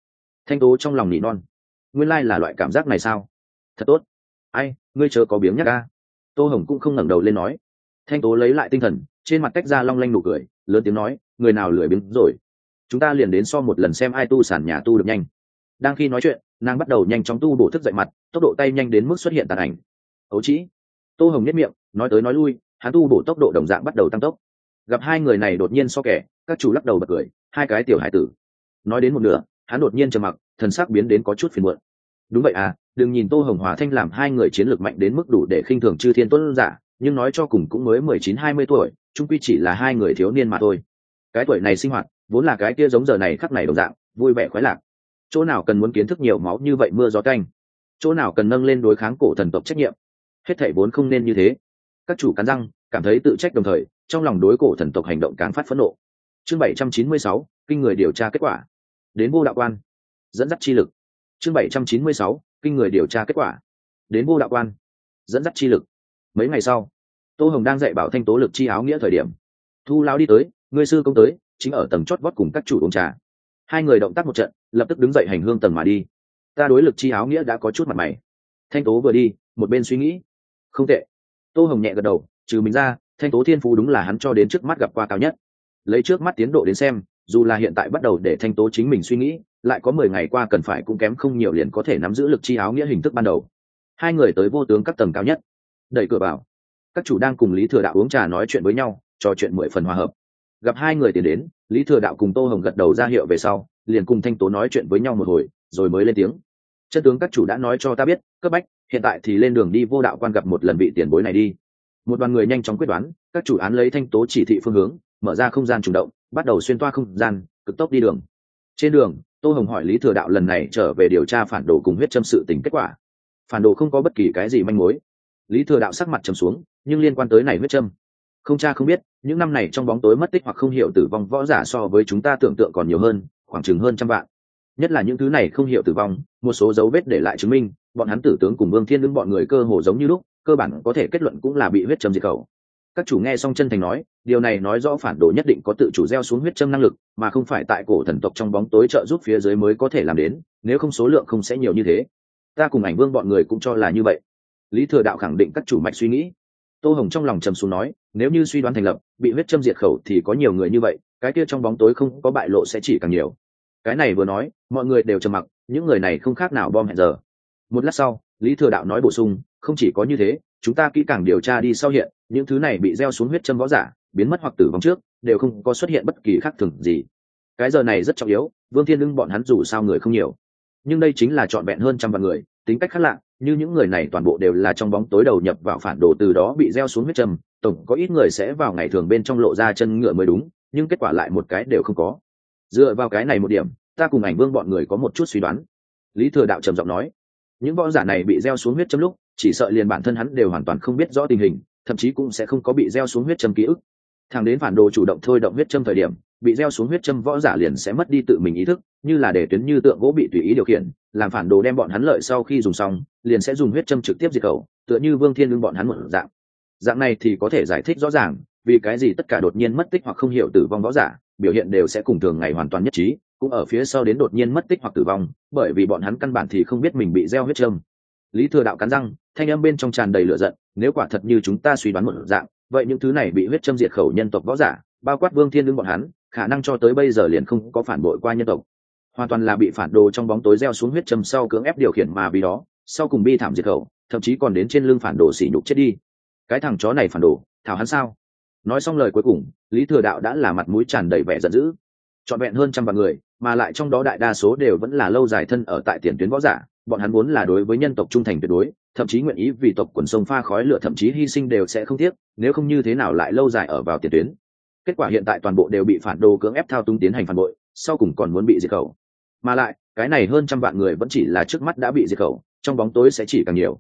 A: Thanh tố trong lòng nỉ non. Nguyên lai là loại cảm giác này sao? Thật tốt. Ai, ngươi chớ có biếng nhắc ca tô hồng cũng không ngẩng đầu lên nói. Thanh tố lấy lại tinh thần, trên mặt tách ra long lanh nụ cười, lớn tiếng nói, người nào lười biếng rồi? Chúng ta liền đến so một lần xem ai tu sản nhà tu được nhanh. Đang khi nói chuyện, nàng bắt đầu nhanh chóng tu bổ thức dậy mặt, tốc độ tay nhanh đến mức xuất hiện tàn ảnh. Ấu trĩ. Tô hồng nhất miệng, nói tới nói lui, hắn tu bổ tốc độ đồng dạng bắt đầu tăng tốc. Gặp hai người này đột nhiên so kẻ, các chủ lắc đầu bật cười, hai cái tiểu hải tử. Nói đến một nửa, hắn đột nhiên trầm mặc, thần sắc biến đến có chút phiền muộn. Đúng vậy à đừng nhìn tô hồng hòa thanh làm hai người chiến lược mạnh đến mức đủ để khinh thường chư thiên tuấn giả, nhưng nói cho cùng cũng mới mười chín hai mươi tuổi trung quy chỉ là hai người thiếu niên mà thôi. Cái tuổi này sinh hoạt, vốn là cái kia giống giờ này khắc này đồng dạng, vui vẻ khoái lạc. Chỗ nào cần muốn kiến thức nhiều máu như vậy mưa gió canh? Chỗ nào cần nâng lên đối kháng cổ thần tộc trách nhiệm? Hết thảy vốn không nên như thế. Các chủ cắn răng, cảm thấy tự trách đồng thời, trong lòng đối cổ thần tộc hành động càng phát phẫn nộ. Chương bảy trăm chín mươi sáu, kinh người điều tra kết quả. Đến vô đạo quan. Dẫn dắt chi lực. Chương bảy trăm chín mươi sáu kinh người điều tra kết quả. Đến vô đạo quan, dẫn dắt chi lực. Mấy ngày sau, tô hồng đang dạy bảo thanh tố lực chi áo nghĩa thời điểm, thu lao đi tới, ngươi sư công tới, chính ở tầng chót vót cùng các chủ uống trà. Hai người động tác một trận, lập tức đứng dậy hành hương tầng mà đi. Ta đối lực chi áo nghĩa đã có chút mặt mày. Thanh tố vừa đi, một bên suy nghĩ. Không tệ. Tô hồng nhẹ gật đầu, trừ mình ra, thanh tố thiên phú đúng là hắn cho đến trước mắt gặp qua cao nhất. Lấy trước mắt tiến độ đến xem, dù là hiện tại bắt đầu để thanh tố chính mình suy nghĩ lại có mười ngày qua cần phải cũng kém không nhiều liền có thể nắm giữ lực chi áo nghĩa hình thức ban đầu. Hai người tới vô tướng các tầng cao nhất. Đẩy cửa vào. Các chủ đang cùng lý thừa đạo uống trà nói chuyện với nhau, trò chuyện mười phần hòa hợp. Gặp hai người tiến đến, lý thừa đạo cùng tô hồng gật đầu ra hiệu về sau, liền cùng thanh tố nói chuyện với nhau một hồi, rồi mới lên tiếng. Chân tướng các chủ đã nói cho ta biết, cấp bách, hiện tại thì lên đường đi vô đạo quan gặp một lần vị tiền bối này đi. Một đoàn người nhanh chóng quyết đoán, các chủ án lấy thanh tố chỉ thị phương hướng, mở ra không gian chủ động, bắt đầu xuyên toa không gian, cực tốc đi đường. Trên đường tô hồng hỏi lý thừa đạo lần này trở về điều tra phản đồ cùng huyết châm sự tình kết quả. Phản đồ không có bất kỳ cái gì manh mối. Lý thừa đạo sắc mặt trầm xuống, nhưng liên quan tới này huyết châm. Không cha không biết, những năm này trong bóng tối mất tích hoặc không hiểu tử vong võ giả so với chúng ta tưởng tượng còn nhiều hơn, khoảng chừng hơn trăm vạn. Nhất là những thứ này không hiểu tử vong, một số dấu vết để lại chứng minh, bọn hắn tử tướng cùng vương thiên đứng bọn người cơ hồ giống như lúc, cơ bản có thể kết luận cũng là bị huyết châm diệt khẩu các chủ nghe xong chân thành nói, điều này nói rõ phản đồ nhất định có tự chủ gieo xuống huyết châm năng lực, mà không phải tại cổ thần tộc trong bóng tối trợ giúp phía dưới mới có thể làm đến, nếu không số lượng không sẽ nhiều như thế. Ta cùng ảnh vương bọn người cũng cho là như vậy. Lý thừa đạo khẳng định các chủ mạch suy nghĩ. Tô hồng trong lòng trầm xuống nói, nếu như suy đoán thành lập, bị huyết châm diệt khẩu thì có nhiều người như vậy, cái kia trong bóng tối không có bại lộ sẽ chỉ càng nhiều. Cái này vừa nói, mọi người đều trầm mặc, những người này không khác nào bom hẹn giờ. Một lát sau, lý thừa đạo nói bổ sung không chỉ có như thế, chúng ta kỹ càng điều tra đi sau hiện, những thứ này bị gieo xuống huyết châm võ giả, biến mất hoặc tử vong trước, đều không có xuất hiện bất kỳ khác thường gì. Cái giờ này rất trọng yếu, vương thiên lưng bọn hắn dù sao người không nhiều. Nhưng đây chính là trọn vẹn hơn trăm vạn người, tính cách khác lạ, như những người này toàn bộ đều là trong bóng tối đầu nhập vào phản đồ từ đó bị gieo xuống huyết châm, tổng có ít người sẽ vào ngày thường bên trong lộ ra chân ngựa mới đúng, nhưng kết quả lại một cái đều không có. Dựa vào cái này một điểm, ta cùng ảnh vương bọn người có một chút suy đoán. Lý thừa đạo trầm giọng nói, những võ giả này bị gieo xuống huyết châm lúc chỉ sợ liền bản thân hắn đều hoàn toàn không biết rõ tình hình, thậm chí cũng sẽ không có bị gieo xuống huyết châm ký ức. Thằng đến phản đồ chủ động thôi động huyết châm thời điểm, bị gieo xuống huyết châm võ giả liền sẽ mất đi tự mình ý thức, như là để tuyến như tượng gỗ bị tùy ý điều khiển, làm phản đồ đem bọn hắn lợi sau khi dùng xong, liền sẽ dùng huyết châm trực tiếp diệt khẩu, tựa như vương thiên lương bọn hắn một dạng. Dạng này thì có thể giải thích rõ ràng, vì cái gì tất cả đột nhiên mất tích hoặc không hiểu tử vong võ giả, biểu hiện đều sẽ cùng thường ngày hoàn toàn nhất trí, cũng ở phía sau đến đột nhiên mất tích hoặc tử vong, bởi vì bọn hắn căn bản thì không biết mình bị gieo huyết châm lý thừa đạo cắn răng, thanh âm bên trong tràn đầy lửa giận, nếu quả thật như chúng ta suy đoán một dạng, vậy những thứ này bị huyết châm diệt khẩu nhân tộc võ giả, bao quát vương thiên lương bọn hắn, khả năng cho tới bây giờ liền không có phản bội qua nhân tộc. Hoàn toàn là bị phản đồ trong bóng tối gieo xuống huyết châm sau cưỡng ép điều khiển mà vì đó, sau cùng bi thảm diệt khẩu, thậm chí còn đến trên lưng phản đồ xỉ nhục chết đi. Cái thằng chó này phản đồ, thảo hắn sao? Nói xong lời cuối cùng, lý thừa đạo đã là mặt mũi tràn đầy vẻ giận dữ. Trọn vẹn hơn trăm vạn người, mà lại trong đó đại đa số đều vẫn là lâu dài thân ở tại tiền tuyến võ giả bọn hắn muốn là đối với nhân tộc trung thành tuyệt đối, thậm chí nguyện ý vì tộc quần sông pha khói lửa, thậm chí hy sinh đều sẽ không tiếc, nếu không như thế nào lại lâu dài ở vào tiền tuyến. Kết quả hiện tại toàn bộ đều bị phản đồ cưỡng ép thao túng tiến hành phản bội, sau cùng còn muốn bị diệt khẩu. Mà lại, cái này hơn trăm vạn người vẫn chỉ là trước mắt đã bị diệt khẩu, trong bóng tối sẽ chỉ càng nhiều.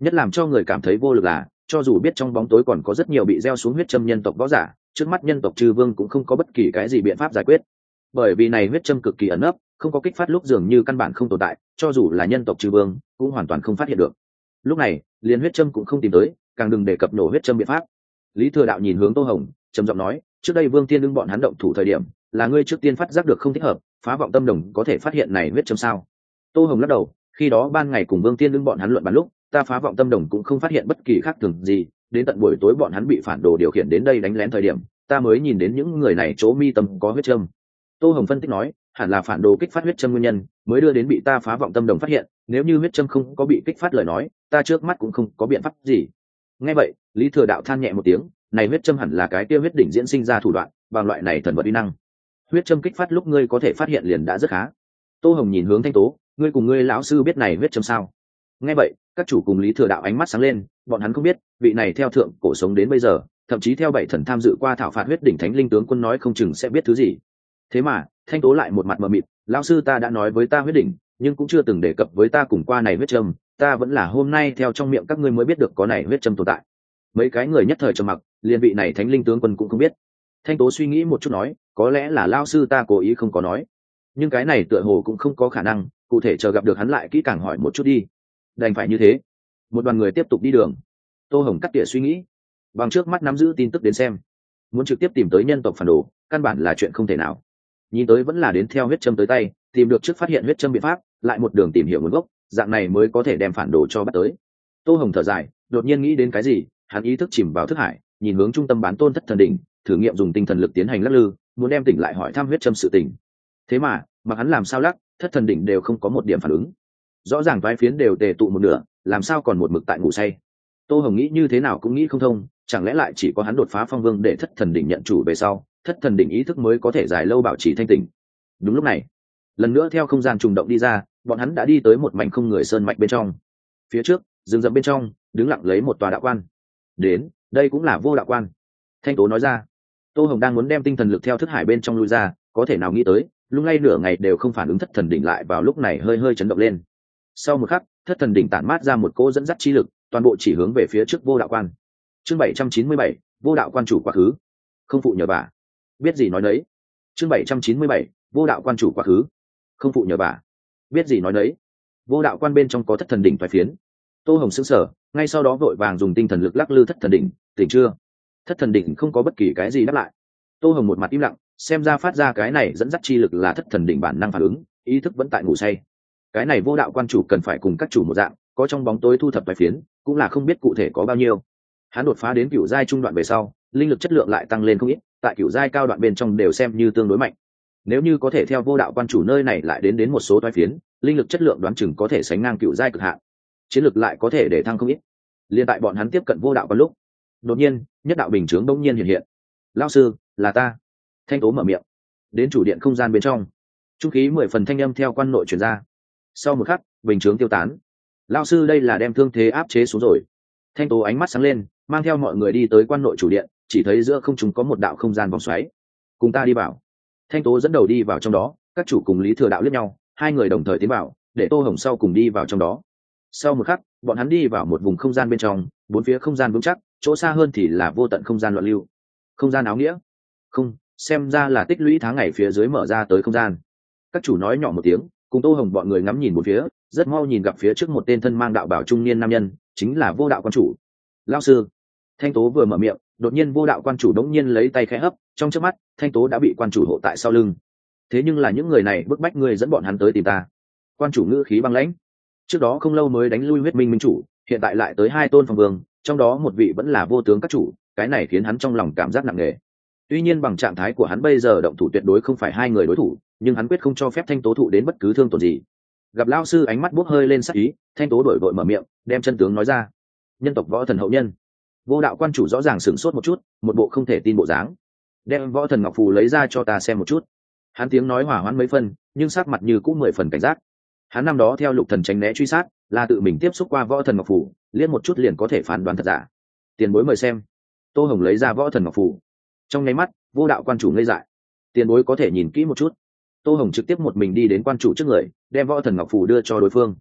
A: Nhất làm cho người cảm thấy vô lực là, cho dù biết trong bóng tối còn có rất nhiều bị gieo xuống huyết châm nhân tộc võ giả, trước mắt nhân tộc trừ vương cũng không có bất kỳ cái gì biện pháp giải quyết. Bởi vì này huyết châm cực kỳ ẩn ấp không có kích phát lúc dường như căn bản không tồn tại, cho dù là nhân tộc trừ vương, cũng hoàn toàn không phát hiện được. Lúc này, liền huyết châm cũng không tìm tới, càng đừng đề cập nổ huyết châm biện pháp. Lý thừa đạo nhìn hướng tô hồng, trầm giọng nói, trước đây vương tiên đương bọn hắn động thủ thời điểm, là ngươi trước tiên phát giác được không thích hợp, phá vọng tâm đồng có thể phát hiện này huyết châm sao? Tô hồng lắc đầu, khi đó ban ngày cùng vương tiên đương bọn hắn luận bàn lúc, ta phá vọng tâm đồng cũng không phát hiện bất kỳ khác thường gì, đến tận buổi tối bọn hắn bị phản đồ điều khiển đến đây đánh lén thời điểm, ta mới nhìn đến những người này chỗ mi tâm có huyết châm. Tô hồng phân tích nói hẳn là phản đồ kích phát huyết châm nguyên nhân, mới đưa đến bị ta phá vọng tâm đồng phát hiện, nếu như huyết châm không có bị kích phát lời nói, ta trước mắt cũng không có biện pháp gì. Ngay vậy, lý thừa đạo than nhẹ một tiếng, này huyết châm hẳn là cái tiêu huyết đỉnh diễn sinh ra thủ đoạn, bằng loại này thần vật uy năng. Huyết châm kích phát lúc ngươi có thể phát hiện liền đã rất khá. Tô hồng nhìn hướng thanh tố, ngươi cùng ngươi lão sư biết này huyết châm sao? Ngay vậy, các chủ cùng lý thừa đạo ánh mắt sáng lên, bọn hắn không biết, vị này theo thượng cổ sống đến bây giờ, thậm chí theo bảy thần tham dự qua thảo phạt huyết đỉnh thánh linh tướng quân nói không chừng sẽ biết thứ gì thế mà, thanh tố lại một mặt mờ mịt, lão sư ta đã nói với ta huyết đỉnh, nhưng cũng chưa từng đề cập với ta cùng qua này huyết trâm ta vẫn là hôm nay theo trong miệng các ngươi mới biết được có này huyết trâm tồn tại. Mấy cái người nhất thời trầm mặc, liền vị này thánh linh tướng quân cũng không biết. Thanh tố suy nghĩ một chút nói, có lẽ là lao sư ta cố ý không có nói. Nhưng cái này tựa hồ cũng không có khả năng, cụ thể chờ gặp được hắn lại kỹ càng hỏi một chút đi. Đành phải như thế. Một đoàn người tiếp tục đi đường. Tô hồng cắt tỉa suy nghĩ, bằng trước mắt nắm giữ tin tức đến xem. Muốn trực tiếp tìm tới nhân tộc phản đồ, căn bản là chuyện không thể nào nhìn tới vẫn là đến theo huyết châm tới tay, tìm được trước phát hiện huyết châm biện pháp, lại một đường tìm hiểu nguồn gốc, dạng này mới có thể đem phản đồ cho bắt tới. Tô hồng thở dài, đột nhiên nghĩ đến cái gì, hắn ý thức chìm vào thức hải, nhìn hướng trung tâm bán tôn thất thần đỉnh, thử nghiệm dùng tinh thần lực tiến hành lắc lư, muốn đem tỉnh lại hỏi thăm huyết châm sự tình. Thế mà mà hắn làm sao lắc, thất thần đỉnh đều không có một điểm phản ứng. Rõ ràng vai phiến đều tề tụ một nửa, làm sao còn một mực tại ngủ say? Tô hồng nghĩ như thế nào cũng nghĩ không thông, chẳng lẽ lại chỉ có hắn đột phá phong vương để thất thần đỉnh nhận chủ về sau? Thất thần đỉnh ý thức mới có thể dài lâu bảo trì thanh tình đúng lúc này, lần nữa theo không gian trùng động đi ra, bọn hắn đã đi tới một mảnh không người sơn mạch bên trong. Phía trước, rừng rậm bên trong, đứng lặng lấy một tòa đạo quan. Đến, đây cũng là vô đạo quan. Thanh tố nói ra. Tô hồng đang muốn đem tinh thần lực theo thức hải bên trong lui ra, có thể nào nghĩ tới lúc lay nửa ngày đều không phản ứng thất thần đỉnh lại vào lúc này hơi hơi chấn động lên. Sau một khắc, thất thần đỉnh tản mát ra một cỗ dẫn dắt chi lực, toàn bộ chỉ hướng về phía trước vô đạo quan. Chương bảy trăm chín mươi bảy, vô đạo quan chủ quá khứ. Không phụ nhờ bà biết gì nói đấy chương bảy trăm chín mươi bảy, vô đạo quan chủ quá khứ. Không phụ nhờ bà. Biết gì nói đấy vô đạo quan bên trong có thất thần đỉnh phải phiến. Tô hồng xứng sở ngay sau đó vội vàng dùng tinh thần lực lắc lư thất thần đỉnh, tỉnh chưa? Thất thần đỉnh không có bất kỳ cái gì đáp lại. Tô hồng một mặt im lặng, xem ra phát ra cái này dẫn dắt chi lực là thất thần đỉnh bản năng phản ứng, ý thức vẫn tại ngủ say. Cái này vô đạo quan chủ cần phải cùng các chủ một dạng, có trong bóng tối thu thập vài phiến, cũng là không biết cụ thể có bao nhiêu. Hắn đột phá đến cựu giai trung đoạn về sau, linh lực chất lượng lại tăng lên không ít tại cựu giai cao đoạn bên trong đều xem như tương đối mạnh. Nếu như có thể theo vô đạo quan chủ nơi này lại đến đến một số toái phiến, linh lực chất lượng đoán chừng có thể sánh ngang cựu giai cực hạn. Chiến lực lại có thể để thăng không ít. Liên tại bọn hắn tiếp cận vô đạo quan lúc, đột nhiên, nhất đạo bình chướng đông nhiên hiện hiện. Lao sư, là ta. Thanh tố mở miệng. Đến chủ điện không gian bên trong, trung khí mười phần thanh âm theo quan nội chuyển ra. Sau một khắc, bình chướng tiêu tán. Lao sư, đây là đem thương thế áp chế xuống rồi. Thanh tố ánh mắt sáng lên, mang theo mọi người đi tới quan nội chủ điện chỉ thấy giữa không chúng có một đạo không gian vòng xoáy. Cùng ta đi vào. Thanh tố dẫn đầu đi vào trong đó, các chủ cùng lý thừa đạo liếc nhau, hai người đồng thời tiến vào, để tô hồng sau cùng đi vào trong đó. Sau một khắc, bọn hắn đi vào một vùng không gian bên trong, bốn phía không gian vững chắc, chỗ xa hơn thì là vô tận không gian loạn lưu. Không gian áo nghĩa. Không, xem ra là tích lũy tháng ngày phía dưới mở ra tới không gian. Các chủ nói nhỏ một tiếng, cùng tô hồng bọn người ngắm nhìn một phía, rất mau nhìn gặp phía trước một tên thân mang đạo bảo trung niên nam nhân, chính là vô đạo quan chủ. Lao sư. Thanh tố vừa mở miệng đột nhiên vô đạo quan chủ đống nhiên lấy tay khẽ hấp, trong trước mắt, thanh tố đã bị quan chủ hộ tại sau lưng. Thế nhưng là những người này bức bách ngươi dẫn bọn hắn tới tìm ta. Quan chủ ngữ khí băng lãnh. Trước đó không lâu mới đánh lui huyết minh minh chủ, hiện tại lại tới hai tôn phòng vương, trong đó một vị vẫn là vô tướng các chủ, cái này khiến hắn trong lòng cảm giác nặng nề. Tuy nhiên bằng trạng thái của hắn bây giờ động thủ tuyệt đối không phải hai người đối thủ, nhưng hắn quyết không cho phép thanh tố thụ đến bất cứ thương tổn gì. Gặp lao sư ánh mắt bốc hơi lên sắc ý, thanh tố đổi vội mở miệng, đem chân tướng nói ra. Nhân tộc võ thần hậu nhân vô đạo quan chủ rõ ràng sửng sốt một chút, một bộ không thể tin bộ dáng. Đem võ thần ngọc phù lấy ra cho ta xem một chút. Hắn tiếng nói hỏa hoãn mấy phân nhưng sắc mặt như cũng mười phần cảnh giác. Hắn năm đó theo lục thần tránh né truy sát, là tự mình tiếp xúc qua võ thần ngọc phù liên một chút liền có thể phán đoán thật giả. Tiền bối mời xem. Tô hồng lấy ra võ thần ngọc phù. Trong nháy mắt, vô đạo quan chủ ngây dại. Tiền bối có thể nhìn kỹ một chút. Tô hồng trực tiếp một mình đi đến quan chủ trước người, đem võ thần ngọc phù đưa cho đối phương.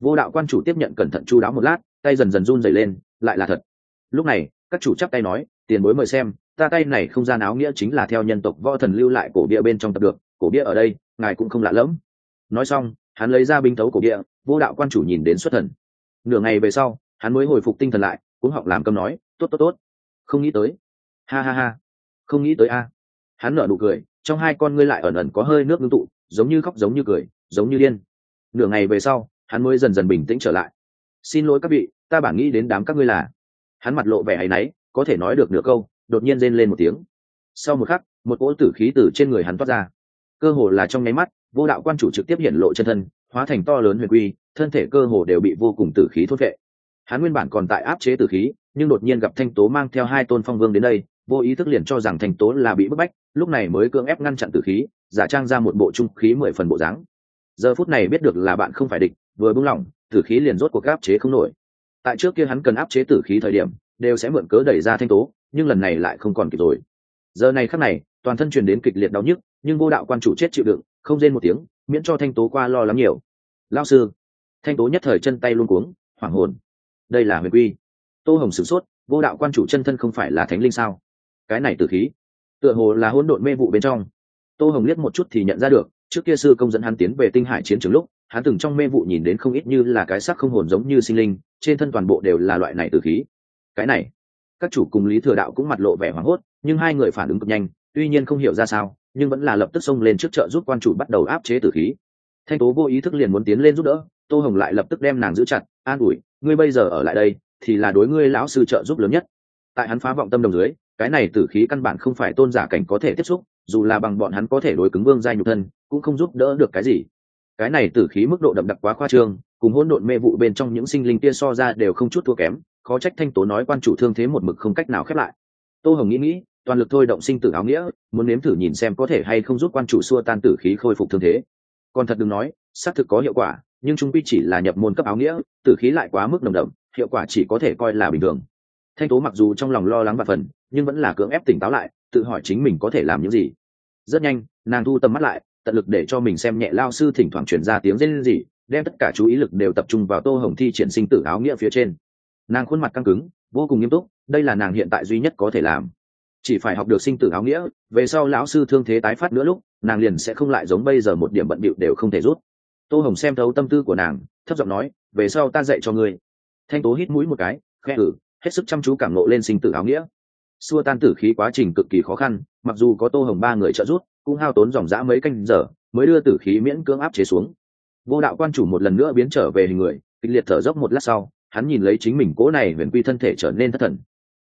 A: Vô đạo quan chủ tiếp nhận cẩn thận chu đáo một lát, tay dần dần run dày lên, lại là thật lúc này, các chủ chắp tay nói, tiền bối mời xem, ta tay này không gian áo nghĩa chính là theo nhân tộc võ thần lưu lại cổ bia bên trong tập được, cổ bia ở đây, ngài cũng không lạ lẫm. Nói xong, hắn lấy ra binh thấu cổ bia, vô đạo quan chủ nhìn đến xuất thần. Nửa ngày về sau, hắn mới hồi phục tinh thần lại cũng học làm cơm nói, tốt tốt tốt. Không nghĩ tới. Ha ha ha. Không nghĩ tới a. Hắn nở nụ cười, trong hai con ngươi lại ẩn ẩn có hơi nước ngưng tụ, giống như khóc, giống như cười, giống như điên. Nửa ngày về sau, hắn mới dần dần bình tĩnh trở lại. Xin lỗi các vị, ta bản nghĩ đến đám các ngươi là hắn mặt lộ vẻ hay náy, có thể nói được nửa câu, đột nhiên rên lên một tiếng. Sau một khắc, một cỗ tử khí từ trên người hắn toát ra. Cơ hồ là trong nháy mắt, vô đạo quan chủ trực tiếp hiện lộ chân thân, hóa thành to lớn huyền quy, thân thể cơ hồ đều bị vô cùng tử khí thốt vệ hắn nguyên bản còn tại áp chế tử khí, nhưng đột nhiên gặp thanh tố mang theo hai tôn phong vương đến đây, vô ý thức liền cho rằng thanh tố là bị bức bách, lúc này mới cưỡng ép ngăn chặn tử khí, giả trang ra một bộ trung khí mười phần bộ dáng. Giờ phút này biết được là bạn không phải địch, vừa buông lỏng tử khí liền rốt cuộc áp chế không nổi tại trước kia hắn cần áp chế tử khí thời điểm, đều sẽ mượn cớ đẩy ra thanh tố, nhưng lần này lại không còn kịp rồi. Giờ này khắc này, toàn thân truyền đến kịch liệt đau nhức, nhưng vô đạo quan chủ chết chịu đựng, không rên một tiếng, miễn cho thanh tố qua lo lắng nhiều. Lao sư, thanh tố nhất thời chân tay luôn cuống, hoảng hồn. Đây là huyền quy. Tô hồng sửng sốt, vô đạo quan chủ chân thân không phải là thánh linh sao? Cái này tử khí, tựa hồ là hỗn độn mê vụ bên trong. Tô hồng liếc một chút thì nhận ra được, trước kia sư công dẫn hắn tiến về tinh hải chiến trường lúc hắn từng trong mê vụ nhìn đến không ít như là cái sắc không hồn giống như sinh linh, trên thân toàn bộ đều là loại này từ khí. Cái này, các chủ cùng lý thừa đạo cũng mặt lộ vẻ hoảng hốt, nhưng hai người phản ứng cực nhanh, tuy nhiên không hiểu ra sao, nhưng vẫn là lập tức xông lên trước chợ giúp quan chủ bắt đầu áp chế tử khí. Thanh tố vô ý thức liền muốn tiến lên giúp đỡ, tô hồng lại lập tức đem nàng giữ chặt, an ủi, ngươi bây giờ ở lại đây thì là đối ngươi lão sư trợ giúp lớn nhất. Tại hắn phá vọng tâm đồng dưới, cái này tử khí căn bản không phải tôn giả cảnh có thể tiếp xúc, dù là bằng bọn hắn có thể đối cứng vương giai nhục thân, cũng không giúp đỡ được cái gì cái này tử khí mức độ đậm đặc quá khoa trương, cùng hỗn độn mê vụ bên trong những sinh linh kia so ra đều không chút thua kém, khó trách thanh tố nói quan chủ thương thế một mực không cách nào khép lại. Tô hồng nghĩ nghĩ, toàn lực thôi động sinh tử áo nghĩa, muốn nếm thử nhìn xem có thể hay không giúp quan chủ xua tan tử khí khôi phục thương thế. Còn thật đừng nói, xác thực có hiệu quả, nhưng chúng quy chỉ là nhập môn cấp áo nghĩa, tử khí lại quá mức nồng đậm, hiệu quả chỉ có thể coi là bình thường. Thanh tố mặc dù trong lòng lo lắng và phần, nhưng vẫn là cưỡng ép tỉnh táo lại, tự hỏi chính mình có thể làm những gì. Rất nhanh, nàng thu tầm mắt lại tận lực để cho mình xem nhẹ lao sư thỉnh thoảng chuyển ra tiếng rên gì đem tất cả chú ý lực đều tập trung vào tô hồng thi triển sinh tử áo nghĩa phía trên. Nàng khuôn mặt căng cứng, vô cùng nghiêm túc, đây là nàng hiện tại duy nhất có thể làm. Chỉ phải học được sinh tử áo nghĩa, về sau lão sư thương thế tái phát nữa lúc, nàng liền sẽ không lại giống bây giờ một điểm bận bịu đều không thể rút. Tô hồng xem thấu tâm tư của nàng, thấp giọng nói, về sau ta dạy cho ngươi. Thanh tố hít mũi một cái khe ử ừ, hết sức chăm chú cảm nộ lên sinh tử áo nghĩa. Xua tan tử khí quá trình cực kỳ khó khăn, mặc dù có tô hồng ba người trợ giúp cũng hao tốn dòng dã mấy canh giờ, mới đưa tử khí miễn cưỡng áp chế xuống. Vô đạo quan chủ một lần nữa biến trở về hình người, kịch liệt thở dốc một lát sau, hắn nhìn lấy chính mình cố này huyền quy thân thể trở nên thất thần.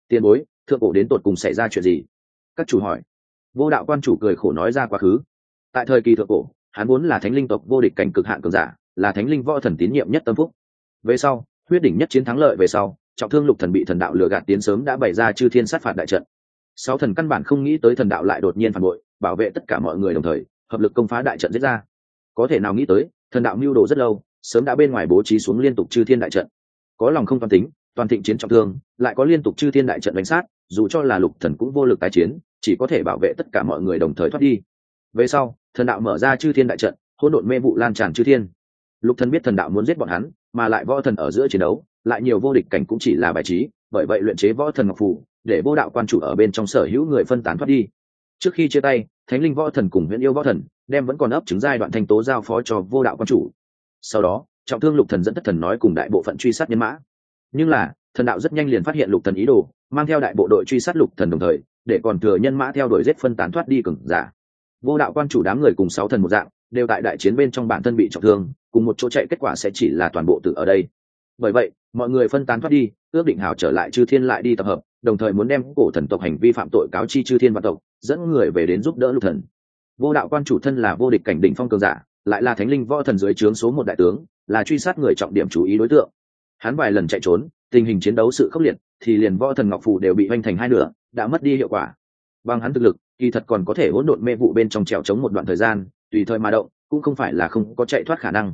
A: Tiền bối, thượng cổ đến tột cùng xảy ra chuyện gì? Các chủ hỏi. Vô đạo quan chủ cười khổ nói ra quá khứ. Tại thời kỳ thượng cổ, hắn vốn là thánh linh tộc vô địch cảnh cực hạn cường giả, là thánh linh võ thần tín nhiệm nhất tâm phúc. Về sau, huyết đỉnh nhất chiến thắng lợi về sau, trọng thương lục thần bị thần đạo lừa gạt tiến sớm đã bày ra chư thiên sát phạt đại trận. Sáu thần căn bản không nghĩ tới thần đạo lại đột nhiên phản bội bảo vệ tất cả mọi người đồng thời, hợp lực công phá đại trận giết ra. Có thể nào nghĩ tới, thần đạo mưu đồ rất lâu, sớm đã bên ngoài bố trí xuống liên tục chư thiên đại trận. Có lòng không toàn tính, toàn thịnh chiến trọng thương, lại có liên tục chư thiên đại trận đánh sát, dù cho là lục thần cũng vô lực tái chiến, chỉ có thể bảo vệ tất cả mọi người đồng thời thoát đi. Về sau, thần đạo mở ra chư thiên đại trận, hỗn độn mê vụ lan tràn chư thiên. Lục thần biết thần đạo muốn giết bọn hắn, mà lại võ thần ở giữa chiến đấu, lại nhiều vô địch cảnh cũng chỉ là bài trí, bởi vậy luyện chế võ thần ngọc phù, để vô đạo quan chủ ở bên trong sở hữu người phân tán thoát đi trước khi chia tay, thánh linh võ thần cùng huyện yêu võ thần đem vẫn còn ấp chứng giai đoạn thanh tố giao phó cho vô đạo quan chủ. Sau đó, trọng thương lục thần dẫn thất thần nói cùng đại bộ phận truy sát nhân mã. Nhưng là, thần đạo rất nhanh liền phát hiện lục thần ý đồ, mang theo đại bộ đội truy sát lục thần đồng thời, để còn thừa nhân mã theo đuổi giết phân tán thoát đi cường giả. Vô đạo quan chủ đám người cùng sáu thần một dạng, đều tại đại chiến bên trong bản thân bị trọng thương, cùng một chỗ chạy kết quả sẽ chỉ là toàn bộ tự ở đây. Bởi vậy, mọi người phân tán thoát đi, ước định hào trở lại chư thiên lại đi tập hợp, đồng thời muốn đem cổ thần tộc hành vi phạm tội cáo chi chư thiên vạn tộc dẫn người về đến giúp đỡ lục thần. Vô đạo quan chủ thân là vô địch cảnh đỉnh phong cường giả, lại là thánh linh võ thần dưới trướng số một đại tướng, là truy sát người trọng điểm chú ý đối tượng. Hắn vài lần chạy trốn, tình hình chiến đấu sự khốc liệt, thì liền võ thần ngọc phù đều bị hoành thành hai nửa, đã mất đi hiệu quả. Bằng hắn thực lực, kỳ thật còn có thể hỗn độn mê vụ bên trong trèo chống một đoạn thời gian, tùy thời mà động, cũng không phải là không có chạy thoát khả năng.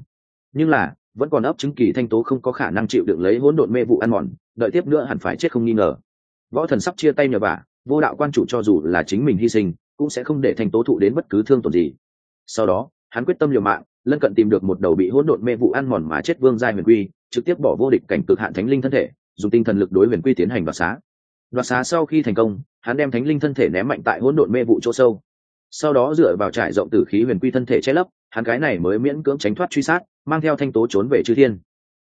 A: Nhưng là, vẫn còn ấp chứng kỳ thanh tố không có khả năng chịu đựng lấy hỗn độn mê vụ ăn mòn, đợi tiếp nữa hẳn phải chết không nghi ngờ. Võ thần sắp chia tay nhờ vả vô đạo quan chủ cho dù là chính mình hy sinh, cũng sẽ không để thành tố thụ đến bất cứ thương tổn gì. Sau đó, hắn quyết tâm liều mạng, lân cận tìm được một đầu bị hỗn độn mê vụ ăn mòn mà chết vương giai huyền quy, trực tiếp bỏ vô địch cảnh cực hạn thánh linh thân thể, dùng tinh thần lực đối huyền quy tiến hành đoạt xá. Đoạt xá sau khi thành công, hắn đem thánh linh thân thể ném mạnh tại hỗn độn mê vụ chỗ sâu. Sau đó dựa vào trải rộng tử khí huyền quy thân thể che lấp, hắn cái này mới miễn cưỡng tránh thoát truy sát, mang theo thanh tố trốn về chư thiên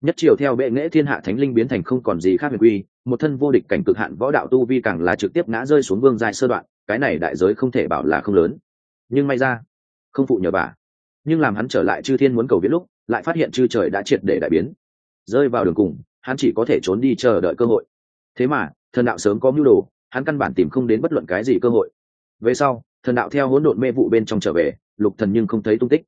A: nhất triều theo bệ nghệ thiên hạ thánh linh biến thành không còn gì khác huyền quy, một thân vô địch cảnh cực hạn võ đạo tu vi càng là trực tiếp ngã rơi xuống vương giai sơ đoạn, cái này đại giới không thể bảo là không lớn. Nhưng may ra, không phụ nhờ bà. Nhưng làm hắn trở lại chư thiên muốn cầu viết lúc, lại phát hiện chư trời đã triệt để đại biến. Rơi vào đường cùng, hắn chỉ có thể trốn đi chờ đợi cơ hội. Thế mà, thần đạo sớm có mưu đồ, hắn căn bản tìm không đến bất luận cái gì cơ hội. Về sau, thần đạo theo hỗn độn mê vụ bên trong trở về, lục thần nhưng không thấy tung tích.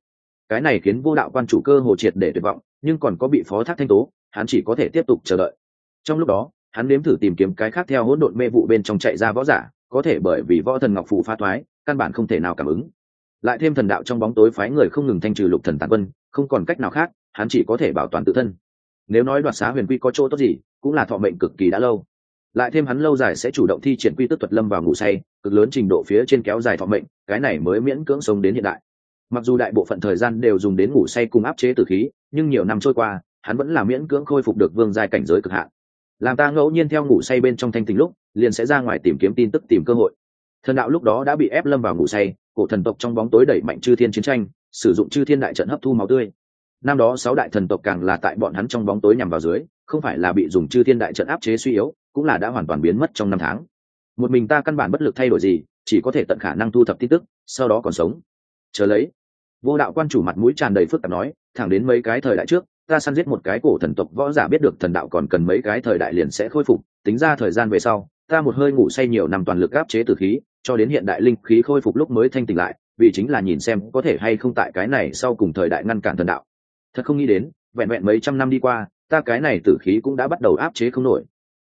A: Cái này khiến vô đạo quan chủ cơ hồ triệt để tuyệt vọng nhưng còn có bị phó thác thanh tố, hắn chỉ có thể tiếp tục chờ đợi. Trong lúc đó, hắn nếm thử tìm kiếm cái khác theo hỗn độn mê vụ bên trong chạy ra võ giả, có thể bởi vì võ thần ngọc phù pha thoái, căn bản không thể nào cảm ứng. Lại thêm thần đạo trong bóng tối phái người không ngừng thanh trừ lục thần tàn quân, không còn cách nào khác, hắn chỉ có thể bảo toàn tự thân. Nếu nói đoạt xá huyền quy có chỗ tốt gì, cũng là thọ mệnh cực kỳ đã lâu. Lại thêm hắn lâu dài sẽ chủ động thi triển quy tức thuật lâm vào ngủ say, cực lớn trình độ phía trên kéo dài thọ mệnh, cái này mới miễn cưỡng sống đến hiện đại mặc dù đại bộ phận thời gian đều dùng đến ngủ say cùng áp chế tử khí, nhưng nhiều năm trôi qua, hắn vẫn là miễn cưỡng khôi phục được vương giai cảnh giới cực hạn. Làm ta ngẫu nhiên theo ngủ say bên trong thanh tình lúc, liền sẽ ra ngoài tìm kiếm tin tức, tìm cơ hội. Thần đạo lúc đó đã bị ép lâm vào ngủ say, cổ thần tộc trong bóng tối đẩy mạnh chư thiên chiến tranh, sử dụng chư thiên đại trận hấp thu máu tươi. Năm đó sáu đại thần tộc càng là tại bọn hắn trong bóng tối nhằm vào dưới, không phải là bị dùng chư thiên đại trận áp chế suy yếu, cũng là đã hoàn toàn biến mất trong năm tháng. Một mình ta căn bản bất lực thay đổi gì, chỉ có thể tận khả năng thu thập tin tức, sau đó còn sống. Chờ lấy vô đạo quan chủ mặt mũi tràn đầy phức tạp nói, thẳng đến mấy cái thời đại trước, ta săn giết một cái cổ thần tộc võ giả biết được thần đạo còn cần mấy cái thời đại liền sẽ khôi phục, tính ra thời gian về sau, ta một hơi ngủ say nhiều năm toàn lực áp chế tử khí, cho đến hiện đại linh khí khôi phục lúc mới thanh tỉnh lại, vì chính là nhìn xem có thể hay không tại cái này sau cùng thời đại ngăn cản thần đạo. Thật không nghĩ đến, vẹn vẹn mấy trăm năm đi qua, ta cái này tử khí cũng đã bắt đầu áp chế không nổi.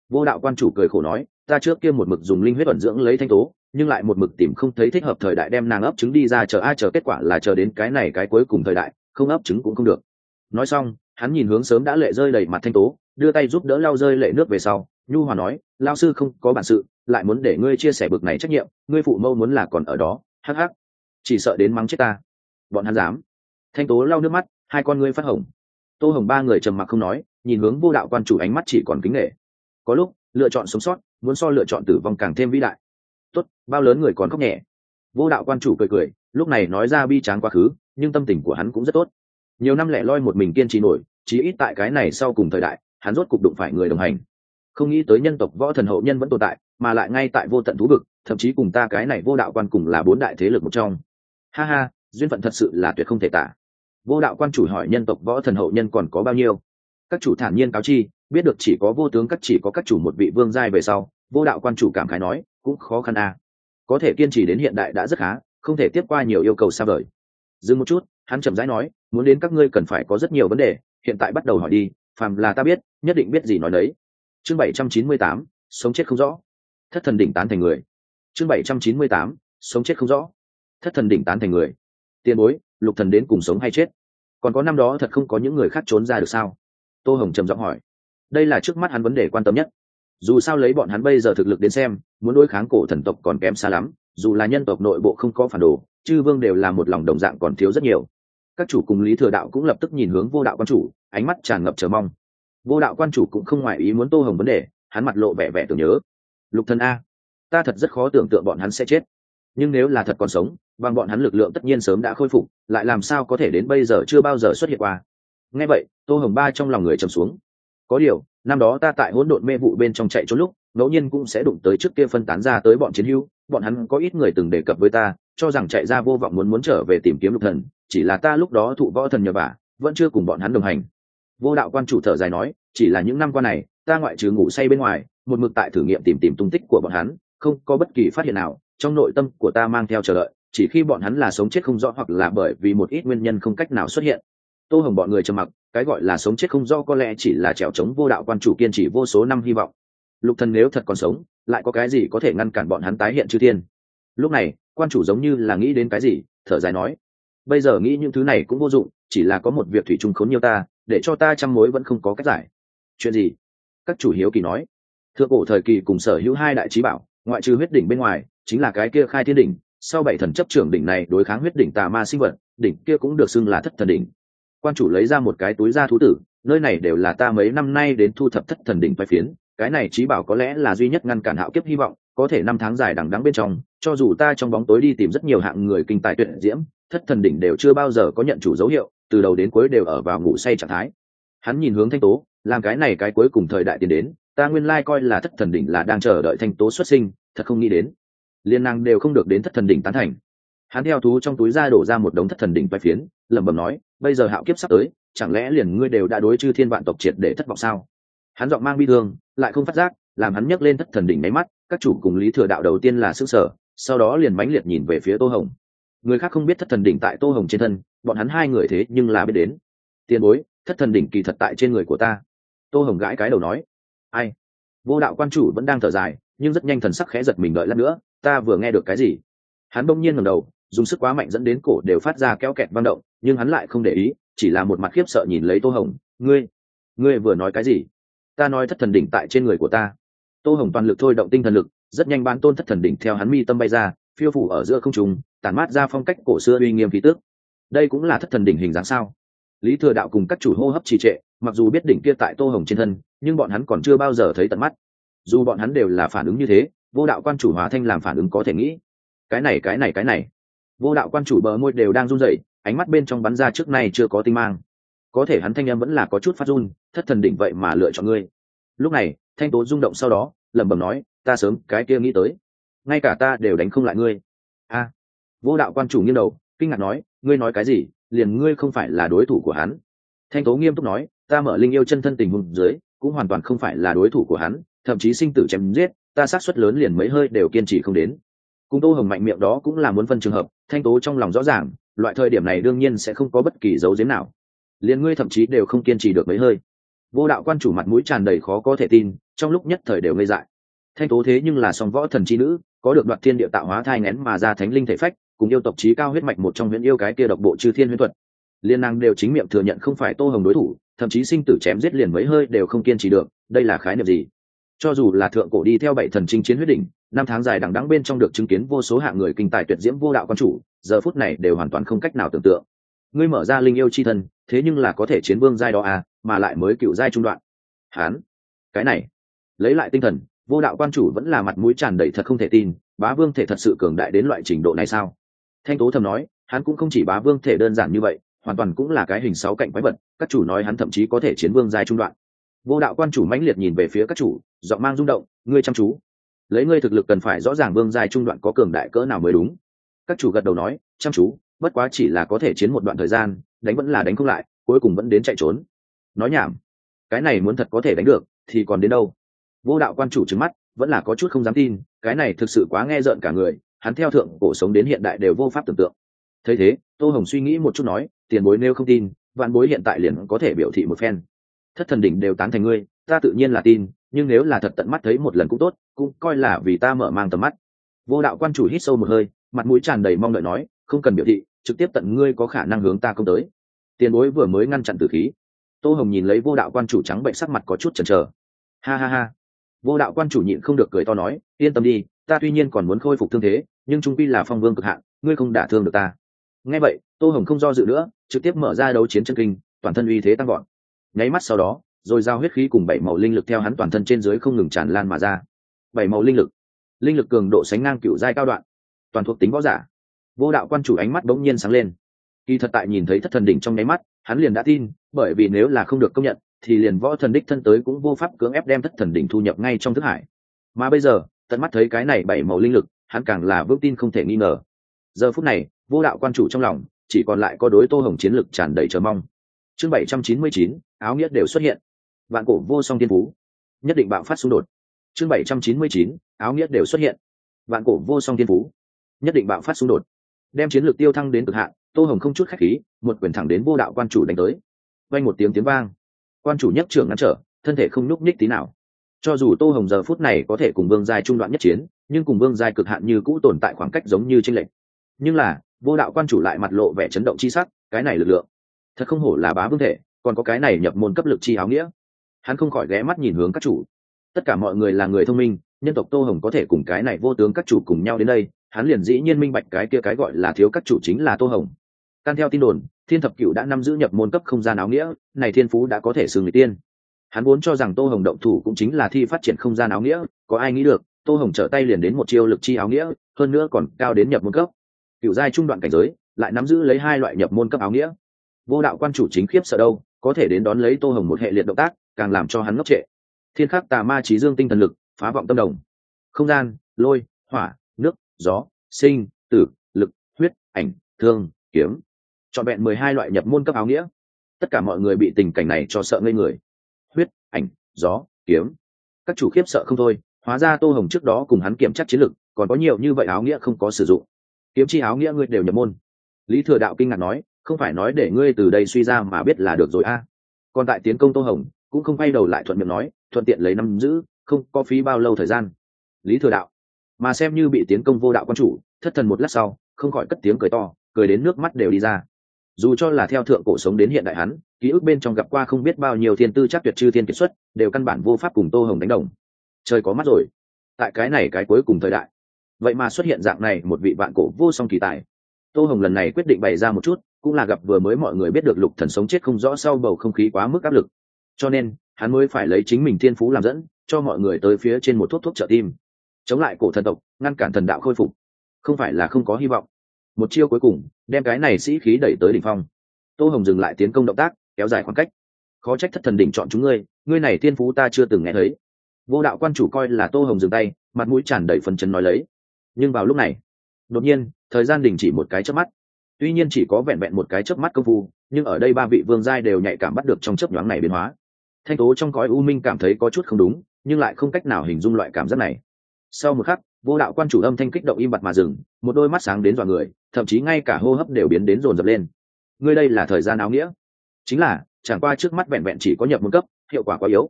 A: Vô đạo quan chủ cười khổ nói ta trước kia một mực dùng linh huyết ẩn dưỡng lấy thanh tố, nhưng lại một mực tìm không thấy thích hợp thời đại đem nàng ấp trứng đi ra chờ ai chờ kết quả là chờ đến cái này cái cuối cùng thời đại, không ấp trứng cũng không được. Nói xong, hắn nhìn hướng sớm đã lệ rơi đầy mặt thanh tố, đưa tay giúp đỡ lau rơi lệ nước về sau. Nhu hòa nói lao sư không có bản sự, lại muốn để ngươi chia sẻ bực này trách nhiệm, ngươi phụ mâu muốn là còn ở đó. Hắc hắc. Chỉ sợ đến mắng chết ta. Bọn hắn dám. Thanh tố lau nước mắt, hai con ngươi phát hồng. Tô hồng ba người trầm mặc không nói, nhìn hướng vô đạo quan chủ ánh mắt chỉ còn kính nghệ có lúc lựa chọn sống sót, muốn so lựa chọn tử vong càng thêm vĩ đại. Tốt, bao lớn người còn khóc nhẹ. Vô đạo quan chủ cười cười, lúc này nói ra bi tráng quá khứ, nhưng tâm tình của hắn cũng rất tốt. Nhiều năm lẻ loi một mình kiên trì nổi, chí ít tại cái này sau cùng thời đại, hắn rốt cục đụng phải người đồng hành. Không nghĩ tới nhân tộc võ thần hậu nhân vẫn tồn tại, mà lại ngay tại vô tận thú vực, thậm chí cùng ta cái này vô đạo quan cùng là bốn đại thế lực một trong. Ha ha, duyên phận thật sự là tuyệt không thể tả. Vô đạo quan chủ hỏi nhân tộc võ thần hậu nhân còn có bao nhiêu? Các chủ thản nhiên cáo chi biết được chỉ có vô tướng các chỉ có các chủ một vị vương giai về sau, vô đạo quan chủ cảm khái nói, cũng khó khăn à. có thể kiên trì đến hiện đại đã rất khá, không thể tiếp qua nhiều yêu cầu xa vời. Dừng một chút, hắn chậm rãi nói, muốn đến các ngươi cần phải có rất nhiều vấn đề, hiện tại bắt đầu hỏi đi, phàm là ta biết, nhất định biết gì nói đấy chương bảy trăm chín mươi tám, sống chết không rõ. Thất thần đỉnh tán thành người. Chương bảy trăm chín mươi tám, sống chết không rõ. Thất thần đỉnh tán thành người. Tiền bối, lục thần đến cùng sống hay chết? Còn có năm đó thật không có những người khác trốn ra được sao? Tô hồng trầm giọng hỏi đây là trước mắt hắn vấn đề quan tâm nhất. Dù sao lấy bọn hắn bây giờ thực lực đến xem, muốn đối kháng cổ thần tộc còn kém xa lắm, dù là nhân tộc nội bộ không có phản đồ, chư vương đều là một lòng đồng dạng còn thiếu rất nhiều. Các chủ cùng lý thừa đạo cũng lập tức nhìn hướng vô đạo quan chủ, ánh mắt tràn ngập chờ mong. Vô đạo quan chủ cũng không ngoại ý muốn tô hồng vấn đề, hắn mặt lộ vẻ vẻ tưởng nhớ. Lục thần a, ta thật rất khó tưởng tượng bọn hắn sẽ chết. Nhưng nếu là thật còn sống, bằng bọn hắn lực lượng tất nhiên sớm đã khôi phục, lại làm sao có thể đến bây giờ chưa bao giờ xuất hiện qua? Nghe vậy, tô hồng ba trong lòng người trầm xuống có điều năm đó ta tại hỗn độn mê vụ bên trong chạy trốn lúc ngẫu nhiên cũng sẽ đụng tới trước kia phân tán ra tới bọn chiến hữu, bọn hắn có ít người từng đề cập với ta cho rằng chạy ra vô vọng muốn muốn trở về tìm kiếm lục thần chỉ là ta lúc đó thụ võ thần nhờ vả vẫn chưa cùng bọn hắn đồng hành. Vô đạo quan chủ thở dài nói chỉ là những năm qua này ta ngoại trừ ngủ say bên ngoài một mực tại thử nghiệm tìm tìm tung tích của bọn hắn không có bất kỳ phát hiện nào trong nội tâm của ta mang theo chờ đợi chỉ khi bọn hắn là sống chết không rõ hoặc là bởi vì một ít nguyên nhân không cách nào xuất hiện. Tô hồng bọn người trầm mặc cái gọi là sống chết không do có lẽ chỉ là trèo trống vô đạo quan chủ kiên trì vô số năm hy vọng. Lục thần nếu thật còn sống, lại có cái gì có thể ngăn cản bọn hắn tái hiện chư thiên? Lúc này, quan chủ giống như là nghĩ đến cái gì, thở dài nói, bây giờ nghĩ những thứ này cũng vô dụng, chỉ là có một việc thủy chung khốn nhiều ta, để cho ta trăm mối vẫn không có cách giải. Chuyện gì? Các chủ hiếu kỳ nói. Thượng cổ thời kỳ cùng sở hữu hai đại trí bảo, ngoại trừ huyết đỉnh bên ngoài, chính là cái kia khai thiên đỉnh, sau bảy thần chấp trưởng đỉnh này đối kháng huyết đỉnh tà ma sinh vật, đỉnh kia cũng được xưng là thất thần đỉnh quan chủ lấy ra một cái túi da thú tử, nơi này đều là ta mấy năm nay đến thu thập thất thần đỉnh phái phiến, cái này trí bảo có lẽ là duy nhất ngăn cản hạo kiếp hy vọng, có thể năm tháng dài đằng đắng bên trong, cho dù ta trong bóng tối đi tìm rất nhiều hạng người kinh tài tuyển diễm, thất thần đỉnh đều chưa bao giờ có nhận chủ dấu hiệu, từ đầu đến cuối đều ở vào ngủ say trạng thái. Hắn nhìn hướng thanh tố, làm cái này cái cuối cùng thời đại tiến đến, ta nguyên lai coi là thất thần đỉnh là đang chờ đợi thanh tố xuất sinh, thật không nghĩ đến. Liên năng đều không được đến thất thần đỉnh tán thành. Hắn theo thú trong túi ra đổ ra một đống thất thần đỉnh vai phiến, lẩm bẩm nói bây giờ hạo kiếp sắp tới, chẳng lẽ liền ngươi đều đã đối chư thiên vạn tộc triệt để thất vọng sao? Hắn giọng mang bi thương, lại không phát giác, làm hắn nhấc lên thất thần đỉnh máy mắt, các chủ cùng lý thừa đạo đầu tiên là sức sở sau đó liền mãnh liệt nhìn về phía tô hồng. Người khác không biết thất thần đỉnh tại tô hồng trên thân, bọn hắn hai người thế nhưng là biết đến. Tiền bối, thất thần đỉnh kỳ thật tại trên người của ta. Tô hồng gãi cái đầu nói. Ai? Vô đạo quan chủ vẫn đang thở dài, nhưng rất nhanh thần sắc khẽ giật mình đợi lát nữa, ta vừa nghe được cái gì? Hắn bỗng nhiên ngầm đầu dùng sức quá mạnh dẫn đến cổ đều phát ra kéo kẹt vang động, nhưng hắn lại không để ý, chỉ là một mặt khiếp sợ nhìn lấy tô hồng, ngươi ngươi vừa nói cái gì? Ta nói thất thần đỉnh tại trên người của ta. Tô hồng toàn lực thôi động tinh thần lực, rất nhanh bán tôn thất thần đỉnh theo hắn mi tâm bay ra, phiêu phủ ở giữa không trùng tản mát ra phong cách cổ xưa uy nghiêm khí tước đây cũng là thất thần đỉnh hình dáng sao? Lý thừa đạo cùng các chủ hô hấp trì trệ, mặc dù biết đỉnh kia tại tô hồng trên thân, nhưng bọn hắn còn chưa bao giờ thấy tận mắt. Dù bọn hắn đều là phản ứng như thế, vô đạo quan chủ hóa thanh làm phản ứng có thể nghĩ. Cái này cái này cái này vô đạo quan chủ bờ môi đều đang run rẩy, ánh mắt bên trong bắn ra trước nay chưa có tinh mang. Có thể hắn thanh em vẫn là có chút phát run, thất thần đỉnh vậy mà lựa chọn ngươi. Lúc này, thanh tố rung động sau đó, lẩm bẩm nói, ta sớm, cái kia nghĩ tới. Ngay cả ta đều đánh không lại ngươi. A. Vô đạo quan chủ nghiêng đầu, kinh ngạc nói, ngươi nói cái gì? Liền ngươi không phải là đối thủ của hắn. Thanh tố nghiêm túc nói, ta mở linh yêu chân thân tình hùng dưới, cũng hoàn toàn không phải là đối thủ của hắn, thậm chí sinh tử chém giết, ta sát suất lớn liền mấy hơi đều kiên trì không đến cùng tô hồng mạnh miệng đó cũng là muốn phân trường hợp, thanh tố trong lòng rõ ràng, loại thời điểm này đương nhiên sẽ không có bất kỳ dấu giếm nào. Liền ngươi thậm chí đều không kiên trì được mấy hơi. Vô đạo quan chủ mặt mũi tràn đầy khó có thể tin, trong lúc nhất thời đều ngây dại. Thanh tố thế nhưng là song võ thần chi nữ, có được đoạt thiên địa tạo hóa thai ngén mà ra thánh linh thể phách, cùng yêu tộc trí cao huyết mạch một trong huyện yêu cái kia độc bộ chư thiên huyễn thuật. Liên năng đều chính miệng thừa nhận không phải tô hồng đối thủ, thậm chí sinh tử chém giết liền mấy hơi đều không kiên trì được, đây là khái niệm gì? Cho dù là thượng cổ đi theo bảy thần chinh chiến huyết đỉnh năm tháng dài đằng đẵng bên trong được chứng kiến vô số hạng người kinh tài tuyệt diễm vô đạo quan chủ, giờ phút này đều hoàn toàn không cách nào tưởng tượng. Ngươi mở ra linh yêu chi thân, thế nhưng là có thể chiến vương giai đó à mà lại mới cựu giai trung đoạn. Hán, cái này, lấy lại tinh thần, vô đạo quan chủ vẫn là mặt mũi tràn đầy thật không thể tin, bá vương thể thật sự cường đại đến loại trình độ này sao? Thanh tố thầm nói, hắn cũng không chỉ bá vương thể đơn giản như vậy, hoàn toàn cũng là cái hình sáu cạnh quái vật, các chủ nói hắn thậm chí có thể chiến vương giai trung đoạn. Vô đạo quan chủ mãnh liệt nhìn về phía các chủ, giọng mang rung động, ngươi chăm chú lấy ngươi thực lực cần phải rõ ràng vương giai trung đoạn có cường đại cỡ nào mới đúng. Các chủ gật đầu nói, chăm chú, bất quá chỉ là có thể chiến một đoạn thời gian, đánh vẫn là đánh không lại, cuối cùng vẫn đến chạy trốn. Nói nhảm, cái này muốn thật có thể đánh được, thì còn đến đâu? Vô đạo quan chủ trứng mắt, vẫn là có chút không dám tin, cái này thực sự quá nghe rợn cả người, hắn theo thượng cổ sống đến hiện đại đều vô pháp tưởng tượng. Thấy thế, tô hồng suy nghĩ một chút nói, tiền bối nếu không tin, vạn bối hiện tại liền có thể biểu thị một phen. Thất thần đỉnh đều tán thành ngươi, ta tự nhiên là tin nhưng nếu là thật tận mắt thấy một lần cũng tốt, cũng coi là vì ta mở mang tầm mắt. Vô đạo quan chủ hít sâu một hơi, mặt mũi tràn đầy mong đợi nói, không cần biểu thị, trực tiếp tận ngươi có khả năng hướng ta công tới. Tiền bối vừa mới ngăn chặn tử khí. Tô hồng nhìn lấy vô đạo quan chủ trắng bệnh sắc mặt có chút chần chờ. Ha ha ha. Vô đạo quan chủ nhịn không được cười to nói, yên tâm đi, ta tuy nhiên còn muốn khôi phục thương thế, nhưng trung pi là phong vương cực hạn, ngươi không đả thương được ta. Nghe vậy, tô hồng không do dự nữa, trực tiếp mở ra đấu chiến chân kinh, toàn thân uy thế tăng gọn nháy mắt sau đó rồi giao huyết khí cùng bảy màu linh lực theo hắn toàn thân trên dưới không ngừng tràn lan mà ra. Bảy màu linh lực. Linh lực cường độ sánh ngang cựu giai cao đoạn. Toàn thuộc tính võ giả. Vô đạo quan chủ ánh mắt bỗng nhiên sáng lên. Kỳ thật tại nhìn thấy thất thần đỉnh trong nháy mắt, hắn liền đã tin, bởi vì nếu là không được công nhận, thì liền võ thần đích thân tới cũng vô pháp cưỡng ép đem thất thần đỉnh thu nhập ngay trong thức hải. Mà bây giờ, tận mắt thấy cái này bảy màu linh lực, hắn càng là vững tin không thể nghi ngờ. Giờ phút này, vô đạo quan chủ trong lòng, chỉ còn lại có đối tô hồng chiến lực tràn đầy chờ mong. Chương bảy trăm chín mươi chín, áo nghĩa đều xuất hiện vạn cổ vô song tiên phú. Nhất định bạo phát xung đột. Chương bảy trăm chín mươi chín, áo nghĩa đều xuất hiện. Vạn cổ vô song tiên phú. Nhất định bạo phát xung đột. Đem chiến lược tiêu thăng đến cực hạn, tô hồng không chút khách khí, một quyền thẳng đến vô đạo quan chủ đánh tới. Vang một tiếng tiếng vang. Quan chủ nhất trưởng ngăn trở, thân thể không nhúc nhích tí nào. Cho dù tô hồng giờ phút này có thể cùng vương giai trung đoạn nhất chiến, nhưng cùng vương giai cực hạn như cũ tồn tại khoảng cách giống như tranh lệch. Nhưng là, vô đạo quan chủ lại mặt lộ vẻ chấn động chi sắc, cái này lực lượng, thật không hổ là bá vương thể, còn có cái này nhập môn cấp lực chi áo nghĩa hắn không khỏi ghé mắt nhìn hướng các chủ. Tất cả mọi người là người thông minh, nhân tộc tô hồng có thể cùng cái này vô tướng các chủ cùng nhau đến đây, hắn liền dĩ nhiên minh bạch cái kia cái gọi là thiếu các chủ chính là tô hồng. Can theo tin đồn, thiên thập cựu đã nắm giữ nhập môn cấp không gian áo nghĩa, này thiên phú đã có thể xử người tiên. Hắn vốn cho rằng tô hồng động thủ cũng chính là thi phát triển không gian áo nghĩa, có ai nghĩ được, tô hồng trở tay liền đến một chiêu lực chi áo nghĩa, hơn nữa còn cao đến nhập môn cấp. Cựu giai trung đoạn cảnh giới, lại nắm giữ lấy hai loại nhập môn cấp áo nghĩa. Vô đạo quan chủ chính khiếp sợ đâu, có thể đến đón lấy tô hồng một hệ liệt động tác càng làm cho hắn ngốc trệ. Thiên khắc tà ma trí dương tinh thần lực, phá vọng tâm đồng. Không gian, lôi, hỏa, nước, gió, sinh, tử, lực, huyết, ảnh, thương, kiếm. Trọn vẹn mười hai loại nhập môn cấp áo nghĩa. Tất cả mọi người bị tình cảnh này cho sợ ngây người. Huyết, ảnh, gió, kiếm. Các chủ khiếp sợ không thôi, hóa ra tô hồng trước đó cùng hắn kiểm chắc chiến lực, còn có nhiều như vậy áo nghĩa không có sử dụng. Kiếm chi áo nghĩa ngươi đều nhập môn. Lý thừa đạo kinh ngạc nói, không phải nói để ngươi từ đây suy ra mà biết là được rồi a. Còn tại tiến công tô hồng cũng không quay đầu lại thuận miệng nói, thuận tiện lấy năm giữ, không có phí bao lâu thời gian. Lý thừa đạo, mà xem như bị tiến công vô đạo quan chủ, thất thần một lát sau, không khỏi cất tiếng cười to, cười đến nước mắt đều đi ra. Dù cho là theo thượng cổ sống đến hiện đại hắn, ký ức bên trong gặp qua không biết bao nhiêu thiên tư chắc tuyệt chư thiên kiệt xuất, đều căn bản vô pháp cùng tô hồng đánh đồng. Trời có mắt rồi. Tại cái này cái cuối cùng thời đại, vậy mà xuất hiện dạng này một vị vạn cổ vô song kỳ tài. Tô hồng lần này quyết định bày ra một chút, cũng là gặp vừa mới mọi người biết được lục thần sống chết không rõ sau bầu không khí quá mức áp lực cho nên, hắn mới phải lấy chính mình thiên phú làm dẫn, cho mọi người tới phía trên một thuốc thuốc trợ tim. Chống lại cổ thần tộc, ngăn cản thần đạo khôi phục. Không phải là không có hy vọng. Một chiêu cuối cùng, đem cái này sĩ khí đẩy tới đỉnh phong. Tô hồng dừng lại tiến công động tác, kéo dài khoảng cách. Khó trách thất thần đỉnh chọn chúng ngươi ngươi này tiên phú ta chưa từng nghe thấy. Vô đạo quan chủ coi là tô hồng dừng tay, mặt mũi tràn đầy phần chân nói lấy. Nhưng vào lúc này, đột nhiên, thời gian đình chỉ một cái chớp mắt. Tuy nhiên chỉ có vẹn vẹn một cái chớp mắt công phu, nhưng ở đây ba vị vương giai đều nhạy cảm bắt được trong chớp nhoáng này biến hóa thanh tố trong cõi u minh cảm thấy có chút không đúng, nhưng lại không cách nào hình dung loại cảm giác này. Sau một khắc, vô đạo quan chủ âm thanh kích động im bặt mà dừng, một đôi mắt sáng đến dọa người, thậm chí ngay cả hô hấp đều biến đến rồn rập lên. Ngươi đây là thời gian áo nghĩa? Chính là, chẳng qua trước mắt vẹn vẹn chỉ có nhập một cấp, hiệu quả quá yếu.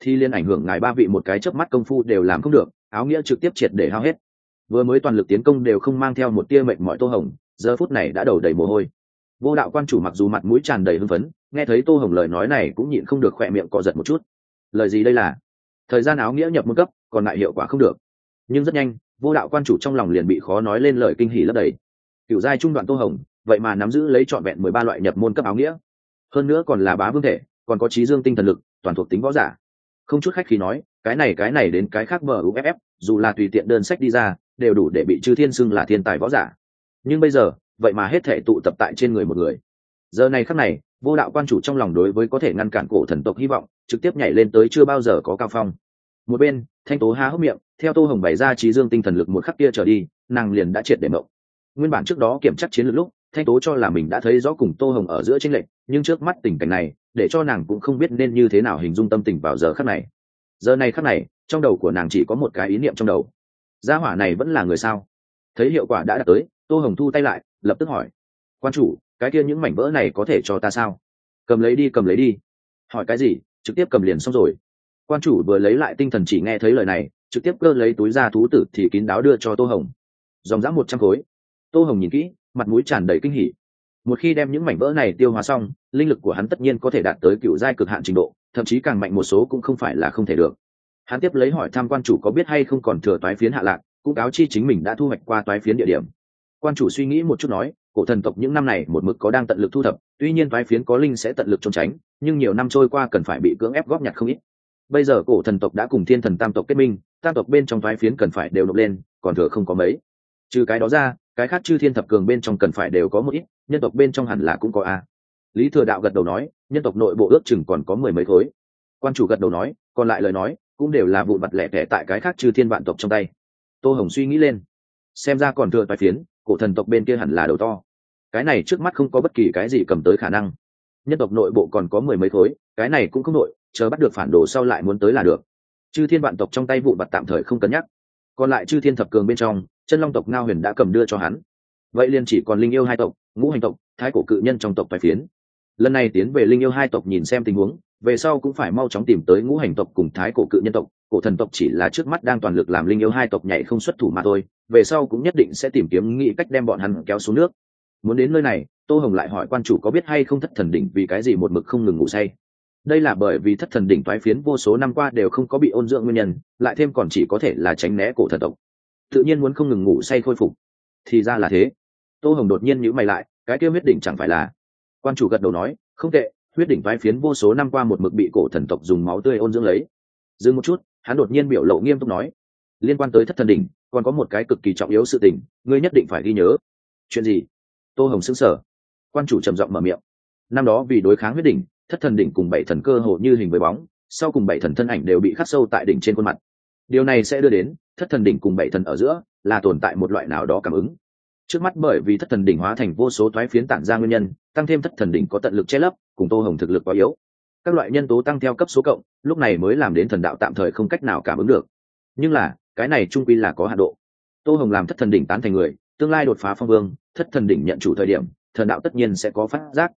A: Thì liên ảnh hưởng ngài ba vị một cái chớp mắt công phu đều làm không được, áo nghĩa trực tiếp triệt để hao hết. Vừa mới toàn lực tiến công đều không mang theo một tia mệnh mọi tô hồng, giờ phút này đã đầu đầy mồ hôi. Vô đạo quan chủ mặc dù mặt mũi tràn đầy hưng phấn nghe thấy tô hồng lời nói này cũng nhịn không được khỏe miệng co giật một chút. Lời gì đây là? Thời gian áo nghĩa nhập môn cấp, còn lại hiệu quả không được. Nhưng rất nhanh, vô đạo quan chủ trong lòng liền bị khó nói lên lời kinh hỉ lấp đầy. Cựu giai trung đoạn tô hồng, vậy mà nắm giữ lấy trọn vẹn mười ba loại nhập môn cấp áo nghĩa. Hơn nữa còn là bá vương thể, còn có trí dương tinh thần lực, toàn thuộc tính võ giả. Không chút khách khi nói, cái này cái này đến cái khác bờ uff dù là tùy tiện đơn sách đi ra, đều đủ để bị chư thiên xưng là thiên tài võ giả. Nhưng bây giờ, vậy mà hết thể tụ tập tại trên người một người giờ này khắc này, vô đạo quan chủ trong lòng đối với có thể ngăn cản cổ thần tộc hy vọng, trực tiếp nhảy lên tới chưa bao giờ có cao phong. Một bên, thanh tố há hốc miệng, theo tô hồng bày ra trí dương tinh thần lực một khắc kia trở đi, nàng liền đã triệt để mộng. Nguyên bản trước đó kiểm tra chiến lược lúc, thanh tố cho là mình đã thấy rõ cùng tô hồng ở giữa tranh lệch, nhưng trước mắt tình cảnh này, để cho nàng cũng không biết nên như thế nào hình dung tâm tình vào giờ khắc này. Giờ này khắc này, trong đầu của nàng chỉ có một cái ý niệm trong đầu. Gia hỏa này vẫn là người sao? Thấy hiệu quả đã đạt tới, tô hồng thu tay lại, lập tức hỏi. Quan chủ cái kia những mảnh vỡ này có thể cho ta sao? Cầm lấy đi, cầm lấy đi. Hỏi cái gì? Trực tiếp cầm liền xong rồi. Quan chủ vừa lấy lại tinh thần chỉ nghe thấy lời này, trực tiếp cơ lấy túi ra thú tử thì kín đáo đưa cho tô hồng. Dòng dã một trăm khối. Tô hồng nhìn kỹ, mặt mũi tràn đầy kinh hỉ. Một khi đem những mảnh vỡ này tiêu hóa xong, linh lực của hắn tất nhiên có thể đạt tới cựu giai cực hạn trình độ, thậm chí càng mạnh một số cũng không phải là không thể được. Hắn tiếp lấy hỏi tham quan chủ có biết hay không còn thừa toái phiến hạ lạc, cũng cáo chi chính mình đã thu hoạch qua toái phiến địa điểm. Quan chủ suy nghĩ một chút nói cổ thần tộc những năm này một mực có đang tận lực thu thập, tuy nhiên phái phiến có linh sẽ tận lực trốn tránh, nhưng nhiều năm trôi qua cần phải bị cưỡng ép góp nhặt không ít. Bây giờ cổ thần tộc đã cùng thiên thần tam tộc kết minh, tam tộc bên trong phái phiến cần phải đều nộp lên, còn thừa không có mấy. Trừ cái đó ra, cái khác chư thiên thập cường bên trong cần phải đều có một ít, nhân tộc bên trong hẳn là cũng có a. Lý thừa đạo gật đầu nói, nhân tộc nội bộ ước chừng còn có mười mấy khối. Quan chủ gật đầu nói, còn lại lời nói, cũng đều là vụ mặt lẻ tẻ tại cái khác chư thiên vạn tộc trong tay. Tô hồng suy nghĩ lên, xem ra còn thừa toái phiến cổ thần tộc bên kia hẳn là đầu to. Cái này trước mắt không có bất kỳ cái gì cầm tới khả năng. Nhân tộc nội bộ còn có mười mấy khối, cái này cũng không nội chờ bắt được phản đồ sau lại muốn tới là được. Chư thiên vạn tộc trong tay vụ mặt tạm thời không cân nhắc. Còn lại chư thiên thập cường bên trong, chân long tộc ngao huyền đã cầm đưa cho hắn. Vậy liền chỉ còn linh yêu hai tộc, ngũ hành tộc, thái cổ cự nhân trong tộc phải phiến. Lần này tiến về linh yêu hai tộc nhìn xem tình huống, về sau cũng phải mau chóng tìm tới ngũ hành tộc cùng thái cổ cự nhân tộc cổ thần tộc chỉ là trước mắt đang toàn lực làm linh yêu hai tộc nhảy không xuất thủ mà thôi, về sau cũng nhất định sẽ tìm kiếm nghĩ cách đem bọn hắn kéo xuống nước. Muốn đến nơi này, tô hồng lại hỏi quan chủ có biết hay không thất thần đỉnh vì cái gì một mực không ngừng ngủ say. Đây là bởi vì thất thần đỉnh toái phiến vô số năm qua đều không có bị ôn dưỡng nguyên nhân, lại thêm còn chỉ có thể là tránh né cổ thần tộc. Tự nhiên muốn không ngừng ngủ say khôi phục. Thì ra là thế. Tô hồng đột nhiên nhữ mày lại, cái kêu huyết đỉnh chẳng phải là? Quan chủ gật đầu nói, không tệ, huyết đỉnh toái phiến vô số năm qua một mực bị cổ thần tộc dùng máu tươi ôn dưỡng lấy. Dừng một chút hắn đột nhiên biểu lộ nghiêm túc nói, liên quan tới thất thần đỉnh, còn có một cái cực kỳ trọng yếu sự tình, ngươi nhất định phải ghi nhớ. Chuyện gì? Tô hồng xứng sở quan chủ trầm giọng mở miệng. Năm đó vì đối kháng huyết đỉnh, thất thần đỉnh cùng bảy thần cơ hồ như hình với bóng, sau cùng bảy thần thân ảnh đều bị khắc sâu tại đỉnh trên khuôn mặt. Điều này sẽ đưa đến, thất thần đỉnh cùng bảy thần ở giữa là tồn tại một loại nào đó cảm ứng. Trước mắt bởi vì thất thần đỉnh hóa thành vô số thoái phiến tản ra nguyên nhân, tăng thêm thất thần đỉnh có tận lực che lấp, cùng tô hồng thực lực quá yếu các loại nhân tố tăng theo cấp số cộng, lúc này mới làm đến thần đạo tạm thời không cách nào cảm ứng được. Nhưng là, cái này trung quy là có hạ độ. Tô hồng làm thất thần đỉnh tán thành người, tương lai đột phá phong vương, thất thần đỉnh nhận chủ thời điểm, thần đạo tất nhiên sẽ có phát giác.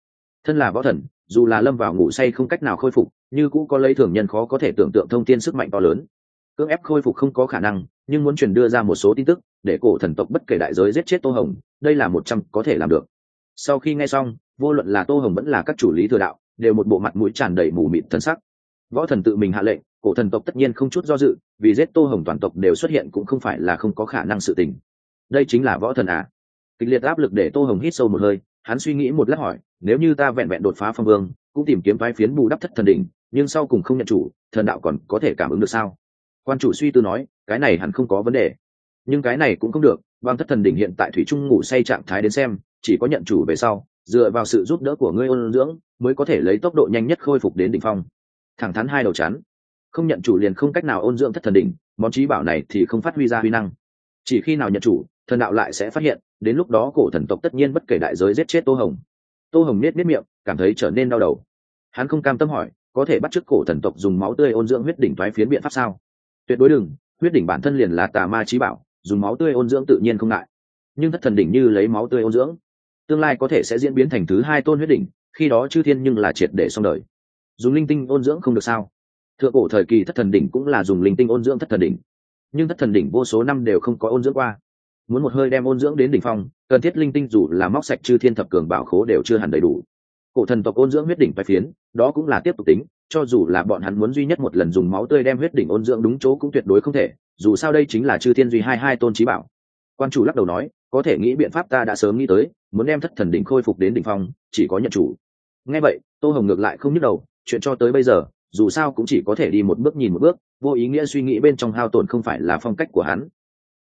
A: Thân là võ thần, dù là lâm vào ngủ say không cách nào khôi phục, như cũng có lấy thường nhân khó có thể tưởng tượng thông tin sức mạnh to lớn. Cưỡng ép khôi phục không có khả năng, nhưng muốn truyền đưa ra một số tin tức, để cổ thần tộc bất kể đại giới giết chết tô hồng, đây là một trăm có thể làm được. Sau khi nghe xong, vô luận là tô hồng vẫn là các chủ lý thừa đạo đều một bộ mặt mũi tràn đầy mù mịt thân sắc. Võ thần tự mình hạ lệnh, cổ thần tộc tất nhiên không chút do dự, vì giết tô hồng toàn tộc đều xuất hiện cũng không phải là không có khả năng sự tình. Đây chính là võ thần à? Kịch liệt áp lực để tô hồng hít sâu một hơi, hắn suy nghĩ một lát hỏi, nếu như ta vẹn vẹn đột phá phong vương, cũng tìm kiếm thoái phiến bù đắp thất thần đỉnh, nhưng sau cùng không nhận chủ, thần đạo còn có thể cảm ứng được sao? Quan chủ suy tư nói, cái này hẳn không có vấn đề. Nhưng cái này cũng không được bằng thất thần đỉnh hiện tại thủy trung ngủ say trạng thái đến xem, chỉ có nhận chủ về sau dựa vào sự giúp đỡ của ngươi ôn dưỡng mới có thể lấy tốc độ nhanh nhất khôi phục đến đỉnh phong. Thẳng thắn hai đầu chắn. Không nhận chủ liền không cách nào ôn dưỡng thất thần đỉnh, món trí bảo này thì không phát huy ra huy năng. Chỉ khi nào nhận chủ, thần đạo lại sẽ phát hiện, đến lúc đó cổ thần tộc tất nhiên bất kể đại giới giết chết tô hồng. Tô hồng nết nết miệng, cảm thấy trở nên đau đầu. Hắn không cam tâm hỏi, có thể bắt chước cổ thần tộc dùng máu tươi ôn dưỡng huyết đỉnh thoái phiến biện pháp sao? Tuyệt đối đừng, huyết đỉnh bản thân liền là tà ma trí bảo, dùng máu tươi ôn dưỡng tự nhiên không ngại. Nhưng thất thần đỉnh như lấy máu tươi ôn dưỡng tương lai có thể sẽ diễn biến thành thứ hai tôn huyết đỉnh, khi đó chư thiên nhưng là triệt để xong đời. Dùng linh tinh ôn dưỡng không được sao? Thượng cổ thời kỳ thất thần đỉnh cũng là dùng linh tinh ôn dưỡng thất thần đỉnh. Nhưng thất thần đỉnh vô số năm đều không có ôn dưỡng qua. Muốn một hơi đem ôn dưỡng đến đỉnh phong, cần thiết linh tinh dù là móc sạch chư thiên thập cường bảo khố đều chưa hẳn đầy đủ. Cổ thần tộc ôn dưỡng huyết đỉnh phải phiến, đó cũng là tiếp tục tính, cho dù là bọn hắn muốn duy nhất một lần dùng máu tươi đem huyết đỉnh ôn dưỡng đúng chỗ cũng tuyệt đối không thể, dù sao đây chính là chư thiên duy hai hai tôn trí bảo. Quan chủ lắc đầu nói có thể nghĩ biện pháp ta đã sớm nghĩ tới, muốn đem thất thần đỉnh khôi phục đến đỉnh phong, chỉ có nhận chủ. Nghe vậy, tô hồng ngược lại không nhức đầu, chuyện cho tới bây giờ, dù sao cũng chỉ có thể đi một bước nhìn một bước, vô ý nghĩa suy nghĩ bên trong hao tổn không phải là phong cách của hắn.